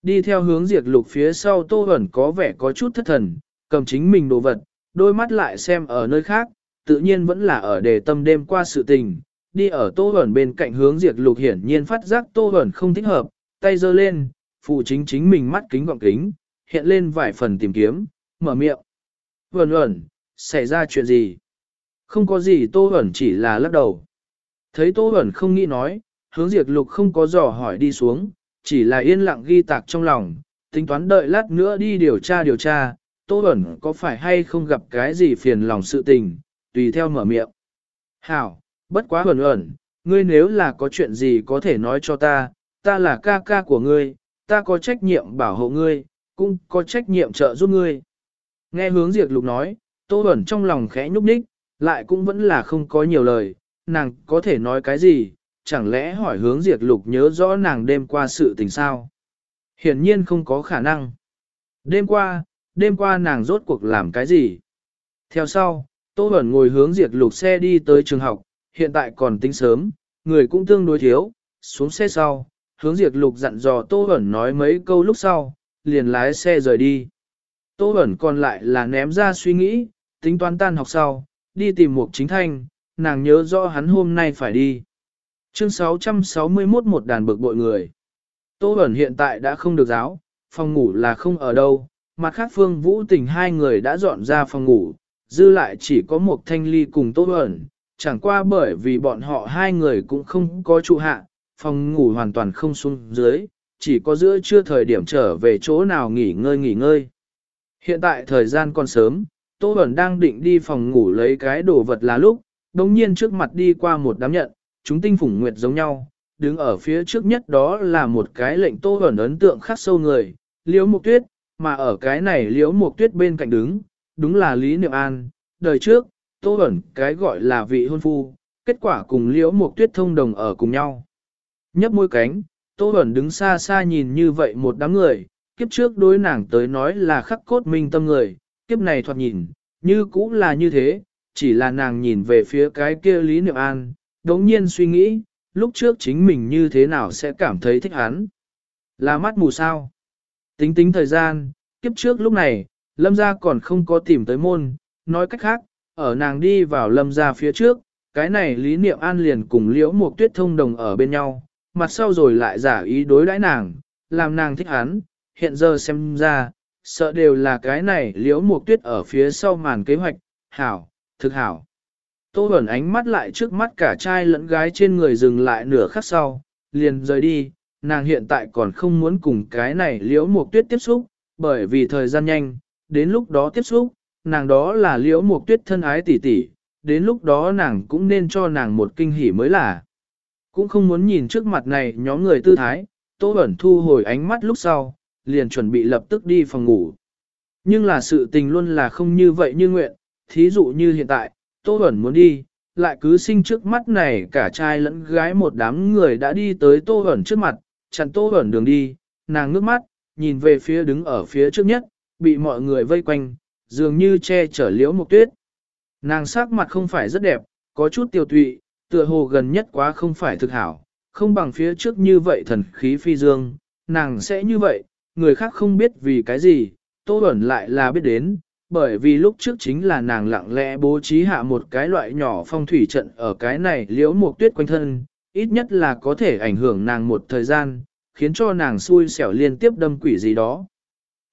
Đi theo hướng diệt lục phía sau Tô Bẩn có vẻ có chút thất thần, cầm chính mình đồ vật, đôi mắt lại xem ở nơi khác, tự nhiên vẫn là ở đề tâm đêm qua sự tình. Đi ở Tô Huẩn bên cạnh hướng diệt lục hiển nhiên phát giác Tô Huẩn không thích hợp, tay giơ lên, phụ chính chính mình mắt kính gọng kính, hiện lên vài phần tìm kiếm, mở miệng. Vẩn Huẩn, xảy ra chuyện gì? Không có gì Tô Huẩn chỉ là lắc đầu. Thấy Tô Huẩn không nghĩ nói, hướng diệt lục không có dò hỏi đi xuống, chỉ là yên lặng ghi tạc trong lòng, tính toán đợi lát nữa đi điều tra điều tra, Tô Bẩn có phải hay không gặp cái gì phiền lòng sự tình, tùy theo mở miệng. Hảo, bất quá Bẩn ẩn, ngươi nếu là có chuyện gì có thể nói cho ta, ta là ca ca của ngươi, ta có trách nhiệm bảo hộ ngươi, cũng có trách nhiệm trợ giúp ngươi. Nghe hướng diệt lục nói, Tô Bẩn trong lòng khẽ nhúc nhích, lại cũng vẫn là không có nhiều lời, nàng có thể nói cái gì, chẳng lẽ hỏi hướng diệt lục nhớ rõ nàng đêm qua sự tình sao? Hiển nhiên không có khả năng. Đêm qua, đêm qua nàng rốt cuộc làm cái gì? Theo sau, Tô Bẩn ngồi hướng diệt lục xe đi tới trường học, hiện tại còn tính sớm, người cũng tương đối thiếu, xuống xe sau, hướng diệt lục dặn dò Tô Bẩn nói mấy câu lúc sau, liền lái xe rời đi. Tô Bẩn còn lại là ném ra suy nghĩ, tính toán tan học sau, đi tìm Mục Chính Thanh, nàng nhớ rõ hắn hôm nay phải đi. Chương 661 một đàn bực bội người. Tô Bẩn hiện tại đã không được giáo, phòng ngủ là không ở đâu, mặt khác Phương Vũ Tình hai người đã dọn ra phòng ngủ, dư lại chỉ có một thanh ly cùng Tô Bẩn, chẳng qua bởi vì bọn họ hai người cũng không có trụ hạ, phòng ngủ hoàn toàn không xuống dưới, chỉ có giữa trưa thời điểm trở về chỗ nào nghỉ ngơi nghỉ ngơi. Hiện tại thời gian còn sớm, Tô Bẩn đang định đi phòng ngủ lấy cái đồ vật là lúc, đồng nhiên trước mặt đi qua một đám nhận, chúng tinh phủng nguyệt giống nhau, đứng ở phía trước nhất đó là một cái lệnh tô Bẩn ấn tượng khắc sâu người, liễu mục tuyết, mà ở cái này liễu mục tuyết bên cạnh đứng, đúng là Lý Niệm An, đời trước, tô ẩn cái gọi là vị hôn phu, kết quả cùng liễu một tuyết thông đồng ở cùng nhau. Nhấp môi cánh, tô ẩn đứng xa xa nhìn như vậy một đám người, kiếp trước đối nàng tới nói là khắc cốt minh tâm người, kiếp này thoạt nhìn, như cũng là như thế, chỉ là nàng nhìn về phía cái kia Lý Niệm An, đống nhiên suy nghĩ, lúc trước chính mình như thế nào sẽ cảm thấy thích hắn. Là mắt mù sao? Tính tính thời gian, kiếp trước lúc này, lâm gia còn không có tìm tới môn, nói cách khác, ở nàng đi vào lâm gia phía trước, cái này lý niệm an liền cùng liễu một tuyết thông đồng ở bên nhau, mặt sau rồi lại giả ý đối đãi nàng, làm nàng thích hắn, hiện giờ xem ra, sợ đều là cái này liễu một tuyết ở phía sau màn kế hoạch, hảo, thực hảo. Tô Bẩn ánh mắt lại trước mắt cả trai lẫn gái trên người dừng lại nửa khắc sau, liền rời đi, nàng hiện tại còn không muốn cùng cái này liễu mộc tuyết tiếp xúc, bởi vì thời gian nhanh, đến lúc đó tiếp xúc, nàng đó là liễu mục tuyết thân ái tỷ tỷ, đến lúc đó nàng cũng nên cho nàng một kinh hỉ mới là. Cũng không muốn nhìn trước mặt này nhóm người tư thái, Tô Bẩn thu hồi ánh mắt lúc sau, liền chuẩn bị lập tức đi phòng ngủ. Nhưng là sự tình luôn là không như vậy như nguyện, thí dụ như hiện tại, Tô Bẩn muốn đi, lại cứ sinh trước mắt này cả trai lẫn gái một đám người đã đi tới Tô Bẩn trước mặt, chặn Tô Bẩn đường đi, nàng ngước mắt, nhìn về phía đứng ở phía trước nhất, bị mọi người vây quanh, dường như che chở liễu mục tuyết. Nàng sắc mặt không phải rất đẹp, có chút tiêu tụy, tựa hồ gần nhất quá không phải thực hảo, không bằng phía trước như vậy thần khí phi dương, nàng sẽ như vậy, người khác không biết vì cái gì, Tô Bẩn lại là biết đến, bởi vì lúc trước chính là nàng lặng lẽ bố trí hạ một cái loại nhỏ phong thủy trận ở cái này liễu mộc tuyết quanh thân, ít nhất là có thể ảnh hưởng nàng một thời gian, khiến cho nàng xui xẻo liên tiếp đâm quỷ gì đó.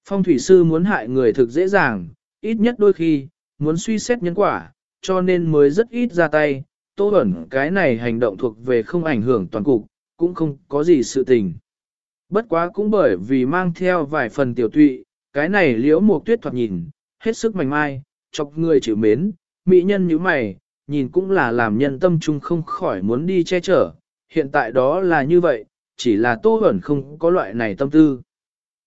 Phong thủy sư muốn hại người thực dễ dàng, ít nhất đôi khi, muốn suy xét nhân quả, cho nên mới rất ít ra tay, tô ẩn cái này hành động thuộc về không ảnh hưởng toàn cục, cũng không có gì sự tình. Bất quá cũng bởi vì mang theo vài phần tiểu tụy, cái này liễu một tuyết thoạt nhìn, hết sức mảnh mai, chọc người chịu mến, mỹ nhân như mày, nhìn cũng là làm nhân tâm trung không khỏi muốn đi che chở, hiện tại đó là như vậy, chỉ là tô ẩn không có loại này tâm tư.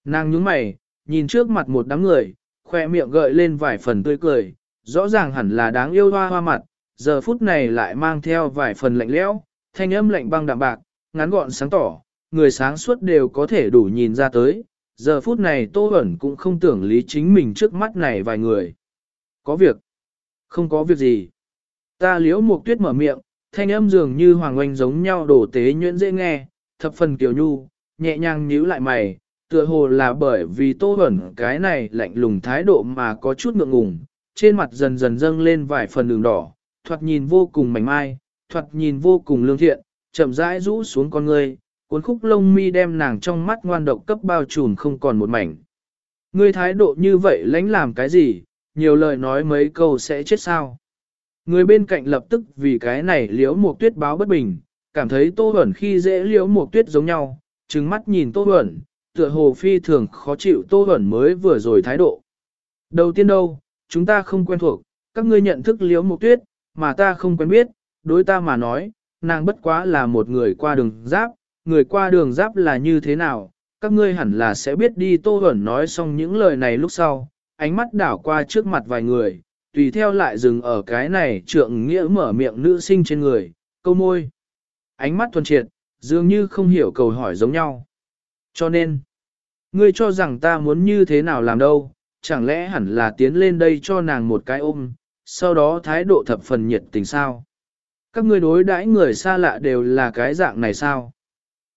Nàng nhướng mày, nhìn trước mặt một đám người, khoe miệng gợi lên vài phần tươi cười, rõ ràng hẳn là đáng yêu hoa hoa mặt, giờ phút này lại mang theo vài phần lạnh lẽo, thanh âm lạnh băng đạm bạc, ngắn gọn sáng tỏ, người sáng suốt đều có thể đủ nhìn ra tới, giờ phút này Tô Bẩn cũng không tưởng lý chính mình trước mắt này vài người. Có việc? Không có việc gì. Ta liễu một tuyết mở miệng, thanh âm dường như hoàng oanh giống nhau đổ tế nhuyễn dễ nghe, thập phần kiều nhu, nhẹ nhàng nhíu lại mày, tựa hồ là bởi vì Tô hẩn cái này lạnh lùng thái độ mà có chút ngượng ngùng, trên mặt dần dần dâng lên vài phần đường đỏ, thoạt nhìn vô cùng mảnh mai, thoạt nhìn vô cùng lương thiện, chậm rãi rũ xuống con người, cuốn khúc lông mi đem nàng trong mắt ngoan độc cấp bao trùm không còn một mảnh. Ngươi thái độ như vậy lãnh làm cái gì, nhiều lời nói mấy câu sẽ chết sao. Người bên cạnh lập tức vì cái này liễu một tuyết báo bất bình, cảm thấy tô ẩn khi dễ liễu một tuyết giống nhau, trừng mắt nhìn tô ẩn, tựa hồ phi thường khó chịu tô ẩn mới vừa rồi thái độ. Đầu tiên đâu, chúng ta không quen thuộc, các ngươi nhận thức liễu mục tuyết, mà ta không quen biết, đối ta mà nói, nàng bất quá là một người qua đường giáp, người qua đường giáp là như thế nào, các ngươi hẳn là sẽ biết đi Tô Huẩn nói xong những lời này lúc sau, ánh mắt đảo qua trước mặt vài người, tùy theo lại dừng ở cái này trượng nghĩa mở miệng nữ sinh trên người, câu môi. Ánh mắt thuần triệt, dường như không hiểu cầu hỏi giống nhau. Cho nên, ngươi cho rằng ta muốn như thế nào làm đâu, chẳng lẽ hẳn là tiến lên đây cho nàng một cái ôm, sau đó thái độ thập phần nhiệt tình sao? Các ngươi đối đãi người xa lạ đều là cái dạng này sao?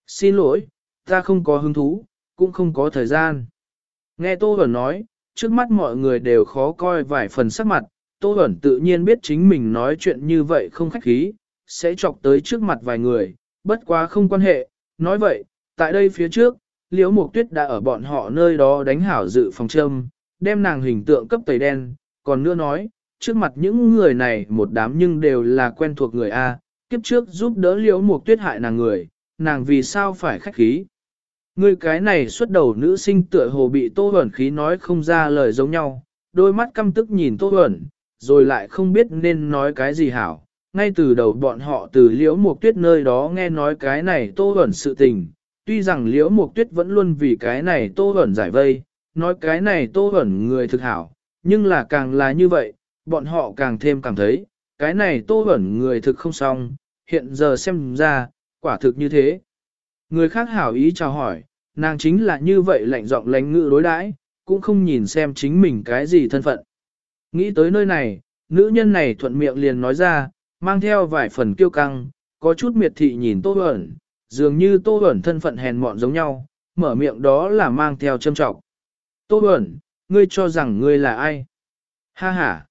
Xin lỗi, ta không có hứng thú, cũng không có thời gian. Nghe Tô Bẩn nói, trước mắt mọi người đều khó coi vài phần sắc mặt, Tô Bẩn tự nhiên biết chính mình nói chuyện như vậy không khách khí, sẽ chọc tới trước mặt vài người, bất quá không quan hệ, nói vậy, tại đây phía trước, Liễu Mộc Tuyết đã ở bọn họ nơi đó đánh hảo dự phòng châm, đem nàng hình tượng cấp tẩy đen, còn nữa nói, trước mặt những người này một đám nhưng đều là quen thuộc người A, kiếp trước giúp đỡ Liễu Mộc Tuyết hại nàng người, nàng vì sao phải khách khí. Người cái này xuất đầu nữ sinh tựa hồ bị tô ẩn khí nói không ra lời giống nhau, đôi mắt căm tức nhìn tô ẩn, rồi lại không biết nên nói cái gì hảo, ngay từ đầu bọn họ từ liễu mục tuyết nơi đó nghe nói cái này tô ẩn sự tình, tuy rằng liễu mục tuyết vẫn luôn vì cái này tô ẩn giải vây, nói cái này tô ẩn người thực hảo, nhưng là càng là như vậy, bọn họ càng thêm cảm thấy, cái này tô ẩn người thực không xong, hiện giờ xem ra, quả thực như thế. Người khác hảo ý chào hỏi, nàng chính là như vậy lạnh giọng lánh ngự đối đãi, cũng không nhìn xem chính mình cái gì thân phận. Nghĩ tới nơi này, nữ nhân này thuận miệng liền nói ra, mang theo vài phần kiêu căng, có chút miệt thị nhìn Tô ẩn, dường như Tô Bẩn thân phận hèn mọn giống nhau, mở miệng đó là mang theo châm trọng. Tô Bẩn, ngươi cho rằng ngươi là ai? Ha ha!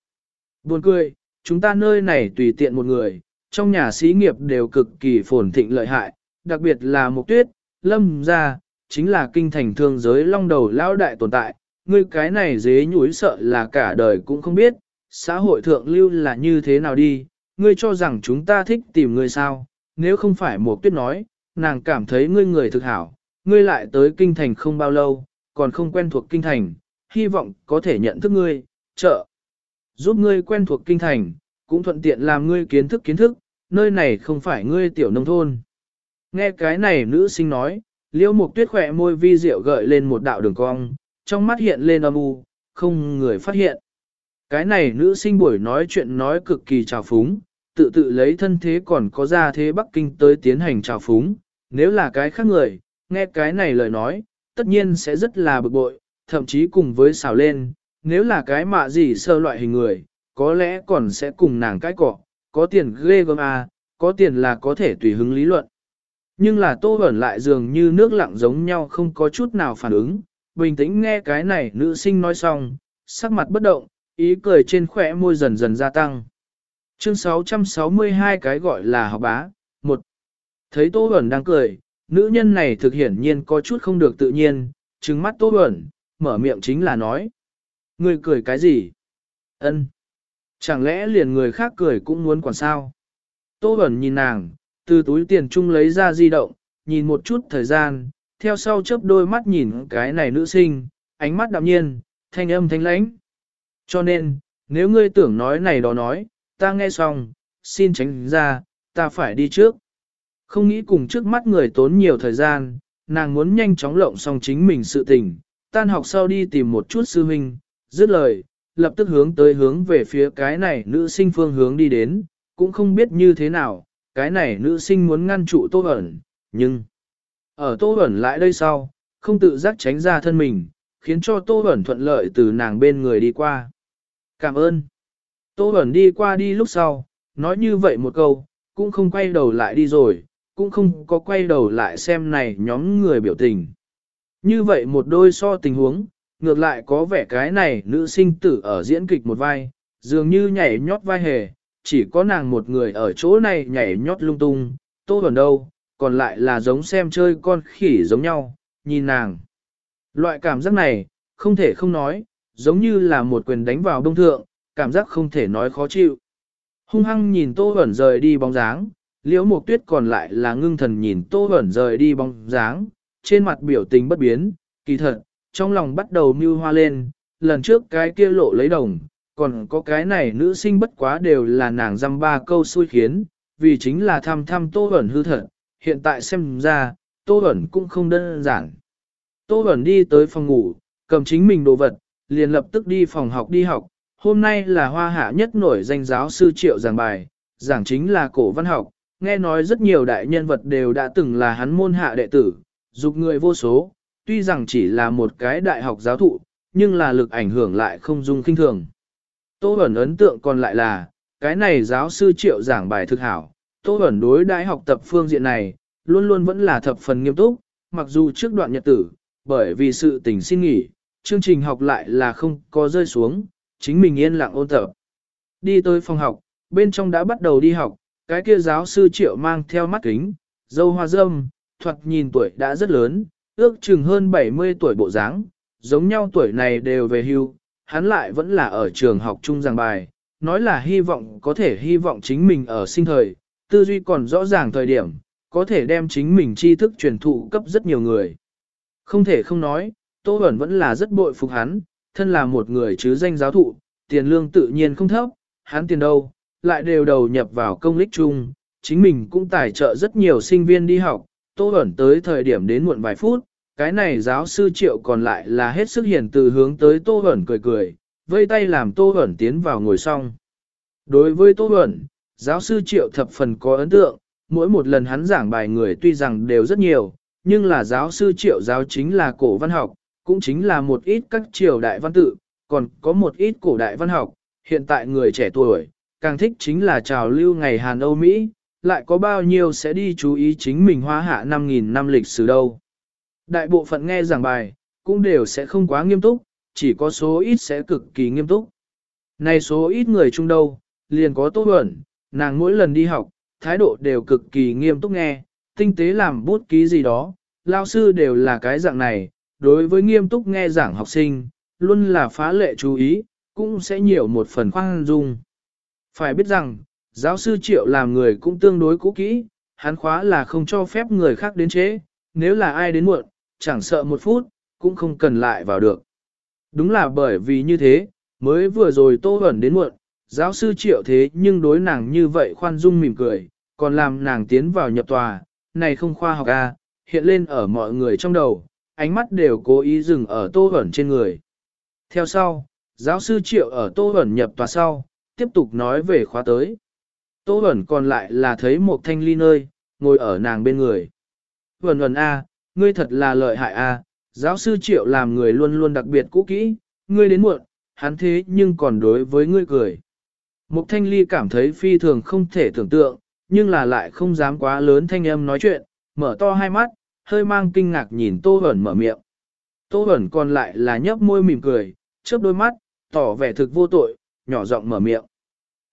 Buồn cười, chúng ta nơi này tùy tiện một người, trong nhà xí nghiệp đều cực kỳ phồn thịnh lợi hại, đặc biệt là Mục Tuyết, Lâm gia, chính là kinh thành thương giới long đầu lão đại tồn tại, ngươi cái này dế nhúi sợ là cả đời cũng không biết, xã hội thượng lưu là như thế nào đi, ngươi cho rằng chúng ta thích tìm ngươi sao, nếu không phải Mục Tuyết nói, nàng cảm thấy ngươi người thực hảo, ngươi lại tới kinh thành không bao lâu, còn không quen thuộc kinh thành, hy vọng có thể nhận thức ngươi, trợ, giúp ngươi quen thuộc kinh thành, cũng thuận tiện làm ngươi kiến thức kiến thức, nơi này không phải ngươi tiểu nông thôn. Nghe cái này nữ sinh nói, liễu mục tuyết khỏe môi vi diệu gợi lên một đạo đường cong, trong mắt hiện lên âm u, không người phát hiện. Cái này nữ sinh buổi nói chuyện nói cực kỳ trào phúng, tự tự lấy thân thế còn có ra thế Bắc Kinh tới tiến hành trào phúng, nếu là cái khác người, nghe cái này lời nói, tất nhiên sẽ rất là bực bội, thậm chí cùng với xào lên, nếu là cái mạ gì sơ loại hình người, có lẽ còn sẽ cùng nàng cái cọ, có tiền ghê gớm à, có tiền là có thể tùy hứng lý luận. Nhưng là tô ẩn lại dường như nước lặng giống nhau không có chút nào phản ứng, bình tĩnh nghe cái này nữ sinh nói xong, sắc mặt bất động, ý cười trên khỏe môi dần dần gia tăng. Chương 662 cái gọi là học bá, Thấy Tô Bẩn đang cười, nữ nhân này thực hiển nhiên có chút không được tự nhiên, trừng mắt Tô Bẩn, mở miệng chính là nói. Người cười cái gì? ân Chẳng lẽ liền người khác cười cũng muốn quản sao? Tô Bẩn nhìn nàng, từ túi tiền chung lấy ra di động, nhìn một chút thời gian, theo sau chớp đôi mắt nhìn cái này nữ sinh, ánh mắt đạm nhiên, thanh âm thanh lãnh. Cho nên, nếu ngươi tưởng nói này đó nói, ta nghe xong, xin tránh ra, ta phải đi trước. Không nghĩ cùng trước mắt người tốn nhiều thời gian, nàng muốn nhanh chóng lộng xong chính mình sự tình, tan học sau đi tìm một chút sư huynh, dứt lời, lập tức hướng tới hướng về phía cái này nữ sinh phương hướng đi đến, cũng không biết như thế nào, cái này nữ sinh muốn ngăn trụ tô ẩn, nhưng ở tô ẩn lại đây sau, không tự giác tránh ra thân mình, khiến cho tô ẩn thuận lợi từ nàng bên người đi qua. Cảm ơn. Tô ẩn đi qua đi lúc sau, nói như vậy một câu, cũng không quay đầu lại đi rồi, cũng không có quay đầu lại xem này nhóm người biểu tình. Như vậy một đôi so tình huống, ngược lại có vẻ cái này nữ sinh tử ở diễn kịch một vai, dường như nhảy nhót vai hề, chỉ có nàng một người ở chỗ này nhảy nhót lung tung, tô ẩn đâu, còn lại là giống xem chơi con khỉ giống nhau, nhìn nàng. Loại cảm giác này, không thể không nói, giống như là một quyền đánh vào đông thượng, cảm giác không thể nói khó chịu. Hung hăng nhìn tô ẩn rời đi bóng dáng, liễu mục tuyết còn lại là ngưng thần nhìn tô ẩn rời đi bóng dáng, trên mặt biểu tình bất biến, kỳ thật, trong lòng bắt đầu mưu hoa lên, lần trước cái kia lộ lấy đồng, còn có cái này nữ sinh bất quá đều là nàng dăm ba câu xui khiến, vì chính là thăm thăm tô ẩn hư thật, hiện tại xem ra, tô ẩn cũng không đơn giản. Tô ẩn đi tới phòng ngủ, cầm chính mình đồ vật, liền lập tức đi phòng học đi học, hôm nay là hoa hạ nhất nổi danh giáo sư triệu giảng bài, giảng chính là cổ văn học, nghe nói rất nhiều đại nhân vật đều đã từng là hắn môn hạ đệ tử, dục người vô số, tuy rằng chỉ là một cái đại học giáo thụ, nhưng là lực ảnh hưởng lại không dung kinh thường. Tô Bẩn ấn tượng còn lại là, cái này giáo sư triệu giảng bài thực hảo, Tô Bẩn đối đại học tập phương diện này, luôn luôn vẫn là thập phần nghiêm túc, mặc dù trước đoạn nhật tử, bởi vì sự tình xin nghỉ, chương trình học lại là không có rơi xuống, chính mình yên lặng ôn tập. Đi tới phòng học, bên trong đã bắt đầu đi học, cái kia giáo sư triệu mang theo mắt kính, dâu hoa dâm, thoạt nhìn tuổi đã rất lớn, ước chừng hơn 70 tuổi bộ dáng, giống nhau tuổi này đều về hưu, hắn lại vẫn là ở trường học chung giảng bài, nói là hy vọng có thể hy vọng chính mình ở sinh thời, tư duy còn rõ ràng thời điểm, có thể đem chính mình tri thức truyền thụ cấp rất nhiều người. Không thể không nói, Tô Bẩn vẫn là rất bội phục hắn, thân là một người chứ danh giáo thụ, tiền lương tự nhiên không thấp, hắn tiền đâu, lại đều đầu nhập vào công lích chung, chính mình cũng tài trợ rất nhiều sinh viên đi học, Tô ẩn tới thời điểm đến muộn vài phút, cái này giáo sư triệu còn lại là hết sức hiền từ hướng tới Tô ẩn cười cười, vây tay làm Tô ẩn tiến vào ngồi xong. Đối với Tô ẩn, giáo sư triệu thập phần có ấn tượng, mỗi một lần hắn giảng bài người tuy rằng đều rất nhiều, nhưng là giáo sư triệu giáo chính là cổ văn học, cũng chính là một ít các triều đại văn tự, còn có một ít cổ đại văn học, hiện tại người trẻ tuổi, càng thích chính là trào lưu ngày Hàn Âu Mỹ, lại có bao nhiêu sẽ đi chú ý chính mình hóa hạ 5.000 năm lịch sử đâu. Đại bộ phận nghe giảng bài, cũng đều sẽ không quá nghiêm túc, chỉ có số ít sẽ cực kỳ nghiêm túc. Này số ít người chung đâu, liền có tốt ẩn, nàng mỗi lần đi học, thái độ đều cực kỳ nghiêm túc nghe, tinh tế làm bút ký gì đó, lao sư đều là cái dạng này, đối với nghiêm túc nghe giảng học sinh, luôn là phá lệ chú ý, cũng sẽ nhiều một phần khoan dung. Phải biết rằng, giáo sư triệu làm người cũng tương đối cũ kỹ, hắn khóa là không cho phép người khác đến chế, nếu là ai đến muộn, chẳng sợ một phút, cũng không cần lại vào được. Đúng là bởi vì như thế, mới vừa rồi tô ẩn đến muộn, giáo sư triệu thế nhưng đối nàng như vậy khoan dung mỉm cười, còn làm nàng tiến vào nhập tòa, này không khoa học à, hiện lên ở mọi người trong đầu, ánh mắt đều cố ý dừng ở tô ẩn trên người. Theo sau, giáo sư triệu ở tô ẩn nhập tòa sau, tiếp tục nói về khóa tới. Tô ẩn còn lại là thấy một thanh ly nơi, ngồi ở nàng bên người. Vẩn ẩn a, ngươi thật là lợi hại a, giáo sư triệu làm người luôn luôn đặc biệt cũ kỹ, ngươi đến muộn, hắn thế nhưng còn đối với ngươi cười. Mục thanh ly cảm thấy phi thường không thể tưởng tượng, nhưng là lại không dám quá lớn thanh âm nói chuyện, mở to hai mắt, hơi mang kinh ngạc nhìn Tô Hẩn mở miệng. Tô Hẩn còn lại là nhấp môi mỉm cười, chớp đôi mắt, tỏ vẻ thực vô tội, nhỏ giọng mở miệng.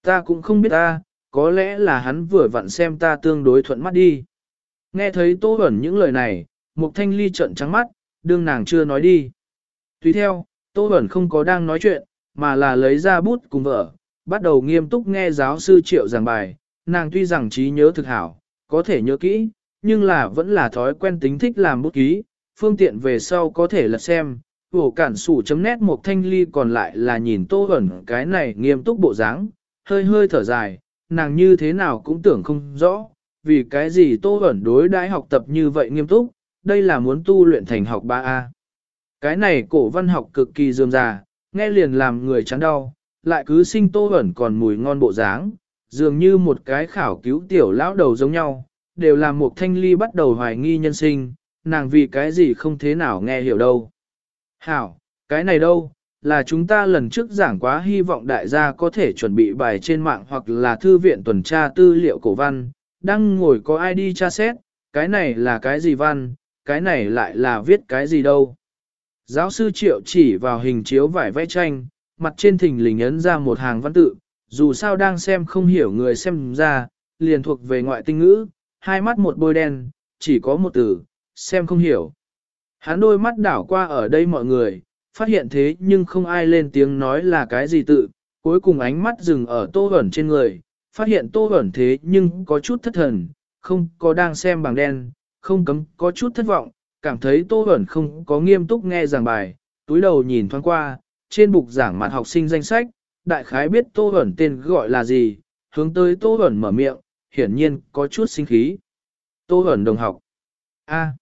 Ta cũng không biết ta, có lẽ là hắn vừa vặn xem ta tương đối thuận mắt đi. Nghe thấy Tô Hẩn những lời này, Mục Thanh Ly trợn trắng mắt, đương nàng chưa nói đi. Tùy theo, Tô Hẩn không có đang nói chuyện, mà là lấy ra bút cùng vợ, bắt đầu nghiêm túc nghe giáo sư triệu giảng bài, nàng tuy rằng trí nhớ thực hảo, có thể nhớ kỹ, nhưng là vẫn là thói quen tính thích làm bút ký, phương tiện về sau có thể lật xem. Vổ cản sủ chấm nét một thanh ly còn lại là nhìn tô ẩn cái này nghiêm túc bộ dáng, hơi hơi thở dài, nàng như thế nào cũng tưởng không rõ, vì cái gì tô ẩn đối đãi học tập như vậy nghiêm túc, đây là muốn tu luyện thành học 3A. Cái này cổ văn học cực kỳ dườm già, nghe liền làm người chán đau, lại cứ sinh tô ẩn còn mùi ngon bộ dáng, dường như một cái khảo cứu tiểu lão đầu giống nhau, đều là một thanh ly bắt đầu hoài nghi nhân sinh, nàng vì cái gì không thế nào nghe hiểu đâu. Hảo, cái này đâu, là chúng ta lần trước giảng quá hy vọng đại gia có thể chuẩn bị bài trên mạng hoặc là thư viện tuần tra tư liệu cổ văn, đang ngồi có ai đi tra xét, cái này là cái gì văn, cái này lại là viết cái gì đâu. Giáo sư Triệu chỉ vào hình chiếu vải vẽ tranh, mặt trên thình lình ấn ra một hàng văn tự, dù sao đang xem không hiểu người xem ra, liền thuộc về ngoại tinh ngữ, hai mắt một bôi đen, chỉ có một từ, xem không hiểu. Hắn đôi mắt đảo qua ở đây mọi người, phát hiện thế nhưng không ai lên tiếng nói là cái gì tự, cuối cùng ánh mắt dừng ở tô ẩn trên người, phát hiện tô ẩn thế nhưng có chút thất thần, không có đang xem bằng đen, không cấm có chút thất vọng, cảm thấy tô ẩn không có nghiêm túc nghe giảng bài, túi đầu nhìn thoáng qua, trên bục giảng mặt học sinh danh sách, đại khái biết tô ẩn tên gọi là gì, hướng tới tô ẩn mở miệng, hiển nhiên có chút sinh khí. Tô ẩn đồng học. A.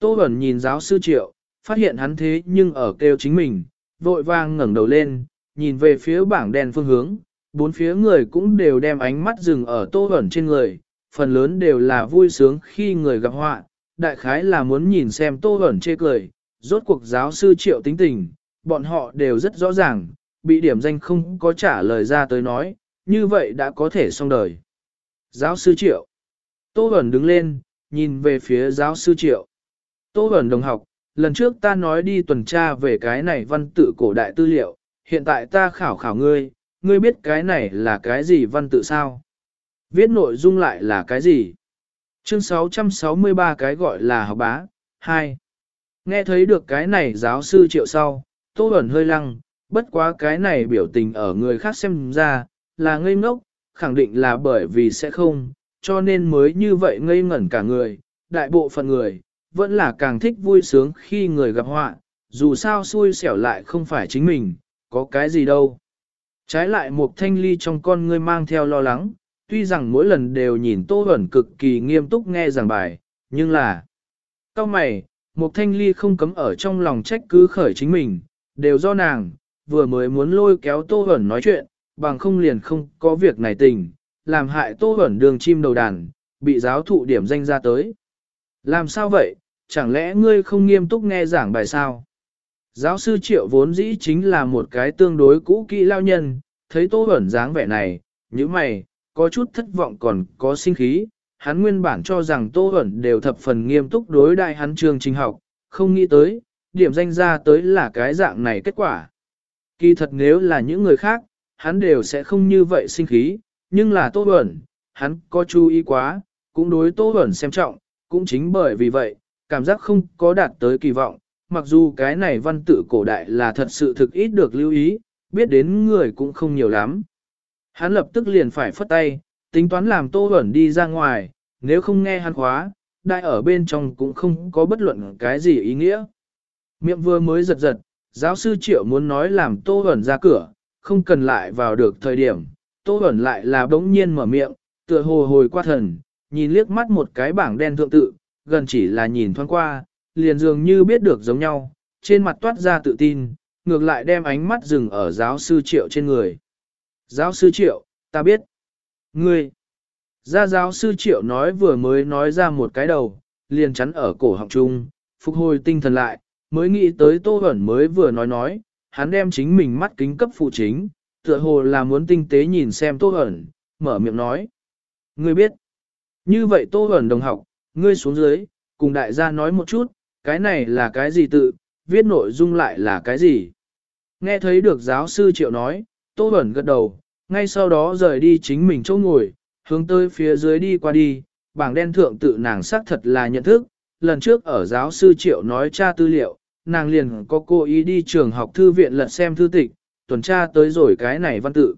Tô Bẩn nhìn giáo sư triệu, phát hiện hắn thế nhưng ở kêu chính mình, vội vang ngẩng đầu lên, nhìn về phía bảng đèn phương hướng, bốn phía người cũng đều đem ánh mắt dừng ở tô Bẩn trên người, phần lớn đều là vui sướng khi người gặp họa, đại khái là muốn nhìn xem tô Bẩn chê cười, rốt cuộc giáo sư triệu tính tình, bọn họ đều rất rõ ràng, bị điểm danh không có trả lời ra tới nói, như vậy đã có thể xong đời. Giáo sư triệu. Tô Bẩn đứng lên, nhìn về phía giáo sư triệu. Tô Bẩn đồng học, lần trước ta nói đi tuần tra về cái này văn tự cổ đại tư liệu, hiện tại ta khảo khảo ngươi, ngươi biết cái này là cái gì văn tự sao? Viết nội dung lại là cái gì? Chương 663 cái gọi là học bá, 2. Nghe thấy được cái này giáo sư triệu sau, Tô Bẩn hơi lăng, bất quá cái này biểu tình ở người khác xem ra, là ngây ngốc, khẳng định là bởi vì sẽ không, cho nên mới như vậy ngây ngẩn cả người, đại bộ phận người, vẫn là càng thích vui sướng khi người gặp họa, dù sao xui xẻo lại không phải chính mình, có cái gì đâu. Trái lại một thanh ly trong con ngươi mang theo lo lắng, tuy rằng mỗi lần đều nhìn Tô Huẩn cực kỳ nghiêm túc nghe giảng bài, nhưng là... Cao mày, một thanh ly không cấm ở trong lòng trách cứ khởi chính mình, đều do nàng, vừa mới muốn lôi kéo Tô Huẩn nói chuyện, bằng không liền không có việc này tình, làm hại Tô Huẩn đường chim đầu đàn, bị giáo thụ điểm danh ra tới. Làm sao vậy, chẳng lẽ ngươi không nghiêm túc nghe giảng bài sao? Giáo sư Triệu vốn dĩ chính là một cái tương đối cũ kỹ lao nhân, thấy Tô Huẩn dáng vẻ này, như mày, có chút thất vọng còn có sinh khí, hắn nguyên bản cho rằng Tô Huẩn đều thập phần nghiêm túc đối đại hắn trường trình học, không nghĩ tới, điểm danh ra tới là cái dạng này kết quả. Kỳ thật nếu là những người khác, hắn đều sẽ không như vậy sinh khí, nhưng là Tô Huẩn, hắn có chú ý quá, cũng đối Tô Huẩn xem trọng, cũng chính bởi vì vậy, cảm giác không có đạt tới kỳ vọng, mặc dù cái này văn tự cổ đại là thật sự thực ít được lưu ý, biết đến người cũng không nhiều lắm. Hắn lập tức liền phải phất tay, tính toán làm Tô Huẩn đi ra ngoài, nếu không nghe hắn khóa, đại ở bên trong cũng không có bất luận cái gì ý nghĩa. Miệng vừa mới giật giật, giáo sư Triệu muốn nói làm Tô Huẩn ra cửa, không cần lại vào được thời điểm, Tô Huẩn lại là bỗng nhiên mở miệng, tựa hồ hồi qua thần, nhìn liếc mắt một cái bảng đen thượng tự, gần chỉ là nhìn thoáng qua, liền dường như biết được giống nhau, trên mặt toát ra tự tin, ngược lại đem ánh mắt dừng ở giáo sư Triệu trên người. Giáo sư Triệu, ta biết. Ngươi. ra giáo sư Triệu nói vừa mới nói ra một cái đầu, liền chắn ở cổ họng trung, phục hồi tinh thần lại, mới nghĩ tới Tô ẩn mới vừa nói nói, hắn đem chính mình mắt kính cấp phụ chính, tựa hồ là muốn tinh tế nhìn xem Tô ẩn, mở miệng nói. Ngươi biết. Như vậy Tô Huẩn đồng học, ngươi xuống dưới, cùng đại gia nói một chút, cái này là cái gì tự, viết nội dung lại là cái gì. Nghe thấy được giáo sư Triệu nói, Tô Huẩn gật đầu, ngay sau đó rời đi chính mình chỗ ngồi, hướng tới phía dưới đi qua đi, bảng đen thượng tự nàng xác thật là nhận thức, lần trước ở giáo sư Triệu nói tra tư liệu, nàng liền có cố ý đi trường học thư viện lật xem thư tịch, tuần tra tới rồi cái này văn tự.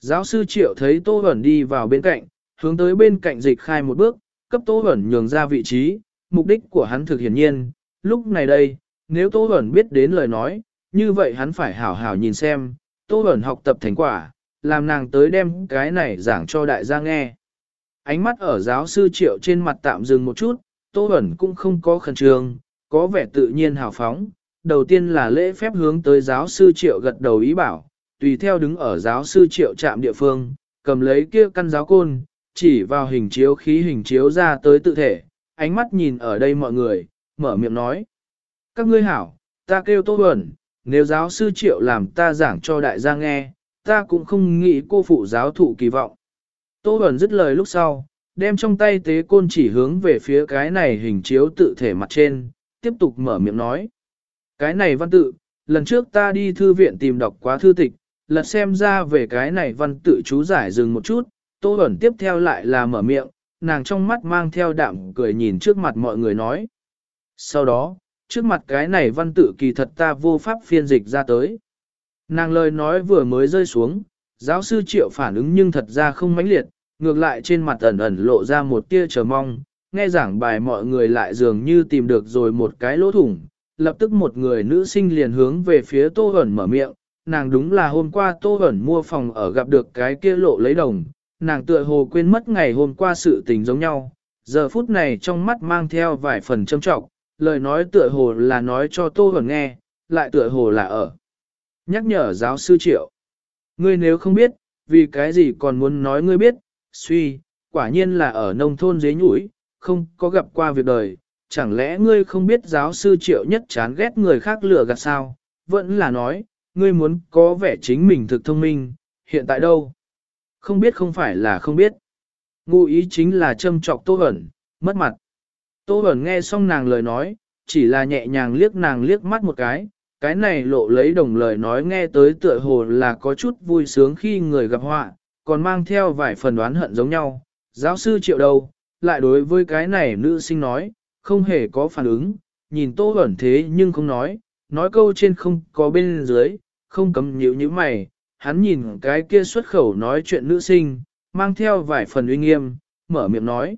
Giáo sư Triệu thấy Tô Huẩn đi vào bên cạnh, hướng tới bên cạnh dịch khai một bước, cấp Tô Huẩn nhường ra vị trí, mục đích của hắn thực hiển nhiên, lúc này đây, nếu Tô Huẩn biết đến lời nói, như vậy hắn phải hảo hảo nhìn xem, Tô Huẩn học tập thành quả, làm nàng tới đem cái này giảng cho đại gia nghe. Ánh mắt ở giáo sư Triệu trên mặt tạm dừng một chút, Tô Huẩn cũng không có khẩn trương, có vẻ tự nhiên hào phóng. Đầu tiên là lễ phép hướng tới giáo sư Triệu gật đầu ý bảo, tùy theo đứng ở giáo sư Triệu trạm địa phương, cầm lấy kia căn giáo côn, chỉ vào hình chiếu khí hình chiếu ra tới tự thể, ánh mắt nhìn ở đây mọi người, mở miệng nói. Các ngươi hảo, ta kêu Tô Huẩn, nếu giáo sư Triệu làm ta giảng cho đại gia nghe, ta cũng không nghĩ cô phụ giáo thụ kỳ vọng. Tô Huẩn dứt lời lúc sau, đem trong tay tế côn chỉ hướng về phía cái này hình chiếu tự thể mặt trên, tiếp tục mở miệng nói. Cái này văn tự, lần trước ta đi thư viện tìm đọc quá thư tịch, lật xem ra về cái này văn tự chú giải dừng một chút, Tô Bẩn tiếp theo lại là mở miệng, nàng trong mắt mang theo đạm cười nhìn trước mặt mọi người nói. Sau đó, trước mặt cái này văn tự kỳ thật ta vô pháp phiên dịch ra tới. Nàng lời nói vừa mới rơi xuống, giáo sư triệu phản ứng nhưng thật ra không mãnh liệt, ngược lại trên mặt ẩn ẩn lộ ra một tia chờ mong, nghe giảng bài mọi người lại dường như tìm được rồi một cái lỗ thủng, lập tức một người nữ sinh liền hướng về phía Tô Hẩn mở miệng, nàng đúng là hôm qua Tô Hẩn mua phòng ở gặp được cái kia lộ lấy đồng, nàng tựa hồ quên mất ngày hôm qua sự tình giống nhau, giờ phút này trong mắt mang theo vài phần châm trọng, lời nói tựa hồ là nói cho Tô Hẩn nghe, lại tựa hồ là ở. Nhắc nhở giáo sư Triệu. Ngươi nếu không biết, vì cái gì còn muốn nói ngươi biết, suy, quả nhiên là ở nông thôn dế nhũi, không có gặp qua việc đời, chẳng lẽ ngươi không biết giáo sư Triệu nhất chán ghét người khác lừa gạt sao, vẫn là nói, ngươi muốn có vẻ chính mình thực thông minh, hiện tại đâu? Không biết không phải là không biết. Ngụ ý chính là châm trọc Tô Hẩn, mất mặt. Tô Hẩn nghe xong nàng lời nói, chỉ là nhẹ nhàng liếc nàng liếc mắt một cái, cái này lộ lấy đồng lời nói nghe tới tựa hồ là có chút vui sướng khi người gặp họa, còn mang theo vài phần đoán hận giống nhau. Giáo sư triệu đầu, lại đối với cái này nữ sinh nói, không hề có phản ứng, nhìn Tô Hẩn thế nhưng không nói, nói câu trên không có bên dưới, không cấm nhíu như mày, hắn nhìn cái kia xuất khẩu nói chuyện nữ sinh, mang theo vài phần uy nghiêm, mở miệng nói.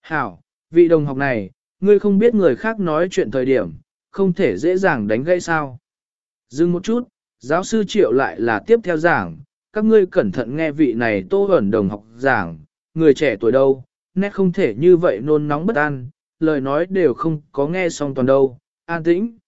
Hảo, vị đồng học này, ngươi không biết người khác nói chuyện thời điểm, không thể dễ dàng đánh gãy sao. Dừng một chút, giáo sư triệu lại là tiếp theo giảng, các ngươi cẩn thận nghe vị này tô ẩn đồng học giảng, người trẻ tuổi đâu, nét không thể như vậy nôn nóng bất an, lời nói đều không có nghe xong toàn đâu, an tĩnh.